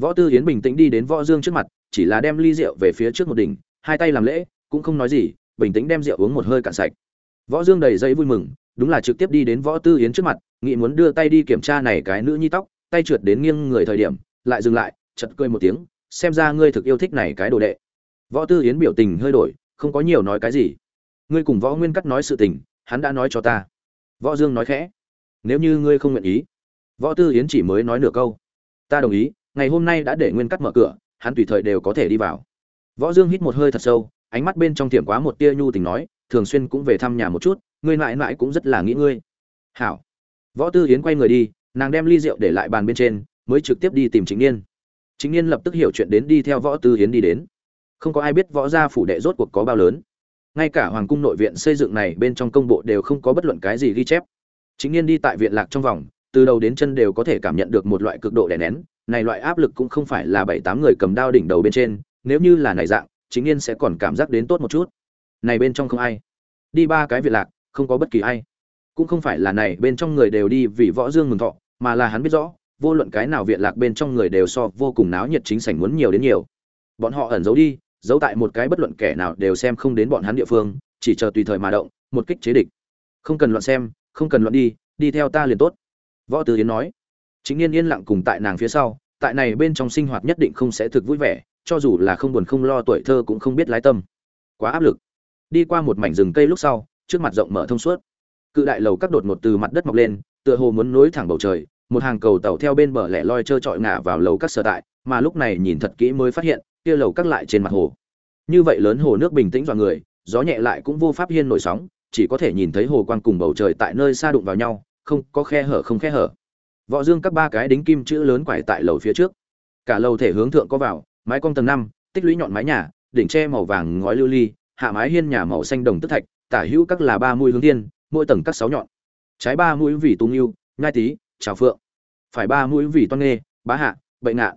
Võ tư yến bình tĩnh đi đến võ dương trước mặt, chỉ là đem ly rượu về phía trước một đỉnh, hai tay làm lễ, cũng không nói gì, bình tĩnh đem rượu uống một hơi cạn sạch. Võ dương đầy dây vui mừng, đúng là trực tiếp đi đến võ tư yến trước mặt nghĩ muốn đưa tay đi kiểm tra này cái nữ nhi tóc, tay trượt đến nghiêng người thời điểm, lại dừng lại chật cười một tiếng, xem ra ngươi thực yêu thích này cái đồ đệ. Võ tư yến biểu tình hơi đổi, không có nhiều nói cái gì. Ngươi cùng võ nguyên cắt nói sự tình, hắn đã nói cho ta. Võ dương nói khẽ. Nếu như ngươi không nguyện ý, võ tư yến chỉ mới nói nửa câu. Ta đồng ý, ngày hôm nay đã để nguyên cắt mở cửa, hắn tùy thời đều có thể đi vào. Võ dương hít một hơi thật sâu, ánh mắt bên trong tiệm quá một tia nhu tình nói, thường xuyên cũng về thăm nhà một chút, ngươi mãi mãi cũng rất là nghĩ ngươi. Hảo. Võ tư yến quay người đi, nàng đem ly rượu để lại bàn bên trên, mới trực tiếp đi tìm chính niên chính niên lập tức hiểu chuyện đến đi theo võ tư yến đi đến. Không có ai biết võ gia phủ đệ rốt cuộc có bao lớn. Ngay cả hoàng cung nội viện xây dựng này bên trong công bộ đều không có bất luận cái gì ghi chép. Chính niên đi tại viện lạc trong vòng, từ đầu đến chân đều có thể cảm nhận được một loại cực độ đè nén, này loại áp lực cũng không phải là bảy tám người cầm đao đỉnh đầu bên trên, nếu như là này dạng, chính niên sẽ còn cảm giác đến tốt một chút. Này bên trong không ai. Đi ba cái viện lạc, không có bất kỳ ai. Cũng không phải là này bên trong người đều đi vì võ dương mừng thọ, mà là hắn biết rõ vô luận cái nào viện lạc bên trong người đều so vô cùng náo nhiệt chính sảnh muốn nhiều đến nhiều. Bọn họ ẩn giấu đi, giấu tại một cái bất luận kẻ nào đều xem không đến bọn hắn địa phương, chỉ chờ tùy thời mà động, một kích chế địch. Không cần loạn xem, không cần loạn đi đi theo ta liền tốt. Võ tứ yến nói. Chính niên yên lặng cùng tại nàng phía sau, tại này bên trong sinh hoạt nhất định không sẽ thực vui vẻ, cho dù là không buồn không lo tuổi thơ cũng không biết lái tâm. Quá áp lực. Đi qua một mảnh rừng cây lúc sau, trước mặt rộng mở thông suốt. Cự đại lầu các đột ngột từ mặt đất mọc lên, tựa hồ muốn nối thẳng bầu trời một hàng cầu tàu theo bên bờ lẻ loi trơ trọi ngả vào lầu các sở tại, mà lúc này nhìn thật kỹ mới phát hiện, kia lầu các lại trên mặt hồ. Như vậy lớn hồ nước bình tĩnh dọa người, gió nhẹ lại cũng vô pháp hiên nổi sóng, chỉ có thể nhìn thấy hồ quang cùng bầu trời tại nơi xa đụng vào nhau, không có khe hở không khe hở. Võ dương các ba cái đính kim chữ lớn quải tại lầu phía trước. Cả lầu thể hướng thượng có vào, mái cong tầng năm, tích lũy nhọn mái nhà, đỉnh tre màu vàng ngói lưu ly, hạ mái hiên nhà màu xanh đồng tức thạch, tả hữu các là ba mũi hướng thiên, mỗi tầng các sáu nhọn. Trái ba mũi vì tung yêu, nhai tí trào phượng. Phải ba mũi vì toan nghê, bá hạ bệnh ngạ.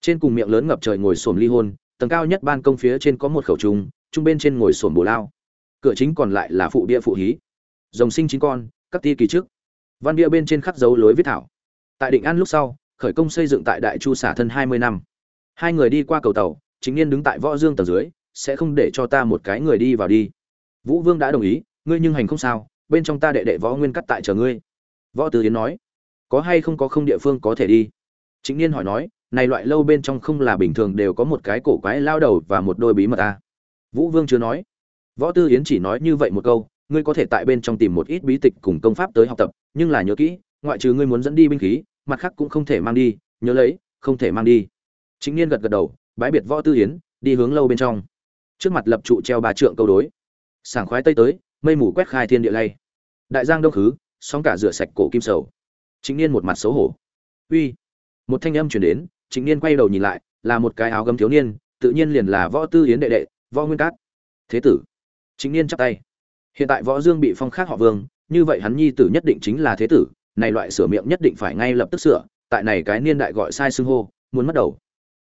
Trên cùng miệng lớn ngập trời ngồi xổm ly hôn, tầng cao nhất ban công phía trên có một khẩu trùng trung bên trên ngồi xổm bồ lao. Cửa chính còn lại là phụ bia phụ hí. Rồng sinh chín con, các ti kỳ trước. Văn bia bên trên khắc dấu lối viết thảo. Tại định an lúc sau, khởi công xây dựng tại đại chu xả thân hai mươi năm. Hai người đi qua cầu tàu, chính niên đứng tại võ dương tầng dưới, sẽ không để cho ta một cái người đi vào đi. Vũ vương đã đồng ý, ngươi nhưng hành không sao, bên trong ta đệ đệ võ nguyên cắt tại chờ ngươi. Võ tứ yến nói có hay không có không địa phương có thể đi? Chính niên hỏi nói, này loại lâu bên trong không là bình thường đều có một cái cổ quái lao đầu và một đôi bí mật à. vũ vương chưa nói. Võ tư yến chỉ nói như vậy một câu, ngươi có thể tại bên trong tìm một ít bí tịch cùng công pháp tới học tập, nhưng là nhớ kỹ, ngoại trừ ngươi muốn dẫn đi binh khí, mặt khác cũng không thể mang đi, nhớ lấy, không thể mang đi. Chính niên gật gật đầu, bái biệt võ tư yến, đi hướng lâu bên trong. Trước mặt lập trụ treo bà trượng câu đối. Sảng khoái tây tới, mây mù quét khai thiên địa lay. Đại giang đông khứ, sóng cả rửa sạch cổ kim sầu chính niên một mặt xấu hổ. Uy. Một thanh âm chuyển đến chính niên quay đầu nhìn lại, là một cái áo gấm thiếu niên, tự nhiên liền là võ tư yến đệ đệ, võ nguyên cát. Thế tử. Chính niên chắp tay. Hiện tại võ dương bị phong khác họ vương, như vậy hắn nhi tử nhất định chính là thế tử, này loại sửa miệng nhất định phải ngay lập tức sửa, tại này cái niên đại gọi sai xưng hô, muốn mất đầu.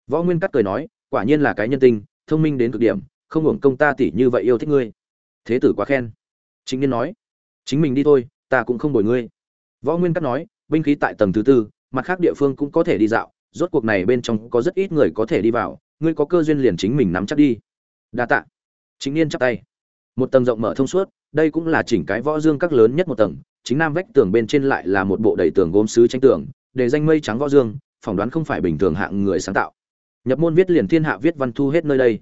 Võ nguyên cát cười nói, quả nhiên là cái nhân tinh thông minh đến cực điểm, không hưởng công ta tỷ như vậy yêu thích ngươi. Thế tử quá khen. Chính niên nói, chính mình đi thôi, ta cũng không bồi ngươi. Võ nguyên cát nói binh khí tại tầng thứ tư, mặt khác địa phương cũng có thể đi dạo, rốt cuộc này bên trong có rất ít người có thể đi vào, ngươi có cơ duyên liền chính mình nắm chắc đi. Đa tạ. Chính niên chắp tay. Một tầng rộng mở thông suốt, đây cũng là chỉnh cái võ dương các lớn nhất một tầng, chính nam vách tường bên trên lại là một bộ đầy tường gốm sứ tranh tường, để danh mây trắng võ dương, phỏng đoán không phải bình thường hạng người sáng tạo. Nhập môn viết liền thiên hạ viết văn thu hết nơi đây.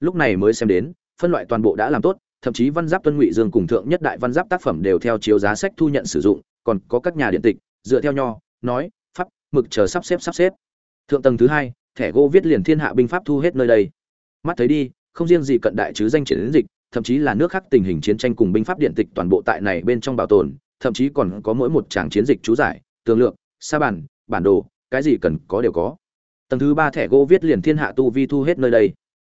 Lúc này mới xem đến, phân loại toàn bộ đã làm tốt, thậm chí văn giáp tuân ngụy dương cùng thượng nhất đại văn giáp tác phẩm đều theo chiếu giá sách thu nhận sử dụng, còn có các nhà điện tịch dựa theo nho, nói, pháp, mực chờ sắp xếp sắp xếp. Thượng tầng thứ hai, thẻ gỗ viết liền thiên hạ binh pháp thu hết nơi đây. Mắt thấy đi, không riêng gì cận đại chứ danh triển dịch, thậm chí là nước khác tình hình chiến tranh cùng binh pháp điện tịch toàn bộ tại này bên trong bảo tồn, thậm chí còn có mỗi một tràng chiến dịch chú giải, tường lượng, sa bản bản đồ, cái gì cần có đều có. Tầng thứ ba thẻ gỗ viết liền thiên hạ tu vi thu hết nơi đây.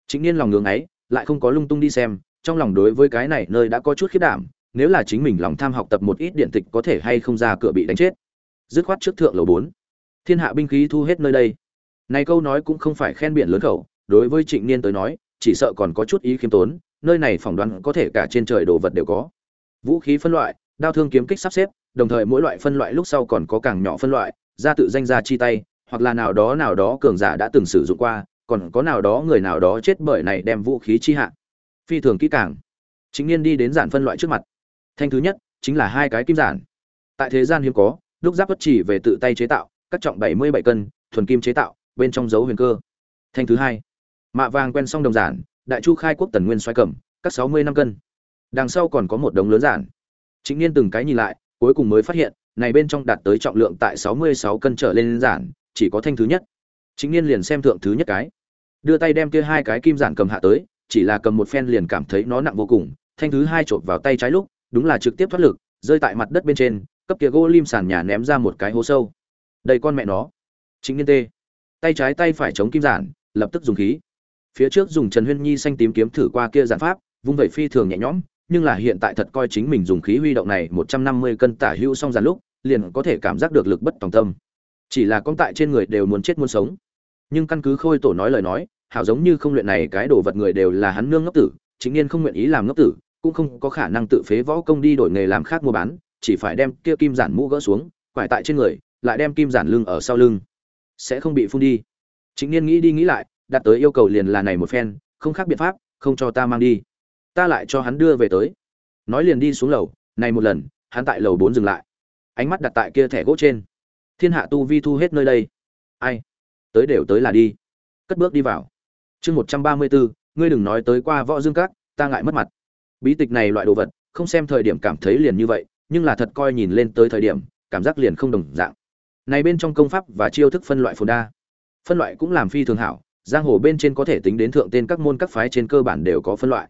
Chính niên lòng ngưỡng ấy, lại không có lung tung đi xem, trong lòng đối với cái này nơi đã có chút khiết đảm, nếu là chính mình lòng tham học tập một ít điện tịch có thể hay không ra cửa bị đánh chết dứt khoát trước thượng lầu bốn. Thiên hạ binh khí thu hết nơi đây. Này câu nói cũng không phải khen biển lớn khẩu, đối với trịnh niên tới nói, chỉ sợ còn có chút ý khiêm tốn, nơi này phỏng đoán có thể cả trên trời đồ vật đều có. Vũ khí phân loại, đao thương kiếm kích sắp xếp, đồng thời mỗi loại phân loại lúc sau còn có càng nhỏ phân loại, ra tự danh ra chi tay, hoặc là nào đó nào đó cường giả đã từng sử dụng qua, còn có nào đó người nào đó chết bởi này đem vũ khí chi hạ. Phi thường kỹ càng. Chính niên đi đến giản phân loại trước mặt. Thanh thứ nhất chính là hai cái kim giản. Tại thế gian hiếm có đúc giáp bất chỉ về tự tay chế tạo các trọng bảy mươi bảy cân, thuần kim chế tạo, bên trong dấu huyền cơ. Thanh thứ hai, mạ vàng quen xong đồng giản, đại chu khai quốc tần nguyên xoay cẩm các sáu mươi năm cân. Đằng sau còn có một đống lớn giản. Chính niên từng cái nhìn lại, cuối cùng mới phát hiện, này bên trong đạt tới trọng lượng tại sáu mươi sáu cân trở lên giản, chỉ có thanh thứ nhất. Chính niên liền xem thượng thứ nhất cái. Đưa tay đem kia hai cái kim giản cầm hạ tới, chỉ là cầm một phen liền cảm thấy nó nặng vô cùng. Thanh thứ hai chộp vào tay trái lúc, đúng là trực tiếp thoát lực, rơi tại mặt đất bên trên cấp kia gỗ lim sàn nhà ném ra một cái hố sâu. Đây con mẹ nó. Chính niên tê. Tay trái tay phải chống kim giản, lập tức dùng khí. Phía trước dùng trần huyên nhi xanh tím kiếm thử qua kia giản pháp, vung vẩy phi thường nhẹ nhõm, nhưng là hiện tại thật coi chính mình dùng khí huy động này một trăm năm mươi cân tả hữu xong giản lúc, liền có thể cảm giác được lực bất tòng tâm. Chỉ là con tại trên người đều muốn chết muốn sống. Nhưng căn cứ khôi tổ nói lời nói, hảo giống như không luyện này cái đồ vật người đều là hắn nương ngốc tử, chính niên không nguyện ý làm ngốc tử, cũng không có khả năng tự phế võ công đi đổi nghề làm khác mua bán chỉ phải đem kia kim giản mũ gỡ xuống, quải tại trên người, lại đem kim giản lưng ở sau lưng. Sẽ không bị phun đi. Chính niên nghĩ đi nghĩ lại, đặt tới yêu cầu liền là này một phen, không khác biện pháp, không cho ta mang đi. Ta lại cho hắn đưa về tới. Nói liền đi xuống lầu, này một lần, hắn tại lầu bốn dừng lại. Ánh mắt đặt tại kia thẻ gỗ trên. Thiên hạ tu vi thu hết nơi đây. Ai? Tới đều tới là đi. Cất bước đi vào. Chương một trăm ba mươi bốn, ngươi đừng nói tới qua võ dương các, ta ngại mất mặt. Bí tịch này loại đồ vật, không xem thời điểm cảm thấy liền như vậy nhưng là thật coi nhìn lên tới thời điểm, cảm giác liền không đồng dạng. Này bên trong công pháp và chiêu thức phân loại phồn đa. Phân loại cũng làm phi thường hảo, giang hồ bên trên có thể tính đến thượng tên các môn các phái trên cơ bản đều có phân loại.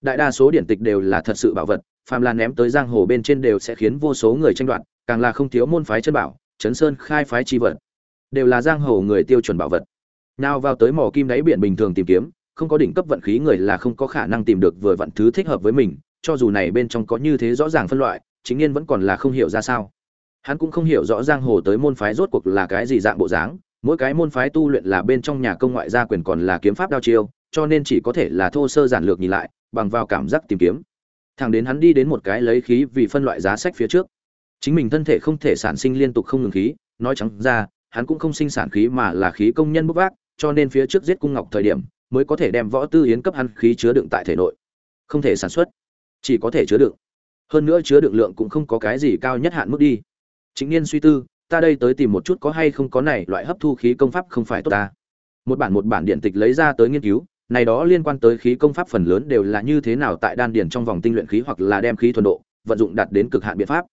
Đại đa số điển tịch đều là thật sự bảo vật, phàm là ném tới giang hồ bên trên đều sẽ khiến vô số người tranh đoạt, càng là không thiếu môn phái chân bảo, chấn sơn khai phái chi vật. Đều là giang hồ người tiêu chuẩn bảo vật. Nào vào tới mỏ kim đáy biển bình thường tìm kiếm, không có đỉnh cấp vận khí người là không có khả năng tìm được vừa vận thứ thích hợp với mình, cho dù này bên trong có như thế rõ ràng phân loại chính nhiên vẫn còn là không hiểu ra sao. Hắn cũng không hiểu rõ giang hồ tới môn phái rốt cuộc là cái gì dạng bộ dáng, mỗi cái môn phái tu luyện là bên trong nhà công ngoại gia quyền còn là kiếm pháp đao chiêu, cho nên chỉ có thể là thô sơ giản lược nhìn lại, bằng vào cảm giác tìm kiếm. Thẳng đến hắn đi đến một cái lấy khí vì phân loại giá sách phía trước. Chính mình thân thể không thể sản sinh liên tục không ngừng khí, nói trắng ra, hắn cũng không sinh sản khí mà là khí công nhân bốc vác, cho nên phía trước giết cung ngọc thời điểm, mới có thể đem võ tư yến cấp hắn khí chứa đựng tại thể nội. Không thể sản xuất, chỉ có thể chứa đựng hơn nữa chứa đựng lượng cũng không có cái gì cao nhất hạn mức đi. Chính niên suy tư, ta đây tới tìm một chút có hay không có này loại hấp thu khí công pháp không phải tốt ta. Một bản một bản điện tịch lấy ra tới nghiên cứu, này đó liên quan tới khí công pháp phần lớn đều là như thế nào tại đan điền trong vòng tinh luyện khí hoặc là đem khí thuần độ, vận dụng đạt đến cực hạn biện pháp.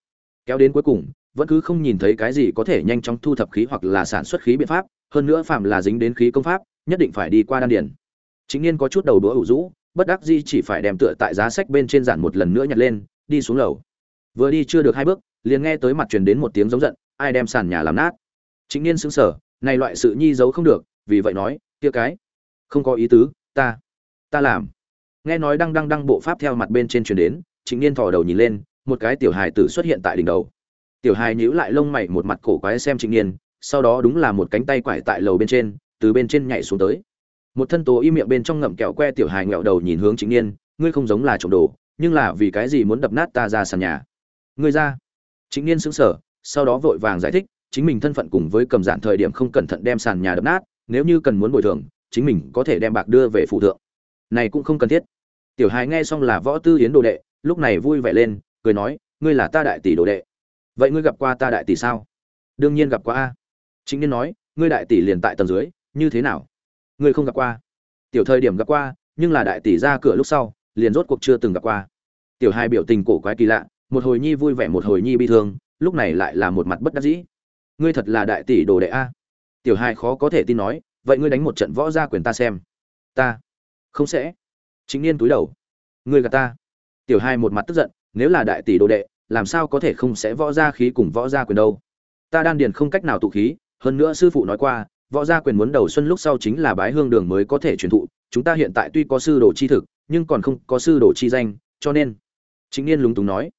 Kéo đến cuối cùng, vẫn cứ không nhìn thấy cái gì có thể nhanh chóng thu thập khí hoặc là sản xuất khí biện pháp, hơn nữa phạm là dính đến khí công pháp, nhất định phải đi qua đan điền. Chính niên có chút đầu đũa ủ rũ, bất đắc dĩ chỉ phải đem tựa tại giá sách bên trên giản một lần nữa nhặt lên đi xuống lầu. Vừa đi chưa được hai bước, liền nghe tới mặt truyền đến một tiếng giống giận, ai đem sàn nhà làm nát. Chính niên sững sờ, này loại sự nhi giấu không được, vì vậy nói, kia cái, không có ý tứ, ta ta làm. Nghe nói đang đang đăng bộ pháp theo mặt bên trên truyền đến chính niên thò đầu nhìn lên, một cái tiểu hài tử xuất hiện tại đỉnh đầu. Tiểu hài nhíu lại lông mày một mặt cổ quái xem chính niên, sau đó đúng là một cánh tay quải tại lầu bên trên, từ bên trên nhảy xuống tới. Một thân tố y miệng bên trong ngậm kẹo que tiểu hài ngẹo đầu nhìn hướng chính niên, ngươi không giống là trộm đồ nhưng là vì cái gì muốn đập nát ta ra sàn nhà? Ngươi ra. Chính niên sững sờ, sau đó vội vàng giải thích, chính mình thân phận cùng với cầm giản thời điểm không cẩn thận đem sàn nhà đập nát, nếu như cần muốn bồi thường, chính mình có thể đem bạc đưa về phụ thượng. Này cũng không cần thiết. Tiểu hài nghe xong là võ tư yến đồ đệ, lúc này vui vẻ lên, cười nói, ngươi là ta đại tỷ đồ đệ. Vậy ngươi gặp qua ta đại tỷ sao? Đương nhiên gặp qua a. Chính niên nói, ngươi đại tỷ liền tại tầng dưới, như thế nào? Ngươi không gặp qua. Tiểu thời điểm gặp qua, nhưng là đại tỷ ra cửa lúc sau liền rốt cuộc chưa từng gặp qua. Tiểu hai biểu tình cổ quái kỳ lạ, một hồi nhi vui vẻ một hồi nhi bi thương, lúc này lại là một mặt bất đắc dĩ. Ngươi thật là đại tỷ đồ đệ a. Tiểu hai khó có thể tin nói, vậy ngươi đánh một trận võ gia quyền ta xem. Ta. Không sẽ. Chính niên túi đầu. Ngươi gạt ta. Tiểu hai một mặt tức giận, nếu là đại tỷ đồ đệ, làm sao có thể không sẽ võ gia khí cùng võ gia quyền đâu? Ta đan điền không cách nào tụ khí, hơn nữa sư phụ nói qua, võ gia quyền muốn đầu xuân lúc sau chính là bái hương đường mới có thể truyền thụ chúng ta hiện tại tuy có sư đồ chi thực, nhưng còn không có sư đồ chi danh, cho nên. Chính niên lúng túng nói.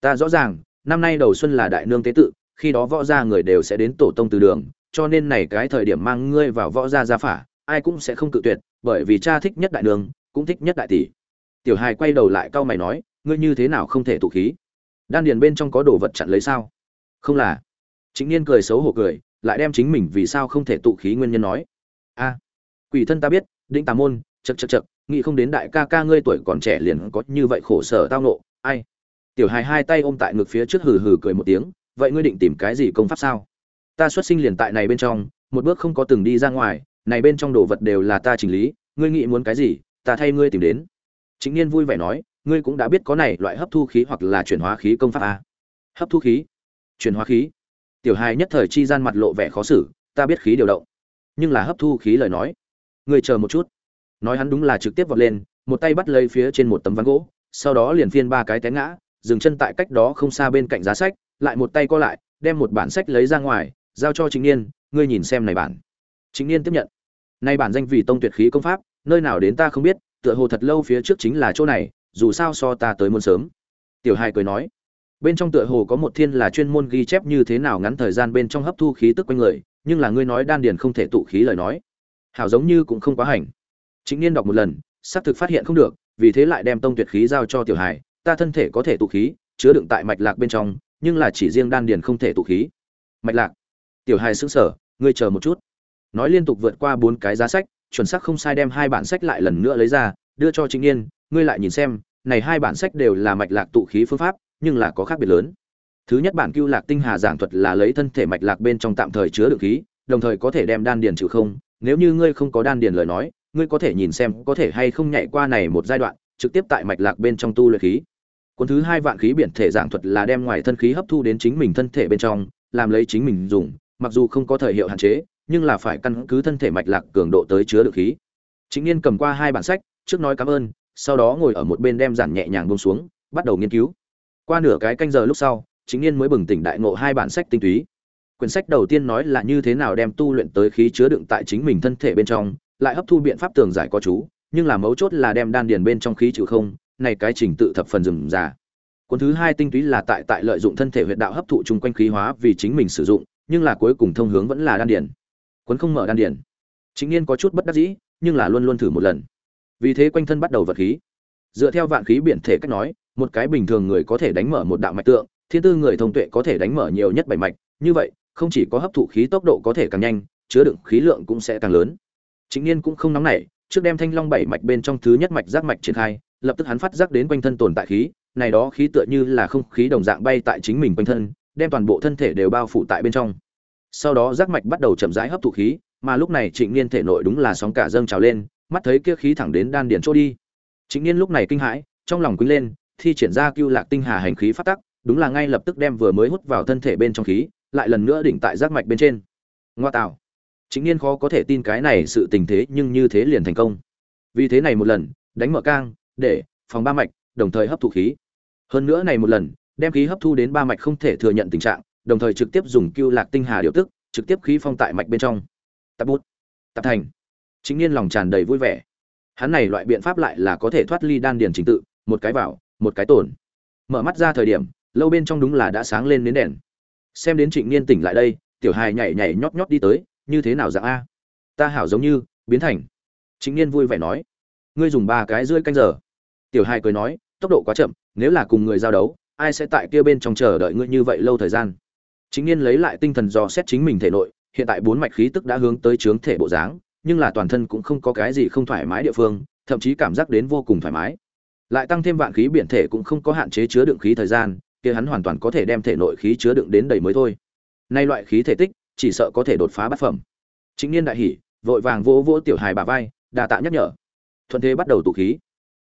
Ta rõ ràng, năm nay đầu xuân là đại nương tế tự, khi đó võ gia người đều sẽ đến tổ tông từ đường, cho nên này cái thời điểm mang ngươi vào võ gia gia phả, ai cũng sẽ không cự tuyệt, bởi vì cha thích nhất đại nương, cũng thích nhất đại tỷ. Tiểu hài quay đầu lại cau mày nói, ngươi như thế nào không thể tụ khí? Đan điền bên trong có đồ vật chặn lấy sao? Không là. Chính niên cười xấu hổ cười, lại đem chính mình vì sao không thể tụ khí nguyên nhân nói. A, quỷ thân ta biết đĩnh tà môn chật chật chật nghĩ không đến đại ca ca ngươi tuổi còn trẻ liền có như vậy khổ sở tao nộ ai? Tiểu hài hai tay ôm tại ngực phía trước hừ hừ cười một tiếng, vậy ngươi định tìm cái gì công pháp sao? Ta xuất sinh liền tại này bên trong, một bước không có từng đi ra ngoài, này bên trong đồ vật đều là ta chỉnh lý, ngươi nghĩ muốn cái gì, ta thay ngươi tìm đến. Chính niên vui vẻ nói, ngươi cũng đã biết có này loại hấp thu khí hoặc là chuyển hóa khí công pháp a hấp thu khí? Chuyển hóa khí? Tiểu hài nhất thời chi gian mặt lộ vẻ khó xử, ta biết khí điều động. Nhưng là hấp thu khí lời nói ngươi chờ một chút. Nói hắn đúng là trực tiếp vọt lên, một tay bắt lấy phía trên một tấm ván gỗ, sau đó liền phiên ba cái té ngã, dừng chân tại cách đó không xa bên cạnh giá sách, lại một tay co lại, đem một bản sách lấy ra ngoài, giao cho chính niên, ngươi nhìn xem này bản. Chính niên tiếp nhận. Nay bản danh vì tông tuyệt khí công pháp, nơi nào đến ta không biết, tựa hồ thật lâu phía trước chính là chỗ này, dù sao so ta tới muôn sớm. Tiểu hai cười nói. Bên trong tựa hồ có một thiên là chuyên môn ghi chép như thế nào ngắn thời gian bên trong hấp thu khí tức quanh người, nhưng là ngươi nói đan điền không thể tụ khí lời nói hảo giống như cũng không quá hành. Chính niên đọc một lần, xác thực phát hiện không được, vì thế lại đem tông tuyệt khí giao cho tiểu hải ta thân thể có thể tụ khí, chứa đựng tại mạch lạc bên trong, nhưng là chỉ riêng đan điền không thể tụ khí. Mạch lạc? Tiểu hải sững sờ, ngươi chờ một chút. Nói liên tục vượt qua bốn cái giá sách, chuẩn xác không sai đem hai bản sách lại lần nữa lấy ra, đưa cho chính niên, ngươi lại nhìn xem, này hai bản sách đều là mạch lạc tụ khí phương pháp, nhưng là có khác biệt lớn. Thứ nhất bản cưu lạc tinh hà giảng thuật là lấy thân thể mạch lạc bên trong tạm thời chứa đựng khí, đồng thời có thể đem đan điền trừ không nếu như ngươi không có đan điền lời nói, ngươi có thể nhìn xem có thể hay không nhảy qua này một giai đoạn, trực tiếp tại mạch lạc bên trong tu luyện khí. Cuốn thứ hai vạn khí biển thể giảng thuật là đem ngoài thân khí hấp thu đến chính mình thân thể bên trong, làm lấy chính mình dùng, mặc dù không có thời hiệu hạn chế, nhưng là phải căn cứ thân thể mạch lạc cường độ tới chứa được khí. Chính niên cầm qua hai bản sách, trước nói cảm ơn, sau đó ngồi ở một bên đem giản nhẹ nhàng buông xuống, bắt đầu nghiên cứu. Qua nửa cái canh giờ lúc sau chính niên mới bừng tỉnh đại ngộ hai bản sách tinh túy quyển sách đầu tiên nói là như thế nào đem tu luyện tới khí chứa đựng tại chính mình thân thể bên trong, lại hấp thu biện pháp tường giải có chú, nhưng là mấu chốt là đem đan điền bên trong khí chịu không, này cái trình tự thập phần rườm rà. Cuốn thứ hai tinh túy là tại tại lợi dụng thân thể huyệt đạo hấp thụ chung quanh khí hóa vì chính mình sử dụng, nhưng là cuối cùng thông hướng vẫn là đan điền. Cuốn không mở đan điền. Chính niên có chút bất đắc dĩ, nhưng là luôn luôn thử một lần. Vì thế quanh thân bắt đầu vật khí. Dựa theo vạn khí biển thể cách nói, một cái bình thường người có thể đánh mở một đạo mạch tượng, thiên tư người thông tuệ có thể đánh mở nhiều nhất bảy mạch, như vậy không chỉ có hấp thụ khí tốc độ có thể càng nhanh, chứa đựng khí lượng cũng sẽ càng lớn. Trịnh niên cũng không nóng nảy, trước đem thanh long bảy mạch bên trong thứ nhất mạch giác mạch triển khai, lập tức hắn phát giác đến quanh thân tồn tại khí, này đó khí tựa như là không khí đồng dạng bay tại chính mình quanh thân, đem toàn bộ thân thể đều bao phủ tại bên trong. Sau đó giác mạch bắt đầu chậm rãi hấp thụ khí, mà lúc này trịnh niên thể nội đúng là sóng cả dâng trào lên, mắt thấy kia khí thẳng đến đan điền chỗ đi. Trịnh niên lúc này kinh hãi, trong lòng quýnh lên, thi triển ra cưu lạc tinh hà hành khí phát tắc, đúng là ngay lập tức đem vừa mới hút vào thân thể bên trong khí lại lần nữa đỉnh tại giác mạch bên trên. Ngoa tạo. Chính niên khó có thể tin cái này sự tình thế nhưng như thế liền thành công. Vì thế này một lần, đánh mở cang, để, phòng ba mạch, đồng thời hấp thụ khí. Hơn nữa này một lần, đem khí hấp thu đến ba mạch không thể thừa nhận tình trạng, đồng thời trực tiếp dùng cưu lạc tinh hà điều tức, trực tiếp khí phong tại mạch bên trong. Tập bút. Tập thành. Chính niên lòng tràn đầy vui vẻ. Hắn này loại biện pháp lại là có thể thoát ly đan điền trình tự, một cái vào, một cái tổn mở mắt ra thời điểm, lâu bên trong đúng là đã sáng lên đến đèn xem đến trịnh niên tỉnh lại đây, tiểu hài nhảy nhảy nhót nhót đi tới, như thế nào dạng a? Ta hảo giống như, biến thành. Trịnh niên vui vẻ nói, ngươi dùng ba cái rưỡi canh giờ. Tiểu hài cười nói, tốc độ quá chậm, nếu là cùng người giao đấu, ai sẽ tại kia bên trong chờ đợi ngươi như vậy lâu thời gian? Chính niên lấy lại tinh thần dò xét chính mình thể nội, hiện tại bốn mạch khí tức đã hướng tới trướng thể bộ dáng, nhưng là toàn thân cũng không có cái gì không thoải mái địa phương, thậm chí cảm giác đến vô cùng thoải mái. Lại tăng thêm vạn khí biển thể cũng không có hạn chế chứa đựng khí thời gian kia hắn hoàn toàn có thể đem thể nội khí chứa đựng đến đầy mới thôi. Nay loại khí thể tích, chỉ sợ có thể đột phá bát phẩm. Chính niên đại hỉ, vội vàng vỗ vỗ tiểu hài bà vai, đà tạ nhắc nhở. Thuận thế bắt đầu tụ khí.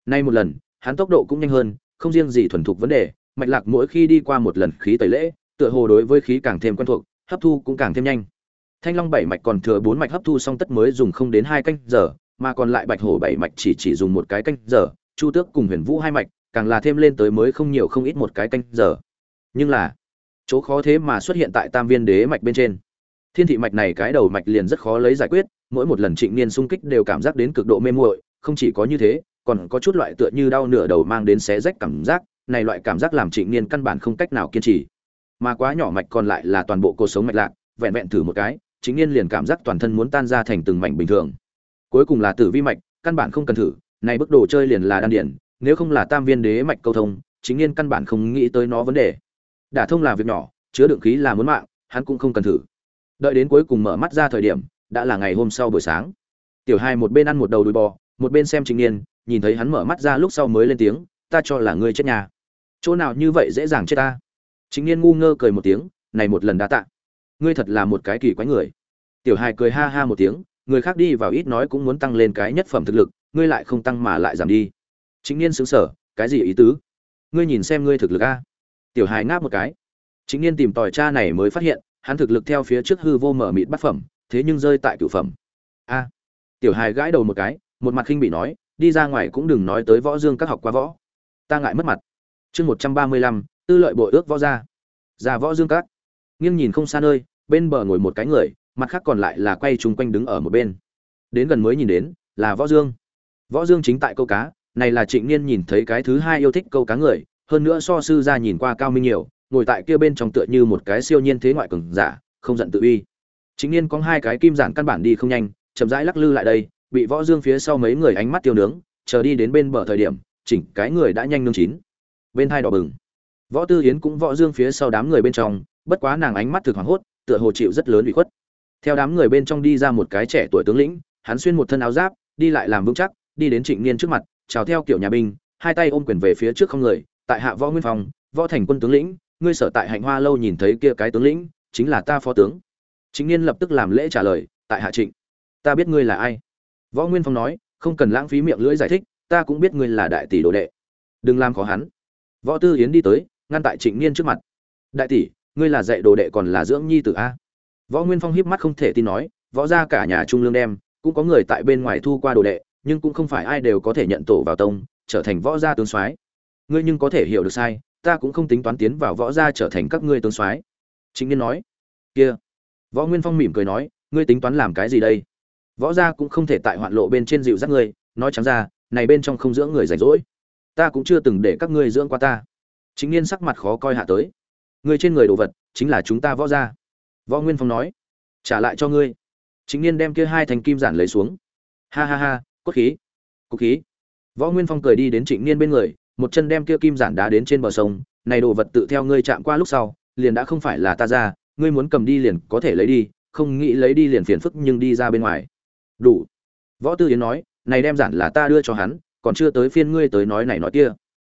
Nay một lần, hắn tốc độ cũng nhanh hơn, không riêng gì thuần thục vấn đề, mạch lạc mỗi khi đi qua một lần khí tẩy lễ, tựa hồ đối với khí càng thêm quen thuộc, hấp thu cũng càng thêm nhanh. Thanh long bảy mạch còn thừa bốn mạch hấp thu xong tất mới dùng không đến hai canh giờ, mà còn lại bạch hổ bảy mạch chỉ chỉ dùng một cái canh giờ, chu tước cùng huyền vũ hai mạch càng là thêm lên tới mới không nhiều không ít một cái canh giờ. Nhưng là, chỗ khó thế mà xuất hiện tại tam viên đế mạch bên trên. Thiên thị mạch này cái đầu mạch liền rất khó lấy giải quyết, mỗi một lần trịnh niên xung kích đều cảm giác đến cực độ mê muội, không chỉ có như thế, còn có chút loại tựa như đau nửa đầu mang đến xé rách cảm giác, này loại cảm giác làm trịnh niên căn bản không cách nào kiên trì. Mà quá nhỏ mạch còn lại là toàn bộ cuộc sống mạch lạc, vẹn vẹn thử một cái chính niên liền cảm giác toàn thân muốn tan ra thành từng mảnh bình thường. Cuối cùng là tử vi mạch, căn bản không cần thử, này bức đồ chơi liền là đan điển nếu không là tam viên đế mạch câu thông, chính niên căn bản không nghĩ tới nó vấn đề. Đả thông là việc nhỏ, chứa đựng khí là muốn mạng, hắn cũng không cần thử. Đợi đến cuối cùng mở mắt ra thời điểm, đã là ngày hôm sau buổi sáng. Tiểu hai một bên ăn một đầu đùi bò, một bên xem chính niên, nhìn thấy hắn mở mắt ra lúc sau mới lên tiếng, ta cho là ngươi chết nhà. Chỗ nào như vậy dễ dàng chết ta? Chính niên ngu ngơ cười một tiếng, này một lần đã tạ. Ngươi thật là một cái kỳ quái người. Tiểu hài cười ha ha một tiếng, người khác đi vào ít nói cũng muốn tăng lên cái nhất phẩm thực lực, ngươi lại không tăng mà lại giảm đi chính niên xứng sở cái gì ý tứ? Ngươi nhìn xem ngươi thực lực a. Tiểu hài ngáp một cái. Chính niên tìm tòi cha này mới phát hiện, hắn thực lực theo phía trước hư vô mở mịt bát phẩm, thế nhưng rơi tại cửu phẩm. A. Tiểu hài gãi đầu một cái, một mặt khinh bị nói, đi ra ngoài cũng đừng nói tới võ dương các học qua võ. Ta ngại mất mặt. Chương một trăm ba mươi lăm, tư lợi bội ước võ gia. Ra võ dương các. Nghiêng nhìn không xa nơi, bên bờ ngồi một cái người, mặt khác còn lại là quay chung quanh đứng ở một bên. Đến gần mới nhìn đến, là võ dương. Võ dương chính tại câu cá này là trịnh niên nhìn thấy cái thứ hai yêu thích câu cá người, hơn nữa so sư ra nhìn qua cao minh nhiều, ngồi tại kia bên trong tựa như một cái siêu nhiên thế ngoại cường giả, không giận tự uy. Trịnh niên có hai cái kim giản căn bản đi không nhanh, chậm rãi lắc lư lại đây, bị võ dương phía sau mấy người ánh mắt tiêu nướng, chờ đi đến bên bờ thời điểm, chỉnh cái người đã nhanh nương chín. Bên hai đỏ bừng. Võ tư yến cũng võ dương phía sau đám người bên trong, bất quá nàng ánh mắt thực hoảng hốt, tựa hồ chịu rất lớn ủy khuất. Theo đám người bên trong đi ra một cái trẻ tuổi tướng lĩnh, hắn xuyên một thân áo giáp, đi lại làm vững chắc, đi đến trịnh niên trước mặt chào theo kiểu nhà binh, hai tay ôm quyền về phía trước không người, tại hạ võ nguyên phong, võ thành quân tướng lĩnh, ngươi sở tại hạnh hoa lâu nhìn thấy kia cái tướng lĩnh, chính là ta phó tướng. Chính niên lập tức làm lễ trả lời, tại hạ trịnh, ta biết ngươi là ai. Võ nguyên phong nói, không cần lãng phí miệng lưỡi giải thích, ta cũng biết ngươi là đại tỷ đồ đệ. Đừng làm khó hắn. Võ tư yến đi tới, ngăn tại trịnh niên trước mặt. Đại tỷ, ngươi là dạy đồ đệ còn là dưỡng nhi tử a? Võ nguyên phong hiếp mắt không thể tin nói, võ ra cả nhà trung lương đem, cũng có người tại bên ngoài thu qua đồ đệ nhưng cũng không phải ai đều có thể nhận tổ vào tông, trở thành võ gia tướng soái. Ngươi nhưng có thể hiểu được sai, ta cũng không tính toán tiến vào võ gia trở thành các ngươi tướng soái. Chính niên nói. Kia. Võ nguyên phong mỉm cười nói, ngươi tính toán làm cái gì đây? Võ gia cũng không thể tại hoạn lộ bên trên dịu dắt ngươi, nói trắng ra, này bên trong không dưỡng người rảnh rỗi. Ta cũng chưa từng để các ngươi dưỡng qua ta. Chính niên sắc mặt khó coi hạ tới. Người trên người đồ vật chính là chúng ta võ gia. Võ nguyên phong nói. Trả lại cho ngươi. Chính niên đem kia hai thành kim giản lấy xuống. Ha ha ha cốt khí. Cốt khí. Võ nguyên phong cười đi đến trịnh niên bên người, một chân đem kia kim giản đá đến trên bờ sông, này đồ vật tự theo ngươi chạm qua lúc sau, liền đã không phải là ta ra, ngươi muốn cầm đi liền có thể lấy đi, không nghĩ lấy đi liền phiền phức nhưng đi ra bên ngoài. Đủ. Võ tư yến nói, này đem giản là ta đưa cho hắn, còn chưa tới phiên ngươi tới nói này nói kia.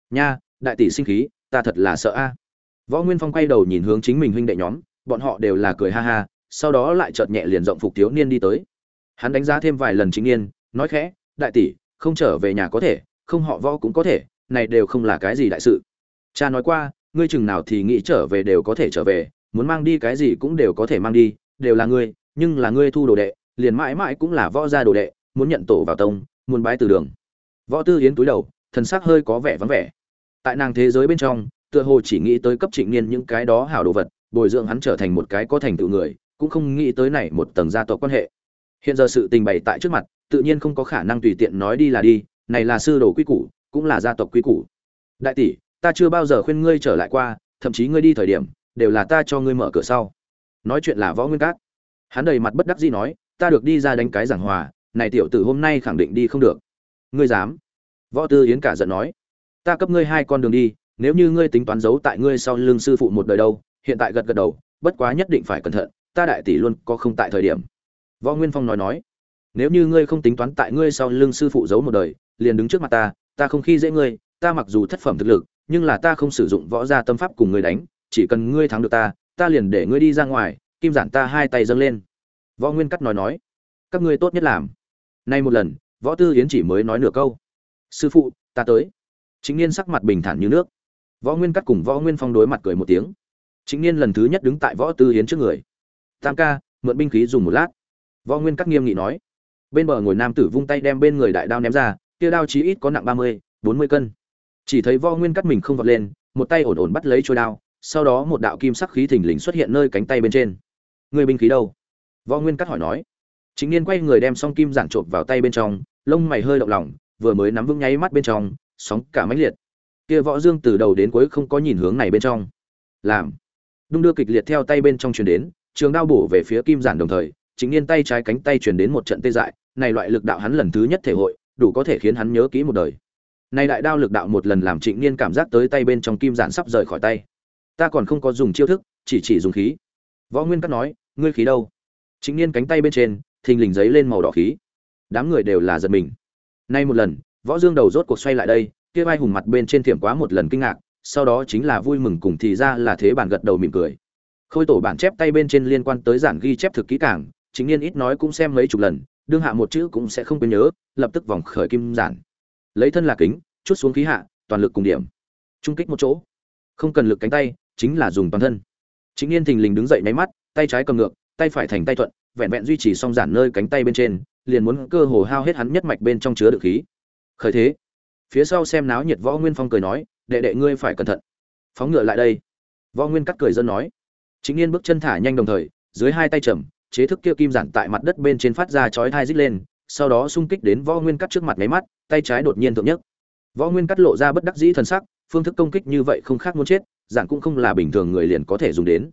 Nha, đại tỷ sinh khí, ta thật là sợ a. Võ nguyên phong quay đầu nhìn hướng chính mình huynh đệ nhóm, bọn họ đều là cười ha ha, sau đó lại chợt nhẹ liền rộng phục thiếu niên đi tới. Hắn đánh giá thêm vài lần chính niên, nói khẽ đại tỷ, không trở về nhà có thể, không họ võ cũng có thể, này đều không là cái gì đại sự. Cha nói qua, ngươi chừng nào thì nghĩ trở về đều có thể trở về, muốn mang đi cái gì cũng đều có thể mang đi, đều là ngươi, nhưng là ngươi thu đồ đệ, liền mãi mãi cũng là võ gia đồ đệ, muốn nhận tổ vào tông, muốn bái từ đường. Võ tư yến túi đầu, thần sắc hơi có vẻ vắng vẻ. Tại nàng thế giới bên trong, tựa hồ chỉ nghĩ tới cấp trịnh niên những cái đó hảo đồ vật, bồi dưỡng hắn trở thành một cái có thành tựu người, cũng không nghĩ tới này một tầng gia tộc quan hệ. Hiện giờ sự tình bày tại trước mặt tự nhiên không có khả năng tùy tiện nói đi là đi, này là sư đồ quy củ, cũng là gia tộc quy củ. Đại tỷ, ta chưa bao giờ khuyên ngươi trở lại qua, thậm chí ngươi đi thời điểm, đều là ta cho ngươi mở cửa sau. Nói chuyện là võ nguyên cát. Hắn đầy mặt bất đắc dĩ nói, ta được đi ra đánh cái giảng hòa, này tiểu tử hôm nay khẳng định đi không được. Ngươi dám? Võ tư yến cả giận nói, ta cấp ngươi hai con đường đi, nếu như ngươi tính toán giấu tại ngươi sau lưng sư phụ một đời đâu, hiện tại gật gật đầu, bất quá nhất định phải cẩn thận, ta đại tỷ luôn có không tại thời điểm. Võ nguyên phong nói nói nếu như ngươi không tính toán tại ngươi sau lưng sư phụ giấu một đời, liền đứng trước mặt ta ta không khi dễ ngươi, ta mặc dù thất phẩm thực lực, nhưng là ta không sử dụng võ gia tâm pháp cùng ngươi đánh, chỉ cần ngươi thắng được ta ta liền để ngươi đi ra ngoài, kim giản ta hai tay dâng lên. Võ nguyên cắt nói nói, các ngươi tốt nhất làm. Nay một lần, võ tư yến chỉ mới nói nửa câu. Sư phụ, ta tới. Chính niên sắc mặt bình thản như nước. Võ nguyên cắt cùng võ nguyên phong đối mặt cười một tiếng. Chính niên lần thứ nhất đứng tại võ tư yến trước người. Tam ca, mượn binh khí dùng một lát. Võ nguyên cắt nghiêm nghị nói bên bờ ngồi nam tử vung tay đem bên người đại đao ném ra, kia đao chí ít có nặng ba mươi, bốn mươi cân. Chỉ thấy võ nguyên cắt mình không vọt lên, một tay ổn ổn bắt lấy trôi đao, sau đó một đạo kim sắc khí thình lình xuất hiện nơi cánh tay bên trên. Người binh khí đâu? Võ nguyên cắt hỏi nói. Chính niên quay người đem song kim giản trộm vào tay bên trong, lông mày hơi động lòng, vừa mới nắm vững nháy mắt bên trong, sóng cả mãnh liệt. Kia võ dương từ đầu đến cuối không có nhìn hướng này bên trong. Làm. Đung đưa kịch liệt theo tay bên trong truyền đến, trường đao bổ về phía kim giản đồng thời, chính niên tay trái cánh tay truyền đến một trận tê dại này loại lực đạo hắn lần thứ nhất thể hội, đủ có thể khiến hắn nhớ kỹ một đời. Này đại đao lực đạo một lần làm trịnh niên cảm giác tới tay bên trong kim giản sắp rời khỏi tay. Ta còn không có dùng chiêu thức, chỉ chỉ dùng khí. Võ nguyên cắt nói, ngươi khí đâu? Trịnh niên cánh tay bên trên, thình lình giấy lên màu đỏ khí. Đám người đều là giật mình. Nay một lần, võ dương đầu rốt cuộc xoay lại đây, kia vai hùng mặt bên trên thiểm quá một lần kinh ngạc, sau đó chính là vui mừng cùng thì ra là thế bản gật đầu mỉm cười. Khôi tổ bản chép tay bên trên liên quan tới giản ghi chép thực kỹ càng chính niên ít nói cũng xem mấy chục lần đương hạ một chữ cũng sẽ không quên nhớ, lập tức vòng khởi kim giản. Lấy thân là kính, chút xuống khí hạ, toàn lực cùng điểm. Trung kích một chỗ. Không cần lực cánh tay, chính là dùng toàn thân. Chính niên thình lình đứng dậy nháy mắt, tay trái cầm ngược, tay phải thành tay thuận, vẹn vẹn duy trì song giản nơi cánh tay bên trên, liền muốn cơ hồ hao hết hắn nhất mạch bên trong chứa được khí. Khởi thế. Phía sau xem náo nhiệt võ nguyên phong cười nói, đệ đệ ngươi phải cẩn thận. Phóng ngựa lại đây. Võ nguyên cắt cười dân nói. Chính niên bước chân thả nhanh đồng thời, dưới hai tay chầm chế thức kia kim giản tại mặt đất bên trên phát ra chói thai rít lên, sau đó xung kích đến võ nguyên cắt trước mặt máy mắt, tay trái đột nhiên thượng nhất võ nguyên cắt lộ ra bất đắc dĩ thần sắc, phương thức công kích như vậy không khác muốn chết giản cũng không là bình thường người liền có thể dùng đến.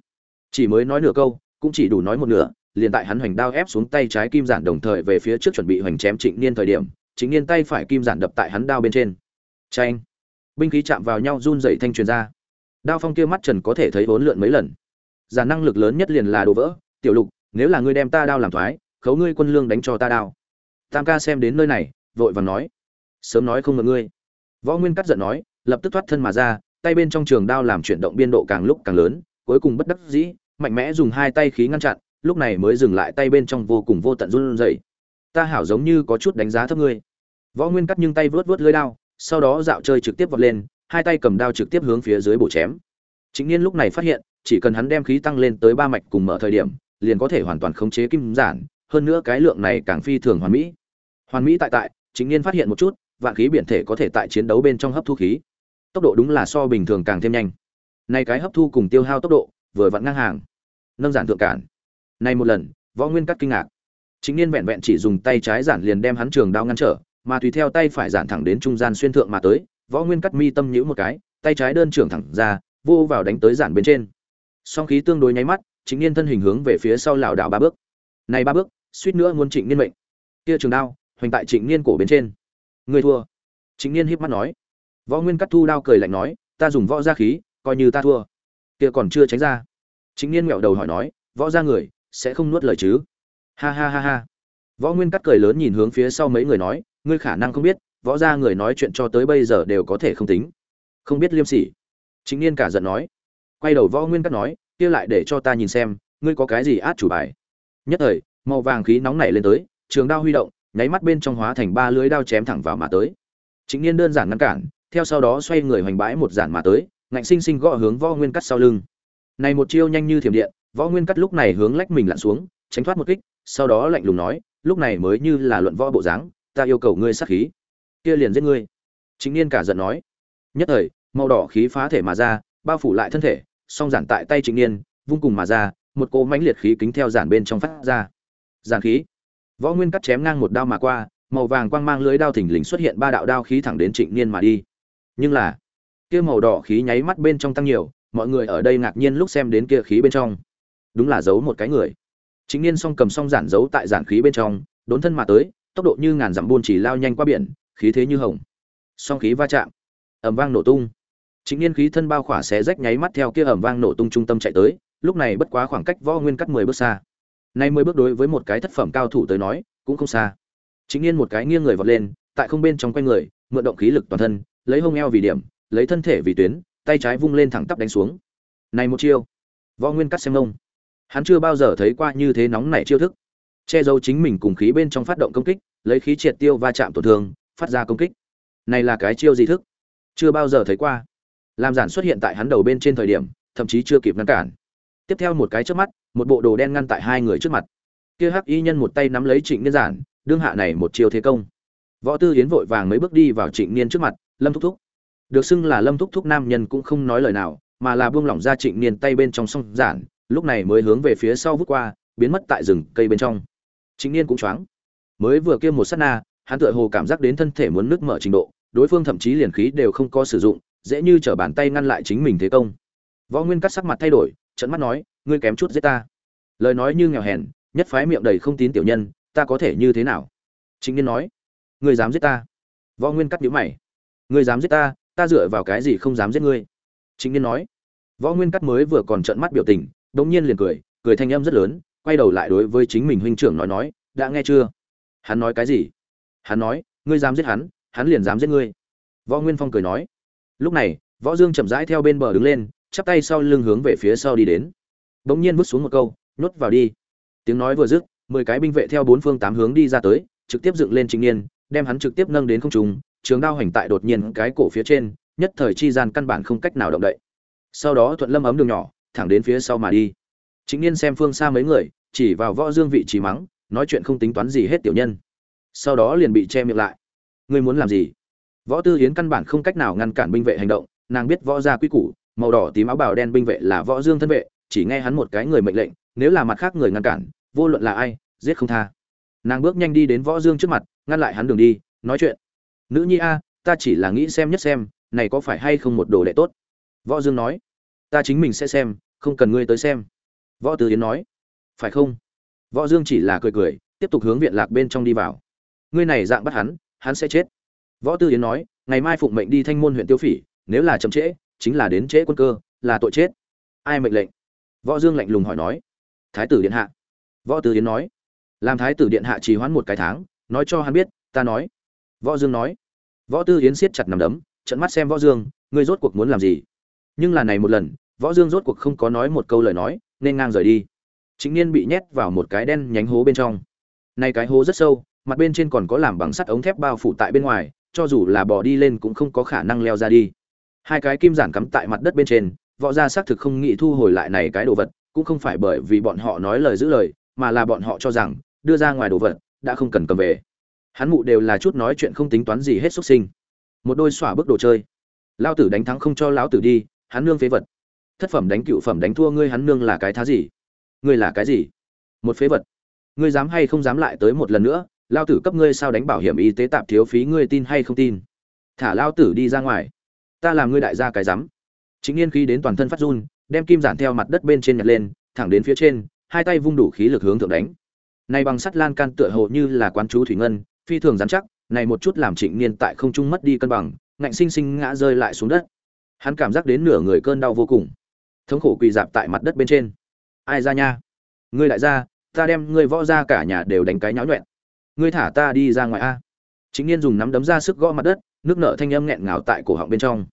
Chỉ mới nói nửa câu, cũng chỉ đủ nói một nửa, liền tại hắn hoành đao ép xuống tay trái kim giản đồng thời về phía trước chuẩn bị hoành chém trịnh niên thời điểm chính niên tay phải kim giản đập tại hắn đao bên trên. Tranh binh khí chạm vào nhau run dậy thanh truyền ra. Đao phong kia mắt trần có thể thấy vốn lượn mấy lần. Giản năng lực lớn nhất liền là đồ vỡ, tiểu lục nếu là ngươi đem ta đao làm thoái, khấu ngươi quân lương đánh cho ta đao. Tam ca xem đến nơi này, vội vàng nói, sớm nói không ngờ ngươi. Võ nguyên cắt giận nói, lập tức thoát thân mà ra, tay bên trong trường đao làm chuyển động biên độ càng lúc càng lớn, cuối cùng bất đắc dĩ, mạnh mẽ dùng hai tay khí ngăn chặn, lúc này mới dừng lại tay bên trong vô cùng vô tận run rẩy. Ta hảo giống như có chút đánh giá thấp ngươi. Võ nguyên cắt nhưng tay vớt vớt lưới đao, sau đó dạo chơi trực tiếp vọt lên, hai tay cầm đao trực tiếp hướng phía dưới bổ chém. Chính niên lúc này phát hiện, chỉ cần hắn đem khí tăng lên tới ba mạch cùng mở thời điểm liền có thể hoàn toàn khống chế kim giản, hơn nữa cái lượng này càng phi thường hoàn mỹ. Hoàn mỹ tại tại chính niên phát hiện một chút, vạn khí biển thể có thể tại chiến đấu bên trong hấp thu khí. Tốc độ đúng là so bình thường càng thêm nhanh. Nay cái hấp thu cùng tiêu hao tốc độ, vừa vặn ngang hàng. Nâng giản thượng cản. Nay một lần, võ nguyên cắt kinh ngạc. Chính niên vẹn vẹn chỉ dùng tay trái giản liền đem hắn trường đao ngăn trở, mà tùy theo tay phải giản thẳng đến trung gian xuyên thượng mà tới, võ nguyên cắt mi tâm nhữ một cái, tay trái đơn trưởng thẳng ra, vô vào đánh tới giản bên trên. Song khí tương đối nháy mắt chính niên thân hình hướng về phía sau lảo đảo ba bước. Này ba bước, suýt nữa muốn trịnh niên mệnh. Kia trường đao, hoành tại trịnh niên cổ bên trên. Người thua. Trịnh niên híp mắt nói. Võ nguyên cắt thu đao cười lạnh nói, ta dùng võ gia khí, coi như ta thua. Kia còn chưa tránh ra. Trịnh niên ngẹo đầu hỏi nói, võ gia người, sẽ không nuốt lời chứ? Ha ha ha ha. Võ nguyên cắt cười lớn nhìn hướng phía sau mấy người nói, ngươi khả năng không biết, võ gia người nói chuyện cho tới bây giờ đều có thể không tính. Không biết liêm sỉ. Chính niên cả giận nói. Quay đầu võ nguyên cắt nói kia lại để cho ta nhìn xem, ngươi có cái gì át chủ bài. Nhất thời, màu vàng khí nóng nảy lên tới, trường đao huy động, nháy mắt bên trong hóa thành ba lưới đao chém thẳng vào mà tới. Chính niên đơn giản ngăn cản, theo sau đó xoay người hoành bãi một giản mà tới, ngạnh sinh sinh gõ hướng võ nguyên cắt sau lưng. Này một chiêu nhanh như thiểm điện, võ nguyên cắt lúc này hướng lách mình lặn xuống, tránh thoát một kích, sau đó lạnh lùng nói, lúc này mới như là luận võ bộ dáng, ta yêu cầu ngươi sát khí. Kia liền giết ngươi. Chính niên cả giận nói. Nhất thời, màu đỏ khí phá thể mà ra, bao phủ lại thân thể song giản tại tay trịnh niên, vung cùng mà ra, một cỗ mãnh liệt khí kính theo giản bên trong phát ra. Giản khí. Võ nguyên cắt chém ngang một đao mà qua, màu vàng quang mang lưới đao thình lình xuất hiện ba đạo đao khí thẳng đến trịnh niên mà đi. Nhưng là, kia màu đỏ khí nháy mắt bên trong tăng nhiều, mọi người ở đây ngạc nhiên lúc xem đến kia khí bên trong. Đúng là giấu một cái người. Trịnh niên song cầm song giản giấu tại giản khí bên trong, đốn thân mà tới, tốc độ như ngàn dặm buôn chỉ lao nhanh qua biển, khí thế như hồng. Song khí va chạm. Ầm vang nổ tung chính niên khí thân bao khỏa xé rách nháy mắt theo kia ẩm vang nổ tung trung tâm chạy tới, lúc này bất quá khoảng cách võ nguyên cắt mười bước xa. Nay mười bước đối với một cái thất phẩm cao thủ tới nói, cũng không xa. Chính niên một cái nghiêng người vọt lên, tại không bên trong quanh người, mượn động khí lực toàn thân, lấy hông eo vì điểm, lấy thân thể vì tuyến, tay trái vung lên thẳng tắp đánh xuống. Này một chiêu, võ nguyên cắt xem ông. Hắn chưa bao giờ thấy qua như thế nóng nảy chiêu thức. Che giấu chính mình cùng khí bên trong phát động công kích, lấy khí triệt tiêu va chạm tổn thương, phát ra công kích. Này là cái chiêu gì thức? Chưa bao giờ thấy qua làm giản xuất hiện tại hắn đầu bên trên thời điểm, thậm chí chưa kịp ngăn cản. Tiếp theo một cái trước mắt, một bộ đồ đen ngăn tại hai người trước mặt. Kia hắc y nhân một tay nắm lấy trịnh niên giản, đương hạ này một chiêu thế công. Võ tư yến vội vàng mấy bước đi vào trịnh niên trước mặt, lâm thúc thúc. Được xưng là lâm thúc thúc nam nhân cũng không nói lời nào, mà là buông lỏng ra trịnh niên tay bên trong song giản, lúc này mới hướng về phía sau vút qua, biến mất tại rừng cây bên trong. Trịnh niên cũng choáng. Mới vừa kia một sát na, hắn tựa hồ cảm giác đến thân thể muốn nứt mở trình độ, đối phương thậm chí liền khí đều không có sử dụng dễ như trở bàn tay ngăn lại chính mình thế công. Võ nguyên cắt sắc mặt thay đổi trận mắt nói, ngươi kém chút giết ta. Lời nói như nghèo hèn, nhất phái miệng đầy không tín tiểu nhân, ta có thể như thế nào? Chính niên nói, ngươi dám giết ta? Võ nguyên cắt nhíu mày, ngươi dám giết ta ta dựa vào cái gì không dám giết ngươi? Chính niên nói, võ nguyên cắt mới vừa còn trợn mắt biểu tình, đống nhiên liền cười cười thanh âm rất lớn, quay đầu lại đối với chính mình huynh trưởng nói nói, đã nghe chưa? Hắn nói cái gì? Hắn nói, ngươi dám giết hắn hắn liền dám giết ngươi. Võ nguyên phong cười nói lúc này, võ dương chậm rãi theo bên bờ đứng lên, chắp tay sau lưng hướng về phía sau đi đến. Bỗng nhiên vứt xuống một câu, nhốt vào đi. Tiếng nói vừa dứt, mười cái binh vệ theo bốn phương tám hướng đi ra tới, trực tiếp dựng lên trịnh niên đem hắn trực tiếp nâng đến không trung, trường đao hành tại đột nhiên cái cổ phía trên, nhất thời chi gian căn bản không cách nào động đậy. Sau đó thuận lâm ấm đường nhỏ, thẳng đến phía sau mà đi. Chính niên xem phương xa mấy người, chỉ vào võ dương vị trí mắng, nói chuyện không tính toán gì hết tiểu nhân. Sau đó liền bị che miệng lại. Ngươi muốn làm gì? Võ tư hiến căn bản không cách nào ngăn cản binh vệ hành động, nàng biết võ gia quy củ, màu đỏ tím áo bào đen binh vệ là võ dương thân vệ, chỉ nghe hắn một cái người mệnh lệnh, nếu là mặt khác người ngăn cản, vô luận là ai, giết không tha. Nàng bước nhanh đi đến võ dương trước mặt, ngăn lại hắn đường đi, nói chuyện. Nữ nhi a, ta chỉ là nghĩ xem nhất xem, này có phải hay không một đồ đệ tốt? Võ dương nói. Ta chính mình sẽ xem, không cần ngươi tới xem. Võ tư yến nói. Phải không? Võ dương chỉ là cười cười, tiếp tục hướng viện lạc bên trong đi vào. Ngươi này dạng bắt hắn hắn sẽ chết võ tư yến nói, ngày mai phụng mệnh đi thanh môn huyện tiêu phỉ, nếu là chậm trễ, chính là đến trễ quân cơ, là tội chết. Ai mệnh lệnh? Võ dương lạnh lùng hỏi nói. Thái tử điện hạ. Võ tư yến nói. Làm thái tử điện hạ trì hoãn một cái tháng, nói cho hắn biết, ta nói. Võ dương nói. Võ tư yến siết chặt nằm đấm trận mắt xem võ dương, ngươi rốt cuộc muốn làm gì? Nhưng là này một lần, võ dương rốt cuộc không có nói một câu lời nói, nên ngang rời đi. Chính niên bị nhét vào một cái đen nhánh hố bên trong. Này cái hố rất sâu, mặt bên trên còn có làm bằng sắt ống thép bao phủ tại bên ngoài cho dù là bỏ đi lên cũng không có khả năng leo ra đi. Hai cái kim giản cắm tại mặt đất bên trên, võ gia xác thực không nghĩ thu hồi lại này cái đồ vật, cũng không phải bởi vì bọn họ nói lời giữ lời, mà là bọn họ cho rằng, đưa ra ngoài đồ vật, đã không cần cầm về. Hắn mụ đều là chút nói chuyện không tính toán gì hết xuất sinh. Một đôi xỏa bước đồ chơi. Lao tử đánh thắng không cho lão tử đi, hắn nương phế vật. Thất phẩm đánh cựu phẩm đánh thua ngươi hắn nương là cái thá gì? Ngươi là cái gì? Một phế vật. Ngươi dám hay không dám lại tới một lần nữa lao tử cấp ngươi sao đánh bảo hiểm y tế tạp thiếu phí ngươi tin hay không tin? Thả lao tử đi ra ngoài. Ta làm ngươi đại gia cái rắm. Chính niên khi đến toàn thân phát run, đem kim giản theo mặt đất bên trên nhặt lên, thẳng đến phía trên, hai tay vung đủ khí lực hướng thượng đánh. Này bằng sắt lan can tựa hồ như là quán chú thủy ngân, phi thường dán chắc, này một chút làm trịnh niên tại không trung mất đi cân bằng, ngạnh sinh sinh ngã rơi lại xuống đất. Hắn cảm giác đến nửa người cơn đau vô cùng. Thống khổ quỳ dạp tại mặt đất bên trên. Ai ra nha? Ngươi lại ra ta đem ngươi võ ra cả nhà đều đánh cái nháo nhuẹn ngươi thả ta đi ra ngoài a. Chính niên dùng nắm đấm ra sức gõ mặt đất, nước nợ thanh âm nghẹn ngào tại cổ họng bên trong.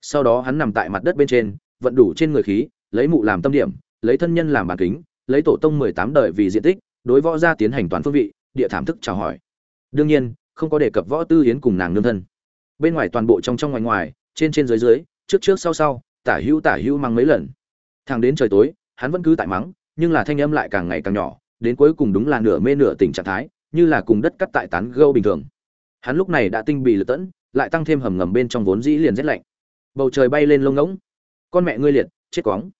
Sau đó hắn nằm tại mặt đất bên trên, vận đủ trên người khí, lấy mụ làm tâm điểm, lấy thân nhân làm bàn kính, lấy tổ tông mười tám đời vì diện tích, đối võ gia tiến hành toàn phương vị, địa thảm thức chào hỏi. Đương nhiên, không có đề cập võ tư yến cùng nàng nương thân. Bên ngoài toàn bộ trong trong ngoài ngoài, trên trên dưới dưới, trước trước sau sau, tả hữu tả hữu mang mấy lần. Thang đến trời tối, hắn vẫn cứ tại mắng, nhưng là thanh âm lại càng ngày càng nhỏ, đến cuối cùng đúng là nửa mê nửa tỉnh trạng thái như là cùng đất cắt tại tán gâu bình thường. Hắn lúc này đã tinh bì lực tẫn, lại tăng thêm hầm ngầm bên trong vốn dĩ liền rét lạnh. Bầu trời bay lên lông ngỗng. Con mẹ ngươi liệt, chết quóng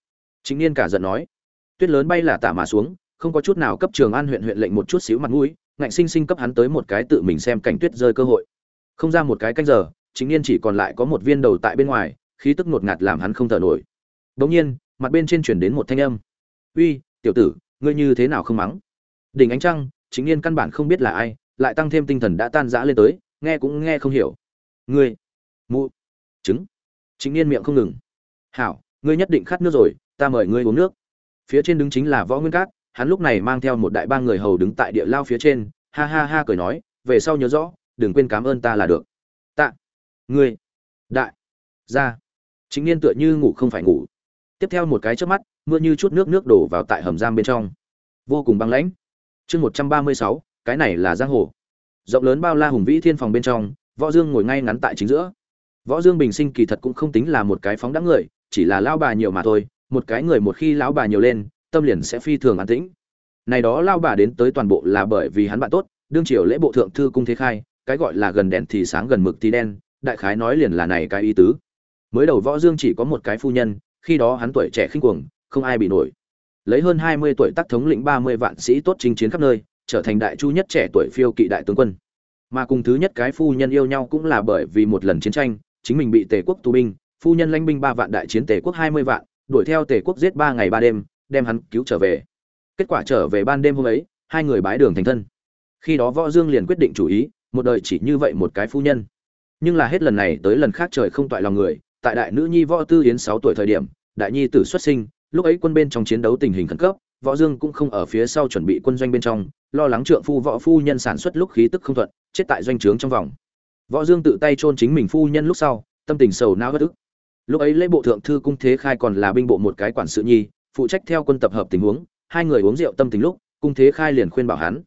chính niên cả giận nói. Tuyết lớn bay là tả mà xuống, không có chút nào cấp trường an huyện huyện lệnh một chút xíu mặt mũi, ngạnh sinh sinh cấp hắn tới một cái tự mình xem cảnh tuyết rơi cơ hội. Không ra một cái canh giờ chính niên chỉ còn lại có một viên đầu tại bên ngoài, khí tức ngột ngạt làm hắn không thở nổi. Đống nhiên, mặt bên trên chuyển đến một thanh âm. Uy, tiểu tử, ngươi như thế nào không mắng? Đỉnh ánh trăng chính niên căn bản không biết là ai, lại tăng thêm tinh thần đã tan rã lên tới, nghe cũng nghe không hiểu. Ngươi, mụ, trứng. Chính niên miệng không ngừng. Hảo, ngươi nhất định khát nước rồi, ta mời ngươi uống nước. Phía trên đứng chính là võ nguyên cát, hắn lúc này mang theo một đại ba người hầu đứng tại địa lao phía trên, ha ha ha cười nói, về sau nhớ rõ, đừng quên cảm ơn ta là được. Tạ. Ngươi, đại, gia. Chính niên tựa như ngủ không phải ngủ. Tiếp theo một cái chớp mắt, mưa như chút nước nước đổ vào tại hầm giam bên trong. Vô cùng băng lãnh chương một trăm ba mươi sáu, cái này là giang hồ. Rộng lớn bao la hùng vĩ thiên phòng bên trong, võ dương ngồi ngay ngắn tại chính giữa. Võ dương bình sinh kỳ thật cũng không tính là một cái phóng đáng người, chỉ là lao bà nhiều mà thôi, một cái người một khi lão bà nhiều lên, tâm liền sẽ phi thường an tĩnh. Này đó lao bà đến tới toàn bộ là bởi vì hắn bạn tốt, đương triều lễ bộ thượng thư cung thế khai, cái gọi là gần đèn thì sáng gần mực thì đen, đại khái nói liền là này cái ý tứ. Mới đầu võ dương chỉ có một cái phu nhân, khi đó hắn tuổi trẻ khinh cuồng, không ai bị nổi lấy hơn 20 tuổi tác thống lĩnh 30 vạn sĩ tốt chinh chiến khắp nơi, trở thành đại chu nhất trẻ tuổi phiêu kỵ đại tướng quân. Mà cùng thứ nhất cái phu nhân yêu nhau cũng là bởi vì một lần chiến tranh, chính mình bị tề quốc tù binh, phu nhân lãnh binh ba vạn đại chiến tề quốc 20 vạn, đuổi theo tề quốc giết ba ngày ba đêm, đem hắn cứu trở về. Kết quả trở về ban đêm hôm ấy, hai người bái đường thành thân. Khi đó võ dương liền quyết định chủ ý, một đời chỉ như vậy một cái phu nhân. Nhưng là hết lần này tới lần khác trời không toại lòng người, tại đại nữ nhi võ tư yến sáu tuổi thời điểm, đại nhi tử xuất sinh lúc ấy quân bên trong chiến đấu tình hình khẩn cấp, võ dương cũng không ở phía sau chuẩn bị quân doanh bên trong, lo lắng trượng phu võ phu nhân sản xuất lúc khí tức không thuận, chết tại doanh trướng trong vòng. Võ dương tự tay chôn chính mình phu nhân lúc sau, tâm tình sầu não bất ức. Lúc ấy lễ bộ thượng thư cung thế khai còn là binh bộ một cái quản sự nhi, phụ trách theo quân tập hợp tình huống, hai người uống rượu tâm tình lúc, cung thế khai liền khuyên bảo hắn.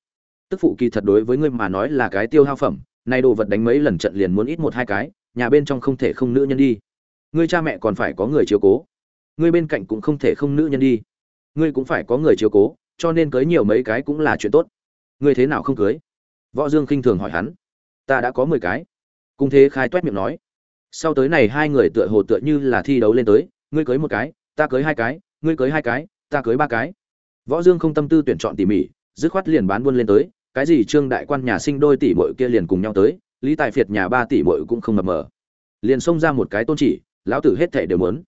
Tức phụ kỳ thật đối với ngươi mà nói là cái tiêu hao phẩm, nay đồ vật đánh mấy lần trận liền muốn ít một hai cái, nhà bên trong không thể không nữ nhân đi. Ngươi cha mẹ còn phải có người chiếu cố ngươi bên cạnh cũng không thể không nữ nhân đi. Ngươi cũng phải có người chiếu cố, cho nên cưới nhiều mấy cái cũng là chuyện tốt. Ngươi thế nào không cưới? Võ dương khinh thường hỏi hắn. Ta đã có mười cái. Cung thế khai toét miệng nói. Sau tới này hai người tựa hồ tựa như là thi đấu lên tới, ngươi cưới một cái, ta cưới hai cái, ngươi cưới hai cái, ta cưới ba cái. Võ dương không tâm tư tuyển chọn tỉ mỉ, dứt khoát liền bán buôn lên tới, cái gì trương đại quan nhà sinh đôi tỷ muội kia liền cùng nhau tới, lý tài phiệt nhà ba tỷ muội cũng không mập mờ. Liền xông ra một cái tôn chỉ, lão tử hết thể đều muốn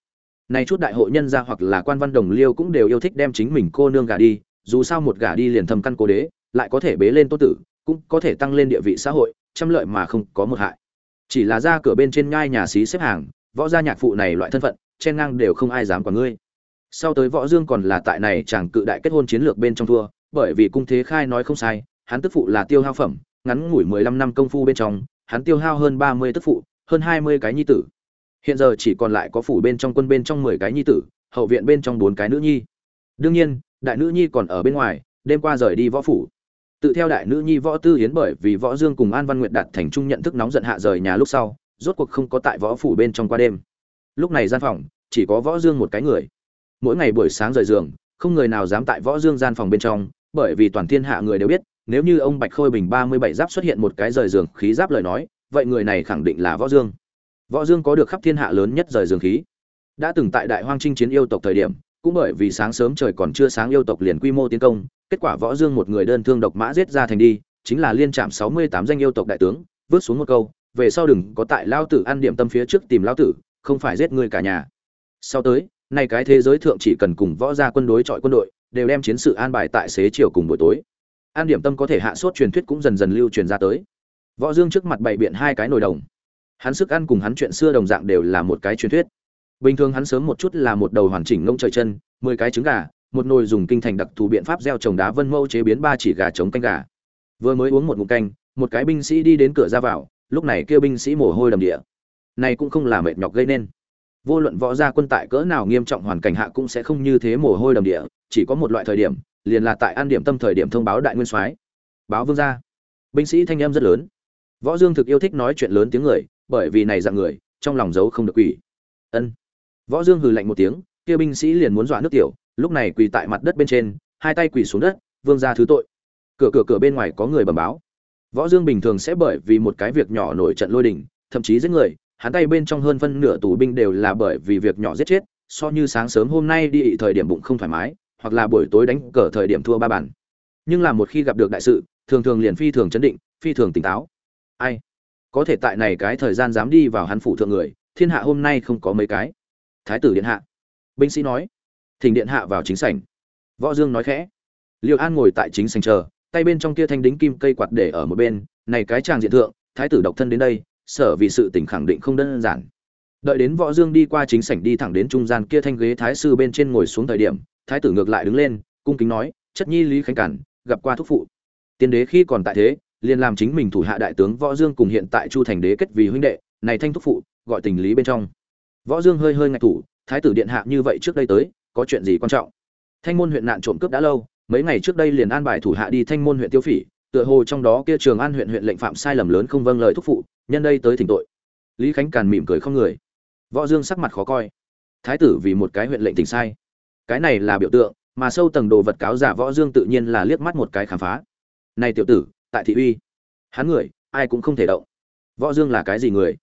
này chút đại hội nhân gia hoặc là quan văn đồng liêu cũng đều yêu thích đem chính mình cô nương gả đi, dù sao một gả đi liền thầm căn cố đế, lại có thể bế lên tôn tử, cũng có thể tăng lên địa vị xã hội, trăm lợi mà không có một hại. Chỉ là ra cửa bên trên ngai nhà xí xếp hàng, võ gia nhạc phụ này loại thân phận trên ngang đều không ai dám quản ngươi. Sau tới võ dương còn là tại này chàng cự đại kết hôn chiến lược bên trong thua, bởi vì cung thế khai nói không sai, hắn tức phụ là tiêu hao phẩm, ngắn ngủi 15 năm công phu bên trong, hắn tiêu hao hơn 30 tức phụ, hơn 20 cái nhi tử hiện giờ chỉ còn lại có phủ bên trong quân bên trong 10 cái nhi tử, hậu viện bên trong bốn cái nữ nhi. Đương nhiên, đại nữ nhi còn ở bên ngoài, đêm qua rời đi võ phủ. Tự theo đại nữ nhi võ tư hiến bởi vì võ dương cùng an văn nguyệt đạt thành trung nhận thức nóng giận hạ rời nhà lúc sau, rốt cuộc không có tại võ phủ bên trong qua đêm. Lúc này gian phòng, chỉ có võ dương một cái người. Mỗi ngày buổi sáng rời giường, không người nào dám tại võ dương gian phòng bên trong, bởi vì toàn thiên hạ người đều biết, nếu như ông bạch khôi bình ba mươi bảy giáp xuất hiện một cái rời giường khí giáp lời nói, vậy người này khẳng định là võ dương võ dương có được khắp thiên hạ lớn nhất rời dương khí. Đã từng tại đại hoang chinh chiến yêu tộc thời điểm, cũng bởi vì sáng sớm trời còn chưa sáng yêu tộc liền quy mô tiến công, kết quả võ dương một người đơn thương độc mã giết ra thành đi, chính là liên chạm sáu mươi tám danh yêu tộc đại tướng, vứt xuống một câu, về sau đừng có tại lao tử ăn điểm tâm phía trước tìm lao tử, không phải giết người cả nhà. Sau tới, nay cái thế giới thượng chỉ cần cùng võ gia quân đối chọi quân đội, đều đem chiến sự an bài tại xế chiều cùng buổi tối. An điểm tâm có thể hạ sốt truyền thuyết cũng dần dần lưu truyền ra tới. Võ dương trước mặt bày biện hai cái nồi đồng hắn sức ăn cùng hắn chuyện xưa đồng dạng đều là một cái truyền thuyết. Bình thường hắn sớm một chút là một đầu hoàn chỉnh ngông trời chân, mười cái trứng gà, một nồi dùng kinh thành đặc thù biện pháp gieo trồng đá vân mâu chế biến ba chỉ gà chống canh gà. Vừa mới uống một ngụm canh, một cái binh sĩ đi đến cửa ra vào, lúc này kêu binh sĩ mồ hôi đầm địa. Này cũng không là mệt nhọc gây nên. Vô luận võ gia quân tại cỡ nào nghiêm trọng hoàn cảnh hạ cũng sẽ không như thế mồ hôi đầm địa, chỉ có một loại thời điểm, liền là tại an điểm tâm thời điểm thông báo đại nguyên soái. Báo vương gia. Binh sĩ thanh em rất lớn. Võ dương thực yêu thích nói chuyện lớn tiếng người bởi vì này dạng người, trong lòng giấu không được quỷ. Ân. Võ dương hừ lạnh một tiếng, kia binh sĩ liền muốn dọa nước tiểu, lúc này quỳ tại mặt đất bên trên, hai tay quỳ xuống đất, vương gia thứ tội. Cửa cửa cửa bên ngoài có người bẩm báo. Võ dương bình thường sẽ bởi vì một cái việc nhỏ nổi trận lôi đình, thậm chí giết người, hắn tay bên trong hơn phân nửa tù binh đều là bởi vì việc nhỏ giết chết, so như sáng sớm hôm nay đi thời điểm bụng không thoải mái, hoặc là buổi tối đánh cờ thời điểm thua ba bản nhưng là một khi gặp được đại sự, thường thường liền phi thường chấn định, phi thường tỉnh táo. Ai? Có thể tại này cái thời gian dám đi vào hắn phủ thượng người, thiên hạ hôm nay không có mấy cái. Thái tử điện hạ. Binh sĩ nói. Thỉnh điện hạ vào chính sảnh. Võ dương nói khẽ. Liệu an ngồi tại chính sảnh chờ, tay bên trong kia thanh đính kim cây quạt để ở một bên, này cái chàng diện thượng, thái tử độc thân đến đây, sở vì sự tình khẳng định không đơn giản. Đợi đến võ dương đi qua chính sảnh đi thẳng đến trung gian kia thanh ghế thái sư bên trên ngồi xuống thời điểm, thái tử ngược lại đứng lên, cung kính nói, chất nhi lý khánh cản, gặp qua thúc phụ. Tiên đế khi còn tại thế liền làm chính mình thủ hạ đại tướng võ dương cùng hiện tại chu thành đế kết vì huynh đệ, này thanh thúc phụ, gọi tình lý bên trong. Võ dương hơi hơi ngạch thủ, thái tử điện hạ như vậy trước đây tới, có chuyện gì quan trọng? Thanh môn huyện nạn trộm cướp đã lâu, mấy ngày trước đây liền an bài thủ hạ đi thanh môn huyện tiêu phỉ, tựa hồ trong đó kia trường an huyện huyện lệnh phạm sai lầm lớn không vâng lời thúc phụ, nhân đây tới thỉnh tội. Lý khánh càn mỉm cười không người. Võ dương sắc mặt khó coi. Thái tử vì một cái huyện lệnh tỉnh sai. Cái này là biểu tượng, mà sâu tầng đồ vật cáo giả võ dương tự nhiên là liếc mắt một cái khám phá. Này tiểu tử tại thị uy. Hắn người, ai cũng không thể động. Võ dương là cái gì người?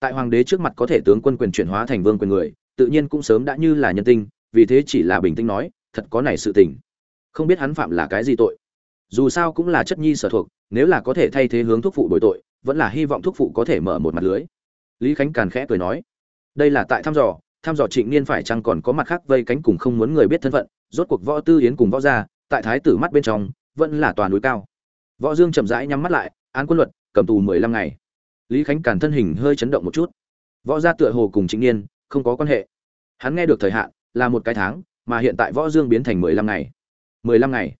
Tại hoàng đế trước mặt có thể tướng quân quyền chuyển hóa thành vương quyền người, tự nhiên cũng sớm đã như là nhân tinh, vì thế chỉ là bình tĩnh nói, thật có này sự tình. Không biết hắn phạm là cái gì tội. Dù sao cũng là chất nhi sở thuộc, nếu là có thể thay thế hướng thuốc phụ bồi tội, vẫn là hy vọng thuốc phụ có thể mở một mặt lưới. Lý khánh càn khẽ cười nói, đây là tại thăm dò thăm dò trịnh niên phải chăng còn có mặt khác vây cánh cùng không muốn người biết thân phận, rốt cuộc võ tư yến cùng võ gia, tại thái tử mắt bên trong, vẫn là toàn núi cao võ dương chậm rãi nhắm mắt lại, án quân luật, cầm tù mười lăm ngày. Lý khánh cản thân hình hơi chấn động một chút. Võ gia tựa hồ cùng trịnh niên không có quan hệ. Hắn nghe được thời hạn là một cái tháng, mà hiện tại võ dương biến thành mười lăm ngày. Mười lăm ngày.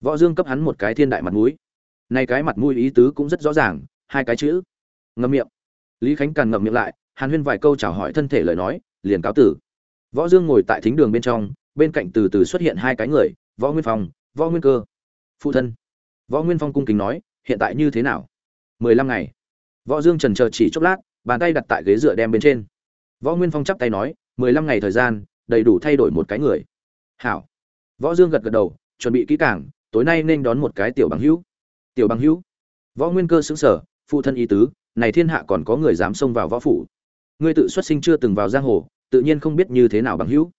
Võ dương cấp hắn một cái thiên đại mặt mũi. Nay cái mặt mũi ý tứ cũng rất rõ ràng, hai cái chữ. Ngậm miệng. Lý khánh càn ngậm miệng lại, hàn huyên vài câu chào hỏi thân thể lời nói, liền cáo tử. Võ dương ngồi tại thính đường bên trong, bên cạnh từ từ xuất hiện hai cái người, võ nguyên phong, võ nguyên cơ. Phụ thân võ nguyên phong cung kính nói, hiện tại như thế nào? Mười lăm ngày. Võ dương trần chờ chỉ chốc lát, bàn tay đặt tại ghế dựa đem bên trên. Võ nguyên phong chắp tay nói, mười lăm ngày thời gian, đầy đủ thay đổi một cái người. Hảo. Võ dương gật gật đầu, chuẩn bị kỹ càng, tối nay nên đón một cái tiểu bằng hữu. Tiểu bằng hữu? Võ nguyên cơ xứng sở phụ thân ý tứ, này thiên hạ còn có người dám xông vào võ phủ. Ngươi tự xuất sinh chưa từng vào giang hồ, tự nhiên không biết như thế nào bằng hữu.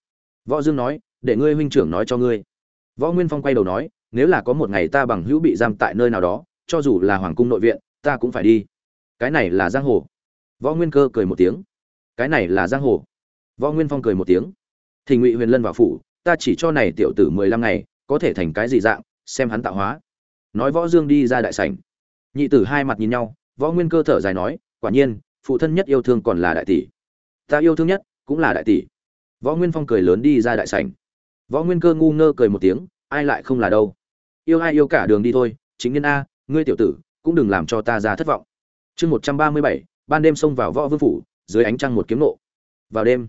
Võ dương nói, để ngươi huynh trưởng nói cho ngươi. Võ nguyên phong quay đầu nói nếu là có một ngày ta bằng hữu bị giam tại nơi nào đó, cho dù là hoàng cung nội viện, ta cũng phải đi. Cái này là giang hồ. Võ nguyên cơ cười một tiếng. Cái này là giang hồ. Võ nguyên phong cười một tiếng. Thì ngụy huyền lân vào phủ, ta chỉ cho này tiểu tử mười lăm ngày, có thể thành cái gì dạng, xem hắn tạo hóa. Nói võ dương đi ra đại sảnh. Nhị tử hai mặt nhìn nhau, võ nguyên cơ thở dài nói, quả nhiên, phụ thân nhất yêu thương còn là đại tỷ. Ta yêu thương nhất, cũng là đại tỷ. Võ nguyên phong cười lớn đi ra đại sảnh. Võ nguyên cơ ngu ngơ cười một tiếng, ai lại không là đâu yêu ai yêu cả đường đi thôi, chính nhân a, ngươi tiểu tử, cũng đừng làm cho ta ra thất vọng. Chương một trăm ba mươi bảy, ban đêm xông vào võ vương phủ, dưới ánh trăng một kiếm nộ. Vào đêm,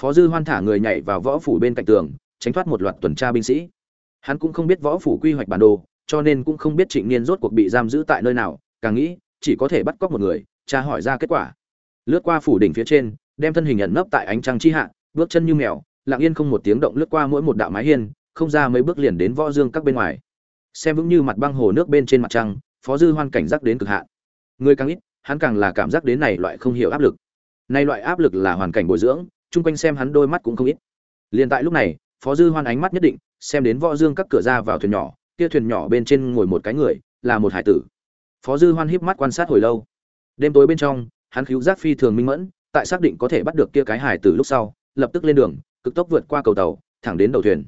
phó dư hoan thả người nhảy vào võ phủ bên cạnh tường, tránh thoát một loạt tuần tra binh sĩ. Hắn cũng không biết võ phủ quy hoạch bản đồ, cho nên cũng không biết trịnh niên rốt cuộc bị giam giữ tại nơi nào, càng nghĩ, chỉ có thể bắt cóc một người, tra hỏi ra kết quả. Lướt qua phủ đỉnh phía trên, đem thân hình nhận nấp tại ánh trăng chi hạ, bước chân như mèo, lặng yên không một tiếng động lướt qua mỗi một đạo mái hiên, không ra mấy bước liền đến võ dương các bên ngoài xem vững như mặt băng hồ nước bên trên mặt trăng, phó dư hoan cảnh giác đến cực hạn. Người càng ít, hắn càng là cảm giác đến này loại không hiểu áp lực. Nay loại áp lực là hoàn cảnh bồi dưỡng, chung quanh xem hắn đôi mắt cũng không ít. Liền tại lúc này, phó dư hoan ánh mắt nhất định, xem đến võ dương các cửa ra vào thuyền nhỏ, kia thuyền nhỏ bên trên ngồi một cái người, là một hải tử. Phó dư hoan híp mắt quan sát hồi lâu. Đêm tối bên trong, hắn cứu giác phi thường minh mẫn, tại xác định có thể bắt được kia cái hải tử lúc sau, lập tức lên đường, cực tốc vượt qua cầu tàu, thẳng đến đầu thuyền.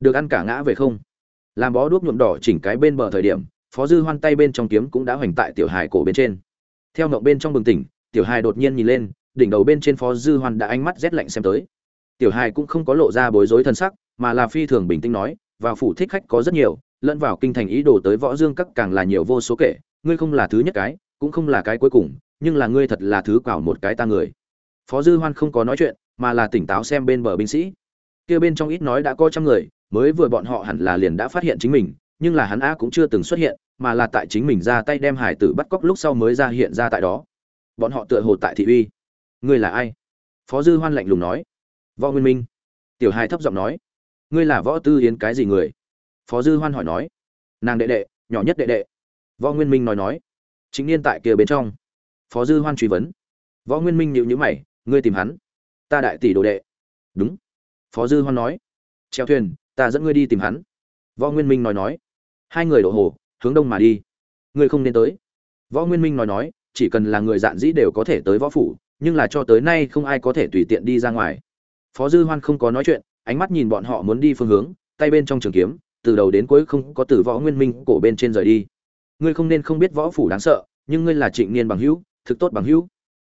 Được ăn cả ngã về không? Làm bó đuốc nhuộm đỏ chỉnh cái bên bờ thời điểm, phó dư hoan tay bên trong kiếm cũng đã hoành tại tiểu hài cổ bên trên. Theo ngậu bên trong bừng tỉnh, tiểu hài đột nhiên nhìn lên, đỉnh đầu bên trên phó dư hoan đã ánh mắt rét lạnh xem tới. Tiểu hài cũng không có lộ ra bối rối thân sắc, mà là phi thường bình tĩnh nói, vào phủ thích khách có rất nhiều, lẫn vào kinh thành ý đồ tới võ dương các càng là nhiều vô số kể, ngươi không là thứ nhất cái, cũng không là cái cuối cùng, nhưng là ngươi thật là thứ quảo một cái ta người. Phó dư hoan không có nói chuyện, mà là tỉnh táo xem bên bờ binh sĩ. Kia bên trong ít nói đã có trăm người mới vừa bọn họ hẳn là liền đã phát hiện chính mình, nhưng là hắn a cũng chưa từng xuất hiện, mà là tại chính mình ra tay đem hải tử bắt cóc lúc sau mới ra hiện ra tại đó. Bọn họ tựa hồ tại thị uy. Ngươi là ai? Phó dư hoan lạnh lùng nói. Võ nguyên minh. Tiểu hai thấp giọng nói. Ngươi là võ tư yến cái gì người? Phó dư hoan hỏi nói. Nàng đệ đệ, nhỏ nhất đệ đệ. Võ nguyên minh nói nói. Chính niên tại kia bên trong. Phó dư hoan truy vấn. Võ nguyên minh nhịu nhữ mày, ngươi tìm hắn. Ta đại tỷ đồ đệ. Đúng. Phó dư hoan nói. Treo thuyền ta dẫn ngươi đi tìm hắn. Võ nguyên minh nói nói. Hai người đổ hồ, hướng đông mà đi. Ngươi không nên tới. Võ nguyên minh nói nói, chỉ cần là người dạn dĩ đều có thể tới võ phủ, nhưng là cho tới nay không ai có thể tùy tiện đi ra ngoài. Phó dư hoan không có nói chuyện, ánh mắt nhìn bọn họ muốn đi phương hướng, tay bên trong trường kiếm, từ đầu đến cuối không có từ võ nguyên minh cổ bên trên rời đi. Ngươi không nên không biết võ phủ đáng sợ, nhưng ngươi là trịnh niên bằng hữu, thực tốt bằng hữu.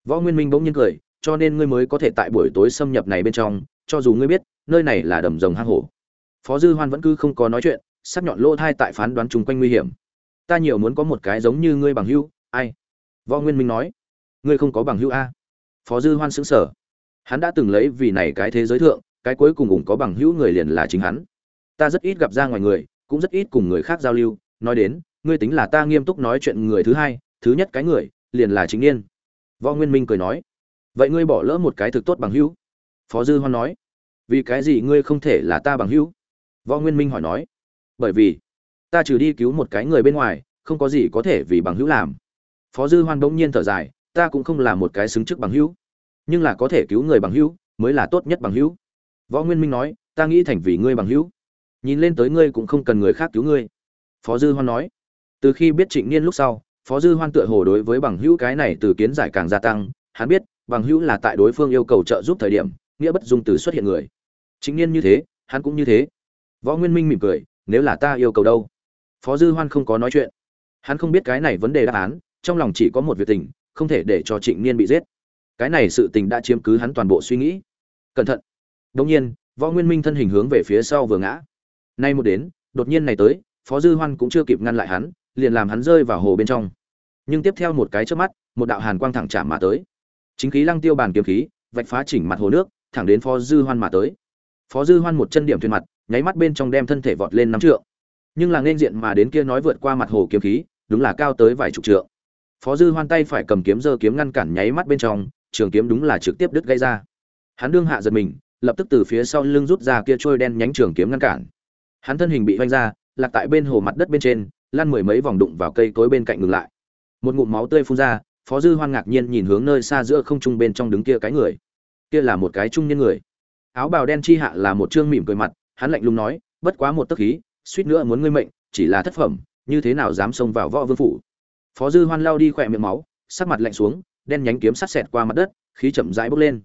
Võ nguyên minh bỗng nhiên cười, cho nên ngươi mới có thể tại buổi tối xâm nhập này bên trong, cho dù ngươi biết, nơi này là đầm rồng hang hổ phó dư hoan vẫn cứ không có nói chuyện, sắc nhọn lỗ thai tại phán đoán chung quanh nguy hiểm. Ta nhiều muốn có một cái giống như ngươi bằng hữu, ai? Võ nguyên minh nói. Ngươi không có bằng hữu a. Phó dư hoan sững sờ. Hắn đã từng lấy vì này cái thế giới thượng, cái cuối cùng ủng có bằng hữu người liền là chính hắn. Ta rất ít gặp ra ngoài người, cũng rất ít cùng người khác giao lưu. Nói đến, ngươi tính là ta nghiêm túc nói chuyện người thứ hai, thứ nhất cái người, liền là chính niên. Võ nguyên minh cười nói. Vậy ngươi bỏ lỡ một cái thực tốt bằng hữu. Phó dư hoan nói. Vì cái gì ngươi không thể là ta bằng hữu? Võ nguyên minh hỏi nói, bởi vì ta trừ đi cứu một cái người bên ngoài, không có gì có thể vì bằng hữu làm. Phó dư hoan bỗng nhiên thở dài, ta cũng không là một cái xứng chức bằng hữu, nhưng là có thể cứu người bằng hữu mới là tốt nhất bằng hữu. Võ nguyên minh nói, ta nghĩ thành vì ngươi bằng hữu, nhìn lên tới ngươi cũng không cần người khác cứu ngươi. Phó dư hoan nói, từ khi biết trịnh niên lúc sau, phó dư hoan tựa hồ đối với bằng hữu cái này từ kiến giải càng gia tăng, hắn biết bằng hữu là tại đối phương yêu cầu trợ giúp thời điểm, nghĩa bất dung từ xuất hiện người. Chính niên như thế, hắn cũng như thế võ nguyên minh mỉm cười, nếu là ta yêu cầu đâu? Phó dư hoan không có nói chuyện. Hắn không biết cái này vấn đề đáp án, trong lòng chỉ có một việc tình, không thể để cho trịnh niên bị giết. Cái này sự tình đã chiếm cứ hắn toàn bộ suy nghĩ. Cẩn thận. Đông nhiên, võ nguyên minh thân hình hướng về phía sau vừa ngã. Nay một đến, đột nhiên này tới, phó dư hoan cũng chưa kịp ngăn lại hắn, liền làm hắn rơi vào hồ bên trong. Nhưng tiếp theo một cái trước mắt, một đạo hàn quang thẳng chạm mà tới. Chính khí lăng tiêu bàn kiếm khí, vạch phá chỉnh mặt hồ nước, thẳng đến phó dư hoan mà tới. Phó dư hoan một chân điểm thuyền mặt nháy mắt bên trong đem thân thể vọt lên năm trượng. Nhưng là nên diện mà đến kia nói vượt qua mặt hồ kiếm khí, đúng là cao tới vài chục trượng. Phó dư hoan tay phải cầm kiếm giơ kiếm ngăn cản nháy mắt bên trong, trường kiếm đúng là trực tiếp đứt gây ra. Hắn đương hạ giật mình, lập tức từ phía sau lưng rút ra kia trôi đen nhánh trường kiếm ngăn cản. Hắn thân hình bị vanh ra, lạc tại bên hồ mặt đất bên trên, lăn mười mấy vòng đụng vào cây cối bên cạnh ngừng lại. Một ngụm máu tươi phun ra, phó dư hoan ngạc nhiên nhìn hướng nơi xa giữa không trung bên trong đứng kia cái người. Kia là một cái trung niên người. Áo bào đen chi hạ là một trương mỉm cười mặt hắn lạnh lùng nói, bất quá một tấc khí, suýt nữa muốn ngươi mệnh, chỉ là thất phẩm, như thế nào dám xông vào võ vương phủ? Phó dư hoan lao đi khỏe miệng máu, sắc mặt lạnh xuống, đen nhánh kiếm sắt xẹt qua mặt đất, khí chậm rãi bốc lên.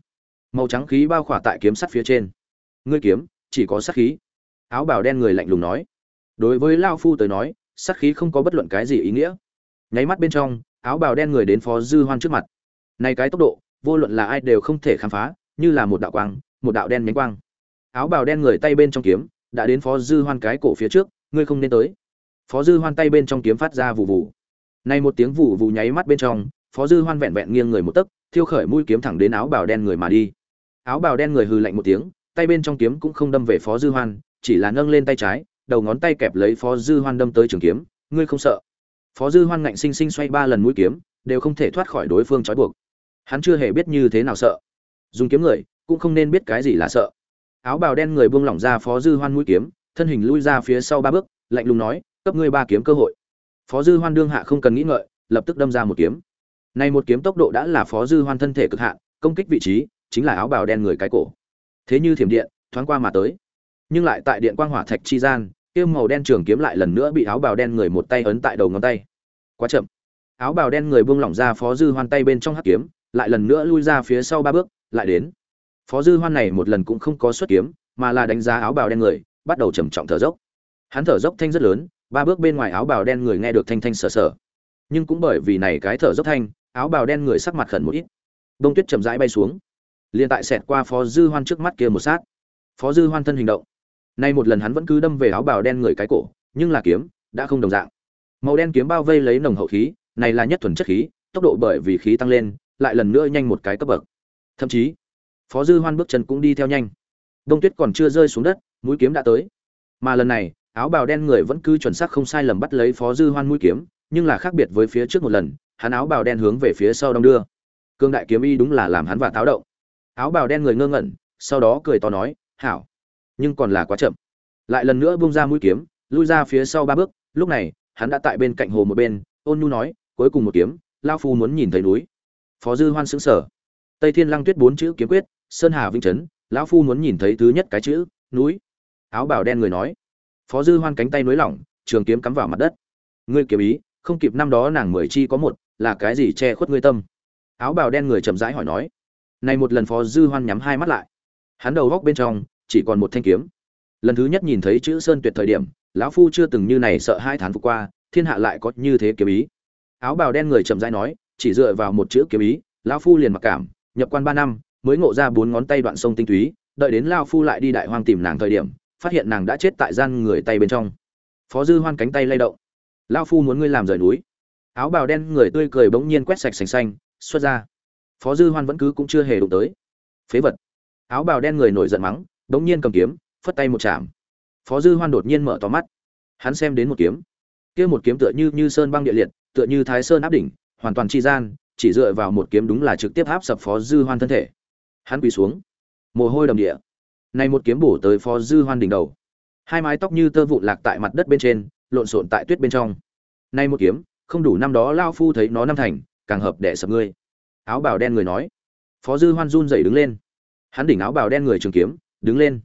Màu trắng khí bao khỏa tại kiếm sắt phía trên. Ngươi kiếm, chỉ có sát khí. Áo bào đen người lạnh lùng nói. Đối với lao phu tới nói sát khí không có bất luận cái gì ý nghĩa. Nháy mắt bên trong, áo bào đen người đến phó dư hoan trước mặt. Này cái tốc độ, vô luận là ai đều không thể khám phá, như là một đạo quang, một đạo đen nhánh quang áo bào đen người tay bên trong kiếm, đã đến phó dư hoan cái cổ phía trước, ngươi không nên tới. Phó dư hoan tay bên trong kiếm phát ra vụ vụ nay một tiếng vụ vụ nháy mắt bên trong, phó dư hoan vẹn vẹn nghiêng người một tấc, thiêu khởi mũi kiếm thẳng đến áo bào đen người mà đi. Áo bào đen người hừ lạnh một tiếng, tay bên trong kiếm cũng không đâm về phó dư hoan, chỉ là nâng lên tay trái, đầu ngón tay kẹp lấy phó dư hoan đâm tới trường kiếm, ngươi không sợ. Phó dư hoan ngạnh sinh sinh xoay ba lần mũi kiếm, đều không thể thoát khỏi đối phương trói buộc. Hắn chưa hề biết như thế nào sợ. Dùng kiếm người, cũng không nên biết cái gì là sợ áo bào đen người buông lỏng ra phó dư hoan mũi kiếm, thân hình lui ra phía sau ba bước, lạnh lùng nói, cấp ngươi ba kiếm cơ hội. Phó dư hoan đương hạ không cần nghĩ ngợi, lập tức đâm ra một kiếm. Này một kiếm tốc độ đã là phó dư hoan thân thể cực hạn, công kích vị trí chính là áo bào đen người cái cổ. Thế như thiểm điện, thoáng qua mà tới. Nhưng lại tại điện quang hỏa thạch chi gian kia màu đen trường kiếm lại lần nữa bị áo bào đen người một tay ấn tại đầu ngón tay. Quá chậm. Áo bào đen người buông lỏng ra phó dư hoan tay bên trong hắc kiếm, lại lần nữa lui ra phía sau ba bước, lại đến phó dư hoan này một lần cũng không có xuất kiếm, mà là đánh giá áo bào đen người, bắt đầu trầm trọng thở dốc. Hắn thở dốc thanh rất lớn, ba bước bên ngoài áo bào đen người nghe được thanh thanh sờ sờ. Nhưng cũng bởi vì này cái thở dốc thanh, áo bào đen người sắc mặt khẩn một ít. Đông tuyết chậm rãi bay xuống. Liền tại xẹt qua phó dư hoan trước mắt kia một sát. Phó dư hoan thân hình động. Nay một lần hắn vẫn cứ đâm về áo bào đen người cái cổ, nhưng là kiếm đã không đồng dạng. Màu đen kiếm bao vây lấy nồng hậu khí, này là nhất thuần chất khí, tốc độ bởi vì khí tăng lên, lại lần nữa nhanh một cái cấp bậc. Thậm chí phó dư hoan bước chân cũng đi theo nhanh. Đông tuyết còn chưa rơi xuống đất, mũi kiếm đã tới. Mà lần này, áo bào đen người vẫn cứ chuẩn xác không sai lầm bắt lấy phó dư hoan mũi kiếm, nhưng là khác biệt với phía trước một lần, hắn áo bào đen hướng về phía sau đông đưa. Cương đại kiếm y đúng là làm hắn và táo động. Áo bào đen người ngơ ngẩn, sau đó cười to nói, hảo, nhưng còn là quá chậm. Lại lần nữa bung ra mũi kiếm, lui ra phía sau ba bước, lúc này, hắn đã tại bên cạnh hồ một bên, ôn nhu nói, cuối cùng một kiếm lao phu muốn nhìn thấy núi. Phó dư hoan sững sở tây thiên lăng tuyết bốn chữ kiếm quyết sơn hà vĩnh trấn, lão phu muốn nhìn thấy thứ nhất cái chữ, núi. Áo bào đen người nói. Phó dư hoan cánh tay nối lỏng, trường kiếm cắm vào mặt đất. Ngươi kiếm ý, không kịp năm đó nàng mười chi có một, là cái gì che khuất ngươi tâm? Áo bào đen người chậm rãi hỏi nói. Này một lần phó dư hoan nhắm hai mắt lại. Hắn đầu góc bên trong, chỉ còn một thanh kiếm. Lần thứ nhất nhìn thấy chữ sơn tuyệt thời điểm, lão phu chưa từng như này sợ hai thán phục qua, thiên hạ lại có như thế kiếm ý. Áo bào đen người chậm rãi nói, chỉ dựa vào một chữ kiếm ý, lão phu liền mặc cảm, nhập quan ba năm mới ngộ ra bốn ngón tay đoạn sông tinh túy, đợi đến lão phu lại đi đại hoang tìm nàng thời điểm, phát hiện nàng đã chết tại gian người tay bên trong. Phó dư hoan cánh tay lay động. Lão phu muốn ngươi làm rời núi. Áo bào đen người tươi cười bỗng nhiên quét sạch sành xanh, xuất ra. Phó dư hoan vẫn cứ cũng chưa hề đụng tới. Phế vật. Áo bào đen người nổi giận mắng, bỗng nhiên cầm kiếm, phất tay một chạm. Phó dư hoan đột nhiên mở to mắt. Hắn xem đến một kiếm. Kia một kiếm tựa như như sơn băng địa liệt, tựa như thái sơn áp đỉnh, hoàn toàn chi gian, chỉ dựa vào một kiếm đúng là trực tiếp áp sập phó dư hoan thân thể hắn quỳ xuống. Mồ hôi đầm địa. Này một kiếm bổ tới phó dư hoan đỉnh đầu. Hai mái tóc như tơ vụn lạc tại mặt đất bên trên, lộn xộn tại tuyết bên trong. Nay một kiếm, không đủ năm đó lao phu thấy nó năm thành, càng hợp để sập ngươi. Áo bào đen người nói. Phó dư hoan run dậy đứng lên. Hắn đỉnh áo bào đen người trường kiếm, đứng lên.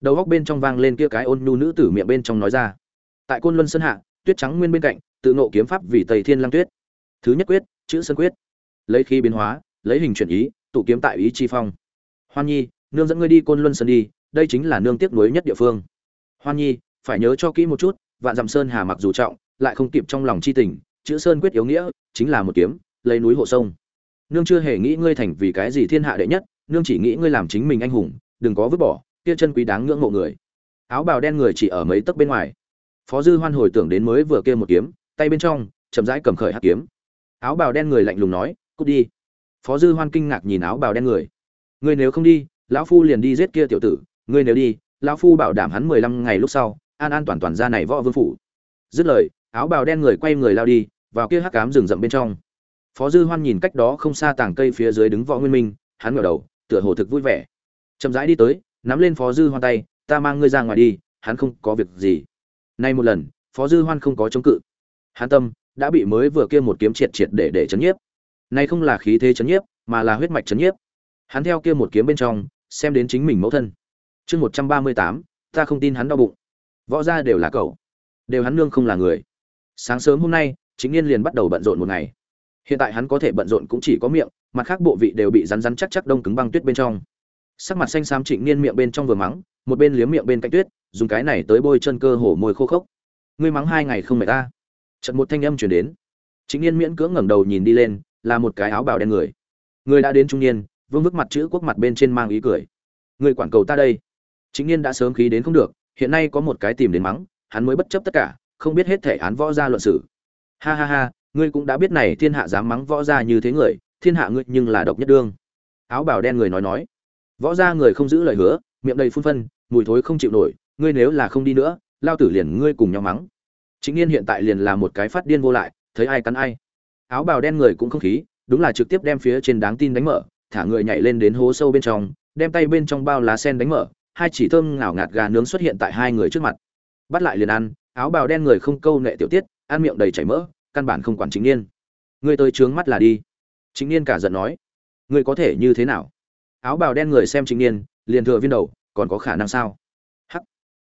Đầu góc bên trong vang lên kia cái ôn nhu nữ tử miệng bên trong nói ra. Tại côn luân sơn hạ, tuyết trắng nguyên bên cạnh, tự nộ kiếm pháp vì tây thiên lang tuyết. Thứ nhất quyết, chữ sơn quyết. Lấy khí biến hóa, lấy hình chuyển ý tụ kiếm tại ý chi phong. Hoan nhi, nương dẫn ngươi đi côn luân sơn đi, đây chính là nương tiếc nuối nhất địa phương. Hoan nhi, phải nhớ cho kỹ một chút, vạn dặm sơn hà mặc dù trọng, lại không kịp trong lòng chi tình, chữ sơn quyết yếu nghĩa, chính là một kiếm, lấy núi hộ sông. Nương chưa hề nghĩ ngươi thành vì cái gì thiên hạ đệ nhất, nương chỉ nghĩ ngươi làm chính mình anh hùng, đừng có vứt bỏ, kia chân quý đáng ngưỡng mộ người. Áo bào đen người chỉ ở mấy tấc bên ngoài. Phó dư hoan hồi tưởng đến mới vừa kia một kiếm, tay bên trong, chậm rãi cầm khởi hạt kiếm. Áo bào đen người lạnh lùng nói, cút đi phó dư hoan kinh ngạc nhìn áo bào đen người. Ngươi nếu không đi, lão phu liền đi giết kia tiểu tử. Ngươi nếu đi, lão phu bảo đảm hắn mười lăm ngày lúc sau, an an toàn toàn ra này võ vương phủ. Dứt lời, áo bào đen người quay người lao đi, vào kia hắc cám rừng rậm bên trong. Phó dư hoan nhìn cách đó không xa tảng cây phía dưới đứng võ nguyên minh, hắn ngẩng đầu, tựa hồ thực vui vẻ. Chậm rãi đi tới, nắm lên phó dư hoan tay, ta mang ngươi ra ngoài đi, hắn không có việc gì. Nay một lần, phó dư hoan không có chống cự. Hắn tâm đã bị mới vừa kia một kiếm triệt triệt để để chấn nhiếp nay không là khí thế chấn nhiếp, mà là huyết mạch chấn nhiếp. Hắn theo kia một kiếm bên trong, xem đến chính mình mẫu thân. Chương một trăm ba mươi tám, ta không tin hắn đau bụng. Võ gia đều là cậu. Đều hắn nương không là người. Sáng sớm hôm nay, chính niên liền bắt đầu bận rộn một ngày. Hiện tại hắn có thể bận rộn cũng chỉ có miệng, mặt khác bộ vị đều bị rắn rắn chắc chắc đông cứng băng tuyết bên trong. Sắc mặt xanh xám trịnh niên miệng bên trong vừa mắng, một bên liếm miệng bên cạnh tuyết, dùng cái này tới bôi chân cơ hổ môi khô khốc. Ngươi mắng hai ngày không mệt ta. Chợt một thanh âm truyền đến. Trịnh niên miễn cưỡng ngẩng đầu nhìn đi lên là một cái áo bào đen người. Người đã đến trung niên, vương vức mặt chữ quốc mặt bên trên mang ý cười. Người quản cầu ta đây. Chính niên đã sớm khí đến không được, hiện nay có một cái tìm đến mắng, hắn mới bất chấp tất cả, không biết hết thể án võ gia luận xử ha ha ha, ngươi cũng đã biết này thiên hạ dám mắng võ gia như thế người, thiên hạ ngươi nhưng là độc nhất đương. Áo bào đen người nói nói. Võ gia người không giữ lời hứa, miệng đầy phun phân, mùi thối không chịu nổi, ngươi nếu là không đi nữa, lao tử liền ngươi cùng nhau mắng. Chính niên hiện tại liền là một cái phát điên vô lại, thấy ai cắn ai áo bào đen người cũng không khí, đúng là trực tiếp đem phía trên đáng tin đánh mở, thả người nhảy lên đến hố sâu bên trong, đem tay bên trong bao lá sen đánh mở, hai chỉ thơm ngào ngạt gà nướng xuất hiện tại hai người trước mặt. Bắt lại liền ăn, áo bào đen người không câu nệ tiểu tiết, ăn miệng đầy chảy mỡ, căn bản không quản chính niên. Người tới trướng mắt là đi. Chính niên cả giận nói, người có thể như thế nào? Áo bào đen người xem chính niên, liền thừa viên đầu, còn có khả năng sao? Hắc!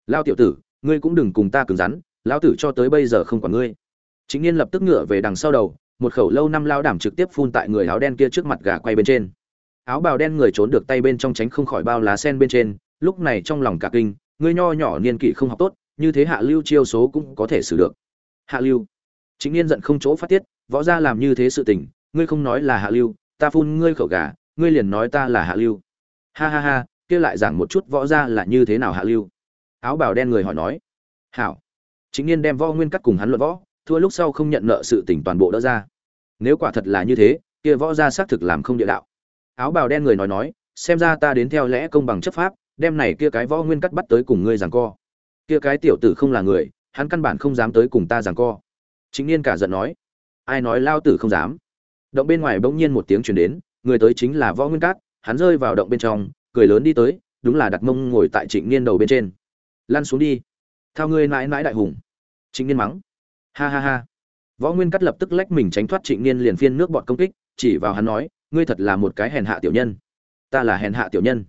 Lao tiểu tử, ngươi cũng đừng cùng ta cứng rắn, lão tử cho tới bây giờ không quản ngươi. Chính niên lập tức ngựa về đằng sau đầu một khẩu lâu năm lao đảm trực tiếp phun tại người áo đen kia trước mặt gà quay bên trên. Áo bào đen người trốn được tay bên trong tránh không khỏi bao lá sen bên trên, lúc này trong lòng cả kinh ngươi nho nhỏ niên kỷ không học tốt, như thế hạ lưu chiêu số cũng có thể xử được. Hạ lưu. Chính niên giận không chỗ phát tiết, võ gia làm như thế sự tình, ngươi không nói là hạ lưu, ta phun ngươi khẩu gà, ngươi liền nói ta là hạ lưu. Ha ha ha, kia lại giảng một chút võ gia là như thế nào hạ lưu? Áo bào đen người hỏi nói. Hảo. Chính niên đem võ nguyên cắt cùng hắn luận võ thua lúc sau không nhận nợ sự tỉnh toàn bộ đỡ ra. Nếu quả thật là như thế, kia võ gia xác thực làm không địa đạo. Áo bào đen người nói nói, xem ra ta đến theo lẽ công bằng chấp pháp, đem này kia cái võ nguyên cắt bắt tới cùng ngươi giằng co. Kia cái tiểu tử không là người, hắn căn bản không dám tới cùng ta giằng co. Chính niên cả giận nói, ai nói lao tử không dám? Động bên ngoài bỗng nhiên một tiếng truyền đến, người tới chính là võ nguyên cát hắn rơi vào động bên trong, cười lớn đi tới, đúng là đặt mông ngồi tại trịnh niên đầu bên trên. Lăn xuống đi. Thao ngươi mãi mãi đại hùng. Trịnh niên mắng ha ha ha. Võ nguyên cắt lập tức lách mình tránh thoát trịnh niên liền phiên nước bọt công kích, chỉ vào hắn nói, ngươi thật là một cái hèn hạ tiểu nhân. Ta là hèn hạ tiểu nhân.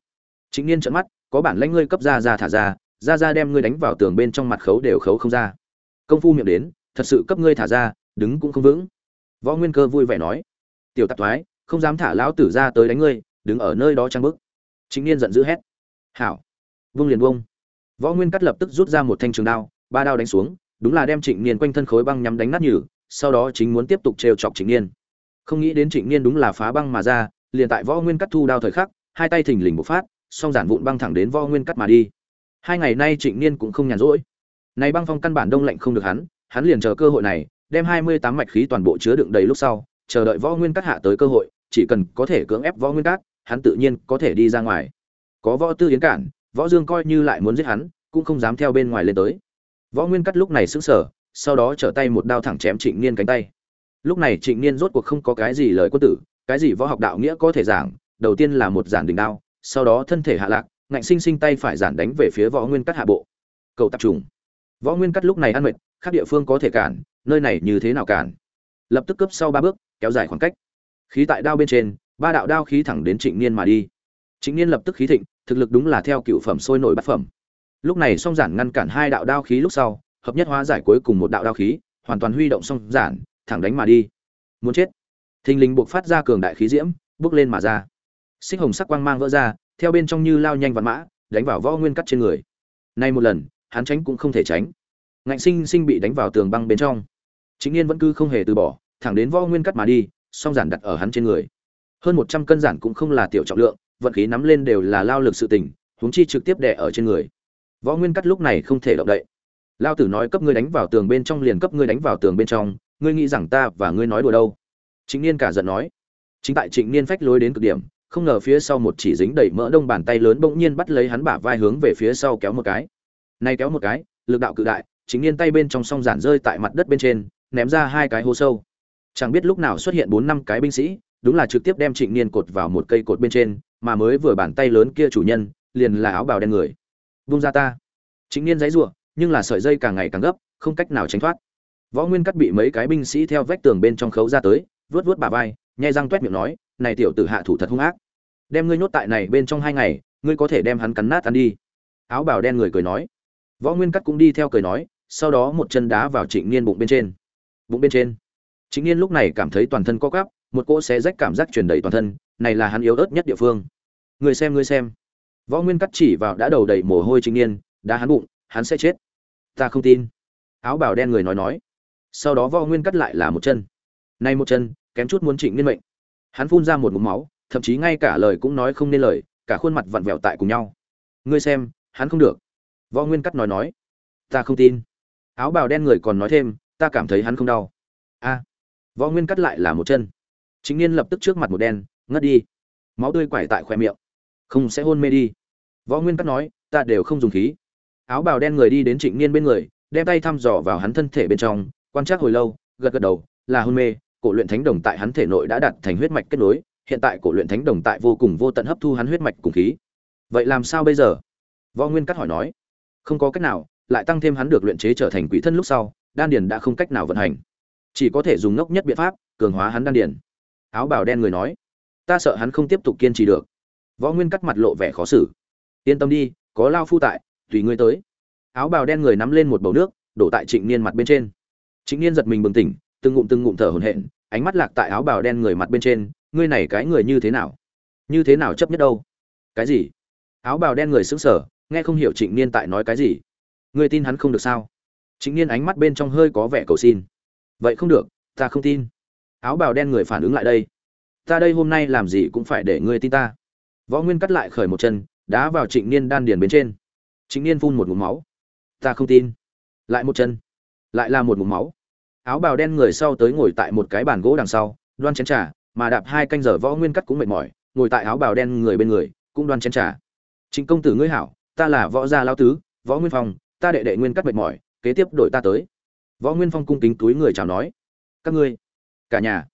Trịnh niên trợn mắt, có bản lãnh ngươi cấp ra ra thả ra ra ra đem ngươi đánh vào tường bên trong mặt khấu đều khấu không ra. Công phu miệng đến, thật sự cấp ngươi thả ra, đứng cũng không vững. Võ nguyên cơ vui vẻ nói, tiểu tạp thoái, không dám thả lão tử ra tới đánh ngươi, đứng ở nơi đó trang bức. Chính niên giận dữ hét, hảo. Vung liền vung võ nguyên cắt lập tức rút ra một thanh trường đao, ba đao đánh xuống đúng là đem trịnh niên quanh thân khối băng nhắm đánh nát nhừ, sau đó chính muốn tiếp tục trêu chọc trịnh niên. Không nghĩ đến trịnh niên đúng là phá băng mà ra liền tại võ nguyên cắt thu đao thời khắc hai tay thình lình bộc phát song giản vụn băng thẳng đến võ nguyên cắt mà đi. Hai ngày nay trịnh niên cũng không nhàn rỗi. Này băng phong căn bản đông lạnh không được hắn hắn liền chờ cơ hội này đem hai mươi tám mạch khí toàn bộ chứa đựng đầy lúc sau chờ đợi võ nguyên cắt hạ tới cơ hội chỉ cần có thể cưỡng ép võ nguyên cắt hắn tự nhiên có thể đi ra ngoài. Có võ tư yến cản võ dương coi như lại muốn giết hắn cũng không dám theo bên ngoài lên tới võ nguyên cắt lúc này sững sờ, sau đó trở tay một đao thẳng chém trịnh niên cánh tay. Lúc này trịnh niên rốt cuộc không có cái gì lời quân tử, cái gì võ học đạo nghĩa có thể giảng, đầu tiên là một giản đỉnh đao, sau đó thân thể hạ lạc, ngạnh sinh sinh tay phải giản đánh về phía võ nguyên cắt hạ bộ. Cầu tập trùng. võ nguyên cắt lúc này ăn mệt, khác địa phương có thể cản, nơi này như thế nào cản? Lập tức cấp sau ba bước, kéo dài khoảng cách. Khí tại đao bên trên, ba đạo đao khí thẳng đến trịnh niên mà đi. Trịnh niên lập tức khí thịnh, thực lực đúng là theo cựu phẩm sôi nổi bát phẩm lúc này song giản ngăn cản hai đạo đao khí lúc sau, hợp nhất hóa giải cuối cùng một đạo đao khí, hoàn toàn huy động song giản, thẳng đánh mà đi. Muốn chết. Thình lình buộc phát ra cường đại khí diễm, bước lên mà ra. Xích hồng sắc quang mang vỡ ra, theo bên trong như lao nhanh vạn mã, đánh vào võ nguyên cắt trên người. Nay một lần, hắn tránh cũng không thể tránh. Ngạnh sinh sinh bị đánh vào tường băng bên trong. Chính yên vẫn cứ không hề từ bỏ, thẳng đến võ nguyên cắt mà đi, song giản đặt ở hắn trên người. Hơn một trăm cân giản cũng không là tiểu trọng lượng, vận khí nắm lên đều là lao lực sự tình, huống chi trực tiếp đè ở trên người võ nguyên cắt lúc này không thể động đậy. Lao tử nói cấp ngươi đánh vào tường bên trong liền cấp ngươi đánh vào tường bên trong, ngươi nghĩ rằng ta và ngươi nói đùa đâu? Chính niên cả giận nói. Chính tại trịnh niên phách lối đến cực điểm, không ngờ phía sau một chỉ dính đầy mỡ đông bàn tay lớn bỗng nhiên bắt lấy hắn bả vai hướng về phía sau kéo một cái. Nay kéo một cái, lực đạo cự đại chính niên tay bên trong song giản rơi tại mặt đất bên trên, ném ra hai cái hố sâu. Chẳng biết lúc nào xuất hiện bốn năm cái binh sĩ, đúng là trực tiếp đem trịnh niên cột vào một cây cột bên trên, mà mới vừa bàn tay lớn kia chủ nhân, liền là áo bào đen người vung ra ta. Chính niên giấy rủa nhưng là sợi dây càng ngày càng gấp, không cách nào tránh thoát. Võ nguyên cắt bị mấy cái binh sĩ theo vách tường bên trong khấu ra tới vớt vớt bà vai, nhai răng toét miệng nói, này tiểu tử hạ thủ thật hung ác. Đem ngươi nhốt tại này bên trong hai ngày, ngươi có thể đem hắn cắn nát ăn đi. Áo bào đen người cười nói. Võ nguyên cắt cũng đi theo cười nói, sau đó một chân đá vào trịnh niên bụng bên trên. Bụng bên trên. Trịnh niên lúc này cảm thấy toàn thân co cắp một cỗ xé rách cảm giác truyền đầy toàn thân, này là hắn yếu ớt nhất địa phương. Người xem người xem võ nguyên cắt chỉ vào đã đầu đầy mồ hôi trịnh niên, đá hắn bụng, hắn sẽ chết. Ta không tin. Áo bào đen người nói nói. Sau đó võ nguyên cắt lại là một chân. Nay một chân, kém chút muốn trịnh niên mệnh. Hắn phun ra một mụm máu, thậm chí ngay cả lời cũng nói không nên lời, cả khuôn mặt vặn vẹo tại cùng nhau. Ngươi xem, hắn không được. Võ nguyên cắt nói nói. Ta không tin. Áo bào đen người còn nói thêm, ta cảm thấy hắn không đau. A. Võ nguyên cắt lại là một chân. Chính niên lập tức trước mặt một đen, ngất đi. Máu tươi quải tại khoe miệng. Không sẽ hôn mê đi võ nguyên cắt nói, ta đều không dùng khí. Áo bào đen người đi đến trịnh niên bên người, đem tay thăm dò vào hắn thân thể bên trong, quan trắc hồi lâu, gật gật đầu, là hôn mê, cổ luyện thánh đồng tại hắn thể nội đã đặt thành huyết mạch kết nối, hiện tại cổ luyện thánh đồng tại vô cùng vô tận hấp thu hắn huyết mạch cùng khí. Vậy làm sao bây giờ? Võ nguyên cắt hỏi nói. Không có cách nào, lại tăng thêm hắn được luyện chế trở thành quỷ thân lúc sau, đan điền đã không cách nào vận hành. Chỉ có thể dùng ngốc nhất biện pháp, cường hóa hắn đan điền. Áo bào đen người nói. Ta sợ hắn không tiếp tục kiên trì được. Võ nguyên cắt mặt lộ vẻ khó xử yên tâm đi, có lao phu tại, tùy ngươi tới. Áo bào đen người nắm lên một bầu nước, đổ tại trịnh niên mặt bên trên. Trịnh niên giật mình bừng tỉnh, từng ngụm từng ngụm thở hổn hển, ánh mắt lạc tại áo bào đen người mặt bên trên, ngươi này cái người như thế nào? Như thế nào chấp nhất đâu? Cái gì? Áo bào đen người sững sờ, nghe không hiểu trịnh niên tại nói cái gì. Ngươi tin hắn không được sao? Trịnh niên ánh mắt bên trong hơi có vẻ cầu xin. Vậy không được, ta không tin. Áo bào đen người phản ứng lại đây. Ta đây hôm nay làm gì cũng phải để ngươi tin ta. Võ nguyên cắt lại khởi một chân đá vào trịnh niên đan điền bên trên. Trịnh niên phun một ngụm máu. Ta không tin. Lại một chân. Lại là một ngụm máu. Áo bào đen người sau tới ngồi tại một cái bàn gỗ đằng sau, đoan chén trà, mà đạp hai canh giờ võ nguyên cắt cũng mệt mỏi, ngồi tại áo bào đen người bên người, cũng đoan chén trà. Trịnh công tử ngươi hảo, ta là võ gia lao tứ, võ nguyên phong, ta đệ đệ nguyên cắt mệt mỏi, kế tiếp đổi ta tới. Võ nguyên phong cung kính túi người chào nói. Các ngươi, cả nhà,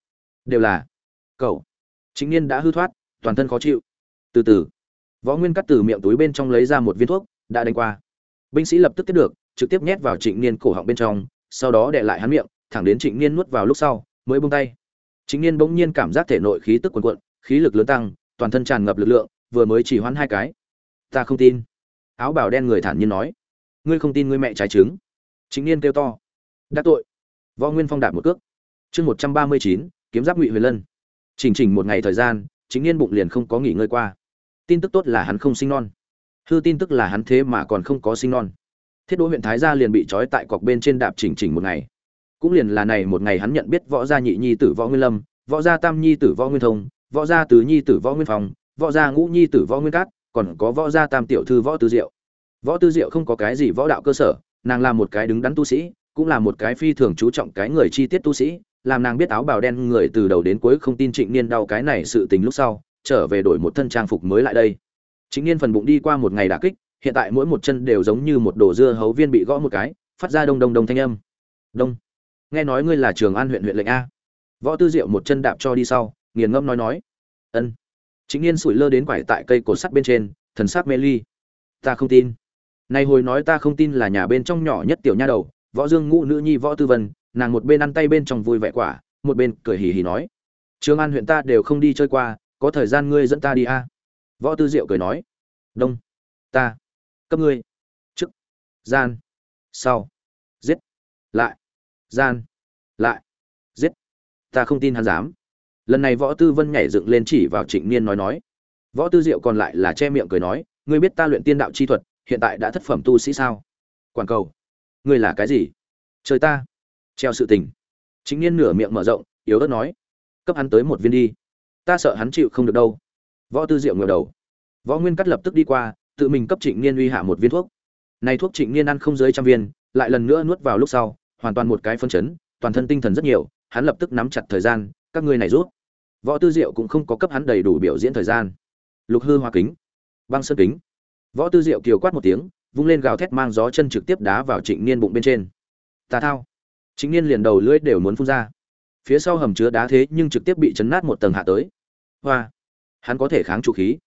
đều là cậu. Chính niên đã hư thoát, toàn thân khó chịu. Từ từ võ nguyên cắt từ miệng túi bên trong lấy ra một viên thuốc, đã đánh qua. Binh sĩ lập tức tiếp được, trực tiếp nhét vào trịnh niên cổ họng bên trong, sau đó đệ lại hắn miệng, thẳng đến trịnh niên nuốt vào lúc sau, mới buông tay. Trịnh niên bỗng nhiên cảm giác thể nội khí tức cuồn cuộn, khí lực lớn tăng, toàn thân tràn ngập lực lượng, vừa mới chỉ hoãn hai cái. Ta không tin. Áo bào đen người thản nhiên nói. Ngươi không tin ngươi mẹ trái trứng. Trịnh niên kêu to. Đã tội. Võ nguyên phong đạp một cước. Chương một trăm ba mươi chín, kiếm giáp ngụy huyền lân. Chỉnh chỉnh một ngày thời gian chính niên bụng liền không có nghỉ ngơi qua tin tức tốt là hắn không sinh non. Hư tin tức là hắn thế mà còn không có sinh non. Thiết đỗ huyện thái gia liền bị trói tại cọc bên trên đạp chỉnh chỉnh một ngày. Cũng liền là này một ngày hắn nhận biết võ gia nhị nhi tử võ nguyên lâm, võ gia tam nhi tử võ nguyên thông, võ gia tứ nhi tử võ nguyên phong, võ gia ngũ nhi tử võ nguyên cát, còn có võ gia tam tiểu thư võ tư diệu. Võ tư diệu không có cái gì võ đạo cơ sở, nàng là một cái đứng đắn tu sĩ, cũng là một cái phi thường chú trọng cái người chi tiết tu sĩ, làm nàng biết áo bào đen người từ đầu đến cuối không tin trịnh niên đau cái này sự tình lúc sau trở về đổi một thân trang phục mới lại đây. Chính niên phần bụng đi qua một ngày đả kích, hiện tại mỗi một chân đều giống như một đồ dưa hấu viên bị gõ một cái, phát ra đông đông đông thanh âm. Đông. Nghe nói ngươi là trường an huyện huyện lệnh a. Võ tư diệu một chân đạp cho đi sau, nghiền ngẫm nói nói. Ân. Chính niên sủi lơ đến quải tại cây cột sắt bên trên, thần sắc mê ly. Ta không tin. Này hồi nói ta không tin là nhà bên trong nhỏ nhất tiểu nha đầu, võ dương ngũ nữ nhi võ tư vân, nàng một bên ăn tay bên trong vui vẻ quả, một bên cười hì hì nói. Trường an huyện ta đều không đi chơi qua có thời gian ngươi dẫn ta đi a? Võ tư diệu cười nói. Đông. Ta. Cấp ngươi. Chức gian. Sau. Giết. Lại. Gian. Lại. Giết. Ta không tin hắn dám. Lần này võ tư vân nhảy dựng lên chỉ vào trịnh niên nói nói. Võ tư diệu còn lại là che miệng cười nói, ngươi biết ta luyện tiên đạo chi thuật, hiện tại đã thất phẩm tu sĩ sao? Quản cầu. Ngươi là cái gì? Trời ta. Treo sự tình. Chính niên nửa miệng mở rộng, yếu ớt nói. Cấp hắn tới một viên đi ta sợ hắn chịu không được đâu. Võ tư diệu ngờ đầu. Võ nguyên cắt lập tức đi qua, tự mình cấp trịnh niên uy hạ một viên thuốc. Này thuốc trịnh niên ăn không dưới trăm viên, lại lần nữa nuốt vào lúc sau, hoàn toàn một cái phân chấn, toàn thân tinh thần rất nhiều, hắn lập tức nắm chặt thời gian, các ngươi này rút. Võ tư diệu cũng không có cấp hắn đầy đủ biểu diễn thời gian. Lục hư hoa kính. Băng sơn kính. Võ tư diệu kiều quát một tiếng, vung lên gào thét mang gió chân trực tiếp đá vào trịnh niên bụng bên trên. Tà thao. Trịnh niên liền đầu lưỡi đều muốn phun ra. Phía sau hầm chứa đá thế nhưng trực tiếp bị chấn nát một tầng hạ tới hoa. Hắn có thể kháng trụ khí.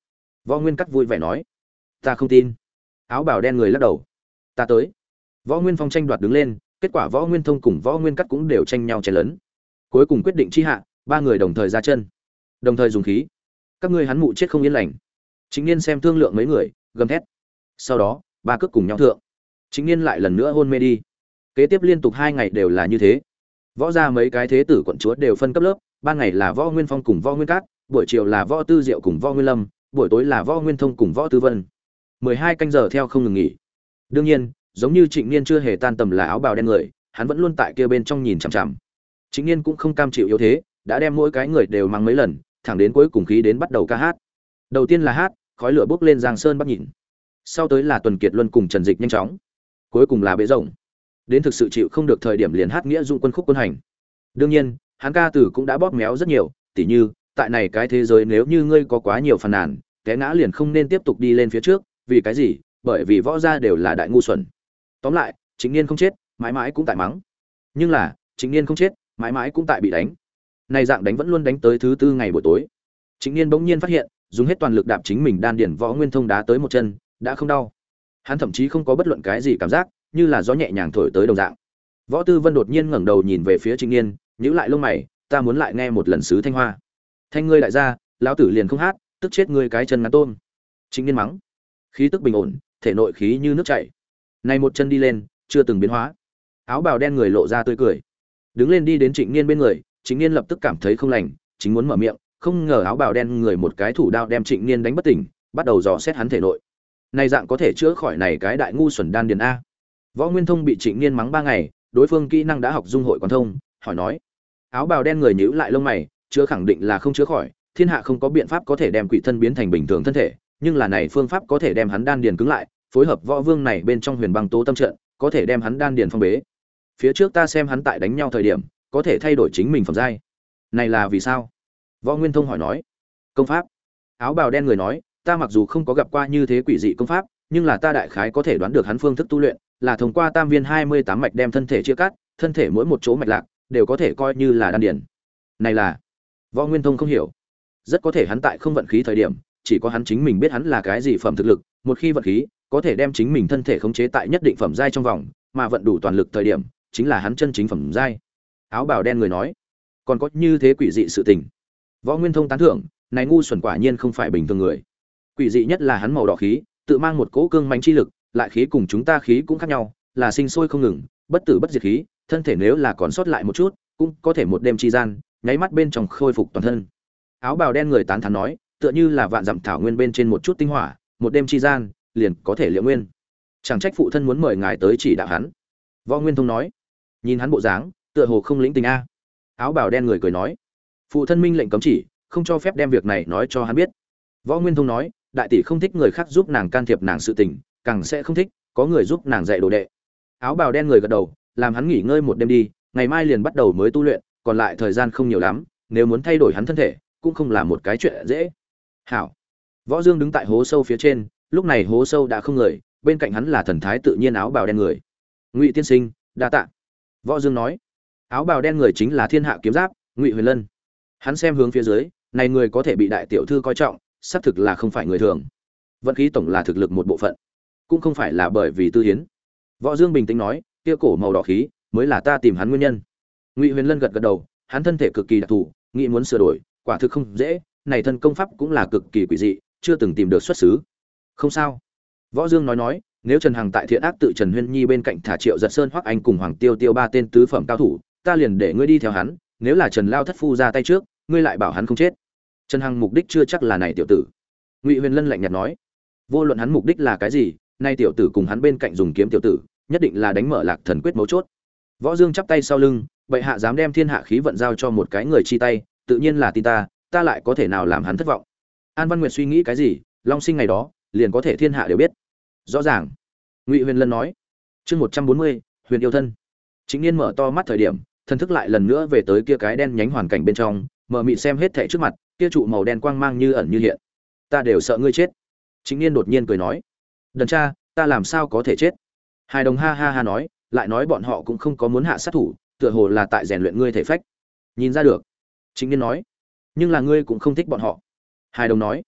Võ nguyên cắt vui vẻ nói. Ta không tin. Áo bào đen người lắc đầu. Ta tới. Võ nguyên phong tranh đoạt đứng lên, kết quả võ nguyên thông cùng võ nguyên cắt cũng đều tranh nhau chen lớn cuối cùng quyết định chi hạ, ba người đồng thời ra chân. Đồng thời dùng khí. Các ngươi hắn mụ chết không yên lành. Chính niên xem thương lượng mấy người, gầm thét. Sau đó, ba cước cùng nhau thượng. Chính niên lại lần nữa hôn mê đi. Kế tiếp liên tục hai ngày đều là như thế. Võ ra mấy cái thế tử quận chúa đều phân cấp lớp ban ngày là võ nguyên phong cùng võ nguyên cát buổi chiều là võ tư diệu cùng võ nguyên lâm, buổi tối là võ nguyên thông cùng võ tư vân. Mười hai canh giờ theo không ngừng nghỉ. Đương nhiên, giống như trịnh niên chưa hề tan tầm là áo bào đen người, hắn vẫn luôn tại kia bên trong nhìn chằm chằm. Trịnh niên cũng không cam chịu yếu thế, đã đem mỗi cái người đều mang mấy lần, thẳng đến cuối cùng khí đến bắt đầu ca hát. Đầu tiên là hát, khói lửa bốc lên giang sơn bắt nhìn. Sau tới là tuần kiệt luân cùng trần dịch nhanh chóng. Cuối cùng là bế rộng đến thực sự chịu không được thời điểm liền hát nghĩa dụng quân khúc quân hành. Đương nhiên, hắn ca tử cũng đã bóp méo rất nhiều, tỉ như tại này cái thế giới nếu như ngươi có quá nhiều phàn nàn, té ngã liền không nên tiếp tục đi lên phía trước, vì cái gì? Bởi vì võ gia đều là đại ngu xuẩn. Tóm lại, chính niên không chết, mãi mãi cũng tại mắng. Nhưng là, chính niên không chết, mãi mãi cũng tại bị đánh. Này dạng đánh vẫn luôn đánh tới thứ tư ngày buổi tối. Chính niên bỗng nhiên phát hiện, dùng hết toàn lực đạp chính mình đan điển võ nguyên thông đá tới một chân, đã không đau. Hắn thậm chí không có bất luận cái gì cảm giác, như là gió nhẹ nhàng thổi tới đồng dạng. Võ tư vân đột nhiên ngẩng đầu nhìn về phía trịnh niên, nhíu lại lông mày, ta muốn lại nghe một lần sứ thanh hoa thanh ngươi đại gia, lão tử liền không hát, tức chết ngươi cái chân ngắn tôm. Chính niên mắng. Khí tức bình ổn, thể nội khí như nước chảy. Này một chân đi lên, chưa từng biến hóa. Áo bào đen người lộ ra tươi cười. Đứng lên đi đến trịnh niên bên người, trịnh niên lập tức cảm thấy không lành, chính muốn mở miệng, không ngờ áo bào đen người một cái thủ đao đem trịnh niên đánh bất tỉnh, bắt đầu dò xét hắn thể nội. Này dạng có thể chữa khỏi này cái đại ngu xuẩn đan điền a. Võ nguyên thông bị trịnh niên mắng ba ngày, đối phương kỹ năng đã học dung hội quan thông, hỏi nói. Áo bào đen người nhíu lại lông mày chữa khẳng định là không chữa khỏi, thiên hạ không có biện pháp có thể đem quỷ thân biến thành bình thường thân thể, nhưng là này phương pháp có thể đem hắn đan điền cứng lại, phối hợp võ vương này bên trong huyền băng tố tâm trận, có thể đem hắn đan điền phong bế. Phía trước ta xem hắn tại đánh nhau thời điểm, có thể thay đổi chính mình phẩm giai. Này là vì sao? Võ nguyên thông hỏi nói. Công pháp. Áo bào đen người nói, ta mặc dù không có gặp qua như thế quỷ dị công pháp, nhưng là ta đại khái có thể đoán được hắn phương thức tu luyện, là thông qua tam viên hai mươi tám mạch đem thân thể chia cắt, thân thể mỗi một chỗ mạch lạc, đều có thể coi như là đan điền. này là võ nguyên thông không hiểu. Rất có thể hắn tại không vận khí thời điểm, chỉ có hắn chính mình biết hắn là cái gì phẩm thực lực, một khi vận khí, có thể đem chính mình thân thể khống chế tại nhất định phẩm giai trong vòng, mà vận đủ toàn lực thời điểm, chính là hắn chân chính phẩm giai. Áo bào đen người nói, còn có như thế quỷ dị sự tình. Võ nguyên thông tán thưởng, này ngu xuẩn quả nhiên không phải bình thường người. Quỷ dị nhất là hắn màu đỏ khí, tự mang một cỗ cương mạnh chi lực, lại khí cùng chúng ta khí cũng khác nhau, là sinh sôi không ngừng, bất tử bất diệt khí, thân thể nếu là còn sót lại một chút, cũng có thể một đêm chi gian nháy mắt bên trong khôi phục toàn thân. Áo bào đen người tán thán nói, tựa như là vạn dặm thảo nguyên bên trên một chút tinh hỏa, một đêm chi gian, liền có thể liệu nguyên. Chẳng trách phụ thân muốn mời ngài tới chỉ đạo hắn. Võ nguyên thông nói, nhìn hắn bộ dáng, tựa hồ không lĩnh tình a. Áo bào đen người cười nói, phụ thân minh lệnh cấm chỉ, không cho phép đem việc này nói cho hắn biết. Võ nguyên thông nói, đại tỷ không thích người khác giúp nàng can thiệp nàng sự tình, càng sẽ không thích có người giúp nàng dạy đồ đệ. Áo bào đen người gật đầu, làm hắn nghỉ ngơi một đêm đi, ngày mai liền bắt đầu mới tu luyện còn lại thời gian không nhiều lắm, nếu muốn thay đổi hắn thân thể, cũng không là một cái chuyện dễ. Hảo. Võ dương đứng tại hố sâu phía trên, lúc này hố sâu đã không người, bên cạnh hắn là thần thái tự nhiên áo bào đen người. Ngụy tiên sinh, đa tạ. Võ dương nói. Áo bào đen người chính là thiên hạ kiếm giáp, ngụy huyền lân. Hắn xem hướng phía dưới, này người có thể bị đại tiểu thư coi trọng, xác thực là không phải người thường. Vận khí tổng là thực lực một bộ phận, cũng không phải là bởi vì tư hiến võ dương bình tĩnh nói, kia cổ màu đỏ khí, mới là ta tìm hắn nguyên nhân ngụy huyền lân gật gật đầu, hắn thân thể cực kỳ đặc thù, nghĩ muốn sửa đổi, quả thực không dễ, này thân công pháp cũng là cực kỳ quỷ dị, chưa từng tìm được xuất xứ. Không sao. Võ dương nói nói, nếu trần hằng tại thiện ác tự trần huyên nhi bên cạnh thả triệu giật sơn hoặc anh cùng hoàng tiêu tiêu ba tên tứ phẩm cao thủ, ta liền để ngươi đi theo hắn, nếu là trần lao thất phu ra tay trước, ngươi lại bảo hắn không chết. Trần hằng mục đích chưa chắc là này tiểu tử. Ngụy huyền lân lạnh nhạt nói, vô luận hắn mục đích là cái gì, nay tiểu tử cùng hắn bên cạnh dùng kiếm tiểu tử, nhất định là đánh mở lạc thần quyết mấu chốt. Võ dương chắp tay sau lưng bệ hạ dám đem thiên hạ khí vận giao cho một cái người chi tay, tự nhiên là tin ta ta lại có thể nào làm hắn thất vọng? An văn nguyệt suy nghĩ cái gì, long sinh ngày đó, liền có thể thiên hạ đều biết. Rõ ràng. Ngụy huyền lân nói. Chương một trăm bốn mươi, huyền yêu thân. Chính niên mở to mắt thời điểm, thần thức lại lần nữa về tới kia cái đen nhánh hoàn cảnh bên trong, mở mị xem hết thảy trước mặt, kia trụ màu đen quang mang như ẩn như hiện. Ta đều sợ ngươi chết. Chính niên đột nhiên cười nói. Đần cha, ta làm sao có thể chết? Hai đồng ha ha ha nói, lại nói bọn họ cũng không có muốn hạ sát thủ tựa hồ là tại rèn luyện ngươi thể phách. Nhìn ra được. Chính niên nói. Nhưng là ngươi cũng không thích bọn họ. Hai đồng nói.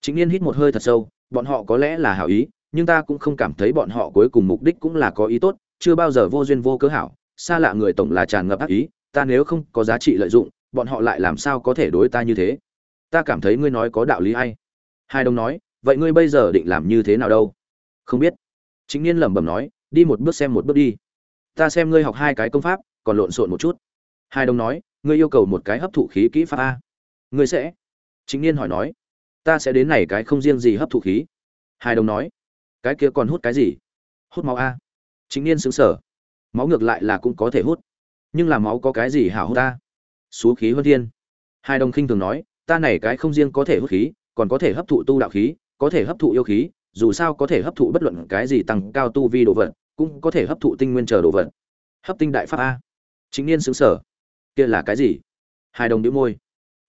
Chính niên hít một hơi thật sâu. Bọn họ có lẽ là hảo ý, nhưng ta cũng không cảm thấy bọn họ cuối cùng mục đích cũng là có ý tốt, chưa bao giờ vô duyên vô cớ hảo. Xa lạ người tổng là tràn ngập ác ý, ta nếu không có giá trị lợi dụng, bọn họ lại làm sao có thể đối ta như thế? Ta cảm thấy ngươi nói có đạo lý hay. Hai đồng nói, vậy ngươi bây giờ định làm như thế nào đâu? Không biết. Chính niên lẩm bẩm nói, đi một bước xem một bước đi. Ta xem ngươi học hai cái công pháp còn lộn xộn một chút. Hai đồng nói, ngươi yêu cầu một cái hấp thụ khí kỹ pháp a. Ngươi sẽ? Chính niên hỏi nói. Ta sẽ đến này cái không riêng gì hấp thụ khí. Hai đồng nói. Cái kia còn hút cái gì? Hút máu a. Chính niên xứng sở máu ngược lại là cũng có thể hút, nhưng là máu có cái gì hảo hút ta xú khí hơn thiên. Hai đồng khinh thường nói, ta này cái không riêng có thể hút khí, còn có thể hấp thụ tu đạo khí, có thể hấp thụ yêu khí, dù sao có thể hấp thụ bất luận cái gì tăng cao tu vi đồ vật, cũng có thể hấp thụ tinh nguyên chờ đồ vật. Hấp tinh đại pháp a chính niên xứng sở kia là cái gì? Hai đồng đĩu môi.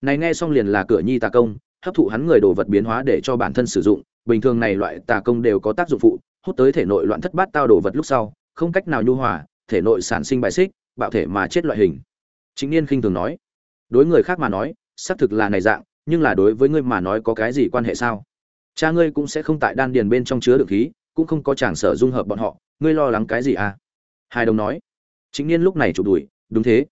Này nghe xong liền là cửa nhi tà công, hấp thụ hắn người đồ vật biến hóa để cho bản thân sử dụng. Bình thường này loại tà công đều có tác dụng phụ, hút tới thể nội loạn thất bát tao đồ vật lúc sau, không cách nào nhu hòa, thể nội sản sinh bài xích, bạo thể mà chết loại hình. Chính niên khinh thường nói. Đối người khác mà nói, xác thực là này dạng, nhưng là đối với ngươi mà nói có cái gì quan hệ sao? Cha ngươi cũng sẽ không tại đan điền bên trong chứa được khí, cũng không có chàng sở dung hợp bọn họ, ngươi lo lắng cái gì à? Hai đồng nói chính niên lúc này chụp đuổi đúng thế.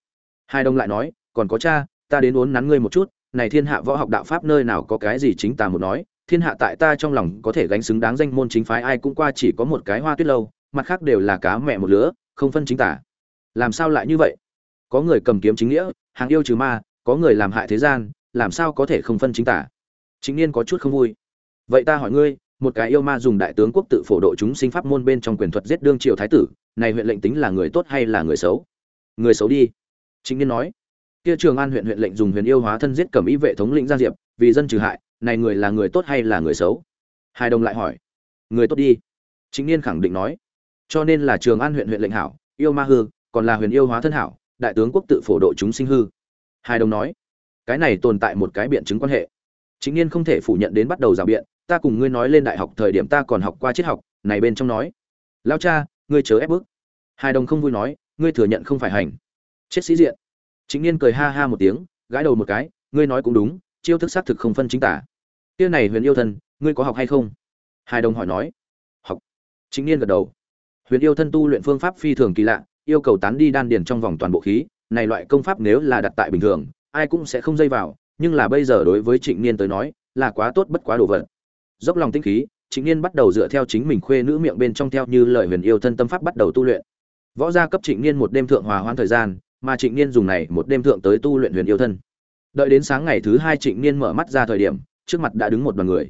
Hai đồng lại nói, còn có cha, ta đến uốn nắn ngươi một chút, này thiên hạ võ học đạo pháp nơi nào có cái gì chính ta một nói, thiên hạ tại ta trong lòng có thể gánh xứng đáng danh môn chính phái, ai cũng qua chỉ có một cái hoa tuyết lâu, mặt khác đều là cá mẹ một lứa, không phân chính tả. Làm sao lại như vậy? Có người cầm kiếm chính nghĩa, hàng yêu trừ ma, có người làm hại thế gian, làm sao có thể không phân chính tả? Chính niên có chút không vui. Vậy ta hỏi ngươi một cái yêu ma dùng đại tướng quốc tự phổ độ chúng sinh pháp môn bên trong quyền thuật giết đương triều thái tử, này huyện lệnh tính là người tốt hay là người xấu? Người xấu đi. Chính niên nói. Kia trường an huyện huyện lệnh dùng huyền yêu hóa thân giết cẩm ý vệ thống lĩnh giang diệp, vì dân trừ hại, này người là người tốt hay là người xấu? Hai đồng lại hỏi. Người tốt đi. Chính niên khẳng định nói. Cho nên là trường an huyện huyện lệnh hảo, yêu ma hư, còn là huyền yêu hóa thân hảo, đại tướng quốc tự phổ độ chúng sinh hư. Hai đồng nói. Cái này tồn tại một cái biện chứng quan hệ. Chính niên không thể phủ nhận đến bắt đầu rào biện ta cùng ngươi nói lên đại học thời điểm ta còn học qua triết học, này bên trong nói. Lao cha, ngươi chớ ép bức. Hai đồng không vui nói, ngươi thừa nhận không phải hành. Chết sĩ diện. Chính niên cười ha ha một tiếng, gãi đầu một cái, ngươi nói cũng đúng, chiêu thức xác thực không phân chính tả. Kia này huyền yêu thân, ngươi có học hay không? Hai đồng hỏi nói. Học. Chính niên gật đầu. Huyền yêu thân tu luyện phương pháp phi thường kỳ lạ, yêu cầu tán đi đan điền trong vòng toàn bộ khí, này loại công pháp nếu là đặt tại bình thường, ai cũng sẽ không dây vào, nhưng là bây giờ đối với trịnh niên tới nói, là quá tốt bất quá đồ vật dốc lòng tinh khí, trịnh niên bắt đầu dựa theo chính mình khuê nữ miệng bên trong theo như lời huyền yêu thân tâm pháp bắt đầu tu luyện. Võ gia cấp trịnh niên một đêm thượng hòa hoãn thời gian, mà trịnh niên dùng này một đêm thượng tới tu luyện huyền yêu thân. Đợi đến sáng ngày thứ hai trịnh niên mở mắt ra thời điểm, trước mặt đã đứng một đoàn người.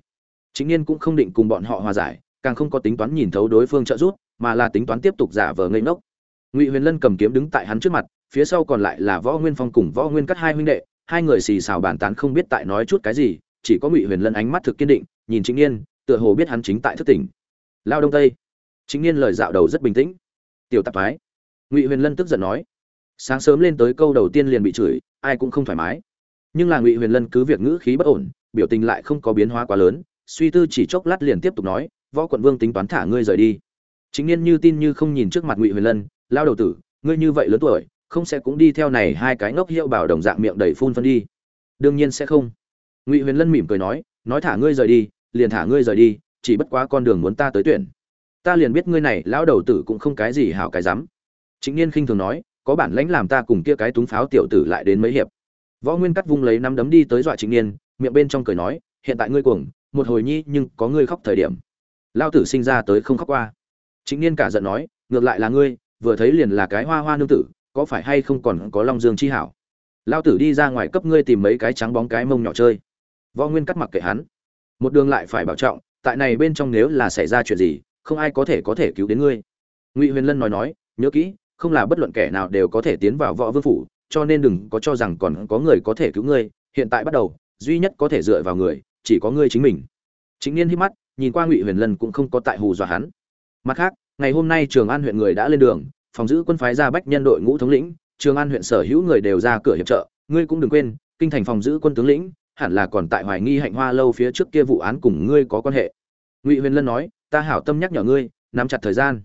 Trịnh niên cũng không định cùng bọn họ hòa giải, càng không có tính toán nhìn thấu đối phương trợ giúp, mà là tính toán tiếp tục giả vờ ngây ngốc. Ngụy huyền lân cầm kiếm đứng tại hắn trước mặt, phía sau còn lại là võ nguyên phong cùng võ nguyên cắt hai huynh đệ, hai người xì xào bàn tán không biết tại nói chút cái gì, chỉ có ngụy huyền lân ánh mắt thực kiên định nhìn chính niên, tựa hồ biết hắn chính tại thức tỉnh. Lao đông tây. Chính niên lời dạo đầu rất bình tĩnh. Tiểu tạp thái ngụy huyền lân tức giận nói. Sáng sớm lên tới câu đầu tiên liền bị chửi, ai cũng không thoải mái. Nhưng là ngụy huyền lân cứ việc ngữ khí bất ổn, biểu tình lại không có biến hóa quá lớn, suy tư chỉ chốc lát liền tiếp tục nói, võ quận vương tính toán thả ngươi rời đi. Chính niên như tin như không nhìn trước mặt ngụy huyền lân, lao đầu tử, ngươi như vậy lớn tuổi, không sẽ cũng đi theo này hai cái ngốc hiệu bảo đồng dạng miệng đầy phun phân đi. Đương nhiên sẽ không. Ngụy huyền lân mỉm cười nói nói thả ngươi rời đi liền thả ngươi rời đi, chỉ bất quá con đường muốn ta tới tuyển. Ta liền biết ngươi này, lão đầu tử cũng không cái gì hảo cái dám. Chính niên khinh thường nói, có bản lãnh làm ta cùng kia cái túng pháo tiểu tử lại đến mấy hiệp. Võ nguyên cắt vung lấy nắm đấm đi tới dọa chính niên miệng bên trong cười nói, hiện tại ngươi cuồng, một hồi nhi, nhưng có ngươi khóc thời điểm. Lao tử sinh ra tới không khóc qua. Chính niên cả giận nói, ngược lại là ngươi, vừa thấy liền là cái hoa hoa nương tử, có phải hay không còn có long dương chi hảo? Lao tử đi ra ngoài cấp ngươi tìm mấy cái trắng bóng cái mông nhỏ chơi. Võ nguyên cắt mặc kệ hắn một đường lại phải bảo trọng, tại này bên trong nếu là xảy ra chuyện gì, không ai có thể có thể cứu đến ngươi. Ngụy huyền lân nói nói, nhớ kỹ, không là bất luận kẻ nào đều có thể tiến vào võ vương phủ, cho nên đừng có cho rằng còn có người có thể cứu ngươi, hiện tại bắt đầu, duy nhất có thể dựa vào người, chỉ có ngươi chính mình. Chính niên hít mắt, nhìn qua ngụy huyền lân cũng không có tại hù dọa hắn. Mặt khác, ngày hôm nay trường an huyện người đã lên đường, phòng giữ quân phái ra bách nhân đội ngũ thống lĩnh, trường an huyện sở hữu người đều ra cửa hiệp trợ, ngươi cũng đừng quên, kinh thành phòng giữ quân tướng lĩnh hẳn là còn tại hoài nghi hạnh hoa lâu phía trước kia vụ án cùng ngươi có quan hệ. Ngụy huyền lân nói, ta hảo tâm nhắc nhở ngươi, nắm chặt thời gian.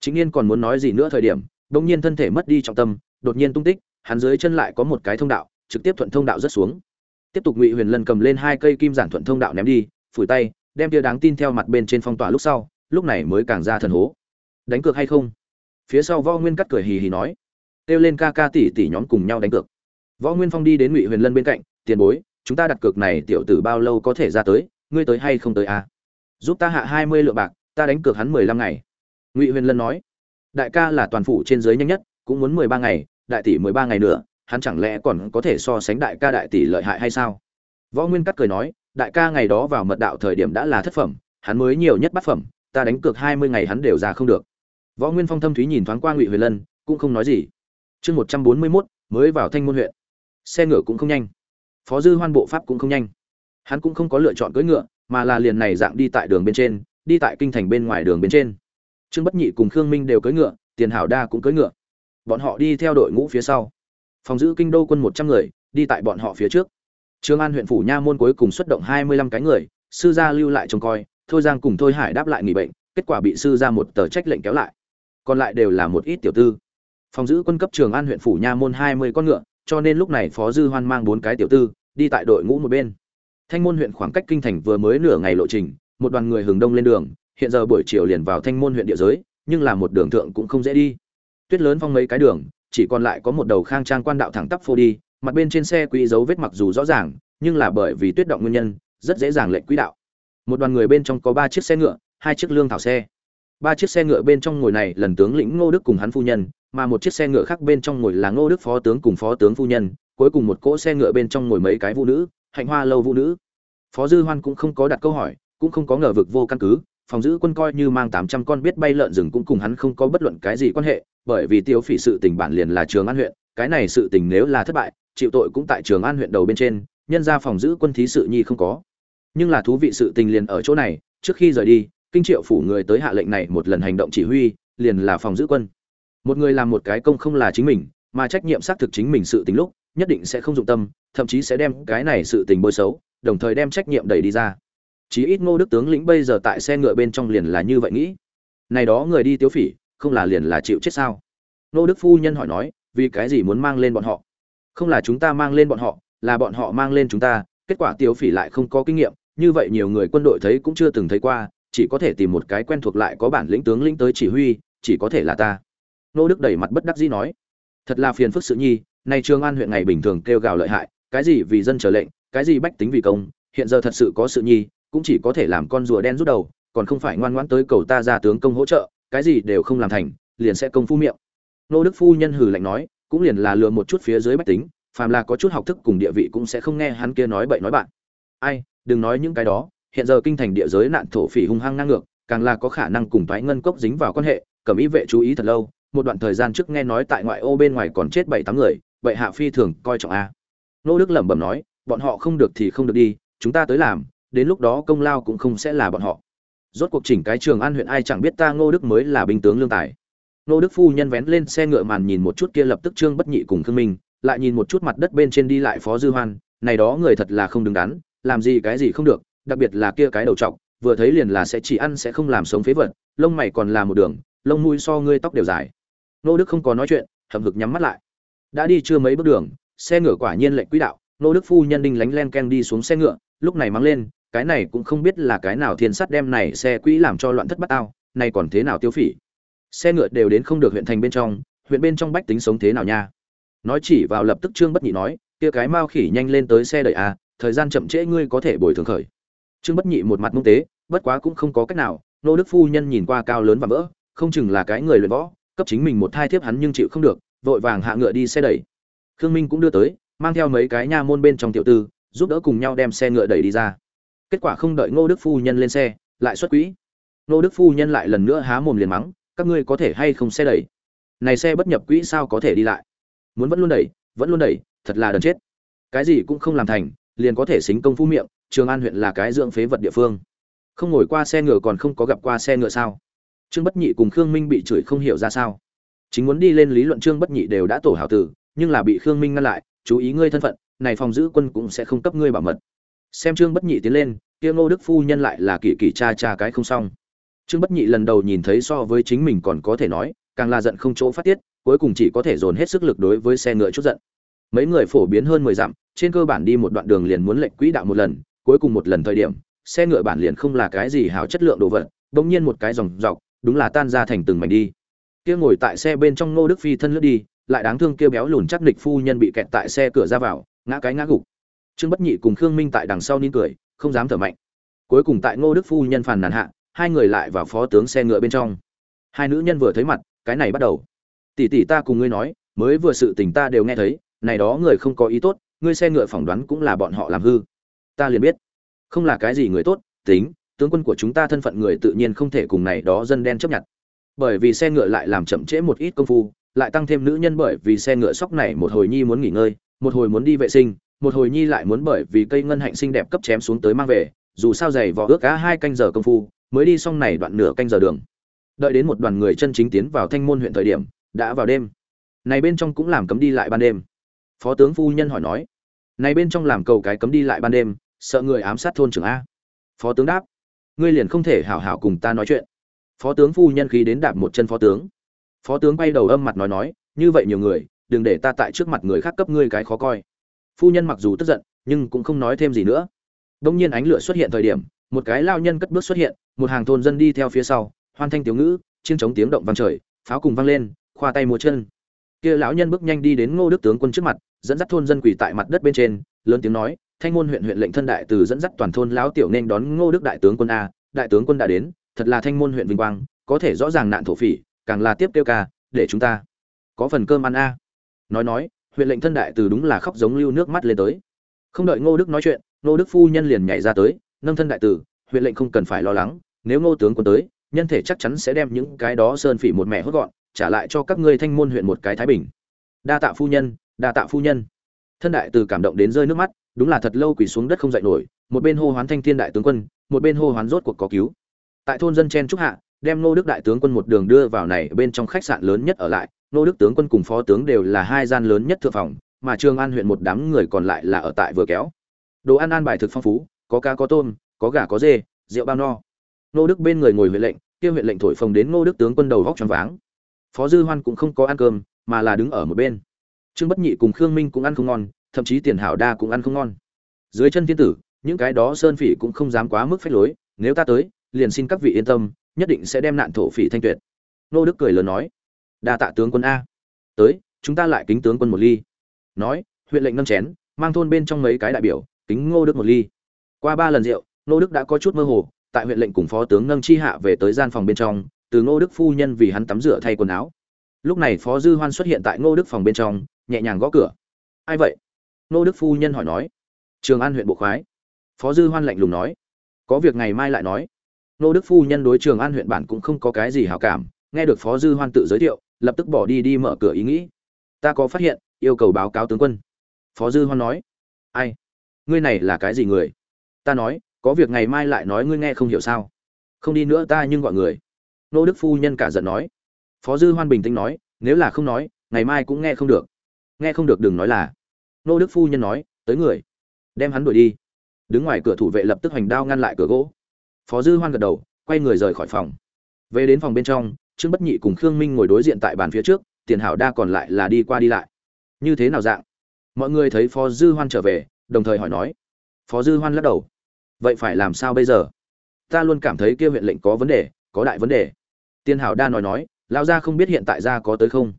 Chính niên còn muốn nói gì nữa thời điểm đông nhiên thân thể mất đi trọng tâm, đột nhiên tung tích, hắn dưới chân lại có một cái thông đạo, trực tiếp thuận thông đạo rất xuống. Tiếp tục ngụy huyền lân cầm lên hai cây kim giản thuận thông đạo ném đi, phủi tay, đem tia đáng tin theo mặt bên trên phong tỏa lúc sau, lúc này mới càng ra thần hố. Đánh cược hay không? Phía sau võ nguyên cắt cười hì hì nói. Kêu lên ca ca tỷ tỷ nhóm cùng nhau đánh cược. Võ nguyên phong đi đến ngụy huyền lân bên cạnh, tiền bối chúng ta đặt cược này tiểu tử bao lâu có thể ra tới, ngươi tới hay không tới à? giúp ta hạ hai mươi lượng bạc, ta đánh cược hắn mười lăm ngày. Ngụy huyền lân nói, đại ca là toàn phủ trên giới nhanh nhất, cũng muốn mười ba ngày, đại tỷ mười ba ngày nữa, hắn chẳng lẽ còn có thể so sánh đại ca đại tỷ lợi hại hay sao? Võ nguyên cắt cười nói, đại ca ngày đó vào mật đạo thời điểm đã là thất phẩm, hắn mới nhiều nhất bát phẩm, ta đánh cược hai mươi ngày hắn đều ra không được. Võ nguyên phong thâm thúy nhìn thoáng qua ngụy huyền lân, cũng không nói gì. Chương một trăm bốn mươi mốt, mới vào thanh môn huyện. Xe ngựa cũng không nhanh phó dư hoan bộ pháp cũng không nhanh. Hắn cũng không có lựa chọn cưỡi ngựa, mà là liền này dạng đi tại đường bên trên, đi tại kinh thành bên ngoài đường bên trên. Trương bất nhị cùng khương minh đều cưỡi ngựa, tiền hảo đa cũng cưỡi ngựa. Bọn họ đi theo đội ngũ phía sau. Phòng giữ kinh đô quân một trăm người, đi tại bọn họ phía trước. Trương an huyện phủ nha môn cuối cùng xuất động hai mươi lăm cái người, sư gia lưu lại trông coi, thôi giang cùng thôi hải đáp lại nghỉ bệnh, kết quả bị sư ra một tờ trách lệnh kéo lại. Còn lại đều là một ít tiểu tư. Phòng giữ quân cấp trường an huyện phủ nha môn hai mươi con ngựa, cho nên lúc này phó dư hoan mang bốn cái tiểu tư đi tại đội ngũ một bên. Thanh môn huyện khoảng cách kinh thành vừa mới nửa ngày lộ trình, một đoàn người hừng đông lên đường, hiện giờ buổi chiều liền vào thanh môn huyện địa giới, nhưng là một đường thượng cũng không dễ đi. Tuyết lớn phong mấy cái đường, chỉ còn lại có một đầu khang trang quan đạo thẳng tắp phô đi, mặt bên trên xe quỹ dấu vết mặc dù rõ ràng, nhưng là bởi vì tuyết động nguyên nhân, rất dễ dàng lệnh quỹ đạo. Một đoàn người bên trong có ba chiếc xe ngựa, hai chiếc lương thảo xe. Ba chiếc xe ngựa bên trong ngồi này lần tướng lĩnh ngô đức cùng hắn phu nhân, mà một chiếc xe ngựa khác bên trong ngồi là ngô đức phó tướng cùng phó tướng phu nhân cuối cùng một cỗ xe ngựa bên trong ngồi mấy cái vũ nữ, hạnh hoa lâu vũ nữ. Phó dư hoan cũng không có đặt câu hỏi, cũng không có ngờ vực vô căn cứ, phòng giữ quân coi như mang tám trăm con biết bay lợn rừng cũng cùng hắn không có bất luận cái gì quan hệ, bởi vì tiêu phỉ sự tình bản liền là trường an huyện, cái này sự tình nếu là thất bại, chịu tội cũng tại trường an huyện đầu bên trên, nhân ra phòng giữ quân thí sự nhi không có. Nhưng là thú vị sự tình liền ở chỗ này, trước khi rời đi, kinh triệu phủ người tới hạ lệnh này một lần hành động chỉ huy, liền là phòng giữ quân. Một người làm một cái công không là chính mình mà trách nhiệm xác thực chính mình sự tình lúc, nhất định sẽ không dụng tâm, thậm chí sẽ đem cái này sự tình bôi xấu, đồng thời đem trách nhiệm đẩy đi ra. Chí ít ngô đức tướng lĩnh bây giờ tại xe ngựa bên trong liền là như vậy nghĩ. Này đó người đi tiêu phỉ, không là liền là chịu chết sao? Ngô đức phu nhân hỏi nói, vì cái gì muốn mang lên bọn họ? Không là chúng ta mang lên bọn họ, là bọn họ mang lên chúng ta, kết quả tiêu phỉ lại không có kinh nghiệm, như vậy nhiều người quân đội thấy cũng chưa từng thấy qua, chỉ có thể tìm một cái quen thuộc lại có bản lĩnh tướng lĩnh tới chỉ huy, chỉ có thể là ta. Nô đức đẩy mặt bất đắc dĩ nói thật là phiền phức sự nhi, nay trương an huyện ngày bình thường kêu gào lợi hại, cái gì vì dân trở lệnh, cái gì bách tính vì công, hiện giờ thật sự có sự nhi, cũng chỉ có thể làm con rùa đen rút đầu, còn không phải ngoan ngoãn tới cầu ta ra tướng công hỗ trợ, cái gì đều không làm thành, liền sẽ công phu miệng. Nô đức phu nhân hừ lạnh nói, cũng liền là lừa một chút phía dưới bách tính, phàm là có chút học thức cùng địa vị cũng sẽ không nghe hắn kia nói bậy nói bạn. Ai, đừng nói những cái đó, hiện giờ kinh thành địa giới nạn thổ phỉ hung hăng ngang ngược, càng là có khả năng cùng thoái ngân cốc dính vào quan hệ, cẩm ý vệ chú ý thật lâu một đoạn thời gian trước nghe nói tại ngoại ô bên ngoài còn chết bảy tám người, vậy hạ phi thường coi trọng a. Nô đức lẩm bẩm nói, bọn họ không được thì không được đi, chúng ta tới làm, đến lúc đó công lao cũng không sẽ là bọn họ. Rốt cuộc chỉnh cái trường an huyện ai chẳng biết ta ngô đức mới là binh tướng lương tài. Ngô đức phu nhân vén lên xe ngựa màn nhìn một chút kia lập tức trương bất nhị cùng khương minh, lại nhìn một chút mặt đất bên trên đi lại phó dư hoan, này đó người thật là không đứng đắn, làm gì cái gì không được, đặc biệt là kia cái đầu trọc, vừa thấy liền là sẽ chỉ ăn sẽ không làm sống phế vật, lông mày còn là một đường, lông mũi so ngươi tóc đều dài nô đức không có nói chuyện, hậm hực nhắm mắt lại. Đã đi chưa mấy bước đường, xe ngựa quả nhiên lệnh quỹ đạo, nô đức phu nhân đinh lánh len ken đi xuống xe ngựa, lúc này mắng lên, cái này cũng không biết là cái nào thiên sắt đem này xe quỹ làm cho loạn thất bát ao nay còn thế nào tiêu phỉ? Xe ngựa đều đến không được huyện thành bên trong, huyện bên trong bách tính sống thế nào nha? Nói chỉ vào lập tức trương bất nhị nói, kia cái mao khỉ nhanh lên tới xe đợi a thời gian chậm trễ ngươi có thể bồi thường khởi. Trương bất nhị một mặt mông tế, bất quá cũng không có cách nào, nô đức phu nhân nhìn qua cao lớn và vỡ không chừng là cái người luyện võ cấp chính mình một thai thiếp hắn nhưng chịu không được, vội vàng hạ ngựa đi xe đẩy. Khương minh cũng đưa tới, mang theo mấy cái nha môn bên trong tiểu tư, giúp đỡ cùng nhau đem xe ngựa đẩy đi ra. Kết quả không đợi ngô đức phu nhân lên xe, lại xuất quỹ. Ngô đức phu nhân lại lần nữa há mồm liền mắng, các ngươi có thể hay không xe đẩy? Này xe bất nhập quỹ sao có thể đi lại? Muốn vẫn luôn đẩy, vẫn luôn đẩy, thật là đần chết. Cái gì cũng không làm thành, liền có thể xính công phu miệng, trường an huyện là cái dưỡng phế vật địa phương. Không ngồi qua xe ngựa còn không có gặp qua xe ngựa sao? Trương bất nhị cùng khương minh bị chửi không hiểu ra sao. Chính muốn đi lên lý luận trương bất nhị đều đã tổ hảo tử, nhưng là bị khương minh ngăn lại, chú ý ngươi thân phận, này phòng giữ quân cũng sẽ không cấp ngươi bảo mật. Xem trương bất nhị tiến lên, kia ngô đức phu nhân lại là kỳ kỳ cha cha cái không xong. Trương bất nhị lần đầu nhìn thấy so với chính mình còn có thể nói, càng là giận không chỗ phát tiết, cuối cùng chỉ có thể dồn hết sức lực đối với xe ngựa chút giận. Mấy người phổ biến hơn mười dặm, trên cơ bản đi một đoạn đường liền muốn lệnh quỹ đạo một lần, cuối cùng một lần thời điểm, xe ngựa bản liền không là cái gì hảo chất lượng đồ vật, bỗng nhiên một cái dòng dọc đúng là tan ra thành từng mảnh đi kia ngồi tại xe bên trong Ngô Đức Phi thân lướt đi, lại đáng thương kia béo lùn chắc nịch phu nhân bị kẹt tại xe cửa ra vào, ngã cái ngã gục. Trương Bất Nhị cùng Khương Minh tại đằng sau nín cười, không dám thở mạnh. Cuối cùng tại Ngô Đức phu nhân phàn nàn hạ, hai người lại vào phó tướng xe ngựa bên trong. Hai nữ nhân vừa thấy mặt, cái này bắt đầu. Tỷ tỷ ta cùng ngươi nói, mới vừa sự tình ta đều nghe thấy, này đó người không có ý tốt, ngươi xe ngựa phỏng đoán cũng là bọn họ làm hư. Ta liền biết, không là cái gì người tốt, tính, tướng quân của chúng ta thân phận người tự nhiên không thể cùng này đó dân đen chấp nhận. Bởi vì xe ngựa lại làm chậm trễ một ít công phu, lại tăng thêm nữ nhân bởi vì xe ngựa sóc này một hồi nhi muốn nghỉ ngơi, một hồi muốn đi vệ sinh, một hồi nhi lại muốn bởi vì cây ngân hạnh xinh đẹp cấp chém xuống tới mang về, dù sao dày vò ước cá hai canh giờ công phu, mới đi xong này đoạn nửa canh giờ đường. Đợi đến một đoàn người chân chính tiến vào thanh môn huyện thời điểm, đã vào đêm. Này bên trong cũng làm cấm đi lại ban đêm. Phó tướng phu nhân hỏi nói, này bên trong làm cầu cái cấm đi lại ban đêm, sợ người ám sát thôn trưởng a? Phó tướng đáp ngươi liền không thể hảo hảo cùng ta nói chuyện. Phó tướng phu nhân khí đến đạp một chân phó tướng. Phó tướng bay đầu âm mặt nói nói, như vậy nhiều người, đừng để ta tại trước mặt người khác cấp ngươi cái khó coi. Phu nhân mặc dù tức giận, nhưng cũng không nói thêm gì nữa. Đông nhiên ánh lửa xuất hiện thời điểm, một cái lao nhân cất bước xuất hiện, một hàng thôn dân đi theo phía sau, hoan thanh tiểu ngữ chiên chống tiếng động vang trời, pháo cùng vang lên, khoa tay múa chân. Kia lão nhân bước nhanh đi đến ngô đức tướng quân trước mặt, dẫn dắt thôn dân quỳ tại mặt đất bên trên, lớn tiếng nói thanh môn huyện huyện lệnh thân đại từ dẫn dắt toàn thôn lão tiểu nên đón ngô đức đại tướng quân a. Đại tướng quân đã đến, thật là thanh môn huyện vinh quang, có thể rõ ràng nạn thổ phỉ, càng là tiếp tiêu ca, để chúng ta có phần cơm ăn a. Nói nói, huyện lệnh thân đại từ đúng là khóc giống lưu nước mắt lên tới. Không đợi ngô đức nói chuyện, ngô đức phu nhân liền nhảy ra tới, nâng thân đại tử huyện lệnh không cần phải lo lắng, nếu ngô tướng quân tới, nhân thể chắc chắn sẽ đem những cái đó sơn phỉ một mẹ hốt gọn, trả lại cho các ngươi thanh môn huyện một cái thái bình. Đa tạ phu nhân, đa tạ phu nhân. Thân đại từ cảm động đến rơi nước mắt đúng là thật lâu quỳ xuống đất không dậy nổi, một bên hô hoán thanh thiên đại tướng quân, một bên hô hoán rốt cuộc có cứu. Tại thôn dân chen trúc hạ, đem nô đức đại tướng quân một đường đưa vào này bên trong khách sạn lớn nhất ở lại. Nô đức tướng quân cùng phó tướng đều là hai gian lớn nhất thượng phòng, mà trương an huyện một đám người còn lại là ở tại vừa kéo. Đồ ăn an bài thực phong phú, có cá có tôm, có gà có dê, rượu bao no. Nô đức bên người ngồi huyện lệnh, kia huyện lệnh thổi phồng đến nô đức tướng quân đầu góc choáng váng. Phó dư hoan cũng không có ăn cơm, mà là đứng ở một bên. Trương bất nhị cùng khương minh cũng ăn không ngon thậm chí tiền hảo đa cũng ăn không ngon. Dưới chân thiên tử, những cái đó sơn phỉ cũng không dám quá mức phách lối, nếu ta tới, liền xin các vị yên tâm, nhất định sẽ đem nạn thổ phỉ thanh tuyệt. Nô đức cười lớn nói, đa tạ tướng quân a. Tới, chúng ta lại kính tướng quân một ly. Nói, huyện lệnh nâng chén, mang thôn bên trong mấy cái đại biểu, kính ngô đức một ly. Qua ba lần rượu, nô đức đã có chút mơ hồ, tại huyện lệnh cùng phó tướng nâng chi hạ về tới gian phòng bên trong, từ ngô đức phu nhân vì hắn tắm rửa thay quần áo. Lúc này phó dư hoan xuất hiện tại ngô đức phòng bên trong, nhẹ nhàng gõ cửa. Ai vậy? Nô đức phu nhân hỏi nói. Trường an huyện bộ khoái. Phó dư hoan lạnh lùng nói. Có việc ngày mai lại nói. Nô đức phu nhân đối trường an huyện bản cũng không có cái gì hảo cảm, nghe được phó dư hoan tự giới thiệu, lập tức bỏ đi đi mở cửa ý nghĩ. Ta có phát hiện, yêu cầu báo cáo tướng quân. Phó dư hoan nói. Ai? Ngươi này là cái gì người? Ta nói, có việc ngày mai lại nói ngươi nghe không hiểu sao. Không đi nữa ta nhưng gọi người. Nô đức phu nhân cả giận nói. Phó dư hoan bình tĩnh nói, nếu là không nói, ngày mai cũng nghe không được. Nghe không được đừng nói là nô đức phu nhân nói, tới người, đem hắn đuổi đi. Đứng ngoài cửa thủ vệ lập tức hoành đao ngăn lại cửa gỗ. Phó dư hoan gật đầu, quay người rời khỏi phòng. Về đến phòng bên trong, trương bất nhị cùng khương minh ngồi đối diện tại bàn phía trước, tiền hảo đa còn lại là đi qua đi lại. Như thế nào dạng? Mọi người thấy phó dư hoan trở về, đồng thời hỏi nói. Phó dư hoan lắc đầu. Vậy phải làm sao bây giờ? Ta luôn cảm thấy kia huyện lệnh có vấn đề, có đại vấn đề. Tiền hảo đa nói nói, lão gia không biết hiện tại gia có tới không?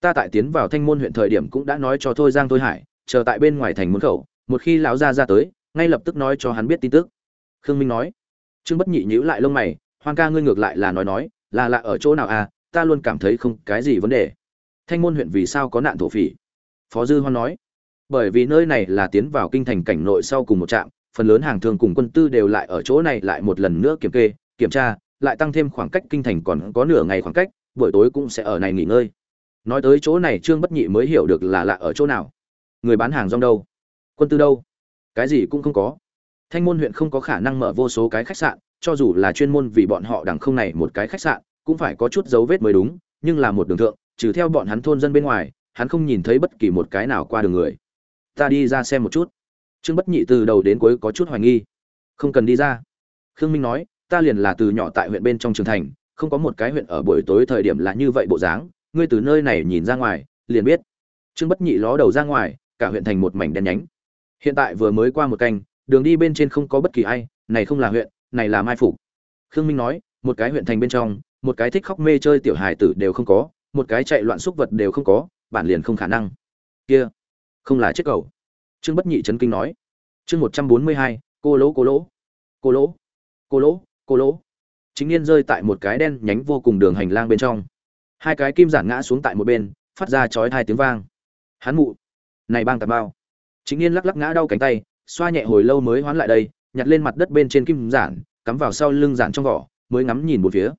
Ta tại tiến vào thanh môn huyện thời điểm cũng đã nói cho thôi giang thôi hải chờ tại bên ngoài thành môn khẩu, một khi lão gia ra tới, ngay lập tức nói cho hắn biết tin tức. Khương minh nói, trương bất nhị nhíu lại lông mày, hoang ca ngươi ngược lại là nói nói, là lạ ở chỗ nào à ta luôn cảm thấy không cái gì vấn đề. Thanh môn huyện vì sao có nạn thổ phỉ? Phó dư hoan nói, bởi vì nơi này là tiến vào kinh thành cảnh nội sau cùng một trạm, phần lớn hàng thường cùng quân tư đều lại ở chỗ này lại một lần nữa kiểm kê, kiểm tra, lại tăng thêm khoảng cách kinh thành còn có nửa ngày khoảng cách, buổi tối cũng sẽ ở này nghỉ ngơi. Nói tới chỗ này trương bất nhị mới hiểu được là lạ ở chỗ nào người bán hàng rong đâu? Quân tư đâu? Cái gì cũng không có. Thanh môn huyện không có khả năng mở vô số cái khách sạn, cho dù là chuyên môn vì bọn họ đằng không này một cái khách sạn, cũng phải có chút dấu vết mới đúng, nhưng là một đường thượng, trừ theo bọn hắn thôn dân bên ngoài, hắn không nhìn thấy bất kỳ một cái nào qua đường người. Ta đi ra xem một chút. Trương bất nhị từ đầu đến cuối có chút hoài nghi. Không cần đi ra. Khương minh nói, ta liền là từ nhỏ tại huyện bên trong trường thành, không có một cái huyện ở buổi tối thời điểm là như vậy bộ dáng, ngươi từ nơi này nhìn ra ngoài, liền biết. Trương bất nhị ló đầu ra ngoài cả huyện thành một mảnh đen nhánh. Hiện tại vừa mới qua một canh, đường đi bên trên không có bất kỳ ai, này không là huyện, này là mai phục. Khương minh nói, một cái huyện thành bên trong, một cái thích khóc mê chơi tiểu hài tử đều không có, một cái chạy loạn xúc vật đều không có, bản liền không khả năng. Kia, không là chiếc cầu. Trương bất nhị chấn kinh nói. Chương một trăm bốn mươi hai, cô lỗ cô lỗ. Cô lỗ cô lỗ cô lỗ. Chính niên rơi tại một cái đen nhánh vô cùng đường hành lang bên trong. Hai cái kim giản ngã xuống tại một bên, phát ra chói hai tiếng vang. Hắn mụ này bang tạt bao chính niên lắc lắc ngã đau cánh tay, xoa nhẹ hồi lâu mới hoán lại đây, nhặt lên mặt đất bên trên kim giản, cắm vào sau lưng giản trong vỏ, mới ngắm nhìn một phía.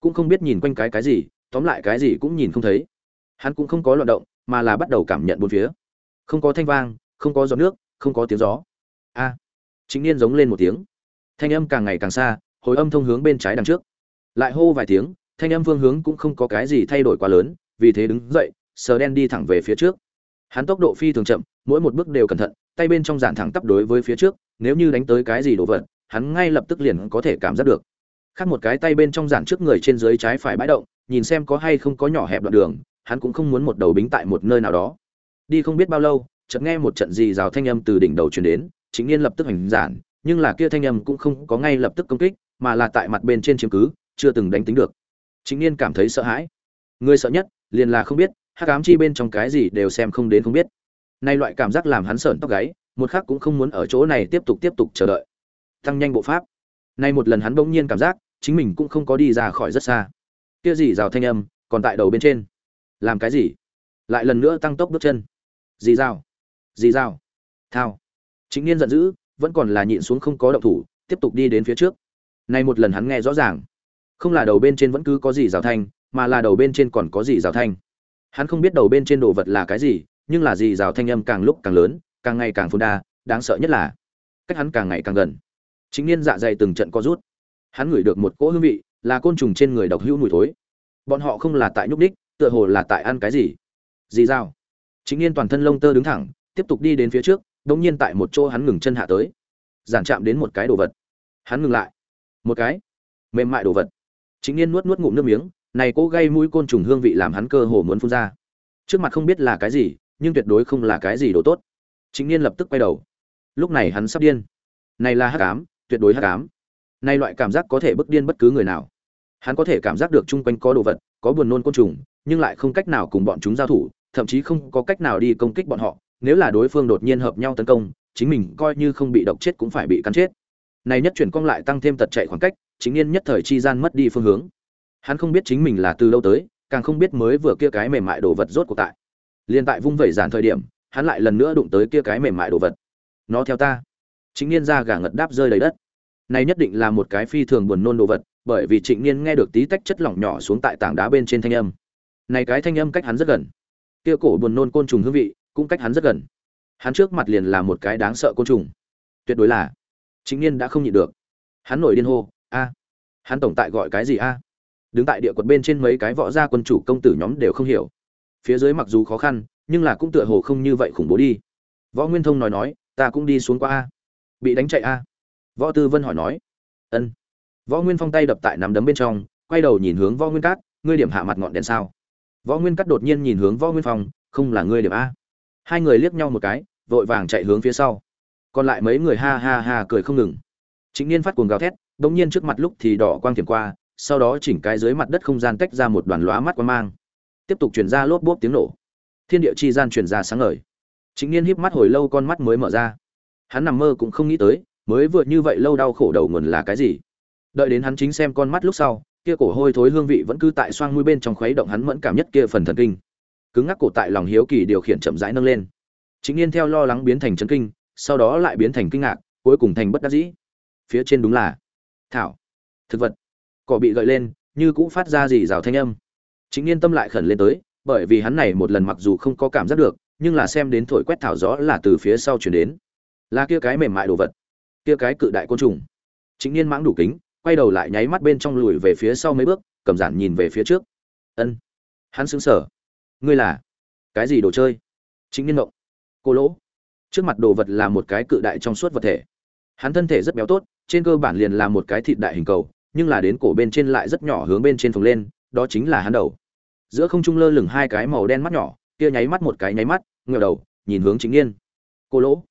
Cũng không biết nhìn quanh cái cái gì, tóm lại cái gì cũng nhìn không thấy. Hắn cũng không có loạt động, mà là bắt đầu cảm nhận bốn phía. Không có thanh vang, không có giọt nước, không có tiếng gió. A! Chính niên giống lên một tiếng. Thanh âm càng ngày càng xa, hồi âm thông hướng bên trái đằng trước. Lại hô vài tiếng, thanh âm phương hướng cũng không có cái gì thay đổi quá lớn, vì thế đứng dậy, sờ đen đi thẳng về phía trước hắn tốc độ phi thường chậm, mỗi một bước đều cẩn thận, tay bên trong giản thẳng tắp đối với phía trước, nếu như đánh tới cái gì đồ vật, hắn ngay lập tức liền có thể cảm giác được. Khác một cái tay bên trong giản trước người trên dưới trái phải bãi động, nhìn xem có hay không có nhỏ hẹp đoạn đường, hắn cũng không muốn một đầu bính tại một nơi nào đó. Đi không biết bao lâu, chợt nghe một trận gì rào thanh âm từ đỉnh đầu truyền đến, chính niên lập tức hành giản, nhưng là kia thanh âm cũng không có ngay lập tức công kích, mà là tại mặt bên trên chiếm cứ, chưa từng đánh tính được. Chính niên cảm thấy sợ hãi. Người sợ nhất, liền là không biết hắc ám chi bên trong cái gì đều xem không đến không biết. Nay loại cảm giác làm hắn sởn tóc gáy, một khắc cũng không muốn ở chỗ này tiếp tục tiếp tục chờ đợi. Tăng nhanh bộ pháp. Nay một lần hắn bỗng nhiên cảm giác, chính mình cũng không có đi ra khỏi rất xa. Kia gì rào thanh âm, còn tại đầu bên trên. Làm cái gì? Lại lần nữa tăng tốc bước chân. Dì rào? Dì rào? Thao. Chính niên giận dữ, vẫn còn là nhịn xuống không có động thủ, tiếp tục đi đến phía trước. Nay một lần hắn nghe rõ ràng. Không là đầu bên trên vẫn cứ có gì rào thanh, mà là đầu bên trên còn có gì rào thanh hắn không biết đầu bên trên đồ vật là cái gì, nhưng là gì rào thanh âm càng lúc càng lớn, càng ngày càng phun đa, đáng sợ nhất là cách hắn càng ngày càng gần. Chính niên dạ dày từng trận co rút. Hắn ngửi được một cỗ hương vị, là côn trùng trên người độc hữu mùi thối. Bọn họ không là tại nhúc đích tựa hồ là tại ăn cái gì. Gì dao chính niên toàn thân lông tơ đứng thẳng, tiếp tục đi đến phía trước đ nhiên tại một chỗ hắn ngừng chân hạ tới. Giản chạm đến một cái đồ vật. Hắn ngừng lại. Một cái. Mềm mại đồ vật. Chính niên nuốt nuốt ngụm nước miếng này cố gây mũi côn trùng hương vị làm hắn cơ hồ muốn phun ra. Trước mặt không biết là cái gì, nhưng tuyệt đối không là cái gì đồ tốt. Chính niên lập tức quay đầu. Lúc này hắn sắp điên. Này là hắc ám, tuyệt đối hắc ám. Này loại cảm giác có thể bức điên bất cứ người nào. Hắn có thể cảm giác được chung quanh có đồ vật, có buồn nôn côn trùng, nhưng lại không cách nào cùng bọn chúng giao thủ, thậm chí không có cách nào đi công kích bọn họ. Nếu là đối phương đột nhiên hợp nhau tấn công, chính mình coi như không bị độc chết cũng phải bị cắn chết. Này nhất chuyển cong lại tăng thêm tật chạy khoảng cách, chính niên nhất thời chi gian mất đi phương hướng hắn không biết chính mình là từ lâu tới, càng không biết mới vừa kia cái mềm mại đồ vật rốt cuộc tại. Liên tại vung vẩy giản thời điểm, hắn lại lần nữa đụng tới kia cái mềm mại đồ vật. Nó theo ta. Chính niên ra gà ngật đáp rơi đầy đất. Này nhất định là một cái phi thường buồn nôn đồ vật, bởi vì trịnh niên nghe được tí tách chất lỏng nhỏ xuống tại tảng đá bên trên thanh âm. Này cái thanh âm cách hắn rất gần. Kia cổ buồn nôn côn trùng hương vị, cũng cách hắn rất gần. Hắn trước mặt liền là một cái đáng sợ côn trùng. Tuyệt đối là. Chính niên đã không nhịn được. Hắn nổi điên hô, a! Hắn tổng tại gọi cái gì a? Đứng tại địa quật bên trên mấy cái võ gia quân chủ công tử nhóm đều không hiểu. Phía dưới mặc dù khó khăn, nhưng là cũng tựa hồ không như vậy khủng bố đi. Võ nguyên thông nói nói, ta cũng đi xuống qua a. Bị đánh chạy a? Võ tư vân hỏi nói. Ân. Võ nguyên phong tay đập tại nắm đấm bên trong, quay đầu nhìn hướng võ nguyên cát, ngươi điểm hạ mặt ngọn đèn sao? Võ nguyên cắt đột nhiên nhìn hướng võ nguyên phong, không là ngươi điểm a. Hai người liếc nhau một cái, vội vàng chạy hướng phía sau. Còn lại mấy người ha ha ha cười không ngừng. Chính niên phát cuồng gào thét bỗng nhiên trước mặt lúc thì đỏ quang tiềm qua sau đó chỉnh cái dưới mặt đất không gian tách ra một đoàn lóa mắt quang mang. Tiếp tục chuyển ra lốp bốp tiếng nổ. Thiên địa chi gian chuyển ra sáng ngời. Chính niên híp mắt hồi lâu con mắt mới mở ra. Hắn nằm mơ cũng không nghĩ tới, mới vượt như vậy lâu đau khổ đầu nguồn là cái gì. Đợi đến hắn chính xem con mắt lúc sau, kia cổ hôi thối hương vị vẫn cứ tại xoang mũi bên trong khuấy động hắn mẫn cảm nhất kia phần thần kinh. Cứng ngắc cổ tại lòng hiếu kỳ điều khiển chậm rãi nâng lên. Chính niên theo lo lắng biến thành chấn kinh, sau đó lại biến thành kinh ngạc, cuối cùng thành bất đắc dĩ. Phía trên đúng là thảo, thực vật cỏ bị gợi lên, như cũng phát ra gì rào thanh âm. Chính niên tâm lại khẩn lên tới, bởi vì hắn này một lần mặc dù không có cảm giác được, nhưng là xem đến thổi quét thảo gió là từ phía sau chuyển đến. Là kia cái mềm mại đồ vật, kia cái cự đại côn trùng. Chính niên mãng đủ kính, quay đầu lại nháy mắt bên trong lùi về phía sau mấy bước, cầm giản nhìn về phía trước. Ân. Hắn sững sờ. Ngươi là cái gì đồ chơi? Chính niên động cô lỗ. Trước mặt đồ vật là một cái cự đại trong suốt vật thể. Hắn thân thể rất béo tốt, trên cơ bản liền là một cái thịt đại hình cầu nhưng là đến cổ bên trên lại rất nhỏ hướng bên trên phồng lên, đó chính là hắn đầu. Giữa không trung lơ lửng hai cái màu đen mắt nhỏ, kia nháy mắt một cái nháy mắt, ngửa đầu, nhìn hướng chính niên cô lỗ.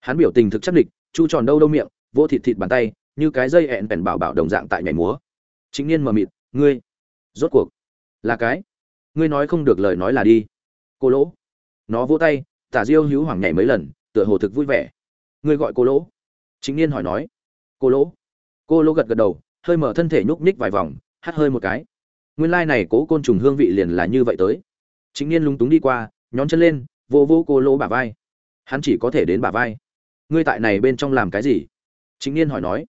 Hắn biểu tình thực chất địch, chu tròn đâu đâu miệng vô thịt thịt bàn tay, như cái dây ẹn bèn bảo bảo đồng dạng tại nhảy múa. Chính niên mờ mịt, ngươi, rốt cuộc là cái? Ngươi nói không được lời nói là đi. Cô lỗ. Nó vỗ tay, tả diêu hữu hoàng nhảy mấy lần, tựa hồ thực vui vẻ. Ngươi gọi cô lỗ? Chính niên hỏi nói. Cô lỗ. Cô lỗ gật gật đầu hơi mở thân thể nhúc nhích vài vòng, hắt hơi một cái. Nguyên lai này cố côn trùng hương vị liền là như vậy tới. Chính niên lúng túng đi qua, nhón chân lên, vô vô cô lỗ bả vai. Hắn chỉ có thể đến bả vai. Ngươi tại này bên trong làm cái gì? Chính niên hỏi nói.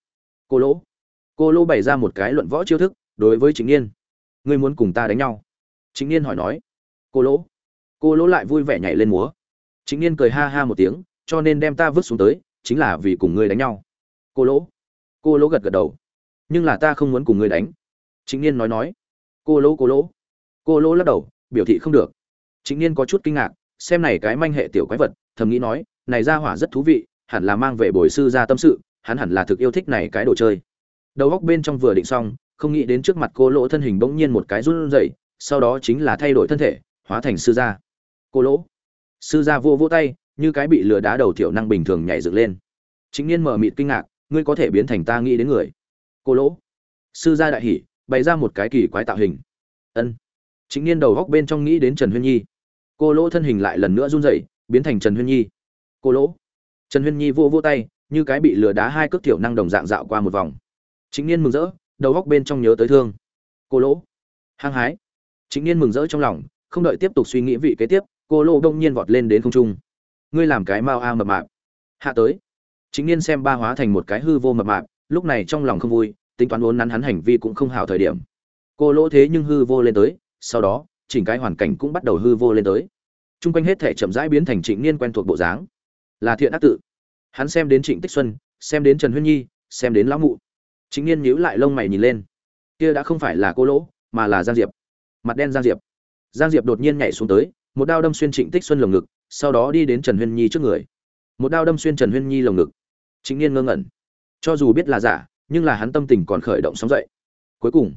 Cô lỗ. Cô lỗ bày ra một cái luận võ chiêu thức, đối với chính niên. Ngươi muốn cùng ta đánh nhau? Chính niên hỏi nói. Cô lỗ. Cô lỗ lại vui vẻ nhảy lên múa. Chính niên cười ha ha một tiếng, cho nên đem ta vứt xuống tới, chính là vì cùng ngươi đánh nhau. Cô lỗ. Cô lỗ gật gật đầu nhưng là ta không muốn cùng ngươi đánh. Chính niên nói nói. Cô lỗ cô lỗ. Cô lỗ lắc đầu, biểu thị không được. Chính niên có chút kinh ngạc, xem này cái manh hệ tiểu quái vật, thầm nghĩ nói, này ra hỏa rất thú vị, hẳn là mang về bồi sư ra tâm sự, hắn hẳn là thực yêu thích này cái đồ chơi. Đầu góc bên trong vừa định xong, không nghĩ đến trước mặt cô lỗ thân hình bỗng nhiên một cái run rẩy, sau đó chính là thay đổi thân thể, hóa thành sư gia. Cô lỗ. Sư gia vô vô tay, như cái bị lừa đá đầu thiểu năng bình thường nhảy dựng lên. Chính niên mở mịt kinh ngạc, ngươi có thể biến thành ta nghĩ đến người cô lỗ. Sư gia đại hỉ, bày ra một cái kỳ quái tạo hình. Ân. Chính niên đầu góc bên trong nghĩ đến trần huyên nhi. Cô lỗ thân hình lại lần nữa run rẩy, biến thành trần huyên nhi. Cô lỗ. Trần huyên nhi vô vô tay, như cái bị lừa đá hai cước tiểu năng đồng dạng dạo qua một vòng. Chính niên mừng rỡ, đầu góc bên trong nhớ tới thương. Cô lỗ. Hăng hái. Chính niên mừng rỡ trong lòng, không đợi tiếp tục suy nghĩ vị kế tiếp, cô lỗ đông nhiên vọt lên đến không trung. Ngươi làm cái mao a mập mạp. Hạ tới. Chính niên xem ba hóa thành một cái hư vô mập mạp lúc này trong lòng không vui, tính toán vốn nắn hắn hành vi cũng không hào thời điểm. Cô lỗ thế nhưng hư vô lên tới, sau đó, chỉnh cái hoàn cảnh cũng bắt đầu hư vô lên tới. Chung quanh hết thể chậm rãi biến thành trịnh niên quen thuộc bộ dáng. Là thiện ác tự. Hắn xem đến trịnh tích xuân, xem đến trần huyên nhi, xem đến lão mụ. Chính niên nhíu lại lông mày nhìn lên. Kia đã không phải là cô lỗ, mà là giang diệp. Mặt đen giang diệp. Giang diệp đột nhiên nhảy xuống tới, một đao đâm xuyên trịnh tích xuân lồng ngực, sau đó đi đến trần huyên nhi trước người. Một đao đâm xuyên trần huyên nhi lồng ngực. Chính niên ngơ ngẩn cho dù biết là giả, nhưng là hắn tâm tình còn khởi động sóng dậy. Cuối cùng,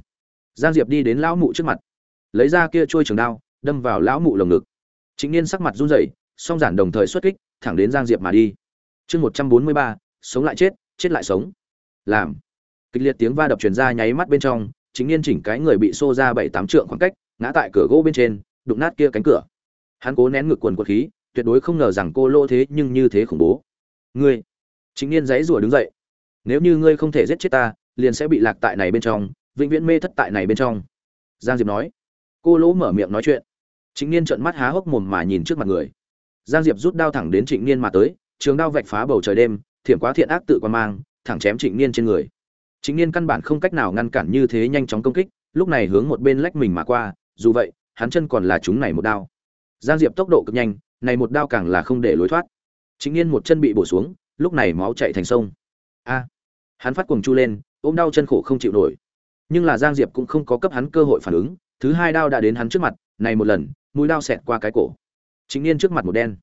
giang diệp đi đến lão mụ trước mặt, lấy ra kia trôi trường đao, đâm vào lão mụ lồng ngực. Chính niên sắc mặt run rẩy, song giản đồng thời xuất kích, thẳng đến giang diệp mà đi. Chương một trăm bốn mươi ba, sống lại chết chết lại sống. Làm. Kịch liệt tiếng va đập truyền ra nháy mắt bên trong chính niên chỉnh cái người bị xô ra bảy tám trượng khoảng cách, ngã tại cửa gỗ bên trên, đụng nát kia cánh cửa. Hắn cố nén ngực quần quật khí, tuyệt đối không ngờ rằng cô lô thế nhưng như thế khủng bố. Ngươi. Chính niên dãy rủa đứng dậy nếu như ngươi không thể giết chết ta, liền sẽ bị lạc tại này bên trong, vĩnh viễn mê thất tại này bên trong. Giang diệp nói. Cô lỗ mở miệng nói chuyện. Chính niên trợn mắt há hốc mồm mà nhìn trước mặt người. Giang diệp rút đao thẳng đến trịnh niên mà tới, trường đao vạch phá bầu trời đêm, thiểm quá thiện ác tự quan mang, thẳng chém trịnh niên trên người. Trịnh niên căn bản không cách nào ngăn cản như thế nhanh chóng công kích, lúc này hướng một bên lách mình mà qua, dù vậy, hắn chân còn là chúng này một đao. Giang diệp tốc độ cực nhanh, này một đao càng là không để lối thoát. Trịnh niên một chân bị bổ xuống, lúc này máu chạy thành sông a. Hắn phát cuồng chu lên, ôm đau chân khổ không chịu nổi. Nhưng là giang diệp cũng không có cấp hắn cơ hội phản ứng, thứ hai đao đã đến hắn trước mặt, này một lần, mũi đao xẹt qua cái cổ. Chính niên trước mặt một đen.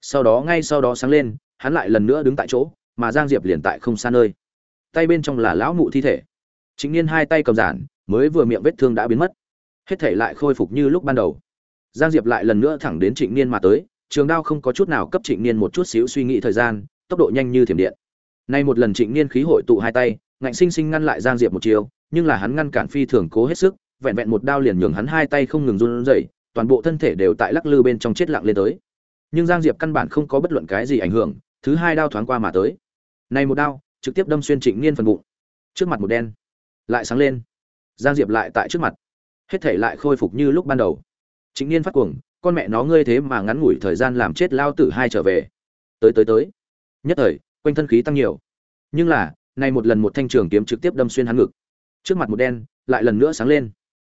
Sau đó ngay sau đó sáng lên, hắn lại lần nữa đứng tại chỗ, mà giang diệp liền tại không xa nơi. Tay bên trong là lão mụ thi thể. Chính niên hai tay cầm giản, mới vừa miệng vết thương đã biến mất. Hết thể lại khôi phục như lúc ban đầu. Giang diệp lại lần nữa thẳng đến trịnh niên mà tới, trường đao không có chút nào cấp trịnh niên một chút xíu suy nghĩ thời gian, tốc độ nhanh như thiểm điện nay một lần trịnh niên khí hội tụ hai tay, ngạnh sinh sinh ngăn lại giang diệp một chiều, nhưng là hắn ngăn cản phi thường cố hết sức, vẹn vẹn một đao liền nhường hắn hai tay không ngừng run rẩy, toàn bộ thân thể đều tại lắc lư bên trong chết lặng lên tới. Nhưng giang diệp căn bản không có bất luận cái gì ảnh hưởng, thứ hai đao thoáng qua mà tới. Này một đao, trực tiếp đâm xuyên trịnh niên phần bụng. Trước mặt một đen, lại sáng lên. Giang diệp lại tại trước mặt. Hết thể lại khôi phục như lúc ban đầu. Trịnh niên phát cuồng, con mẹ nó ngươi thế mà ngắn ngủi thời gian làm chết lao tử hai trở về. Tới tới tới. Nhất thời quanh thân khí tăng nhiều. Nhưng là, nay một lần một thanh trường kiếm trực tiếp đâm xuyên hắn ngực. Trước mặt một đen, lại lần nữa sáng lên.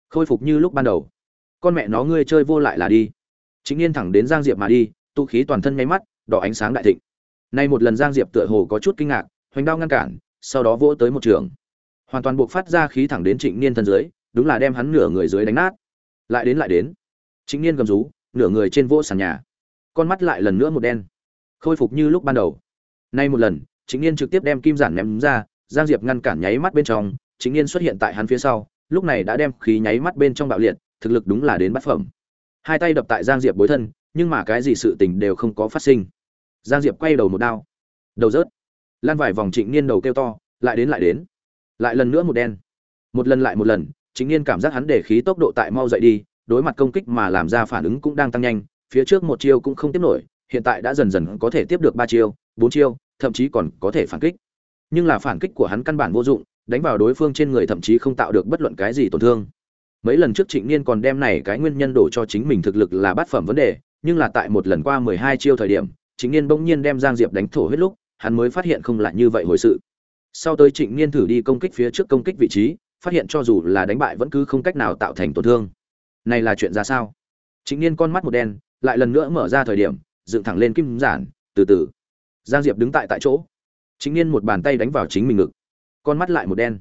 Khôi phục như lúc ban đầu. Con mẹ nó ngươi chơi vô lại là đi. Chính yên thẳng đến giang diệp mà đi tụ khí toàn thân nháy mắt, đỏ ánh sáng đại thịnh. Nay một lần giang diệp tựa hồ có chút kinh ngạc, hoành đao ngăn cản, sau đó vỗ tới một trường. Hoàn toàn buộc phát ra khí thẳng đến trịnh niên thân dưới, đúng là đem hắn nửa người dưới đánh nát. Lại đến lại đến. Trịnh niên gầm rú, nửa người trên vỗ sàn nhà. Con mắt lại lần nữa một đen. Khôi phục như lúc ban đầu nay một lần, trịnh niên trực tiếp đem kim giản ném ra, giang diệp ngăn cản nháy mắt bên trong, trịnh niên xuất hiện tại hắn phía sau, lúc này đã đem khí nháy mắt bên trong bạo liệt, thực lực đúng là đến bát phẩm. Hai tay đập tại giang diệp bối thân, nhưng mà cái gì sự tình đều không có phát sinh. Giang diệp quay đầu một đao. Đầu rớt. Lan vài vòng trịnh niên đầu kêu to, lại đến lại đến. Lại lần nữa một đen. Một lần lại một lần chính niên cảm giác hắn để khí tốc độ tại mau dậy đi, đối mặt công kích mà làm ra phản ứng cũng đang tăng nhanh, phía trước một chiêu cũng không tiếp nổi hiện tại đã dần dần có thể tiếp được ba chiêu, bốn chiêu, thậm chí còn có thể phản kích. Nhưng là phản kích của hắn căn bản vô dụng, đánh vào đối phương trên người thậm chí không tạo được bất luận cái gì tổn thương. Mấy lần trước trịnh niên còn đem này cái nguyên nhân đổ cho chính mình thực lực là bát phẩm vấn đề, nhưng là tại một lần qua mười hai chiêu thời điểm, trịnh niên bỗng nhiên đem giang diệp đánh thổ hết lúc, hắn mới phát hiện không lại như vậy hồi sự. Sau tới trịnh niên thử đi công kích phía trước công kích vị trí, phát hiện cho dù là đánh bại vẫn cứ không cách nào tạo thành tổn thương. Này là chuyện ra sao? Trịnh niên con mắt một đen, lại lần nữa mở ra thời điểm dựng thẳng lên kim giản, từ từ. Giang diệp đứng tại tại chỗ. Chính niên một bàn tay đánh vào chính mình ngực. Con mắt lại một đen.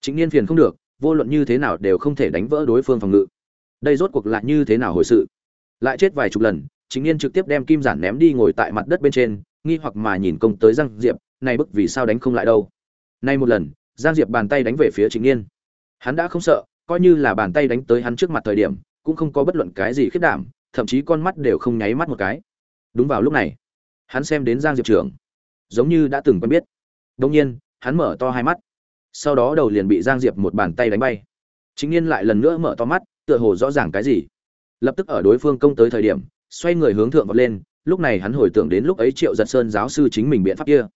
Chính niên phiền không được, vô luận như thế nào đều không thể đánh vỡ đối phương phòng ngự. Đây rốt cuộc lại như thế nào hồi sự? Lại chết vài chục lần, chính niên trực tiếp đem kim giản ném đi ngồi tại mặt đất bên trên, nghi hoặc mà nhìn công tới giang diệp, này bức vì sao đánh không lại đâu? Nay một lần, giang diệp bàn tay đánh về phía chính niên. Hắn đã không sợ, coi như là bàn tay đánh tới hắn trước mặt thời điểm, cũng không có bất luận cái gì khiết đảm, thậm chí con mắt đều không nháy mắt một cái đúng vào lúc này, hắn xem đến giang diệp trưởng giống như đã từng quen biết. Đông nhiên, hắn mở to hai mắt. Sau đó đầu liền bị giang diệp một bàn tay đánh bay. Chính niên lại lần nữa mở to mắt, tựa hồ rõ ràng cái gì. Lập tức ở đối phương công tới thời điểm, xoay người hướng thượng vọt lên, lúc này hắn hồi tưởng đến lúc ấy triệu giật sơn giáo sư chính mình biện pháp kia.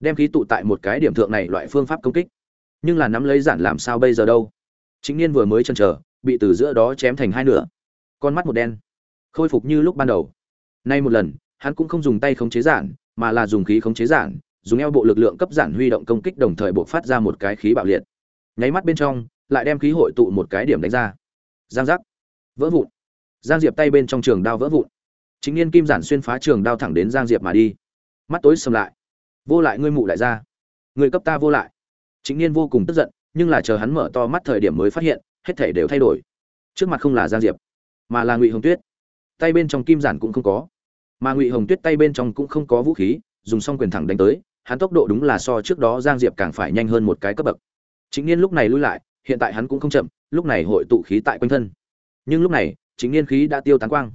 Đem khí tụ tại một cái điểm thượng này loại phương pháp công kích. Nhưng là nắm lấy giản làm sao bây giờ đâu? Chính niên vừa mới chăn chờ, bị từ giữa đó chém thành hai nửa. Con mắt một đen, khôi phục như lúc ban đầu nay một lần, hắn cũng không dùng tay khống chế giản, mà là dùng khí khống chế giản, dùng eo bộ lực lượng cấp giản huy động công kích đồng thời buộc phát ra một cái khí bạo liệt. Nháy mắt bên trong, lại đem khí hội tụ một cái điểm đánh ra. Giang giác. Vỡ vụn. Giang diệp tay bên trong trường đao vỡ vụn. Chính niên kim giản xuyên phá trường đao thẳng đến giang diệp mà đi. Mắt tối sầm lại. Vô lại ngươi mụ lại ra. Người cấp ta vô lại. Chính niên vô cùng tức giận, nhưng là chờ hắn mở to mắt thời điểm mới phát hiện, hết thể đều thay đổi. Trước mặt không là giang diệp, mà là ngụy hồng tuyết. Tay bên trong kim giản cũng không có mà ngụy hồng tuyết tay bên trong cũng không có vũ khí dùng xong quyền thẳng đánh tới hắn tốc độ đúng là so trước đó giang diệp càng phải nhanh hơn một cái cấp bậc chính niên lúc này lui lại hiện tại hắn cũng không chậm lúc này hội tụ khí tại quanh thân nhưng lúc này chính niên khí đã tiêu tán quang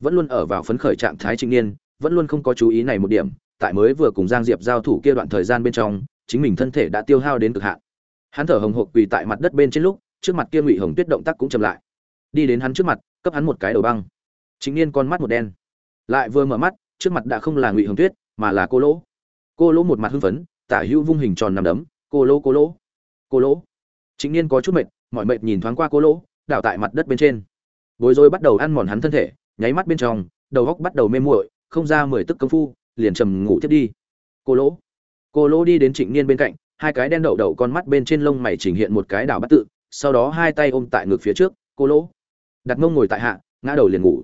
vẫn luôn ở vào phấn khởi trạng thái chính niên vẫn luôn không có chú ý này một điểm tại mới vừa cùng giang diệp giao thủ kia đoạn thời gian bên trong chính mình thân thể đã tiêu hao đến cực hạn hắn thở hồng hộc quỳ tại mặt đất bên trên lúc trước mặt kia ngụy hồng tuyết động tác cũng chậm lại đi đến hắn trước mặt cấp hắn một cái đầu băng chính niên con mắt một đen lại vừa mở mắt, trước mặt đã không là ngụy hồng tuyết, mà là cô lỗ. Cô lỗ một mặt hưng phấn, tả hữu vung hình tròn nằm đấm, cô lỗ cô lỗ cô lỗ. Chính niên có chút mệt, mọi mệt nhìn thoáng qua cô lỗ, đảo tại mặt đất bên trên. Bối rối bắt đầu ăn mòn hắn thân thể, nháy mắt bên trong, đầu góc bắt đầu mê muội, không ra mười tức công phu, liền trầm ngủ tiếp đi. Cô lỗ. Cô lỗ đi đến trịnh niên bên cạnh, hai cái đen đậu đậu con mắt bên trên lông mày trình hiện một cái đảo bắt tự, sau đó hai tay ôm tại ngực phía trước, cô lỗ. Đặt mông ngồi tại hạ, ngã đầu liền ngủ.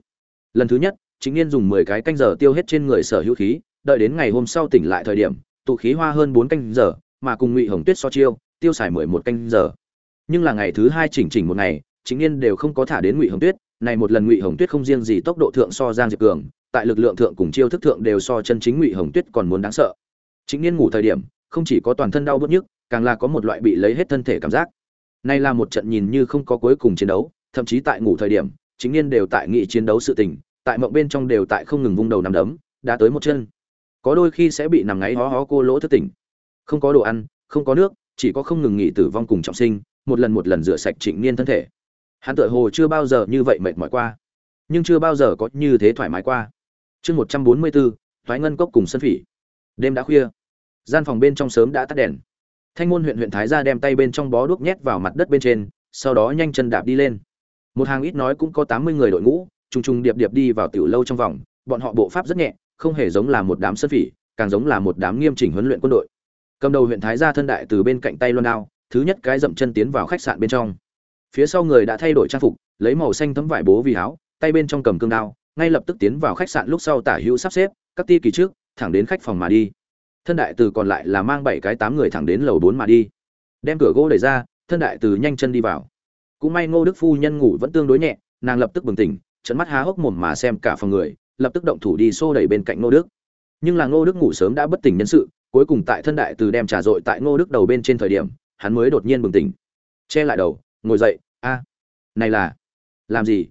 Lần thứ nhất chính niên dùng mười cái canh giờ tiêu hết trên người sở hữu khí, đợi đến ngày hôm sau tỉnh lại thời điểm, tụ khí hoa hơn bốn canh giờ, mà cùng ngụy hồng tuyết so chiêu, tiêu xài mười một canh giờ. Nhưng là ngày thứ hai chỉnh chỉnh một ngày, chính niên đều không có thả đến ngụy hồng tuyết, này một lần ngụy hồng tuyết không riêng gì tốc độ thượng so giang diệp cường, tại lực lượng thượng cùng chiêu thức thượng đều so chân chính ngụy hồng tuyết còn muốn đáng sợ. Chính niên ngủ thời điểm, không chỉ có toàn thân đau bứt nhức, càng là có một loại bị lấy hết thân thể cảm giác. Nay là một trận nhìn như không có cuối cùng chiến đấu, thậm chí tại ngủ thời điểm, chính niên đều tại nghị chiến đấu sự tình tại mộng bên trong đều tại không ngừng vung đầu nằm đấm, đã tới một chân. Có đôi khi sẽ bị nằm ngáy hó hó cô lỗ thất tỉnh. Không có đồ ăn, không có nước, chỉ có không ngừng nghỉ tử vong cùng trọng sinh, một lần một lần rửa sạch trịnh niên thân thể. Hắn tựa hồ chưa bao giờ như vậy mệt mỏi qua, nhưng chưa bao giờ có như thế thoải mái qua. Chương một trăm bốn mươi bốn, thoái ngân cốc cùng sân phỉ. Đêm đã khuya. Gian phòng bên trong sớm đã tắt đèn. Thanh môn huyện huyện thái ra đem tay bên trong bó đuốc nhét vào mặt đất bên trên, sau đó nhanh chân đạp đi lên. Một hàng ít nói cũng có tám mươi người đội ngũ trùng trùng điệp điệp đi vào tiểu lâu trong vòng, bọn họ bộ pháp rất nhẹ, không hề giống là một đám sơn phỉ, càng giống là một đám nghiêm chỉnh huấn luyện quân đội. Cầm đầu huyện thái gia thân đại từ bên cạnh tay loan đao, thứ nhất cái dậm chân tiến vào khách sạn bên trong. Phía sau người đã thay đổi trang phục, lấy màu xanh tấm vải bố vì áo, tay bên trong cầm cương đao, ngay lập tức tiến vào khách sạn lúc sau tả hữu sắp xếp, các ti kỳ trước, thẳng đến khách phòng mà đi. Thân đại từ còn lại là mang bảy cái tám người thẳng đến lầu bốn mà đi. Đem cửa gỗ đẩy ra, thân đại từ nhanh chân đi vào. Cũng may ngô đức phu nhân ngủ vẫn tương đối nhẹ, nàng lập tức bừng tỉnh trận mắt há hốc mồm mà xem cả phòng người, lập tức động thủ đi xô đẩy bên cạnh ngô đức. Nhưng là ngô đức ngủ sớm đã bất tỉnh nhân sự, cuối cùng tại thân đại từ đem trà dội tại ngô đức đầu bên trên thời điểm, hắn mới đột nhiên bừng tỉnh. Che lại đầu, ngồi dậy, a, này là, làm gì?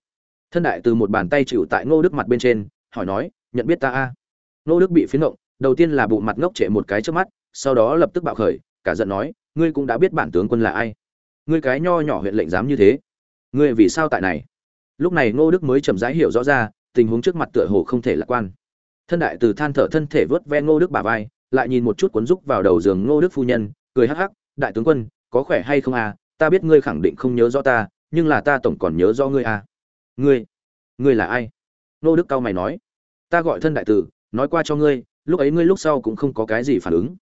Thân đại từ một bàn tay chịu tại ngô đức mặt bên trên, hỏi nói, nhận biết ta a? Ngô đức bị phiến động, đầu tiên là bụng mặt ngốc trệ một cái trước mắt, sau đó lập tức bạo khởi, cả giận nói, ngươi cũng đã biết bản tướng quân là ai? Ngươi cái nho nhỏ huyện lệnh dám như thế? Ngươi vì sao tại này? Lúc này ngô đức mới chậm rãi hiểu rõ ra, tình huống trước mặt tựa hồ không thể lạc quan. Thân đại từ than thở thân thể vớt ve ngô đức bả vai, lại nhìn một chút cuốn rúc vào đầu giường ngô đức phu nhân, cười hắc hắc, đại tướng quân, có khỏe hay không à? Ta biết ngươi khẳng định không nhớ rõ ta, nhưng là ta tổng còn nhớ rõ ngươi à. Ngươi? Ngươi là ai? Ngô đức cao mày nói. Ta gọi thân đại tử nói qua cho ngươi, lúc ấy ngươi lúc sau cũng không có cái gì phản ứng.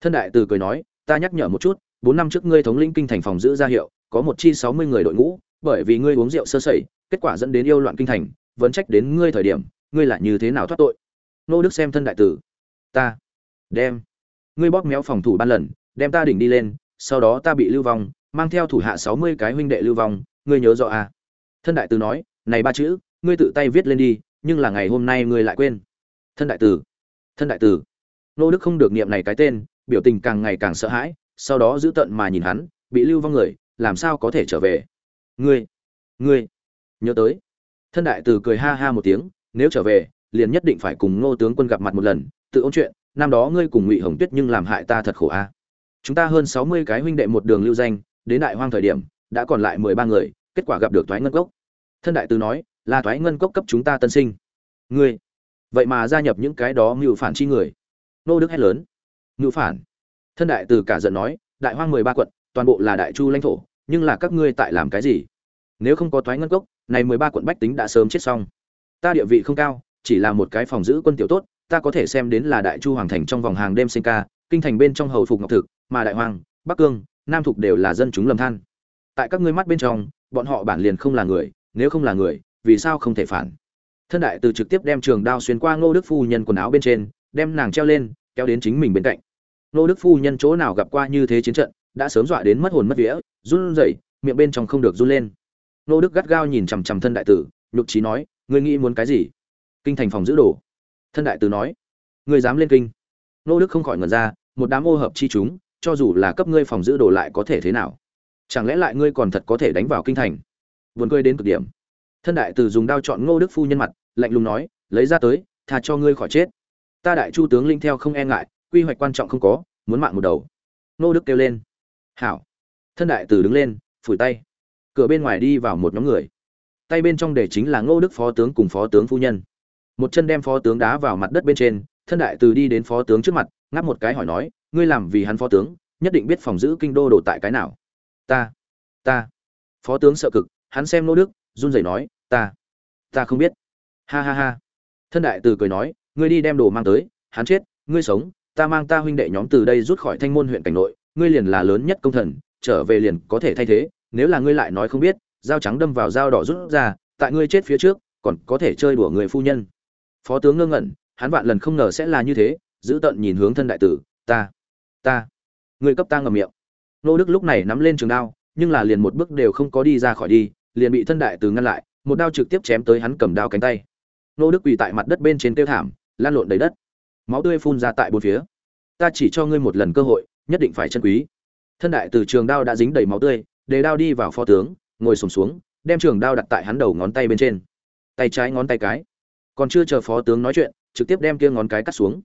Thân đại tử cười nói, ta nhắc nhở một chút, bốn năm trước ngươi thống lĩnh kinh thành phòng giữ ra hiệu, có một chi sáu mươi người đội ngũ, bởi vì ngươi uống rượu sơ sẩy kết quả dẫn đến yêu loạn kinh thành, vẫn trách đến ngươi thời điểm, ngươi là như thế nào thoát tội? Nô đức xem thân đại tử. Ta. Đem. Ngươi bóp méo phòng thủ ban lần, đem ta đỉnh đi lên, sau đó ta bị lưu vong, mang theo thủ hạ sáu mươi cái huynh đệ lưu vong, ngươi nhớ rõ à? Thân đại tử nói, này ba chữ, ngươi tự tay viết lên đi, nhưng là ngày hôm nay ngươi lại quên. Thân đại tử. Thân đại tử. Nô đức không được niệm này cái tên, biểu tình càng ngày càng sợ hãi, sau đó giữ tận mà nhìn hắn, bị lưu vong người, làm sao có thể trở về? Ngươi. Ngươi nhớ tới. Thân đại từ cười ha ha một tiếng, nếu trở về, liền nhất định phải cùng ngô tướng quân gặp mặt một lần, tự ôn chuyện, năm đó ngươi cùng ngụy hồng tuyết nhưng làm hại ta thật khổ a. Chúng ta hơn sáu mươi cái huynh đệ một đường lưu danh, đến đại hoang thời điểm, đã còn lại mười ba người, kết quả gặp được thoái ngân cốc. Thân đại từ nói, là thoái ngân cốc cấp chúng ta tân sinh. Ngươi, vậy mà gia nhập những cái đó mưu phản chi người. Nô đức hét lớn. Mưu phản? Thân đại từ cả giận nói, đại hoang mười ba quận, toàn bộ là đại chu lãnh thổ, nhưng là các ngươi tại làm cái gì? Nếu không có thoái ngân cốc này mười ba quận bách tính đã sớm chết xong. Ta địa vị không cao, chỉ là một cái phòng giữ quân tiểu tốt, ta có thể xem đến là đại chu hoàng thành trong vòng hàng đêm sinh ca, kinh thành bên trong hầu phục ngọc thực, mà đại hoàng, bắc cương, nam thục đều là dân chúng lầm than. Tại các ngươi mắt bên trong, bọn họ bản liền không là người, nếu không là người, vì sao không thể phản? Thân đại từ trực tiếp đem trường đao xuyên qua ngô đức phu nhân quần áo bên trên, đem nàng treo lên, kéo đến chính mình bên cạnh. Ngô đức phu nhân chỗ nào gặp qua như thế chiến trận, đã sớm dọa đến mất hồn mất vía, run rẩy, miệng bên trong không được run lên. Nô đức gắt gao nhìn chằm chằm thân đại tử, nhục trí nói, ngươi nghĩ muốn cái gì? Kinh thành phòng giữ đồ. Thân đại tử nói, ngươi dám lên kinh? Nô đức không khỏi ngẩn ra, một đám ô hợp chi chúng, cho dù là cấp ngươi phòng giữ đồ lại có thể thế nào? Chẳng lẽ lại ngươi còn thật có thể đánh vào kinh thành? Vườn cười đến cực điểm. Thân đại tử dùng đao chọn ngô đức phu nhân mặt, lạnh lùng nói, lấy ra tới, tha cho ngươi khỏi chết. Ta đại chu tướng linh theo không e ngại, quy hoạch quan trọng không có, muốn mạng một đầu. Ngô đức kêu lên, hảo. Thân đại tử đứng lên, phủi tay cửa bên ngoài đi vào một nhóm người. Tay bên trong để chính là ngô đức phó tướng cùng phó tướng phu nhân. Một chân đem phó tướng đá vào mặt đất bên trên, thân đại từ đi đến phó tướng trước mặt, ngáp một cái hỏi nói, ngươi làm vì hắn phó tướng, nhất định biết phòng giữ kinh đô đồ tại cái nào? Ta ta. Phó tướng sợ cực, hắn xem Ngô đức, run rẩy nói, ta ta không biết. Ha ha ha. Thân đại từ cười nói, ngươi đi đem đồ mang tới, hắn chết, ngươi sống, ta mang ta huynh đệ nhóm từ đây rút khỏi thanh môn huyện cảnh nội, ngươi liền là lớn nhất công thần, trở về liền có thể thay thế nếu là ngươi lại nói không biết, dao trắng đâm vào dao đỏ rút ra, tại ngươi chết phía trước, còn có thể chơi đùa người phu nhân. Phó tướng ngơ ngẩn, hắn vạn lần không ngờ sẽ là như thế, giữ tận nhìn hướng thân đại tử, ta ta. Người cấp ta ngầm miệng. Nô đức lúc này nắm lên trường đao, nhưng là liền một bước đều không có đi ra khỏi đi, liền bị thân đại tử ngăn lại, một đao trực tiếp chém tới hắn cầm đao cánh tay. Nô đức quỳ tại mặt đất bên trên tiêu thảm, lan lộn đầy đất. Máu tươi phun ra tại bốn phía. Ta chỉ cho ngươi một lần cơ hội, nhất định phải chân quý. Thân đại tử trường đao đã dính đầy máu tươi để đao đi vào phó tướng ngồi sùng xuống, xuống đem trường đao đặt tại hắn đầu ngón tay bên trên. Tay trái ngón tay cái. Còn chưa chờ phó tướng nói chuyện trực tiếp đem kia ngón cái cắt xuống.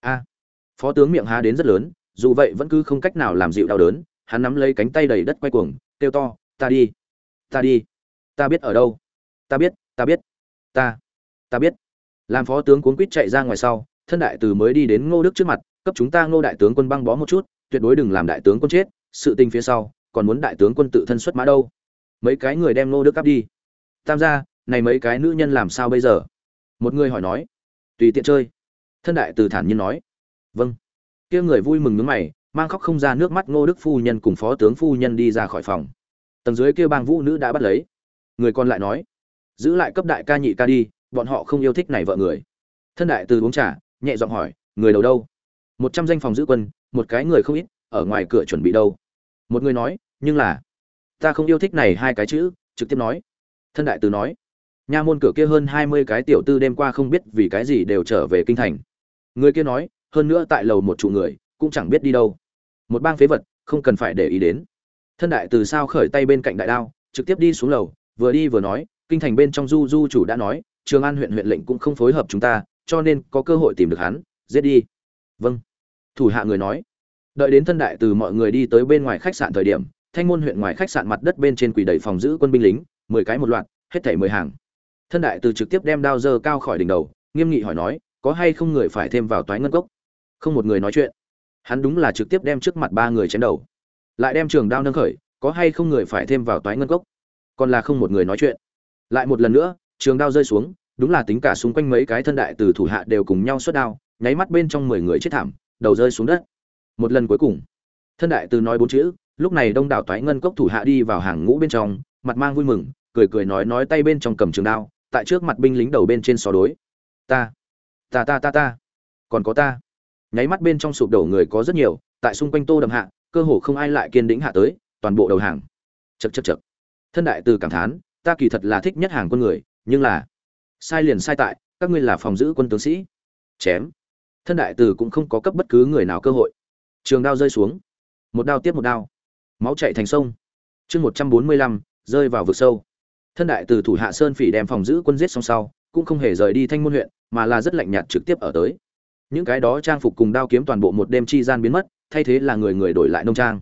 A. Phó tướng miệng há đến rất lớn dù vậy vẫn cứ không cách nào làm dịu đau đớn hắn nắm lấy cánh tay đầy đất quay cuồng kêu to ta đi ta đi ta biết ở đâu ta biết ta biết ta ta biết. Làm phó tướng cuốn quýt chạy ra ngoài sau thân đại từ mới đi đến ngô đức trước mặt cấp chúng ta ngô đại tướng quân băng bó một chút tuyệt đối đừng làm đại tướng quân chết. Sự tình phía sau còn muốn đại tướng quân tự thân xuất mã đâu? Mấy cái người đem ngô đức cắp đi. Tam gia, này mấy cái nữ nhân làm sao bây giờ? Một người hỏi nói. Tùy tiện chơi. Thân đại từ thản nhiên nói. Vâng. Kia người vui mừng nước mày, mang khóc không ra nước mắt ngô đức phu nhân cùng phó tướng phu nhân đi ra khỏi phòng. Tầng dưới kia bang vũ nữ đã bắt lấy. Người còn lại nói. Giữ lại cấp đại ca nhị ca đi, bọn họ không yêu thích này vợ người. Thân đại từ uống trà, nhẹ giọng hỏi, người đầu đâu? Một trăm danh phòng giữ quân, một cái người không ít, ở ngoài cửa chuẩn bị đâu? Một người nói, nhưng là, ta không yêu thích này hai cái chữ. Trực tiếp nói. Thân đại từ nói, nha môn cửa kia hơn hai mươi cái tiểu tư đêm qua không biết vì cái gì đều trở về kinh thành. Người kia nói, hơn nữa tại lầu một trụ người, cũng chẳng biết đi đâu. Một bang phế vật, không cần phải để ý đến. Thân đại từ sao khởi tay bên cạnh đại đao, trực tiếp đi xuống lầu, vừa đi vừa nói, kinh thành bên trong du du chủ đã nói, trường an huyện huyện lệnh cũng không phối hợp chúng ta, cho nên có cơ hội tìm được hắn, giết đi. Vâng. Thủ hạ người nói đợi đến thân đại từ mọi người đi tới bên ngoài khách sạn thời điểm, thanh môn huyện ngoài khách sạn mặt đất bên trên quỷ đầy phòng giữ quân binh lính, mười cái một loạt, hết thảy mười hàng. Thân đại từ trực tiếp đem đao dơ cao khỏi đỉnh đầu, nghiêm nghị hỏi nói, có hay không người phải thêm vào toái ngân cốc? Không một người nói chuyện. Hắn đúng là trực tiếp đem trước mặt ba người chém đầu. Lại đem trường đao nâng khởi, có hay không người phải thêm vào toái ngân cốc? Còn là không một người nói chuyện. Lại một lần nữa, trường đao rơi xuống, đúng là tính cả xung quanh mấy cái thân đại từ thủ hạ đều cùng nhau xuất đao, nháy mắt bên trong mười người chết thảm, đầu rơi xuống đất một lần cuối cùng. Thân đại từ nói bốn chữ, lúc này đông đảo toái ngân cốc thủ hạ đi vào hàng ngũ bên trong, mặt mang vui mừng, cười cười nói nói tay bên trong cầm trường đao, tại trước mặt binh lính đầu bên trên so đối. Ta ta ta ta ta. Còn có ta. Nháy mắt bên trong sụp đổ người có rất nhiều, tại xung quanh tô đầm hạ, cơ hồ không ai lại kiên đĩnh hạ tới, toàn bộ đầu hàng. Chật chật chật thân đại từ cảm thán, ta kỳ thật là thích nhất hàng quân người, nhưng là sai liền sai tại, các ngươi là phòng giữ quân tướng sĩ. Chém. Thân đại từ cũng không có cấp bất cứ người nào cơ hội trường đao rơi xuống. Một đao tiếp một đao. Máu chạy thành sông. Chương một trăm bốn mươi lăm, rơi vào vực sâu. Thân đại từ thủ hạ sơn phỉ đem phòng giữ quân giết xong sau, cũng không hề rời đi thanh môn huyện, mà là rất lạnh nhạt trực tiếp ở tới. Những cái đó trang phục cùng đao kiếm toàn bộ một đêm chi gian biến mất, thay thế là người người đổi lại nông trang.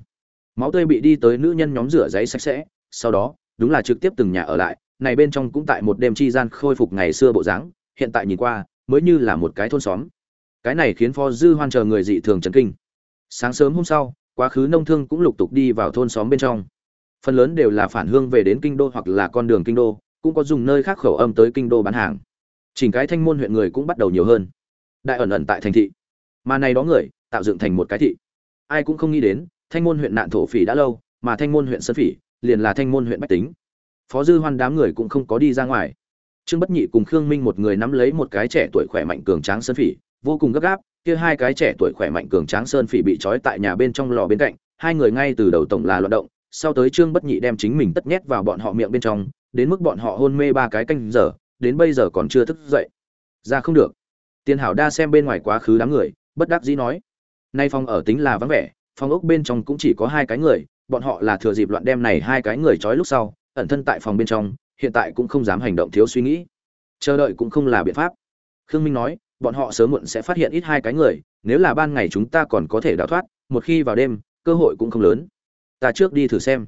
Máu tươi bị đi tới nữ nhân nhóm rửa giấy sạch sẽ, sau đó, đúng là trực tiếp từng nhà ở lại, này bên trong cũng tại một đêm chi gian khôi phục ngày xưa bộ dáng, hiện tại nhìn qua, mới như là một cái thôn xóm. Cái này khiến phó dư hoan chờ người dị thường chấn kinh sáng sớm hôm sau, quá khứ nông thương cũng lục tục đi vào thôn xóm bên trong. Phần lớn đều là phản hương về đến kinh đô hoặc là con đường kinh đô, cũng có dùng nơi khác khẩu âm tới kinh đô bán hàng. Chỉnh cái thanh môn huyện người cũng bắt đầu nhiều hơn. Đại ẩn ẩn tại thành thị. Mà này đó người, tạo dựng thành một cái thị. Ai cũng không nghĩ đến, thanh môn huyện nạn thổ phỉ đã lâu, mà thanh môn huyện sơn phỉ, liền là thanh môn huyện bách tính. Phó dư hoan đám người cũng không có đi ra ngoài. Trương bất nhị cùng khương minh một người nắm lấy một cái trẻ tuổi khỏe mạnh cường tráng sơn phỉ, vô cùng gấp gáp kia hai cái trẻ tuổi khỏe mạnh cường tráng sơn phỉ bị trói tại nhà bên trong lò bên cạnh, hai người ngay từ đầu tổng là loạt động, sau tới trương bất nhị đem chính mình tất nhét vào bọn họ miệng bên trong, đến mức bọn họ hôn mê ba cái canh giờ, đến bây giờ còn chưa thức dậy. Ra không được. Tiền hảo đa xem bên ngoài quá khứ đám người, bất đắc dĩ nói, nay phòng ở tính là vắng vẻ, phòng ốc bên trong cũng chỉ có hai cái người, bọn họ là thừa dịp loạn đem này hai cái người trói lúc sau, ẩn thân tại phòng bên trong, hiện tại cũng không dám hành động thiếu suy nghĩ. Chờ đợi cũng không là biện pháp. Khương minh nói bọn họ sớm muộn sẽ phát hiện ít hai cái người, nếu là ban ngày chúng ta còn có thể đào thoát, một khi vào đêm, cơ hội cũng không lớn. Ta trước đi thử xem.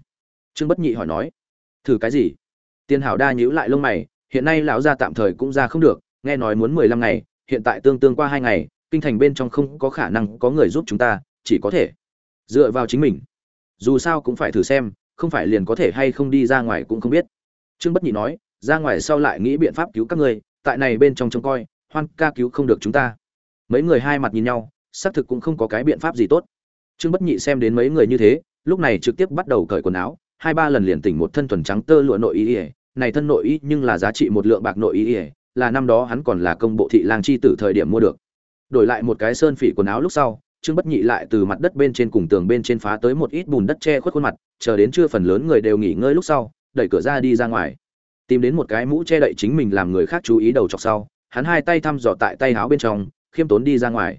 Trương bất nhị hỏi nói. Thử cái gì? Tiền hảo đa nhíu lại lông mày, hiện nay lão gia tạm thời cũng ra không được, nghe nói muốn mười lăm ngày, hiện tại tương tương qua hai ngày, kinh thành bên trong không có khả năng có người giúp chúng ta, chỉ có thể dựa vào chính mình. Dù sao cũng phải thử xem, không phải liền có thể hay không đi ra ngoài cũng không biết. Trương bất nhị nói, ra ngoài sau lại nghĩ biện pháp cứu các ngươi, tại này bên trong trông coi hoan ca cứu không được chúng ta. Mấy người hai mặt nhìn nhau, xác thực cũng không có cái biện pháp gì tốt. Trương bất nhị xem đến mấy người như thế, lúc này trực tiếp bắt đầu cởi quần áo, hai ba lần liền tỉnh một thân thuần trắng tơ lụa nội y ỉa này thân nội y nhưng là giá trị một lượng bạc nội y ỉa là năm đó hắn còn là công bộ thị lang chi tử thời điểm mua được. Đổi lại một cái sơn phỉ quần áo lúc sau, trương bất nhị lại từ mặt đất bên trên cùng tường bên trên phá tới một ít bùn đất che khuất khuôn mặt, chờ đến trưa phần lớn người đều nghỉ ngơi lúc sau, đẩy cửa ra đi ra ngoài. Tìm đến một cái mũ che đậy chính mình làm người khác chú ý đầu chọc sau hắn hai tay thăm dò tại tay áo bên trong, khiêm tốn đi ra ngoài.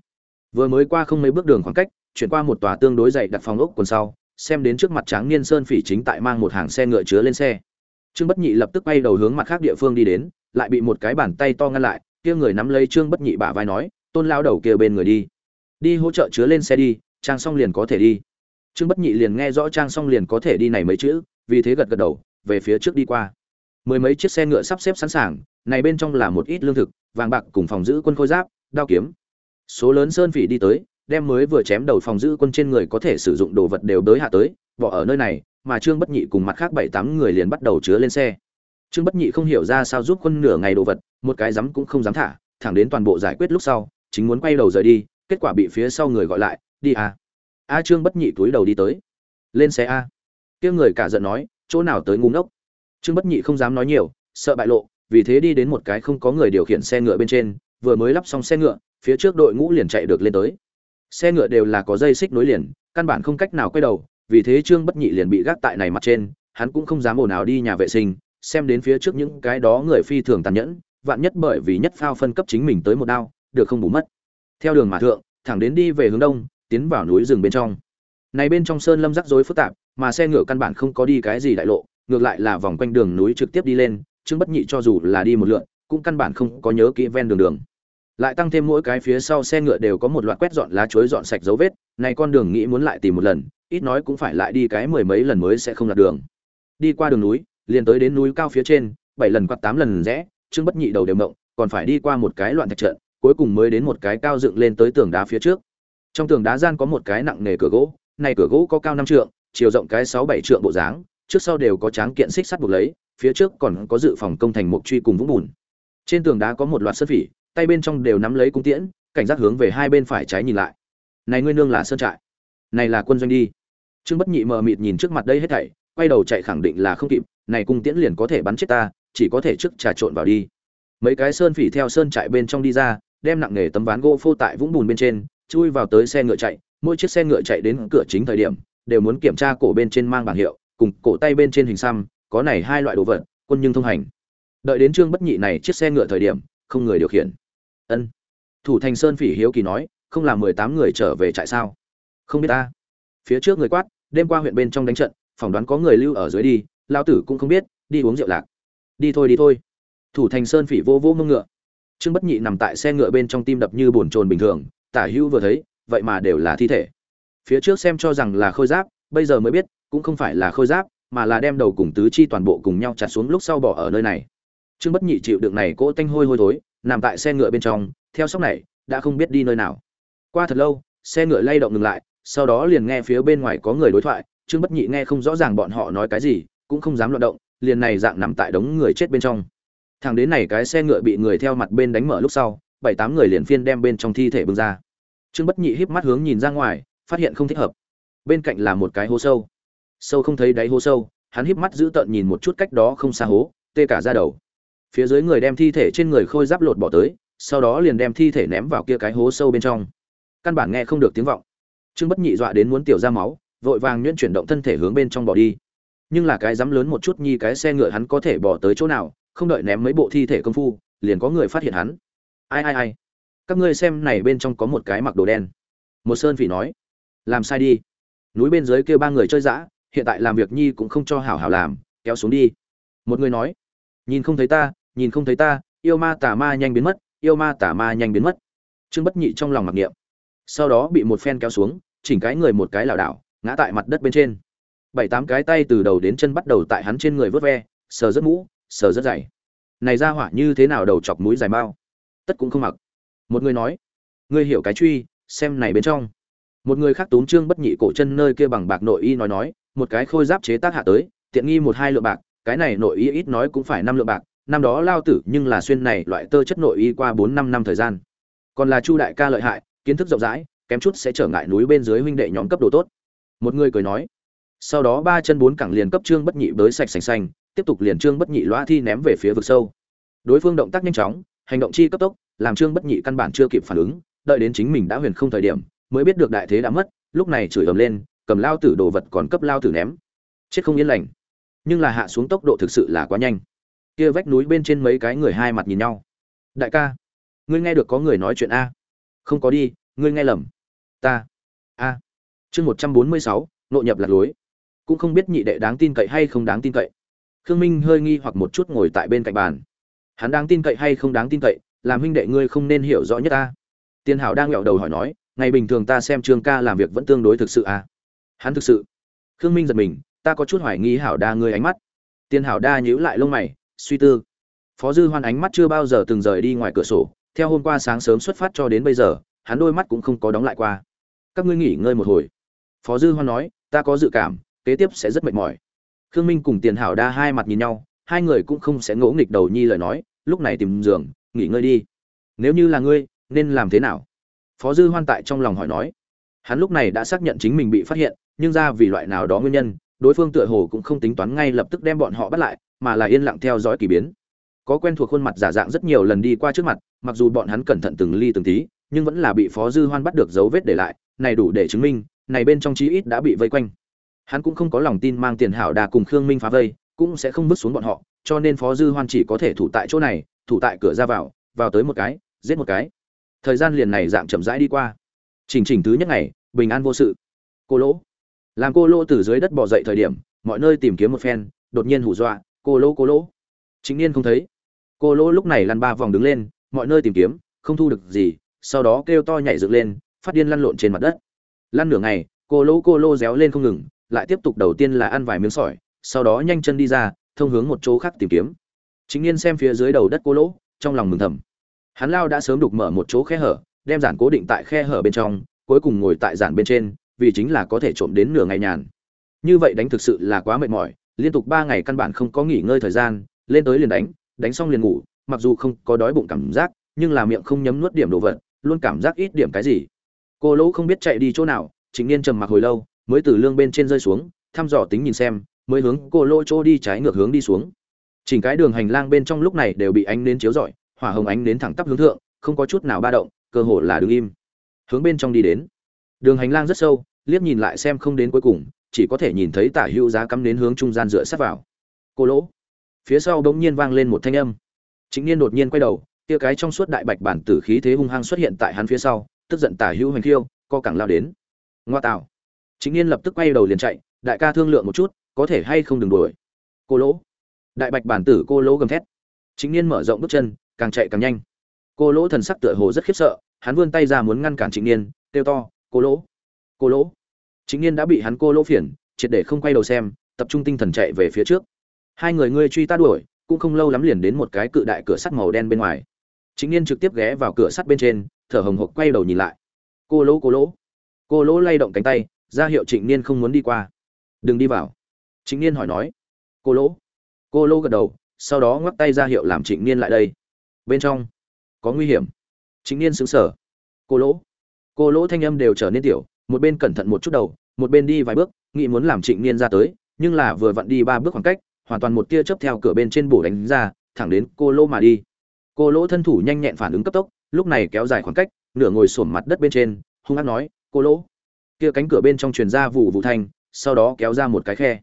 Vừa mới qua không mấy bước đường khoảng cách, chuyển qua một tòa tương đối dày đặt phòng ốc quần sau, xem đến trước mặt tráng niên sơn phỉ chính tại mang một hàng xe ngựa chứa lên xe. Trương bất nhị lập tức quay đầu hướng mặt khác địa phương đi đến, lại bị một cái bàn tay to ngăn lại, kia người nắm lấy trương bất nhị bả vai nói, tôn lao đầu kia bên người đi. Đi hỗ trợ chứa lên xe đi, trang xong liền có thể đi. Trương bất nhị liền nghe rõ trang xong liền có thể đi này mấy chữ, vì thế gật gật đầu, về phía trước đi qua. Mười mấy chiếc xe ngựa sắp xếp sẵn sàng này bên trong là một ít lương thực, vàng bạc cùng phòng giữ quân khôi giáp, đao kiếm. Số lớn sơn phỉ đi tới, đem mới vừa chém đầu phòng giữ quân trên người có thể sử dụng đồ vật đều đới hạ tới, bỏ ở nơi này, mà trương bất nhị cùng mặt khác bảy tám người liền bắt đầu chứa lên xe. Trương bất nhị không hiểu ra sao giúp quân nửa ngày đồ vật, một cái dám cũng không dám thả, thẳng đến toàn bộ giải quyết lúc sau, chính muốn quay đầu rời đi, kết quả bị phía sau người gọi lại, đi à a trương bất nhị túi đầu đi tới. Lên xe a. Kia người cả giận nói, chỗ nào tới ngu ngốc? Trương bất nhị không dám nói nhiều, sợ bại lộ vì thế đi đến một cái không có người điều khiển xe ngựa bên trên, vừa mới lắp xong xe ngựa, phía trước đội ngũ liền chạy được lên tới. Xe ngựa đều là có dây xích nối liền, căn bản không cách nào quay đầu, vì thế trương bất nhị liền bị gác tại này mặt trên, hắn cũng không dám ồn ào đi nhà vệ sinh, xem đến phía trước những cái đó người phi thường tàn nhẫn, vạn nhất bởi vì nhất phao phân cấp chính mình tới một đao, được không bù mất. Theo đường mà thượng, thẳng đến đi về hướng đông, tiến vào núi rừng bên trong. Này bên trong sơn lâm rắc rối phức tạp, mà xe ngựa căn bản không có đi cái gì đại lộ, ngược lại là vòng quanh đường núi trực tiếp đi lên trương bất nhị cho dù là đi một lượn, cũng căn bản không có nhớ kỹ ven đường đường. Lại tăng thêm mỗi cái phía sau xe ngựa đều có một loạt quét dọn lá chuối dọn sạch dấu vết, này con đường nghĩ muốn lại tìm một lần, ít nói cũng phải lại đi cái mười mấy lần mới sẽ không lạc đường. Đi qua đường núi, liền tới đến núi cao phía trên, bảy lần quạt tám lần rẽ, trương bất nhị đầu đều mộng, còn phải đi qua một cái loạn thạch trận, cuối cùng mới đến một cái cao dựng lên tới tường đá phía trước. Trong tường đá gian có một cái nặng nề cửa gỗ, này cửa gỗ có cao năm trượng, chiều rộng cái sáu bảy trượng bộ dáng, trước sau đều có tráng kiện xích sắt buộc lấy phía trước còn có dự phòng công thành mục truy cùng vũng bùn. Trên tường đá có một loạt sơn phỉ, tay bên trong đều nắm lấy cung tiễn, cảnh giác hướng về hai bên phải trái nhìn lại. Này ngươi nương là sơn trại. Này là quân doanh đi. Trương bất nhị mờ mịt nhìn trước mặt đây hết thảy, quay đầu chạy khẳng định là không kịp, này cung tiễn liền có thể bắn chết ta, chỉ có thể trước trà trộn vào đi. Mấy cái sơn phỉ theo sơn trại bên trong đi ra, đem nặng nghề tấm ván gỗ phô tại vũng bùn bên trên, chui vào tới xe ngựa chạy. Mỗi chiếc xe ngựa chạy đến cửa chính thời điểm, đều muốn kiểm tra cổ bên trên mang bảng hiệu, cùng cổ tay bên trên hình xăm có này hai loại đồ vật, quân nhưng thông hành. Đợi đến trương bất nhị này chiếc xe ngựa thời điểm, không người điều khiển. Ân. Thủ thành sơn phỉ hiếu kỳ nói, không là mười tám người trở về trại sao? Không biết ta. Phía trước người quát, đêm qua huyện bên trong đánh trận, phỏng đoán có người lưu ở dưới đi lao tử cũng không biết, đi uống rượu lạc. Đi thôi đi thôi. Thủ thành sơn phỉ vô vô mông ngựa. Trương bất nhị nằm tại xe ngựa bên trong tim đập như bồn chồn bình thường, tả hữu vừa thấy, vậy mà đều là thi thể. Phía trước xem cho rằng là khôi giáp, bây giờ mới biết, cũng không phải là khôi giáp mà là đem đầu cùng tứ chi toàn bộ cùng nhau chặt xuống lúc sau bỏ ở nơi này. Trương bất nhị chịu đựng này cỗ tanh hôi hôi thối, nằm tại xe ngựa bên trong, theo sóc này, đã không biết đi nơi nào. Qua thật lâu, xe ngựa lay động ngừng lại, sau đó liền nghe phía bên ngoài có người đối thoại, trương bất nhị nghe không rõ ràng bọn họ nói cái gì, cũng không dám loạn động, liền này dạng nằm tại đống người chết bên trong. Thằng đến này cái xe ngựa bị người theo mặt bên đánh mở lúc sau, bảy tám người liền phiên đem bên trong thi thể bưng ra. Trương bất nhị híp mắt hướng nhìn ra ngoài, phát hiện không thích hợp. Bên cạnh là một cái hố sâu sâu không thấy đáy hố sâu, hắn híp mắt giữ tợn nhìn một chút cách đó không xa hố, tê cả ra đầu. Phía dưới người đem thi thể trên người khôi giáp lột bỏ tới, sau đó liền đem thi thể ném vào kia cái hố sâu bên trong. Căn bản nghe không được tiếng vọng. Trương bất nhị dọa đến muốn tiểu ra máu, vội vàng nhuyễn chuyển động thân thể hướng bên trong bỏ đi. Nhưng là cái dám lớn một chút nhi cái xe ngựa hắn có thể bỏ tới chỗ nào, không đợi ném mấy bộ thi thể công phu, liền có người phát hiện hắn. Ai ai ai? Các ngươi xem này bên trong có một cái mặc đồ đen. Một sơn phỉ nói. Làm sai đi. Núi bên dưới kêu ba người chơi dã hiện tại làm việc nhi cũng không cho hảo hảo làm, kéo xuống đi. Một người nói, nhìn không thấy ta, nhìn không thấy ta, yêu ma tà ma nhanh biến mất, yêu ma tà ma nhanh biến mất. Trương bất nhị trong lòng mặc niệm. Sau đó bị một phen kéo xuống, chỉnh cái người một cái lảo đảo, ngã tại mặt đất bên trên. Bảy tám cái tay từ đầu đến chân bắt đầu tại hắn trên người vớt ve, sờ rất mũ, sờ rất dày. Này ra hỏa như thế nào đầu chọc mũi dài bao tất cũng không mặc. Một người nói, ngươi hiểu cái truy, xem này bên trong. Một người khác túm trương bất nhị cổ chân nơi kia bằng bạc nội y nói nói một cái khôi giáp chế tác hạ tới tiện nghi một hai lượng bạc cái này nội y ít nói cũng phải năm lượng bạc năm đó lao tử nhưng là xuyên này loại tơ chất nội y qua bốn năm năm thời gian. Còn là chu đại ca lợi hại kiến thức rộng rãi kém chút sẽ trở ngại núi bên dưới huynh đệ nhóm cấp độ tốt. Một người cười nói sau đó ba chân bốn cẳng liền cấp trương bất nhị bới sạch sành sanh, tiếp tục liền trương bất nhị loa thi ném về phía vực sâu. Đối phương động tác nhanh chóng hành động chi cấp tốc làm trương bất nhị căn bản chưa kịp phản ứng đợi đến chính mình đã huyền không thời điểm mới biết được đại thế đã mất lúc này chửi ầm lên cầm lao tử đồ vật còn cấp lao tử ném. Chết không yên lành. Nhưng là hạ xuống tốc độ thực sự là quá nhanh. Kia vách núi bên trên mấy cái người hai mặt nhìn nhau. Đại ca, ngươi nghe được có người nói chuyện a? Không có đi, ngươi nghe lầm. Ta. A. Chương một trăm bốn mươi sáu, nội nhập lạc lối. Cũng không biết nhị đệ đáng tin cậy hay không đáng tin cậy. Khương minh hơi nghi hoặc một chút ngồi tại bên cạnh bàn. Hắn đáng tin cậy hay không đáng tin cậy, làm huynh đệ ngươi không nên hiểu rõ nhất ta tiên hảo đang nghẹo đầu hỏi nói, ngày bình thường ta xem trương ca làm việc vẫn tương đối thực sự à hắn thực sự. Khương minh giật mình, ta có chút hoài nghi hảo đa ngươi ánh mắt. Tiền hảo đa nhíu lại lông mày, suy tư. Phó dư hoan ánh mắt chưa bao giờ từng rời đi ngoài cửa sổ, theo hôm qua sáng sớm xuất phát cho đến bây giờ, hắn đôi mắt cũng không có đóng lại qua. Các ngươi nghỉ ngơi một hồi. Phó dư hoan nói, ta có dự cảm, kế tiếp sẽ rất mệt mỏi. Khương minh cùng tiền hảo đa hai mặt nhìn nhau, hai người cũng không sẽ ngỗ nghịch đầu nhi lời nói, lúc này tìm giường, nghỉ ngơi đi. Nếu như là ngươi, nên làm thế nào? Phó dư hoan tại trong lòng hỏi nói. Hắn lúc này đã xác nhận chính mình bị phát hiện nhưng ra vì loại nào đó nguyên nhân, đối phương tựa hồ cũng không tính toán ngay lập tức đem bọn họ bắt lại, mà là yên lặng theo dõi kỳ biến. Có quen thuộc khuôn mặt giả dạng rất nhiều lần đi qua trước mặt, mặc dù bọn hắn cẩn thận từng ly từng tí, nhưng vẫn là bị phó dư hoan bắt được dấu vết để lại, này đủ để chứng minh, này bên trong chí ít đã bị vây quanh. Hắn cũng không có lòng tin mang tiền hảo đà cùng khương minh phá vây, cũng sẽ không bước xuống bọn họ, cho nên phó dư hoan chỉ có thể thủ tại chỗ này, thủ tại cửa ra vào vào tới một cái, giết một cái. Thời gian liền này dạng chậm rãi đi qua. Chỉnh chỉnh thứ nhất ngày, bình an vô sự. Cô lỗ làm cô lỗ từ dưới đất bỏ dậy thời điểm, mọi nơi tìm kiếm một phen, đột nhiên hù dọa, cô lỗ cô lỗ. Chính niên không thấy. Cô lỗ lúc này lăn ba vòng đứng lên, mọi nơi tìm kiếm, không thu được gì, sau đó kêu to nhảy dựng lên, phát điên lăn lộn trên mặt đất. Lăn nửa ngày, cô lỗ, cô lô réo lên không ngừng, lại tiếp tục đầu tiên là ăn vài miếng sỏi, sau đó nhanh chân đi ra, thông hướng một chỗ khác tìm kiếm. Chính niên xem phía dưới đầu đất cô lỗ, trong lòng mừng thầm. Hắn lao đã sớm đục mở một chỗ khe hở, đem giản cố định tại khe hở bên trong, cuối cùng ngồi tại giản bên trên vì chính là có thể trộm đến nửa ngày nhàn. Như vậy đánh thực sự là quá mệt mỏi, liên tục ba ngày căn bản không có nghỉ ngơi thời gian, lên tới liền đánh đánh xong liền ngủ, mặc dù không có đói bụng cảm giác, nhưng là miệng không nhấm nuốt điểm đồ vật, luôn cảm giác ít điểm cái gì. Cô lỗ không biết chạy đi chỗ nào chính niên trầm mặc hồi lâu, mới từ lương bên trên rơi xuống, thăm dò tính nhìn xem, mới hướng cô lỗ chỗ đi trái ngược hướng đi xuống. Chỉnh cái đường hành lang bên trong lúc này đều bị ánh nến chiếu rọi, hỏa hồng ánh nến thẳng tắp hướng thượng, không có chút nào ba động, cơ hồ là đứng im. Hướng bên trong đi đến. Đường hành lang rất sâu liếc nhìn lại xem không đến cuối cùng, chỉ có thể nhìn thấy tả hữu giá cắm đến hướng trung gian dựa sát vào. Cô lỗ. Phía sau bỗng nhiên vang lên một thanh âm. Chính niên đột nhiên quay đầu, kia cái trong suốt đại bạch bản tử khí thế hung hăng xuất hiện tại hắn phía sau, tức giận tả hữu hành khiêu, co cẳng lao đến. Ngoa tạo. Chính niên lập tức quay đầu liền chạy, đại ca thương lượng một chút, có thể hay không đừng đuổi. Cô lỗ. Đại bạch bản tử cô lỗ gầm thét. Chính niên mở rộng bước chân, càng chạy càng nhanh. Cô lỗ thần sắc tựa hồ rất khiếp sợ, hắn vươn tay ra muốn ngăn cản chính niên, kêu to, cô lỗ cô lỗ. Trịnh niên đã bị hắn cô lỗ phiền, triệt để không quay đầu xem, tập trung tinh thần chạy về phía trước. Hai người ngươi truy ta đuổi, cũng không lâu lắm liền đến một cái cự đại cửa sắt màu đen bên ngoài. Chính niên trực tiếp ghé vào cửa sắt bên trên, thở hồng hộc quay đầu nhìn lại. Cô lỗ cô lỗ. Cô lỗ lay động cánh tay, ra hiệu trịnh niên không muốn đi qua. Đừng đi vào. Trịnh niên hỏi nói. Cô lỗ. Cô lỗ gật đầu, sau đó ngoắc tay ra hiệu làm trịnh niên lại đây. Bên trong, có nguy hiểm. Chính niên xứng sở cô lỗ. Cô lỗ thanh âm đều trở nên tiểu một bên cẩn thận một chút đầu, một bên đi vài bước, nghĩ muốn làm trịnh niên ra tới, nhưng là vừa vặn đi ba bước khoảng cách, hoàn toàn một tia chớp theo cửa bên trên bổ đánh ra, thẳng đến cô lỗ mà đi. Cô lỗ thân thủ nhanh nhẹn phản ứng cấp tốc, lúc này kéo dài khoảng cách, nửa ngồi xổm mặt đất bên trên, hung hăng nói, cô lỗ. Kia cánh cửa bên trong truyền ra vụ vụ thanh, sau đó kéo ra một cái khe.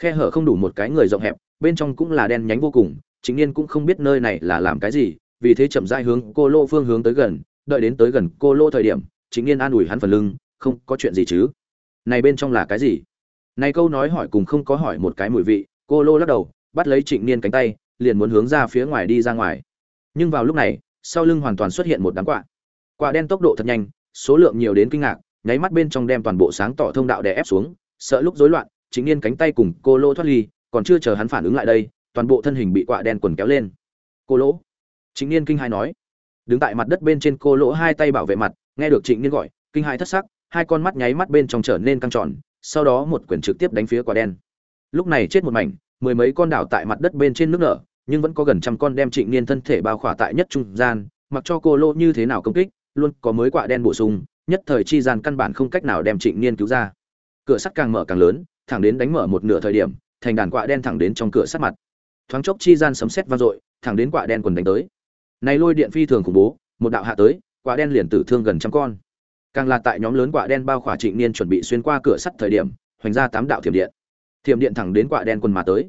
Khe hở không đủ một cái người rộng hẹp, bên trong cũng là đen nhánh vô cùng chính niên cũng không biết nơi này là làm cái gì, vì thế chậm rãi hướng cô lô phương hướng tới gần, đợi đến tới gần cô lô thời điểm chính niên an ủi hắn phần lưng không có chuyện gì chứ? Này bên trong là cái gì? Này câu nói hỏi cùng không có hỏi một cái mùi vị cô lô lắc đầu bắt lấy trịnh niên cánh tay liền muốn hướng ra phía ngoài đi ra ngoài. Nhưng vào lúc này sau lưng hoàn toàn xuất hiện một đám quạ. Quạ đen tốc độ thật nhanh số lượng nhiều đến kinh ngạc nháy mắt bên trong đem toàn bộ sáng tỏ thông đạo đè ép xuống sợ lúc rối loạn chính niên cánh tay cùng cô lô thoát ly còn chưa chờ hắn phản ứng lại đây toàn bộ thân hình bị quạ đen quần kéo lên. Cô lỗ Trịnh Niên kinh hai nói. Đứng tại mặt đất bên trên cô lỗ hai tay bảo vệ mặt, nghe được Trịnh Niên gọi, kinh hai thất sắc, hai con mắt nháy mắt bên trong trở nên căng tròn, sau đó một quyền trực tiếp đánh phía quả đen. Lúc này chết một mảnh, mười mấy con đảo tại mặt đất bên trên nước nở, nhưng vẫn có gần trăm con đem Trịnh Niên thân thể bao khỏa tại nhất trung gian, mặc cho cô lô như thế nào công kích, luôn có mới quả đen bổ sung, nhất thời chi gian căn bản không cách nào đem Trịnh Niên cứu ra. Cửa sắt càng mở càng lớn, thẳng đến đánh mở một nửa thời điểm, thành đàn quạ đen thẳng đến trong cửa sắt mặt. Thoáng chốc chi gian sấm sét vang dội, thẳng đến quạ đen quần đánh tới. Này lôi điện phi thường khủng bố, một đạo hạ tới, quả đen liền tử thương gần trăm con. Càng là tại nhóm lớn quả đen bao khỏa Trịnh Niên chuẩn bị xuyên qua cửa sắt thời điểm, hoành ra tám đạo thiểm điện. Thiểm điện thẳng đến quả đen quần mà tới.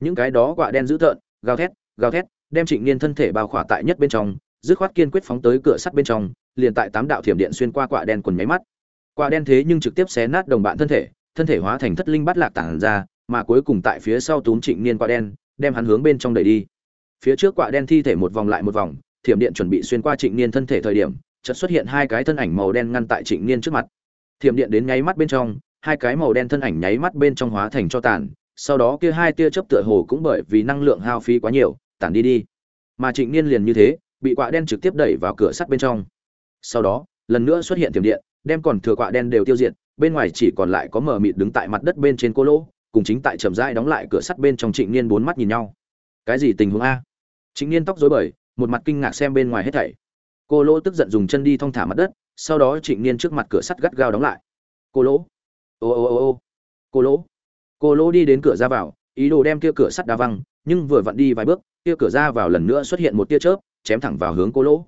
Những cái đó quả đen dữ tợn, gào thét, gào thét, đem Trịnh Niên thân thể bao khỏa tại nhất bên trong, dứt khoát kiên quyết phóng tới cửa sắt bên trong, liền tại tám đạo thiểm điện xuyên qua quả đen quần nháy mắt. Quả đen thế nhưng trực tiếp xé nát đồng bạn thân thể, thân thể hóa thành thất linh bát lạc tản ra, mà cuối cùng tại phía sau túm trịnh niên quạ đen đem hắn hướng bên trong đẩy đi phía trước quạ đen thi thể một vòng lại một vòng thiểm điện chuẩn bị xuyên qua trịnh niên thân thể thời điểm chợt xuất hiện hai cái thân ảnh màu đen ngăn tại trịnh niên trước mặt. Thiểm điện đến nháy mắt bên trong, hai cái màu đen thân ảnh nháy mắt bên trong hóa thành cho tàn, sau đó kia hai tia chớp tựa hồ cũng bởi vì năng lượng hao phí quá nhiều, tản đi đi. Mà trịnh niên liền như thế, bị quạ đen trực tiếp đẩy vào cửa sắt bên trong. Sau đó, lần nữa xuất hiện thiểm điện, đem còn thừa quạ đen đều tiêu diệt, bên ngoài chỉ còn lại có mờ mịt đứng tại mặt đất bên trên cô lỗ, cùng chính tại chậm rãi đóng lại cửa sắt bên trong trịnh niên bốn mắt nhìn nhau. Cái gì tình huống a? Trịnh niên tóc rối bời, một mặt kinh ngạc xem bên ngoài hết thảy cô lỗ tức giận dùng chân đi thong thả mặt đất, sau đó trịnh niên trước mặt cửa sắt gắt gao đóng lại. Cô lỗ. Ô ô ô ô. Cô lỗ. Cô lỗ đi đến cửa ra vào, ý đồ đem kia cửa sắt đá văng, nhưng vừa vặn đi vài bước, kia cửa ra vào lần nữa xuất hiện một tia chớp, chém thẳng vào hướng cô lỗ.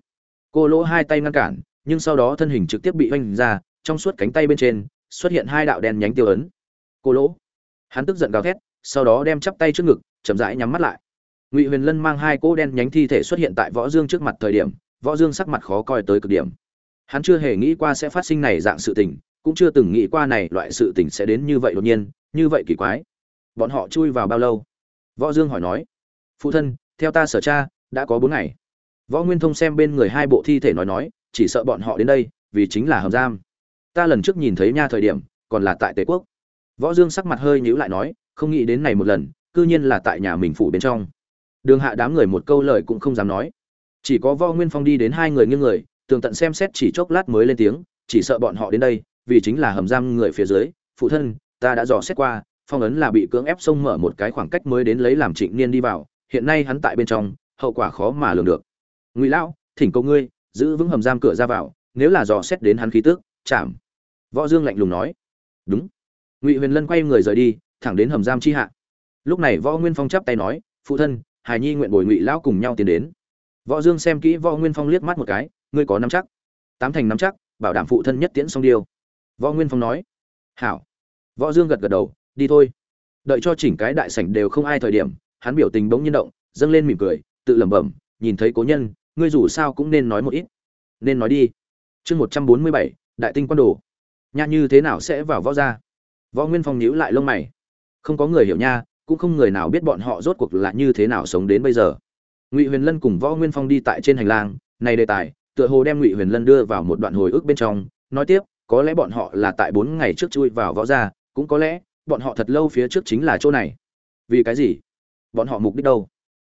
Cô lỗ hai tay ngăn cản, nhưng sau đó thân hình trực tiếp bị oanh ra, trong suốt cánh tay bên trên, xuất hiện hai đạo đen nhánh tiêu ấn. Cô lỗ. Hắn tức giận gào thét, sau đó đem chắp tay trước ngực, chậm rãi nhắm mắt lại. Ngụy huyền lân mang hai cỗ đen nhánh thi thể xuất hiện tại võ dương trước mặt thời điểm võ dương sắc mặt khó coi tới cực điểm. Hắn chưa hề nghĩ qua sẽ phát sinh này dạng sự tình, cũng chưa từng nghĩ qua này loại sự tình sẽ đến như vậy đột nhiên, như vậy kỳ quái. Bọn họ chui vào bao lâu? Võ dương hỏi nói. Phụ thân, theo ta sở cha đã có bốn ngày. Võ nguyên thông xem bên người hai bộ thi thể nói nói, chỉ sợ bọn họ đến đây, vì chính là hầm giam. Ta lần trước nhìn thấy nha thời điểm, còn là tại tề quốc. Võ dương sắc mặt hơi nhíu lại nói, không nghĩ đến này một lần, cư nhiên là tại nhà mình phủ bên trong. Đường hạ đám người một câu lời cũng không dám nói chỉ có võ nguyên phong đi đến hai người nghiêng người, tường tận xem xét chỉ chốc lát mới lên tiếng, chỉ sợ bọn họ đến đây, vì chính là hầm giam người phía dưới, phụ thân, ta đã dò xét qua, phong ấn là bị cưỡng ép xông mở một cái khoảng cách mới đến lấy làm trịnh niên đi vào, hiện nay hắn tại bên trong, hậu quả khó mà lường được. Ngụy lão, thỉnh cầu ngươi, giữ vững hầm giam cửa ra vào, nếu là dò xét đến hắn khí tước chạm. Võ dương lạnh lùng nói. Đúng. Ngụy huyền lân quay người rời đi, thẳng đến hầm giam chi hạ. Lúc này võ nguyên phong chắp tay nói, phụ thân hài nhi nguyện bồi ngụy lão cùng nhau tiến đến võ dương xem kỹ võ nguyên phong liếc mắt một cái, ngươi có nắm chắc? Tám thành nắm chắc, bảo đảm phụ thân nhất tiễn xong điều. võ nguyên phong nói. Hảo. Võ dương gật gật đầu, đi thôi. Đợi cho chỉnh cái đại sảnh đều không ai thời điểm, hắn biểu tình bỗng nhiên động, dâng lên mỉm cười, tự lẩm bẩm, nhìn thấy cố nhân, ngươi dù sao cũng nên nói một ít. Nên nói đi. Chương một trăm bốn mươi bảy, đại tinh quan đồ. Nha, như thế nào sẽ vào võ gia? Võ nguyên phong nhíu lại lông mày. Không có người hiểu nha, cũng không người nào biết bọn họ rốt cuộc là như thế nào sống đến bây giờ ngụy huyền lân cùng võ nguyên phong đi tại trên hành lang, này đề tài, tựa hồ đem ngụy huyền lân đưa vào một đoạn hồi ức bên trong, nói tiếp, có lẽ bọn họ là tại bốn ngày trước chui vào võ gia, cũng có lẽ, bọn họ thật lâu phía trước chính là chỗ này. Vì cái gì? Bọn họ mục đích đâu?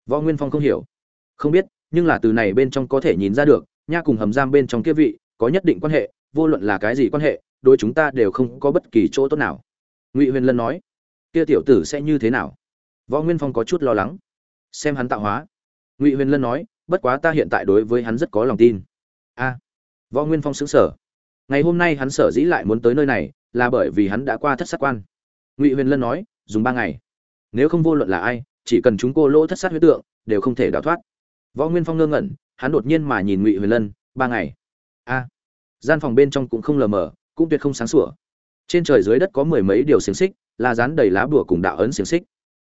Võ nguyên phong không hiểu. Không biết, nhưng là từ này bên trong có thể nhìn ra được, nha cùng hầm giam bên trong kia vị, có nhất định quan hệ, vô luận là cái gì quan hệ đôi chúng ta đều không có bất kỳ chỗ tốt nào. Ngụy huyền lân nói, kia tiểu tử sẽ như thế nào? Võ nguyên phong có chút lo lắng. Xem hắn tạo hóa ngụy huyền lân nói, bất quá ta hiện tại đối với hắn rất có lòng tin. A, võ nguyên phong xứng sở ngày hôm nay hắn sở dĩ lại muốn tới nơi này, là bởi vì hắn đã qua thất sát quan. Ngụy huyền lân nói, dùng ba ngày. Nếu không vô luận là ai, chỉ cần chúng cô lỗ thất sát huyết tượng, đều không thể đào thoát. Võ nguyên phong ngơ ngẩn, hắn đột nhiên mà nhìn ngụy huyền lân, ba ngày. A. Gian phòng bên trong cũng không lờ mờ, cũng tuyệt không sáng sủa. Trên trời dưới đất có mười mấy điều xiềng xích, là dán đầy lá bùa cùng đạo ấn xiềng xích.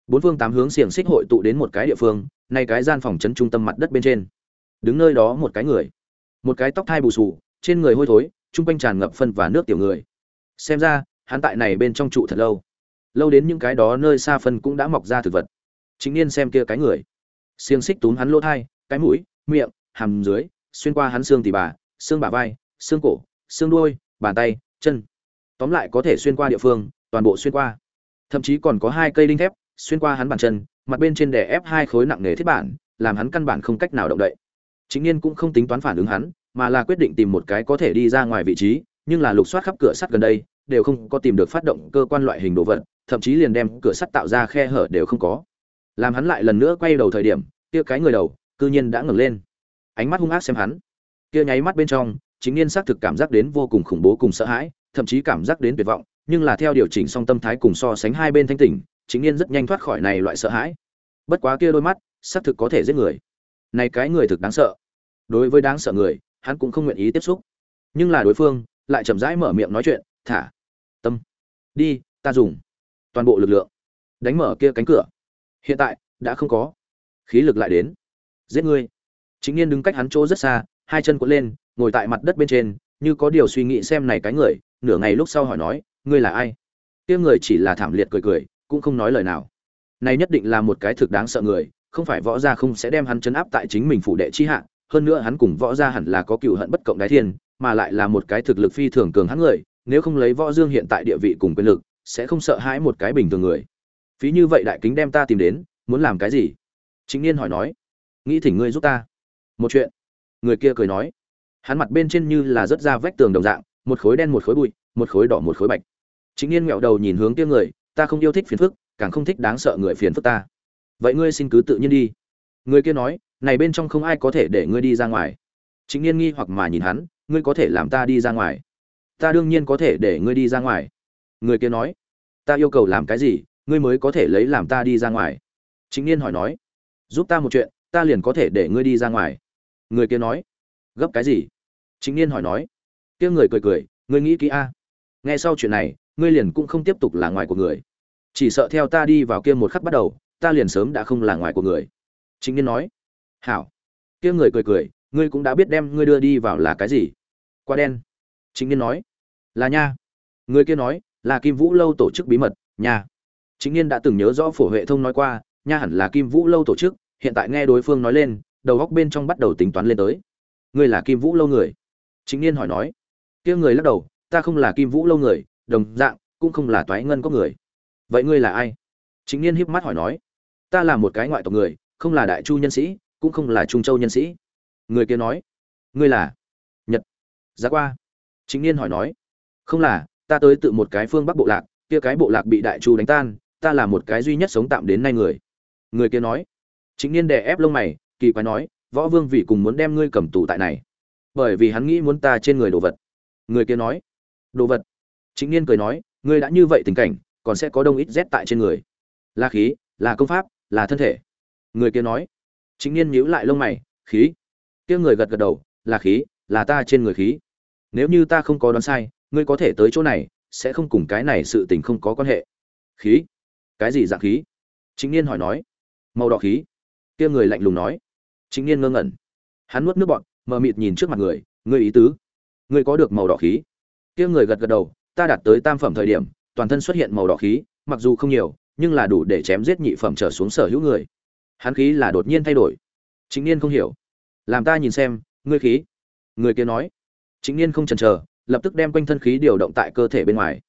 Bốn phương tám hướng xiềng xích hội tụ đến một cái địa phương nay cái gian phòng chấn trung tâm mặt đất bên trên. Đứng nơi đó một cái người. Một cái tóc thai bù sù trên người hôi thối chung quanh tràn ngập phân và nước tiểu người. Xem ra, hắn tại này bên trong trụ thật lâu. Lâu đến những cái đó nơi xa phân cũng đã mọc ra thực vật. Chính niên xem kia cái người. Xiềng xích túm hắn lỗ thai, cái mũi, miệng, hàm dưới, xuyên qua hắn xương tỉ bà, xương bả vai, xương cổ, xương đuôi, bàn tay, chân. Tóm lại có thể xuyên qua địa phương, toàn bộ xuyên qua. Thậm chí còn có hai cây đinh thép xuyên qua hắn bàn chân, mặt bên trên đè ép hai khối nặng nề thiết bản, làm hắn căn bản không cách nào động đậy. Chính niên cũng không tính toán phản ứng hắn, mà là quyết định tìm một cái có thể đi ra ngoài vị trí, nhưng là lục soát khắp cửa sắt gần đây, đều không có tìm được phát động cơ quan loại hình đồ vật, thậm chí liền đem cửa sắt tạo ra khe hở đều không có. Làm hắn lại lần nữa quay đầu thời điểm, kia cái người đầu, cư nhiên đã ngẩng lên. Ánh mắt hung ác xem hắn. Kia nháy mắt bên trong, chính niên xác thực cảm giác đến vô cùng khủng bố cùng sợ hãi, thậm chí cảm giác đến tuyệt vọng, nhưng là theo điều chỉnh song tâm thái cùng so sánh hai bên thanh tỉnh chính niên rất nhanh thoát khỏi này loại sợ hãi. Bất quá kia đôi mắt, xác thực có thể giết người. Này cái người thực đáng sợ. Đối với đáng sợ người, hắn cũng không nguyện ý tiếp xúc. Nhưng là đối phương, lại chậm rãi mở miệng nói chuyện, thả, tâm, đi, ta dùng toàn bộ lực lượng. Đánh mở kia cánh cửa. Hiện tại, đã không có. Khí lực lại đến. Giết ngươi. Chính niên đứng cách hắn chỗ rất xa, hai chân cuộn lên, ngồi tại mặt đất bên trên, như có điều suy nghĩ xem này cái người, nửa ngày lúc sau hỏi nói, ngươi là ai? Kia người chỉ là thảm liệt cười cười cũng không nói lời nào. Này nhất định là một cái thực đáng sợ người, không phải võ gia không sẽ đem hắn chấn áp tại chính mình phủ đệ chi hạ, hơn nữa hắn cùng võ gia hẳn là có cựu hận bất cộng đái thiên, mà lại là một cái thực lực phi thường cường hắn người, nếu không lấy võ dương hiện tại địa vị cùng quyền lực, sẽ không sợ hãi một cái bình thường người. Phí như vậy đại kính đem ta tìm đến, muốn làm cái gì? Chính niên hỏi nói. Nghĩ thỉnh ngươi giúp ta. Một chuyện. Người kia cười nói. Hắn mặt bên trên như là rớt ra vách tường đồng dạng, một khối đen một khối bụi, một khối đỏ một khối bạch. Chính niên nghẹo đầu nhìn hướng kia người ta không yêu thích phiền phức, càng không thích đáng sợ người phiền phức ta. Vậy ngươi xin cứ tự nhiên đi. Người kia nói, này bên trong không ai có thể để ngươi đi ra ngoài. Chính niên nghi hoặc mà nhìn hắn, ngươi có thể làm ta đi ra ngoài. Ta đương nhiên có thể để ngươi đi ra ngoài. Người kia nói, ta yêu cầu làm cái gì, ngươi mới có thể lấy làm ta đi ra ngoài. Chính niên hỏi nói, giúp ta một chuyện, ta liền có thể để ngươi đi ra ngoài. Người kia nói, gấp cái gì? Chính niên hỏi nói, kia người cười cười, ngươi nghĩ kỹ a. Nghe sau chuyện này ngươi liền cũng không tiếp tục là ngoài của người. Chỉ sợ theo ta đi vào kia một khắc bắt đầu, ta liền sớm đã không là ngoài của người. Chính niên nói. Hảo. Kia người cười cười, ngươi cũng đã biết đem ngươi đưa đi vào là cái gì. Quá đen. Chính niên nói. Là nha. Người kia nói, là kim vũ lâu tổ chức bí mật, nha. Chính niên đã từng nhớ rõ phổ huệ thông nói qua, nha hẳn là kim vũ lâu tổ chức, hiện tại nghe đối phương nói lên, đầu góc bên trong bắt đầu tính toán lên tới. Ngươi là kim vũ lâu người? Chính niên hỏi nói. Kia người lắc đầu, ta không là kim vũ lâu người đồng dạng, cũng không là toái ngân có người. Vậy ngươi là ai? Chính niên híp mắt hỏi nói. Ta là một cái ngoại tộc người, không là đại chu nhân sĩ, cũng không là trung châu nhân sĩ. Người kia nói. Ngươi là? Nhật. Giá qua. Chính niên hỏi nói. Không là, ta tới tự một cái phương bắc bộ lạc, kia cái bộ lạc bị đại chu đánh tan, ta là một cái duy nhất sống tạm đến nay người. Người kia nói. Chính niên đè ép lông mày, kỳ quái nói, võ vương vì cùng muốn đem ngươi cầm tù tại này, bởi vì hắn nghĩ muốn ta trên người đồ vật. Người kia nói. Đồ vật? Chính niên cười nói ngươi đã như vậy tình cảnh còn sẽ có đông ít rét tại trên người. Là khí là công pháp là thân thể. Người kia nói. Chính niên nhíu lại lông mày khí? Kia người gật gật đầu là khí là ta trên người khí. Nếu như ta không có đoán sai ngươi có thể tới chỗ này sẽ không cùng cái này sự tình không có quan hệ. Khí? Cái gì dạng khí? Chính niên hỏi nói. Màu đỏ khí. Kia người lạnh lùng nói. Chính niên ngơ ngẩn. Hắn nuốt nước bọt, mờ mịt nhìn trước mặt người ngươi ý tứ? Ngươi có được màu đỏ khí? Kia người gật gật đầu ta đạt tới tam phẩm thời điểm, toàn thân xuất hiện màu đỏ khí, mặc dù không nhiều, nhưng là đủ để chém giết nhị phẩm trở xuống sở hữu người. Hắn khí là đột nhiên thay đổi. Chính niên không hiểu. Làm ta nhìn xem, ngươi khí. Người kia nói. Chính niên không chần chờ, lập tức đem quanh thân khí điều động tại cơ thể bên ngoài.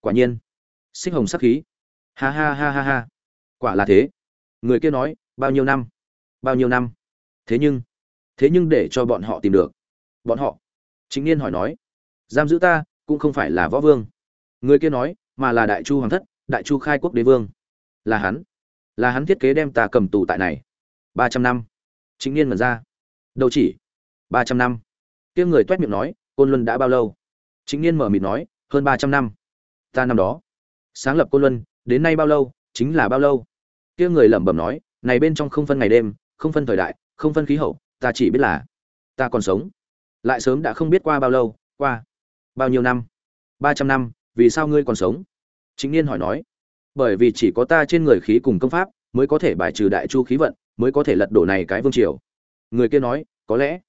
Quả nhiên. Xích hồng sắc khí. Ha ha ha ha ha. Quả là thế. Người kia nói, bao nhiêu năm? Bao nhiêu năm? Thế nhưng thế nhưng để cho bọn họ tìm được. Bọn họ. Chính niên hỏi nói. Giam giữ ta cũng không phải là võ vương. Người kia nói, mà là đại chu hoàng thất, đại chu khai quốc đế vương. Là hắn. Là hắn thiết kế đem ta cầm tù tại này. Ba trăm năm. Chính niên mật ra. Đâu chỉ. Ba trăm năm. Kia người t miệng nói, côn luân đã bao lâu? Chính niên mở mịt nói, hơn ba trăm năm. Ta năm đó. Sáng lập côn luân, đến nay bao lâu? Chính là bao lâu? Kia người lẩm bẩm nói, này bên trong không phân ngày đêm, không phân thời đại, không phân khí hậu, ta chỉ biết là ta còn sống. Lại sớm đã không biết qua bao lâu, qua bao nhiêu năm? Ba trăm năm, vì sao ngươi còn sống? Chính niên hỏi nói. Bởi vì chỉ có ta trên người khí cùng công pháp mới có thể bài trừ đại chu khí vận, mới có thể lật đổ này cái vương triều. Người kia nói, có lẽ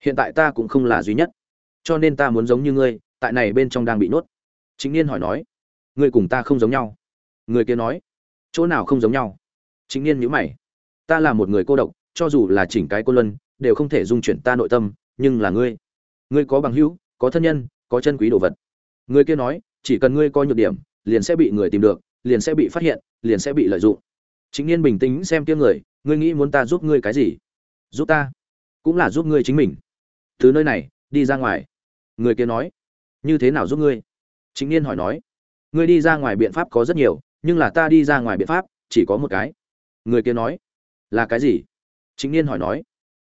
hiện tại ta cũng không là duy nhất. Cho nên ta muốn giống như ngươi, tại này bên trong đang bị nhốt. Chính niên hỏi nói. Ngươi cùng ta không giống nhau. Người kia nói. Chỗ nào không giống nhau? Chính niên nhíu mày. Ta là một người cô độc, cho dù là chỉnh cái cô luân, đều không thể dung chuyển ta nội tâm, nhưng là ngươi. Ngươi có bằng hữu, có thân nhân có chân quý đồ vật. Người kia nói, chỉ cần ngươi coi nhược điểm, liền sẽ bị người tìm được, liền sẽ bị phát hiện, liền sẽ bị lợi dụng. Chính niên bình tĩnh xem kia người, ngươi nghĩ muốn ta giúp ngươi cái gì? Giúp ta? Cũng là giúp ngươi chính mình. Từ nơi này, đi ra ngoài. Người kia nói, như thế nào giúp ngươi? Chính niên hỏi nói, ngươi đi ra ngoài biện pháp có rất nhiều, nhưng là ta đi ra ngoài biện pháp, chỉ có một cái. Người kia nói, là cái gì? Chính niên hỏi nói,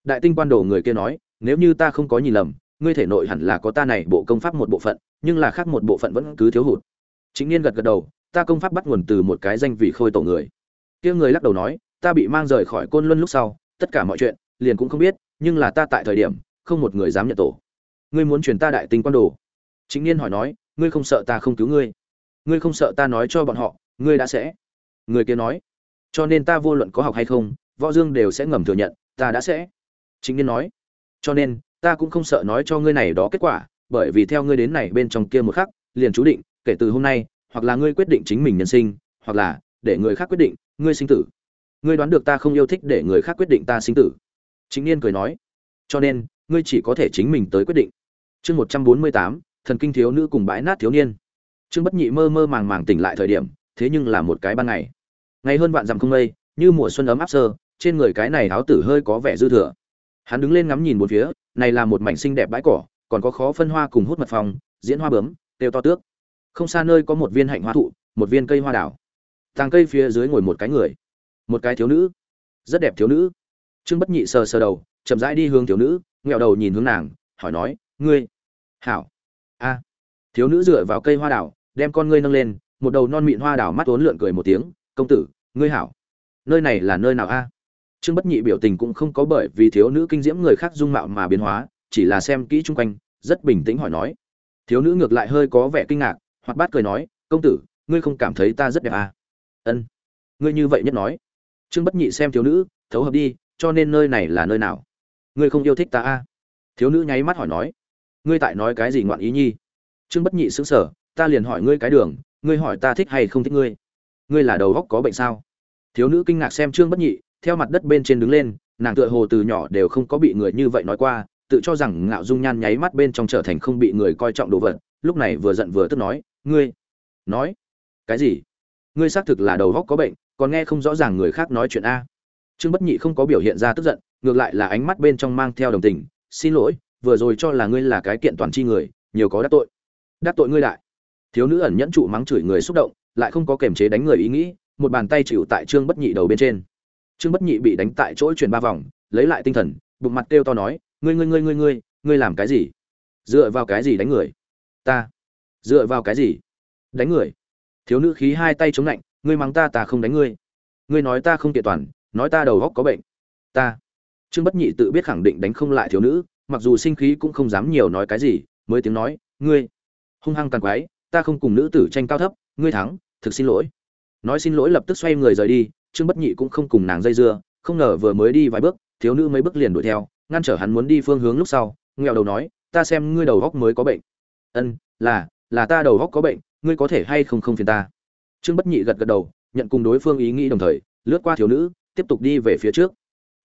đại tinh quan đồ người kia nói, nếu như ta không có nhìn lầm ngươi thể nội hẳn là có ta này bộ công pháp một bộ phận, nhưng là khác một bộ phận vẫn cứ thiếu hụt. Chính niên gật gật đầu, ta công pháp bắt nguồn từ một cái danh vị khôi tổ người. Kia người lắc đầu nói, ta bị mang rời khỏi côn luân lúc sau, tất cả mọi chuyện liền cũng không biết, nhưng là ta tại thời điểm, không một người dám nhận tổ. Ngươi muốn truyền ta đại tinh quan đồ. Chính niên hỏi nói, ngươi không sợ ta không cứu ngươi? Ngươi không sợ ta nói cho bọn họ, ngươi đã sẽ. Người kia nói, cho nên ta vô luận có học hay không, võ dương đều sẽ ngầm thừa nhận, ta đã sẽ. Chính niên nói, cho nên ta cũng không sợ nói cho ngươi này đó kết quả, bởi vì theo ngươi đến này bên trong kia một khắc, liền chú định, kể từ hôm nay, hoặc là ngươi quyết định chính mình nhân sinh, hoặc là để người khác quyết định, ngươi sinh tử. Ngươi đoán được ta không yêu thích để người khác quyết định ta sinh tử. Chính niên cười nói, cho nên, ngươi chỉ có thể chính mình tới quyết định. Chương một trăm bốn mươi tám, thần kinh thiếu nữ cùng bãi nát thiếu niên. Trương bất nhị mơ mơ màng màng tỉnh lại thời điểm, thế nhưng là một cái ban ngày. Ngày hơn vạn dặm không mây, như mùa xuân ấm áp sơ, trên người cái này áo tử hơi có vẻ dư thừa hắn đứng lên ngắm nhìn bốn phía, này là một mảnh xinh đẹp bãi cỏ, còn có khó phân hoa cùng hút mật phòng diễn hoa bướm, têu to tước. Không xa nơi có một viên hạnh hoa thụ, một viên cây hoa đảo tàng cây phía dưới ngồi một cái người, một cái thiếu nữ, rất đẹp thiếu nữ. Trương bất nhị sờ sờ đầu, chậm rãi đi hướng thiếu nữ nghẹo đầu nhìn hướng nàng, hỏi nói, ngươi, hảo, a. Thiếu nữ dựa vào cây hoa đảo đem con ngươi nâng lên, một đầu non mịn hoa đảo mắt uốn lượn cười một tiếng, công tử, ngươi hảo, nơi này là nơi nào a? Trương bất nhị biểu tình cũng không có bởi vì thiếu nữ kinh diễm người khác dung mạo mà biến hóa, chỉ là xem kỹ chung quanh, rất bình tĩnh hỏi nói. Thiếu nữ ngược lại hơi có vẻ kinh ngạc hoặc bát cười nói, công tử, ngươi không cảm thấy ta rất đẹp à? ân, ngươi như vậy nhất nói. Trương bất nhị xem thiếu nữ, thấu hợp đi, cho nên nơi này là nơi nào? Ngươi không yêu thích ta à? thiếu nữ nháy mắt hỏi nói, ngươi tại nói cái gì ngoạn ý nhi? Trương bất nhị sững sờ, ta liền hỏi ngươi cái đường, ngươi hỏi ta thích hay không thích ngươi? Ngươi là đầu góc có bệnh sao? Thiếu nữ kinh ngạc xem trương bất nhị theo mặt đất bên trên đứng lên, nàng tựa hồ từ nhỏ đều không có bị người như vậy nói qua, tự cho rằng ngạo dung nhan nháy mắt bên trong trở thành không bị người coi trọng đồ vật, lúc này vừa giận vừa tức nói, ngươi, nói, cái gì? Ngươi xác thực là đầu góc có bệnh, còn nghe không rõ ràng người khác nói chuyện a. Trương bất nhị không có biểu hiện ra tức giận, ngược lại là ánh mắt bên trong mang theo đồng tình, xin lỗi, vừa rồi cho là ngươi là cái kiện toàn chi người, nhiều có đắc tội. Đắc tội ngươi đại thiếu nữ ẩn nhẫn trụ mắng chửi người xúc động, lại không có kềm chế đánh người ý nghĩ, một bàn tay chịu tại trương bất nhị đầu bên trên trương bất nhị bị đánh tại chỗ chuyển ba vòng, lấy lại tinh thần, bụng mặt kêu to nói, ngươi ngươi ngươi ngươi ngươi ngươi làm cái gì? Dựa vào cái gì đánh người? Ta, dựa vào cái gì đánh người? Thiếu nữ khí hai tay chống lạnh, ngươi mắng ta ta không đánh ngươi. Ngươi nói ta không kiện toàn, nói ta đầu góc có bệnh. Ta. Trương bất nhị tự biết khẳng định đánh không lại thiếu nữ, mặc dù sinh khí cũng không dám nhiều nói cái gì, mới tiếng nói, ngươi, hung hăng càng quái, ta không cùng nữ tử tranh cao thấp, ngươi thắng, thực xin lỗi nói xin lỗi lập tức xoay người rời đi, trương bất nhị cũng không cùng nàng dây dưa, không ngờ vừa mới đi vài bước, thiếu nữ mấy bước liền đuổi theo, ngăn trở hắn muốn đi phương hướng lúc sau nghèo đầu nói, ta xem ngươi đầu góc mới có bệnh. Ân, là là ta đầu góc có bệnh, ngươi có thể hay không không phiền ta? Trương bất nhị gật gật đầu, nhận cùng đối phương ý nghĩ đồng thời, lướt qua thiếu nữ, tiếp tục đi về phía trước.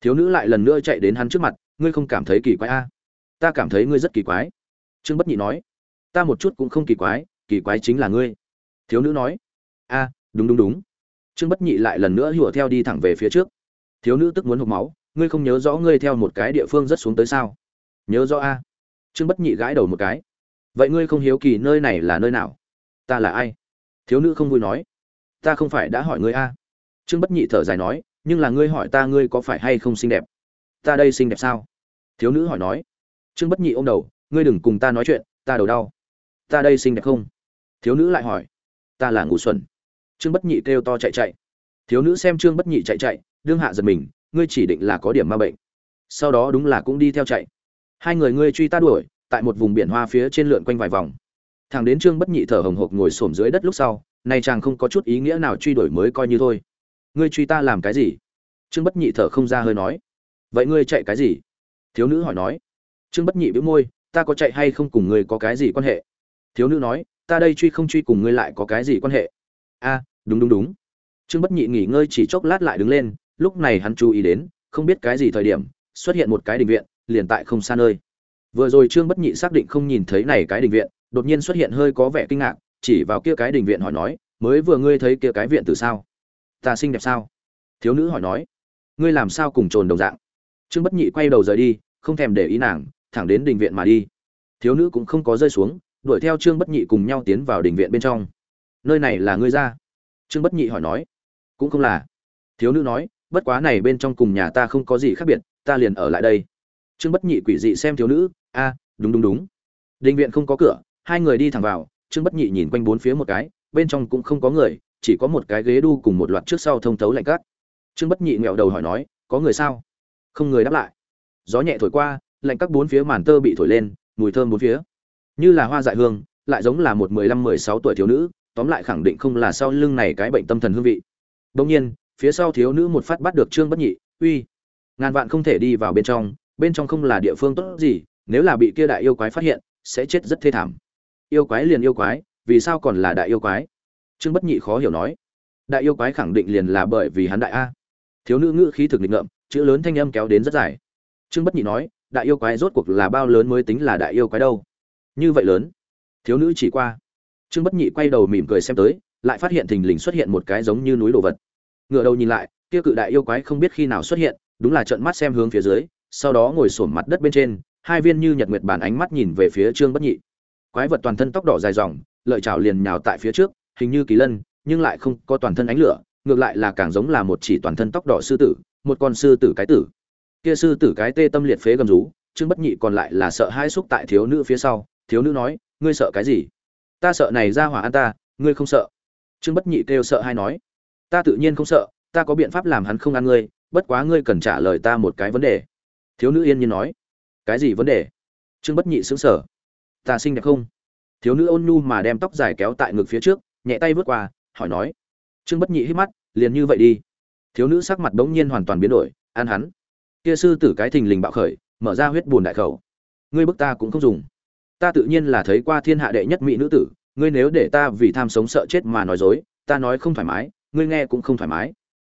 Thiếu nữ lại lần nữa chạy đến hắn trước mặt, ngươi không cảm thấy kỳ quái a? À? ta cảm thấy ngươi rất kỳ quái. Trương bất nhị nói, ta một chút cũng không kỳ quái kỳ quái chính là ngươi. Thiếu nữ nói, a đúng đúng đúng. Trương bất nhị lại lần nữa hùa theo đi thẳng về phía trước. Thiếu nữ tức muốn hộp máu, ngươi không nhớ rõ ngươi theo một cái địa phương rất xuống tới sao? Nhớ rõ a. Trương bất nhị gãi đầu một cái. Vậy ngươi không hiếu kỳ nơi này là nơi nào? Ta là ai? Thiếu nữ không vui nói. Ta không phải đã hỏi ngươi a. Trương bất nhị thở dài nói, nhưng là ngươi hỏi ta ngươi có phải hay không xinh đẹp? Ta đây xinh đẹp sao? Thiếu nữ hỏi nói. Trương bất nhị ô m đầu, ngươi đừng cùng ta nói chuyện, ta đầu đau. Ta đây xinh đẹp không? Thiếu nữ lại hỏi. Ta là ngủ xuẩn trương bất nhị kêu to chạy chạy. Thiếu nữ xem trương bất nhị chạy chạy, đương hạ giật mình, ngươi chỉ định là có điểm ma bệnh. Sau đó đúng là cũng đi theo chạy. Hai người ngươi truy ta đuổi, tại một vùng biển hoa phía trên lượn quanh vài vòng. Thằng đến trương bất nhị thở hồng hộc ngồi xổm dưới đất lúc sau, nay chàng không có chút ý nghĩa nào truy đuổi mới coi như thôi. Ngươi truy ta làm cái gì? Trương bất nhị thở không ra hơi nói. Vậy ngươi chạy cái gì? Thiếu nữ hỏi nói. Trương bất nhị bĩu môi, ta có chạy hay không cùng ngươi có cái gì quan hệ? Thiếu nữ nói, ta đây truy không truy cùng ngươi lại có cái gì quan hệ? A đúng đúng đúng. Trương bất nhị nghỉ ngơi chỉ chốc lát lại đứng lên, lúc này hắn chú ý đến, không biết cái gì thời điểm, xuất hiện một cái đình viện, liền tại không xa nơi. Vừa rồi trương bất nhị xác định không nhìn thấy này cái đình viện, đột nhiên xuất hiện hơi có vẻ kinh ngạc, chỉ vào kia cái đình viện hỏi nói, mới vừa ngươi thấy kia cái viện từ sao? Ta xinh đẹp sao? Thiếu nữ hỏi nói, ngươi làm sao cùng trồn đồng dạng? Trương bất nhị quay đầu rời đi, không thèm để ý nàng, thẳng đến đình viện mà đi. Thiếu nữ cũng không có rơi xuống, đuổi theo trương bất nhị cùng nhau tiến vào đình viện bên trong. Nơi này là ngươi ra trương bất nhị hỏi nói, cũng không là. Thiếu nữ nói, bất quá này bên trong cùng nhà ta không có gì khác biệt, ta liền ở lại đây. Trương bất nhị quỷ dị xem thiếu nữ, a, đúng đúng đúng. Định viện không có cửa, hai người đi thẳng vào. Trương bất nhị nhìn quanh bốn phía một cái, bên trong cũng không có người, chỉ có một cái ghế đu cùng một loạt trước sau thông thấu lạnh cát trương bất nhị nghẹo đầu hỏi nói, có người sao? Không người đáp lại. Gió nhẹ thổi qua, lạnh các bốn phía màn tơ bị thổi lên, mùi thơm bốn phía. Như là hoa dại hương, lại giống là một mười lăm, mười sáu tuổi thiếu nữ tóm lại khẳng định không là sau lưng này cái bệnh tâm thần hương vị. Đông nhiên, phía sau thiếu nữ một phát bắt được trương bất nhị, uy, ngàn vạn không thể đi vào bên trong bên trong không là địa phương tốt gì, nếu là bị kia đại yêu quái phát hiện, sẽ chết rất thê thảm. Yêu quái liền yêu quái, vì sao còn là đại yêu quái? Trương bất nhị khó hiểu nói. Đại yêu quái khẳng định liền là bởi vì hắn đại a. Thiếu nữ ngữ khí thực định ngậm chữ lớn thanh âm kéo đến rất dài. Trương bất nhị nói, đại yêu quái rốt cuộc là bao lớn mới tính là đại yêu quái đâu? Như vậy lớn. Thiếu nữ chỉ qua trương bất nhị quay đầu mỉm cười xem tới, lại phát hiện thình lình xuất hiện một cái giống như núi đồ vật. Ngựa đầu nhìn lại, kia cự đại yêu quái không biết khi nào xuất hiện, đúng là trợn mắt xem hướng phía dưới, sau đó ngồi sổm mặt đất bên trên, hai viên như nhật nguyệt bản ánh mắt nhìn về phía trương bất nhị. Quái vật toàn thân tóc đỏ dài dòng, lợi chảo liền nhào tại phía trước, hình như kỳ lân, nhưng lại không có toàn thân ánh lửa, ngược lại là càng giống là một chỉ toàn thân tóc đỏ sư tử, một con sư tử cái tử. Kia sư tử cái tê tâm liệt phế gầm rú, trương bất nhị còn lại là sợ hai xúc tại thiếu nữ phía sau, thiếu nữ nói, ngươi sợ cái gì? Ta sợ này ra hỏa ăn ta, ngươi không sợ. Trương bất nhị kêu sợ hay nói. Ta tự nhiên không sợ, ta có biện pháp làm hắn không ăn ngươi, bất quá ngươi cần trả lời ta một cái vấn đề. Thiếu nữ yên nhiên nói. Cái gì vấn đề? Trương bất nhị xứng sở ta xinh đẹp không? Thiếu nữ ôn nhu mà đem tóc dài kéo tại ngực phía trước, nhẹ tay vớt qua, hỏi nói. Trương bất nhị hít mắt, liền như vậy đi. Thiếu nữ sắc mặt bỗng nhiên hoàn toàn biến đổi ăn hắn. Kia sư tử cái thình lình bạo khởi, mở ra huyết buồn đại khẩu. Ngươi bức ta cũng không dùng ta tự nhiên là thấy qua thiên hạ đệ nhất mỹ nữ tử, ngươi nếu để ta vì tham sống sợ chết mà nói dối, ta nói không thoải mái, ngươi nghe cũng không thoải mái.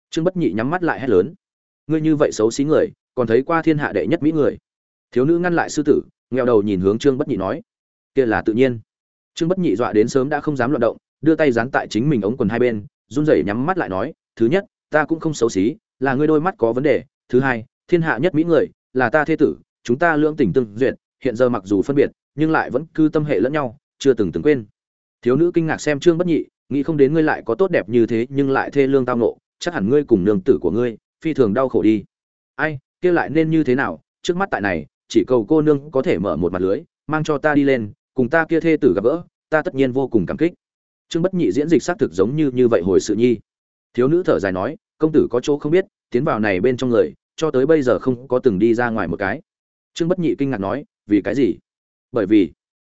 Trương bất nhị nhắm mắt lại hét lớn. Ngươi như vậy xấu xí người, còn thấy qua thiên hạ đệ nhất mỹ người? Thiếu nữ ngăn lại sư tử nghèo đầu nhìn hướng trương bất nhị nói. Kia là tự nhiên. Trương bất nhị dọa đến sớm đã không dám loạt động, đưa tay dán tại chính mình ống quần hai bên, run rẩy nhắm mắt lại nói, thứ nhất, ta cũng không xấu xí, là ngươi đôi mắt có vấn đề. Thứ hai, thiên hạ nhất mỹ người, là ta thế tử, chúng ta lưỡng tình tương duyệt, hiện giờ mặc dù phân biệt nhưng lại vẫn cư tâm hệ lẫn nhau, chưa từng từng quên. Thiếu nữ kinh ngạc xem trương bất nhị, nghĩ không đến ngươi lại có tốt đẹp như thế, nhưng lại thê lương tao nộ chắc hẳn ngươi cùng nương tử của ngươi, phi thường đau khổ đi. Ai, kia lại nên như thế nào? Trước mắt tại này, chỉ cầu cô nương có thể mở một mặt lưới, mang cho ta đi lên, cùng ta kia thê tử gặp gỡ, ta tất nhiên vô cùng cảm kích. Trương bất nhị diễn dịch xác thực giống như như vậy hồi sự nhi. Thiếu nữ thở dài nói, công tử có chỗ không biết, tiến vào này bên trong người, cho tới bây giờ không có từng đi ra ngoài một cái. Trương bất nhị kinh ngạc nói, vì cái gì? Bởi vì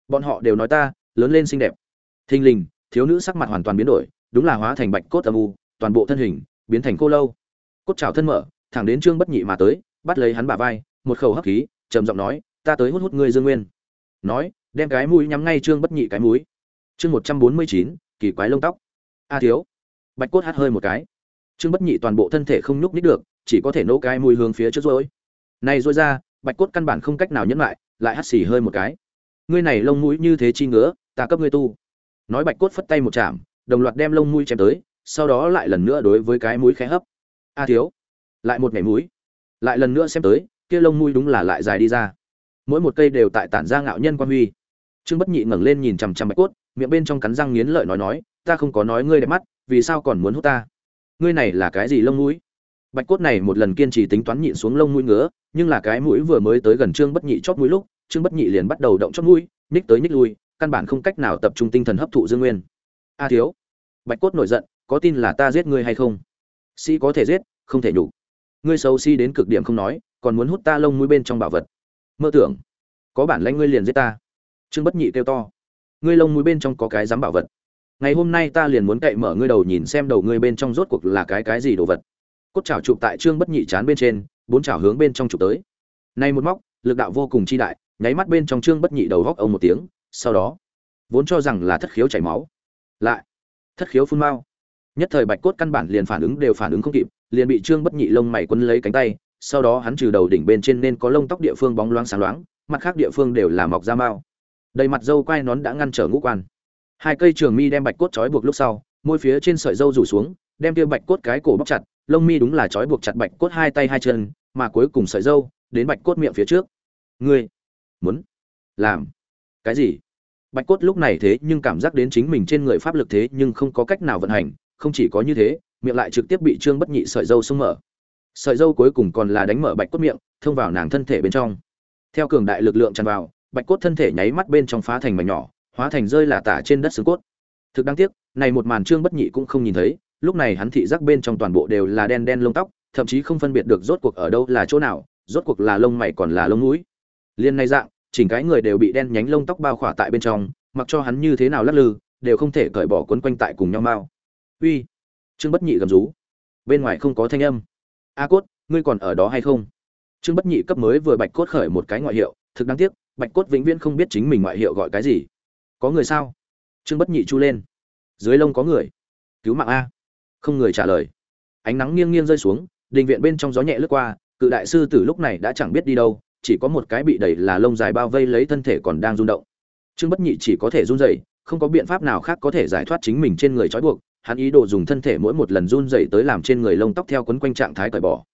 bọn họ đều nói ta lớn lên xinh đẹp. Thình lình, thiếu nữ sắc mặt hoàn toàn biến đổi, đúng là hóa thành bạch cốt âm u, toàn bộ thân hình biến thành cô lâu. Cốt trào thân mở, thẳng đến trương bất nhị mà tới, bắt lấy hắn bả vai, một khẩu hấp khí, trầm giọng nói, ta tới hút hút ngươi dương nguyên. Nói, đem cái mũi nhắm ngay trương bất nhị cái mũi. Chương một trăm bốn mươi chín, kỳ quái lông tóc. A à, thiếu. Bạch cốt hát hơi một cái. Trương bất nhị toàn bộ thân thể không nhúc nít được, chỉ có thể nỗ cái mũi hướng phía trước rồi. Này rồi ra, bạch cốt căn bản không cách nào nhẫn lại lại hắt xì hơi một cái ngươi này lông mũi như thế chi ngứa, ta cấp ngươi tu. Nói bạch cốt phất tay một chạm, đồng loạt đem lông mũi chém tới, sau đó lại lần nữa đối với cái mũi khẽ hấp. A thiếu, lại một mẻ mũi, lại lần nữa xem tới, kia lông mũi đúng là lại dài đi ra. Mỗi một cây đều tại tản ra ngạo nhân quan huy. Trương bất nhị ngẩng lên nhìn chằm chằm bạch cốt, miệng bên trong cắn răng nghiến lợi nói nói, ta không có nói ngươi đẹp mắt, vì sao còn muốn hút ta? Ngươi này là cái gì lông mũi? Bạch cốt này một lần kiên trì tính toán nhịn xuống lông mũi ngứa, nhưng là cái mũi vừa mới tới gần trương bất nhị chót mũi lúc trương bất nhị liền bắt đầu động chót mũi ních tới ních lui, căn bản không cách nào tập trung tinh thần hấp thụ dương nguyên. A thiếu, bạch cốt nổi giận, có tin là ta giết ngươi hay không? Sĩ có thể giết, không thể nhục. Ngươi xấu si đến cực điểm không nói, còn muốn hút ta lông mũi bên trong bảo vật. Mơ tưởng, có bản lãnh ngươi liền giết ta. Trương bất nhị kêu to. Ngươi lông mũi bên trong có cái dám bảo vật. Ngày hôm nay ta liền muốn cậy mở ngươi đầu nhìn xem đầu ngươi bên trong rốt cuộc là cái cái gì đồ vật. Cốt chảo chụp tại trương bất nhị chán bên trên, bốn chảo hướng bên trong chụp tới. Nay một móc, lực đạo vô cùng chi đại nháy mắt bên trong trương bất nhị đầu góc ông một tiếng, sau đó, vốn cho rằng là thất khiếu chảy máu, lại, thất khiếu phun mao nhất thời bạch cốt căn bản liền phản ứng đều phản ứng không kịp, liền bị trương bất nhị lông mày quấn lấy cánh tay, sau đó hắn trừ đầu đỉnh bên trên nên có lông tóc địa phương bóng loáng sáng loáng, mặt khác địa phương đều là mọc da mao đầy mặt dâu quai nón đã ngăn trở ngũ quan. Hai cây trường mi đem bạch cốt trói buộc lúc sau, môi phía trên sợi dâu rủ xuống, đem kia bạch cốt cái cổ bóc chặt, lông mi đúng là trói buộc chặt bạch cốt hai tay hai chân, mà cuối cùng sợi dâu đến bạch cốt miệng phía trước. Ngươi muốn làm cái gì? Bạch cốt lúc này thế nhưng cảm giác đến chính mình trên người pháp lực thế nhưng không có cách nào vận hành, không chỉ có như thế, miệng lại trực tiếp bị trương bất nhị sợi dâu xông mở. Sợi dâu cuối cùng còn là đánh mở bạch cốt miệng, thông vào nàng thân thể bên trong. Theo cường đại lực lượng tràn vào, bạch cốt thân thể nháy mắt bên trong phá thành mảnh nhỏ, hóa thành rơi là tả trên đất xương cốt. Thực đáng tiếc, này một màn trương bất nhị cũng không nhìn thấy, lúc này hắn thị giác bên trong toàn bộ đều là đen đen lông tóc, thậm chí không phân biệt được rốt cuộc ở đâu là chỗ nào, rốt cuộc là lông mày còn là lông mũi liên này dạng, chỉnh cái người đều bị đen nhánh lông tóc bao khỏa tại bên trong, mặc cho hắn như thế nào lắc lư, đều không thể cởi bỏ quấn quanh tại cùng nhau mao uy, trương bất nhị gầm rú. Bên ngoài không có thanh âm. A cốt, ngươi còn ở đó hay không? Trương bất nhị cấp mới vừa bạch cốt khởi một cái ngoại hiệu, thực đáng tiếc, bạch cốt vĩnh viễn không biết chính mình ngoại hiệu gọi cái gì. Có người sao? Trương bất nhị chu lên. Dưới lông có người. Cứu mạng a. Không người trả lời. Ánh nắng nghiêng nghiêng rơi xuống, đình viện bên trong gió nhẹ lướt qua, cự đại sư tử lúc này đã chẳng biết đi đâu chỉ có một cái bị đẩy là lông dài bao vây lấy thân thể còn đang rung động. Trương bất nhị chỉ có thể run rẩy, không có biện pháp nào khác có thể giải thoát chính mình trên người trói buộc, hắn ý đồ dùng thân thể mỗi một lần run rẩy tới làm trên người lông tóc theo quấn quanh trạng thái cởi bỏ.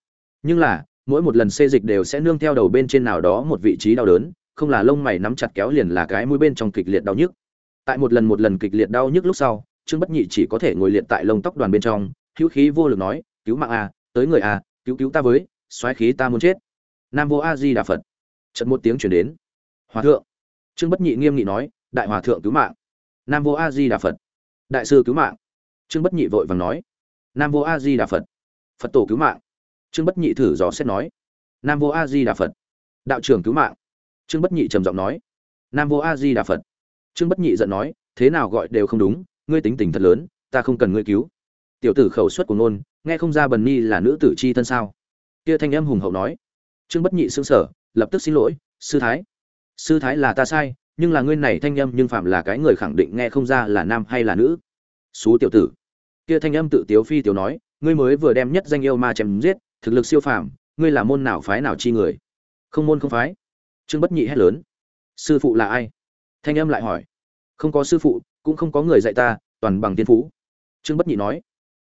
Nhưng là, mỗi một lần xê dịch đều sẽ nương theo đầu bên trên nào đó một vị trí đau đớn, không là lông mày nắm chặt kéo liền là cái mũi bên trong kịch liệt đau nhức. Tại một lần một lần kịch liệt đau nhức lúc sau, trương bất nhị chỉ có thể ngồi liệt tại lông tóc đoàn bên trong, hữu khí vô lực nói, cứu mạng a tới người a cứu cứu ta với xoáy khí ta muốn chết nam vô a di đà phật. Trận một tiếng chuyển đến. Hòa thượng. Trương bất nhị nghiêm nghị nói, đại hòa thượng cứu mạng. Nam vô a di đà phật. Đại sư cứu mạng. Trương bất nhị vội vàng nói, nam vô a di đà phật. Phật tổ cứu mạng. Trương bất nhị thử dò xét nói, nam vô a di đà phật. Đạo trưởng cứu mạng. Trương bất nhị trầm giọng nói, nam vô a di đà phật. Trương bất nhị giận nói, thế nào gọi đều không đúng, ngươi tính tình thật lớn, ta không cần ngươi cứu. Tiểu tử khẩu suất của ngôn, nghe không ra bần ni là nữ tử chi thân sao? Kia thanh âm hùng hậu nói trương bất nhị xương sở lập tức xin lỗi, sư thái sư thái là ta sai, nhưng là ngươi này thanh âm nhưng phạm là cái người khẳng định nghe không ra là nam hay là nữ. Xú tiểu tử. Kia thanh âm tự tiếu phi tiểu nói, ngươi mới vừa đem nhất danh yêu ma chém giết, thực lực siêu phàm, ngươi là môn nào phái nào chi người? Không môn không phái. Trương bất nhị hét lớn. Sư phụ là ai? Thanh âm lại hỏi. Không có sư phụ, cũng không có người dạy ta, toàn bằng tiên phú. Trương bất nhị nói.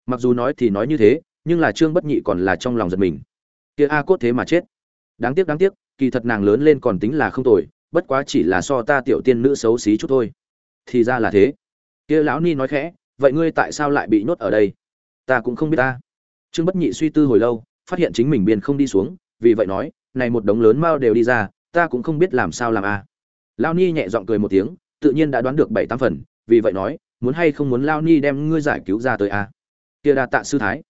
Mặc dù nói thì nói như thế, nhưng là trương bất nhị còn là trong lòng giật mình. Kia a cốt thế mà chết đáng tiếc đáng tiếc, kỳ thật nàng lớn lên còn tính là không tồi, bất quá chỉ là so ta tiểu tiên nữ xấu xí chút thôi. Thì ra là thế. Kia lão ni nói khẽ, vậy ngươi tại sao lại bị nhốt ở đây? Ta cũng không biết ta. Trương bất nhị suy tư hồi lâu, phát hiện chính mình biên không đi xuống, vì vậy nói, này một đống lớn mao đều đi ra, ta cũng không biết làm sao làm a lão ni nhẹ giọng cười một tiếng, tự nhiên đã đoán được bảy tám phần, vì vậy nói, muốn hay không muốn lao ni đem ngươi giải cứu ra tới a kia đa tạ sư thái.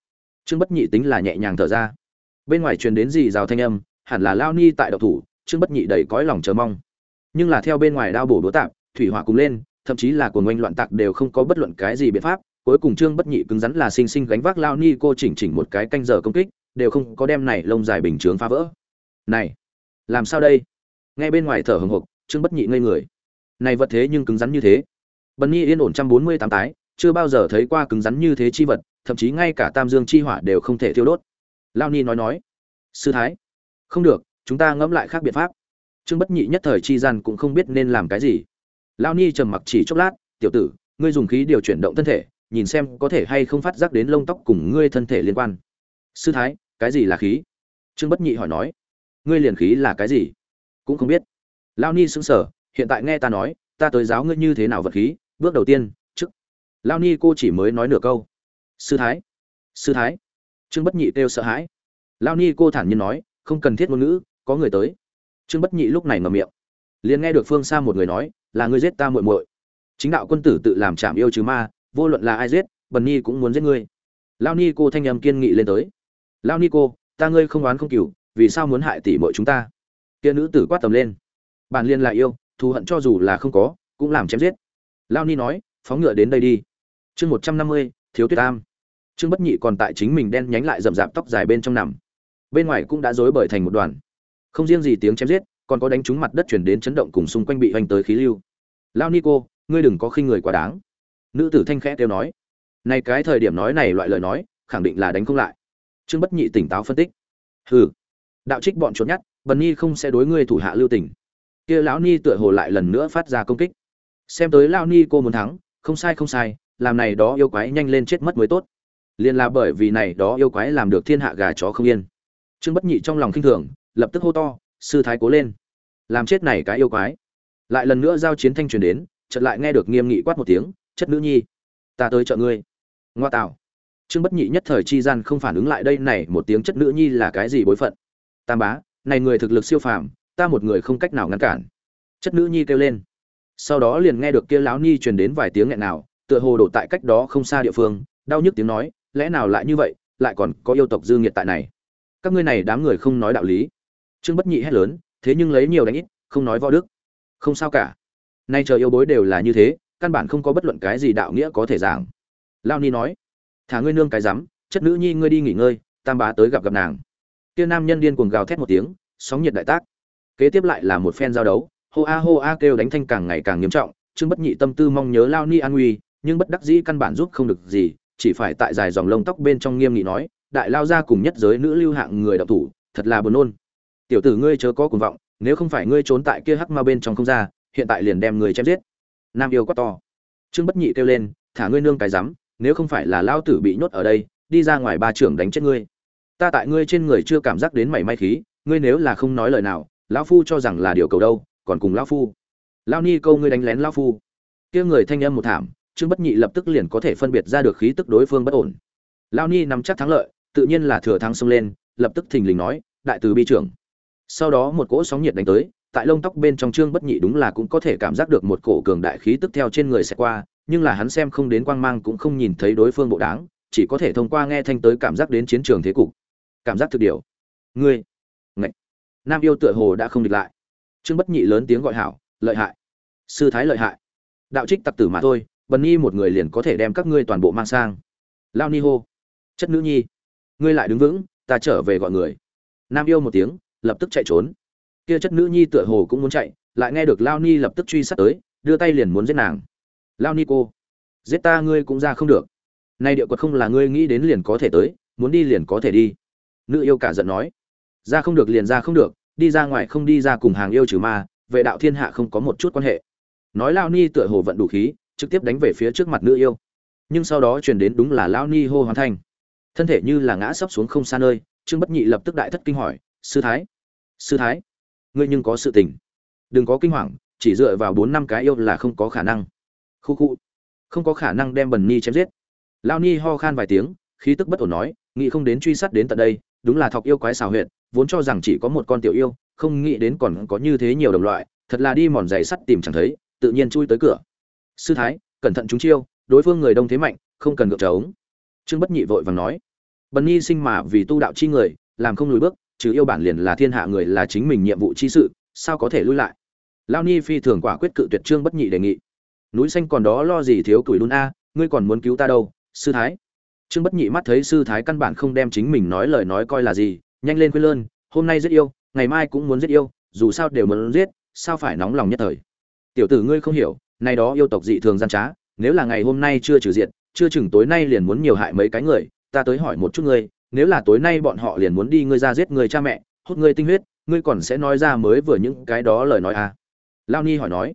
Trương bất nhị tính là nhẹ nhàng thở ra. Bên ngoài truyền đến gì rào thanh âm hẳn là lao ni tại độc thủ, trương bất nhị đầy cõi lòng chờ mong. Nhưng là theo bên ngoài đao bổ đố tạp, thủy hỏa cùng lên, thậm chí là cồn ngoanh loạn tạc đều không có bất luận cái gì biện pháp. Cuối cùng trương bất nhị cứng rắn là sinh sinh gánh vác lao ni cô chỉnh chỉnh một cái canh giờ công kích, đều không có đem này lông dài bình chướng phá vỡ. Này, làm sao đây? Ngay bên ngoài thở hừng hực, trương bất nhị ngây người. Này vật thế nhưng cứng rắn như thế. Bần nhi yên ổn trăm bốn mươi tám tái, chưa bao giờ thấy qua cứng rắn như thế chi vật, thậm chí ngay cả tam dương chi hỏa đều không thể thiêu đốt. Lao ni nói nói, sư thái không được, chúng ta ngẫm lại khác biện pháp. Trương bất nhị nhất thời chi gian cũng không biết nên làm cái gì. Lao ni trầm mặc chỉ chốc lát, tiểu tử, ngươi dùng khí điều chuyển động thân thể, nhìn xem có thể hay không phát giác đến lông tóc cùng ngươi thân thể liên quan. Sư thái, cái gì là khí? Trương bất nhị hỏi nói. Ngươi liền khí là cái gì? Cũng không biết. Lao ni sững sờ, hiện tại nghe ta nói, ta tới giáo ngươi như thế nào vật khí, bước đầu tiên chức lao ni cô chỉ mới nói nửa câu. Sư thái sư thái. Trương bất nhị kêu sợ hãi. Lao ni cô thản nhiên nói không cần thiết ngôn ngữ, có người tới. Trương bất nhị lúc này ngậm miệng. Liền nghe được phương xa một người nói, là ngươi giết ta muội muội. Chính đạo quân tử tự làm chạm yêu chứ ma, vô luận là ai giết, bần ni cũng muốn giết ngươi. Lao ni cô thanh âm kiên nghị lên tới. Lao ni cô, ta ngươi không oán không cửu vì sao muốn hại tỷ muội chúng ta? Kia nữ tử quát tầm lên. Bản liên là yêu, thù hận cho dù là không có, cũng làm chém giết. Lao ni nói, phóng ngựa đến đây đi. Chương một trăm năm mươi, thiếu tuyết tam. Trương bất nhị còn tại chính mình đen nhánh lại rậm rạp tóc dài bên trong nằm bên ngoài cũng đã rối bời thành một đoàn. Không riêng gì tiếng chém giết còn có đánh trúng mặt đất chuyển đến chấn động cùng xung quanh bị hoành tới khí lưu. Lao Nico, ngươi đừng có khinh người quá đáng. Nữ tử thanh khẽ kêu nói. Nay cái thời điểm nói này loại lời nói khẳng định là đánh không lại. Trương bất nhị tỉnh táo phân tích. Hừ đạo trích bọn trốn nhát bần nhi không sẽ đối ngươi thủ hạ lưu tình. Kia lão ni tựa hồ lại lần nữa phát ra công kích. Xem tới lão ni cô muốn thắng không sai không sai làm này đó yêu quái nhanh lên chết mất mới tốt. Liền là bởi vì này đó yêu quái làm được thiên hạ gà chó không yên trương bất nhị trong lòng khinh thường, lập tức hô to, sư thái cố lên, làm chết này cái yêu quái. Lại lần nữa giao chiến thanh truyền đến, chợt lại nghe được nghiêm nghị quát một tiếng, chất nữ nhi, ta tới trợ ngươi. Ngoa tạo. Trương bất nhị nhất thời chi gian không phản ứng lại đây này, một tiếng chất nữ nhi là cái gì bối phận? Tam bá, này người thực lực siêu phàm, ta một người không cách nào ngăn cản. Chất nữ nhi kêu lên. Sau đó liền nghe được kia lão nhi truyền đến vài tiếng nghẹn nào, tựa hồ đổ tại cách đó không xa địa phương, đau nhức tiếng nói, lẽ nào lại như vậy, lại còn có yêu tộc dư nghiệt tại này? Các ngươi này đám người không nói đạo lý. Trương bất nhị hét lớn, thế nhưng lấy nhiều đánh ít, không nói võ đức. Không sao cả. Nay chờ yêu bối đều là như thế, căn bản không có bất luận cái gì đạo nghĩa có thể giảng. Lao ni nói, thả ngươi nương cái rắm, chất nữ nhi ngươi đi nghỉ ngơi, tam bá tới gặp gặp nàng. Kia nam nhân điên cuồng gào thét một tiếng, sóng nhiệt đại tác. Kế tiếp lại là một phen giao đấu, hô a hô a kêu đánh thanh càng ngày càng nghiêm trọng, trương bất nhị tâm tư mong nhớ lao ni an nguy, nhưng bất đắc dĩ căn bản giúp không được gì, chỉ phải tại dài dòng lông tóc bên trong nghiêm nghị nói đại lao ra cùng nhất giới nữ lưu hạng người đạo thủ, thật là buồn nôn. Tiểu tử ngươi chớ có cuồng vọng, nếu không phải ngươi trốn tại kia hắc ma bên trong không ra, hiện tại liền đem người chém giết. Nam yêu quá to. Trương bất nhị kêu lên, thả ngươi nương cái rắm, nếu không phải là lao tử bị nhốt ở đây, đi ra ngoài ba trưởng đánh chết ngươi. Ta tại ngươi trên người chưa cảm giác đến mảy may khí, ngươi nếu là không nói lời nào, lão phu cho rằng là điều cầu đâu, còn cùng lão phu. Lao ni câu ngươi đánh lén lão phu. Kia người thanh âm một thảm, trương bất nhị lập tức liền có thể phân biệt ra được khí tức đối phương bất ổn. Lao ni nắm chắc thắng lợi tự nhiên là thừa thắng xông lên, lập tức thình lình nói, đại từ bi trưởng. Sau đó một cỗ sóng nhiệt đánh tới, tại lông tóc bên trong trương bất nhị đúng là cũng có thể cảm giác được một cổ cường đại khí tức theo trên người sẽ qua, nhưng là hắn xem không đến quang mang cũng không nhìn thấy đối phương bộ đáng chỉ có thể thông qua nghe thanh tới cảm giác đến chiến trường thế cục. Cảm giác thực điều. Ngươi ngạch nam yêu tựa hồ đã không địch lại. Trương bất nhị lớn tiếng gọi hảo, lợi hại. Sư thái lợi hại. Đạo trích tặc tử mà thôi, bần nhi một người liền có thể đem các ngươi toàn bộ mang sang. Lao ni hô. Chất nữ nhi ngươi lại đứng vững, ta trở về gọi người. Nam yêu một tiếng, lập tức chạy trốn. Kia chất nữ nhi tựa hồ cũng muốn chạy, lại nghe được lao ni lập tức truy sát tới, đưa tay liền muốn giết nàng. Lao ni cô, giết ta ngươi cũng ra không được. Nay địa quật không là ngươi nghĩ đến liền có thể tới, muốn đi liền có thể đi. Nữ yêu cả giận nói, ra không được liền ra không được, đi ra ngoài không đi ra cùng hàng yêu trừ ma, vệ đạo thiên hạ không có một chút quan hệ. Nói lao ni tựa hồ vận đủ khí, trực tiếp đánh về phía trước mặt nữ yêu. Nhưng sau đó truyền đến đúng là lao ni hô hoàn thành thân thể như là ngã sắp xuống không xa nơi, trương bất nhị lập tức đại thất kinh hỏi, sư thái sư thái, ngươi nhưng có sự tình. Đừng có kinh hoàng, chỉ dựa vào bốn năm cái yêu là không có khả năng. Khu khu, không có khả năng đem bần ni chém giết. Lao ni ho khan vài tiếng, khí tức bất ổn nói, nghĩ không đến truy sát đến tận đây, đúng là thọc yêu quái xào huyệt, vốn cho rằng chỉ có một con tiểu yêu, không nghĩ đến còn có như thế nhiều đồng loại, thật là đi mòn giày sắt tìm chẳng thấy, tự nhiên chui tới cửa. Sư thái, cẩn thận chúng chiêu, đối phương người đông thế mạnh, không cần gượng trống. Trương bất nhị vội vàng nói bần nhi sinh mà vì tu đạo chi người, làm không lùi bước chứ yêu bản liền là thiên hạ người là chính mình nhiệm vụ chi sự, sao có thể lui lại? Lao ni phi thường quả quyết cự tuyệt trương bất nhị đề nghị. Núi xanh còn đó lo gì thiếu tuổi đun a, ngươi còn muốn cứu ta đâu, sư thái? Trương bất nhị mắt thấy sư thái căn bản không đem chính mình nói lời nói coi là gì, nhanh lên quên lơn, hôm nay giết yêu, ngày mai cũng muốn giết yêu, dù sao đều muốn giết, sao phải nóng lòng nhất thời? Tiểu tử ngươi không hiểu, nay đó yêu tộc dị thường gian trá, nếu là ngày hôm nay chưa trừ diện chưa chừng tối nay liền muốn nhiều hại mấy cái người ta tới hỏi một chút ngươi, nếu là tối nay bọn họ liền muốn đi ngươi ra giết người cha mẹ, hút ngươi tinh huyết, ngươi còn sẽ nói ra mới vừa những cái đó lời nói à? Lao ni hỏi nói.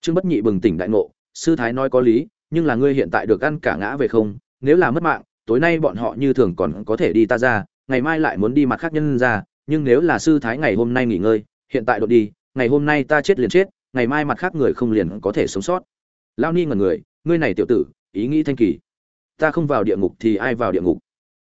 Trương bất nhị bừng tỉnh đại ngộ, sư thái nói có lý, nhưng là ngươi hiện tại được ăn cả ngã về không, nếu là mất mạng, tối nay bọn họ như thường còn có thể đi ta ra, ngày mai lại muốn đi mặt khác nhân ra, nhưng nếu là sư thái ngày hôm nay nghỉ ngơi, hiện tại đột đi, ngày hôm nay ta chết liền chết, ngày mai mặt khác người không liền có thể sống sót. Lao ni ngần người, ngươi này tiểu tử, ý nghĩ thanh kỳ ta không vào địa ngục thì ai vào địa ngục?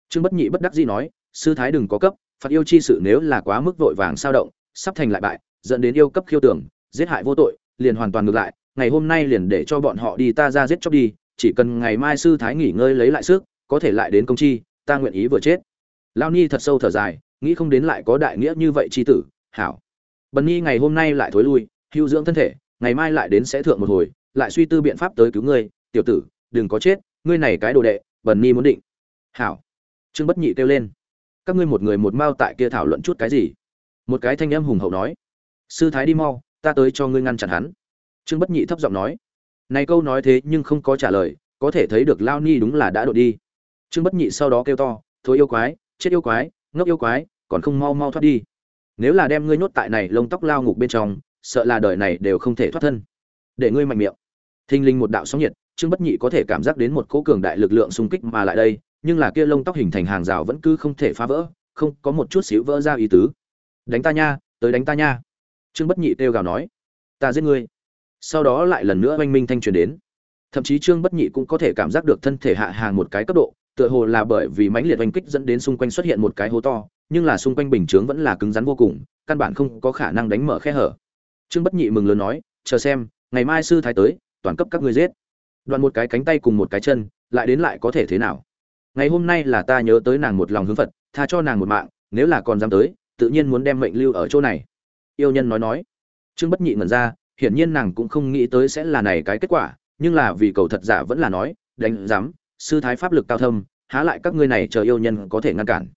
Trương bất nhị bất đắc dĩ nói, sư thái đừng có cấp phạt yêu chi sự nếu là quá mức vội vàng sao động, sắp thành lại bại, dẫn đến yêu cấp khiêu tưởng, giết hại vô tội, liền hoàn toàn ngược lại, ngày hôm nay liền để cho bọn họ đi ta ra giết chóc đi, chỉ cần ngày mai sư thái nghỉ ngơi lấy lại sức, có thể lại đến công chi, ta nguyện ý vừa chết. Lao ni thật sâu thở dài, nghĩ không đến lại có đại nghĩa như vậy chi tử, hảo. Bần nhi ngày hôm nay lại thối lui, hưu dưỡng thân thể, ngày mai lại đến sẽ thượng một hồi, lại suy tư biện pháp tới cứu ngươi, tiểu tử, đừng có chết ngươi này cái đồ đệ, bần ni muốn định. Hảo. Trương bất nhị kêu lên. Các ngươi một người một mao tại kia thảo luận chút cái gì? Một cái thanh âm hùng hậu nói. Sư thái đi mau, ta tới cho ngươi ngăn chặn hắn. Trương bất nhị thấp giọng nói. Này câu nói thế nhưng không có trả lời, có thể thấy được lao ni đúng là đã đội đi. Trương bất nhị sau đó kêu to thối yêu quái, chết yêu quái, ngốc yêu quái, còn không mau mau thoát đi. Nếu là đem ngươi nhốt tại này lông tóc lao ngục bên trong, sợ là đời này đều không thể thoát thân. Để ngươi mạnh miệng. Thinh linh một đạo sóng nhiệt trương bất nhị có thể cảm giác đến một cỗ cường đại lực lượng xung kích mà lại đây, nhưng là kia lông tóc hình thành hàng rào vẫn cứ không thể phá vỡ, không, có một chút xíu vỡ ra ý tứ. Đánh ta nha, tới đánh ta nha. Trương bất nhị kêu gào nói. Ta giết ngươi. Sau đó lại lần nữa oanh minh thanh truyền đến. Thậm chí trương bất nhị cũng có thể cảm giác được thân thể hạ hàng một cái cấp độ, tựa hồ là bởi vì mãnh liệt oanh kích dẫn đến xung quanh xuất hiện một cái hố to, nhưng là xung quanh bình chướng vẫn là cứng rắn vô cùng, căn bản không có khả năng đánh mở khe hở. Trương bất nhị mừng lớn nói, chờ xem, ngày mai sư thái tới, toàn cấp các ngươi giết đoạn một cái cánh tay cùng một cái chân, lại đến lại có thể thế nào? Ngày hôm nay là ta nhớ tới nàng một lòng hướng phật, tha cho nàng một mạng, nếu là còn dám tới, tự nhiên muốn đem mệnh lưu ở chỗ này. Yêu nhân nói nói. Trương bất nhị ngẩn ra, hiển nhiên nàng cũng không nghĩ tới sẽ là này cái kết quả, nhưng là vì cầu thật giả vẫn là nói, đánh dám sư thái pháp lực cao thâm, há lại các ngươi này chờ yêu nhân có thể ngăn cản.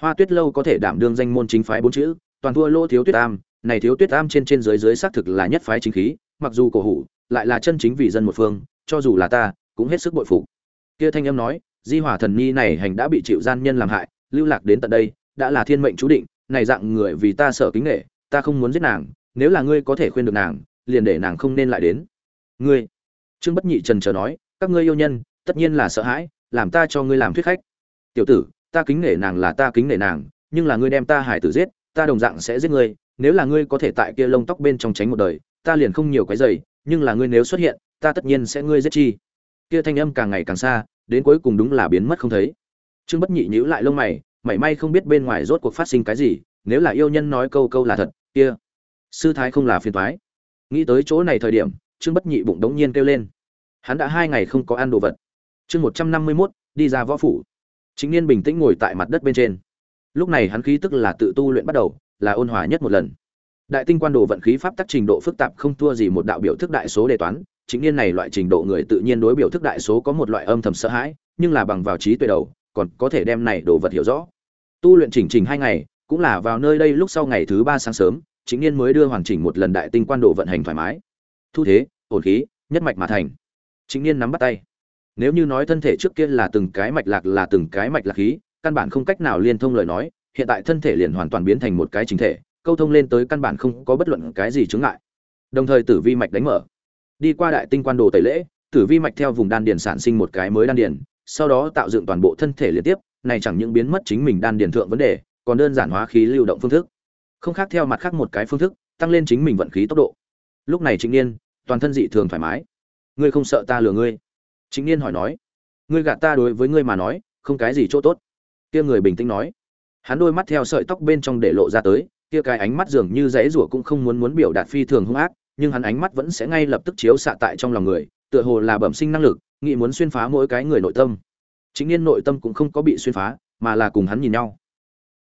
Hoa tuyết lâu có thể đảm đương danh môn chính phái bốn chữ, toàn thua lô thiếu tuyết am, này thiếu tuyết am trên trên dưới dưới xác thực là nhất phái chính khí, mặc dù cổ hủ, lại là chân chính vì dân một phương cho dù là ta, cũng hết sức bội phục. Kia thanh âm nói, di hỏa thần nhi này hành đã bị chịu gian nhân làm hại, lưu lạc đến tận đây, đã là thiên mệnh chú định, này dạng người vì ta sợ kính nghệ ta không muốn giết nàng, nếu là ngươi có thể khuyên được nàng, liền để nàng không nên lại đến. Ngươi, trương bất nhị trần chờ nói, các ngươi yêu nhân, tất nhiên là sợ hãi, làm ta cho ngươi làm thuyết khách. Tiểu tử, ta kính nể nàng là ta kính nể nàng, nhưng là ngươi đem ta hải tử giết, ta đồng dạng sẽ giết ngươi, nếu là ngươi có thể tại kia lông tóc bên trong tránh một đời, ta liền không nhiều cái giày nhưng là ngươi nếu xuất hiện ta tất nhiên sẽ ngươi giết chi. Kia thanh âm càng ngày càng xa, đến cuối cùng đúng là biến mất không thấy. Trương bất nhị nhíu lại lông mày, mảy may không biết bên ngoài rốt cuộc phát sinh cái gì, nếu là yêu nhân nói câu câu là thật, kia. Sư thái không là phiền toái. Nghĩ tới chỗ này thời điểm, trương bất nhị bụng đống nhiên kêu lên. Hắn đã hai ngày không có ăn đồ vật. Chương một trăm năm mươi mốt, đi ra võ phủ. Chính niên bình tĩnh ngồi tại mặt đất bên trên. Lúc này hắn khí tức là tự tu luyện bắt đầu, là ôn hòa nhất một lần. Đại tinh quan đồ vận khí pháp tắc trình độ phức tạp không thua gì một đạo biểu thức đại số đề toán chính niên này loại trình độ người tự nhiên đối biểu thức đại số có một loại âm thầm sợ hãi, nhưng là bằng vào trí tuệ đầu, còn có thể đem này đồ vật hiểu rõ. Tu luyện chỉnh trình hai ngày, cũng là vào nơi đây lúc sau ngày thứ ba sáng sớm, chính niên mới đưa hoàn chỉnh một lần đại tinh quan đồ vận hành thoải mái. Thu thế, ổn khí, nhất mạch mà thành. Chính niên nắm bắt tay. Nếu như nói thân thể trước kia là từng cái mạch lạc là từng cái mạch lạc khí, căn bản không cách nào liên thông lời nói, hiện tại thân thể liền hoàn toàn biến thành một cái chính thể, câu thông lên tới căn bản không có bất luận cái gì chướng ngại. Đồng thời tử vi mạch đánh mở đi qua đại tinh quan đồ tẩy lễ, tử vi mạch theo vùng đan điền sản sinh một cái mới đan điền, sau đó tạo dựng toàn bộ thân thể liên tiếp, này chẳng những biến mất chính mình đan điền thượng vấn đề, còn đơn giản hóa khí lưu động phương thức. Không khác theo mặt khác một cái phương thức, tăng lên chính mình vận khí tốc độ. Lúc này chính niên, toàn thân dị thường thoải mái. Ngươi không sợ ta lừa ngươi? Chính niên hỏi nói. Ngươi gạt ta đối với ngươi mà nói, không cái gì chỗ tốt. Kia người bình tĩnh nói. Hắn đôi mắt theo sợi tóc bên trong để lộ ra tới, kia cái ánh mắt dường như dãy rủa cũng không muốn muốn biểu đạt phi thường hung ác nhưng hắn ánh mắt vẫn sẽ ngay lập tức chiếu xạ tại trong lòng người, tựa hồ là bẩm sinh năng lực, nghĩ muốn xuyên phá mỗi cái người nội tâm. Chính niên nội tâm cũng không có bị xuyên phá, mà là cùng hắn nhìn nhau.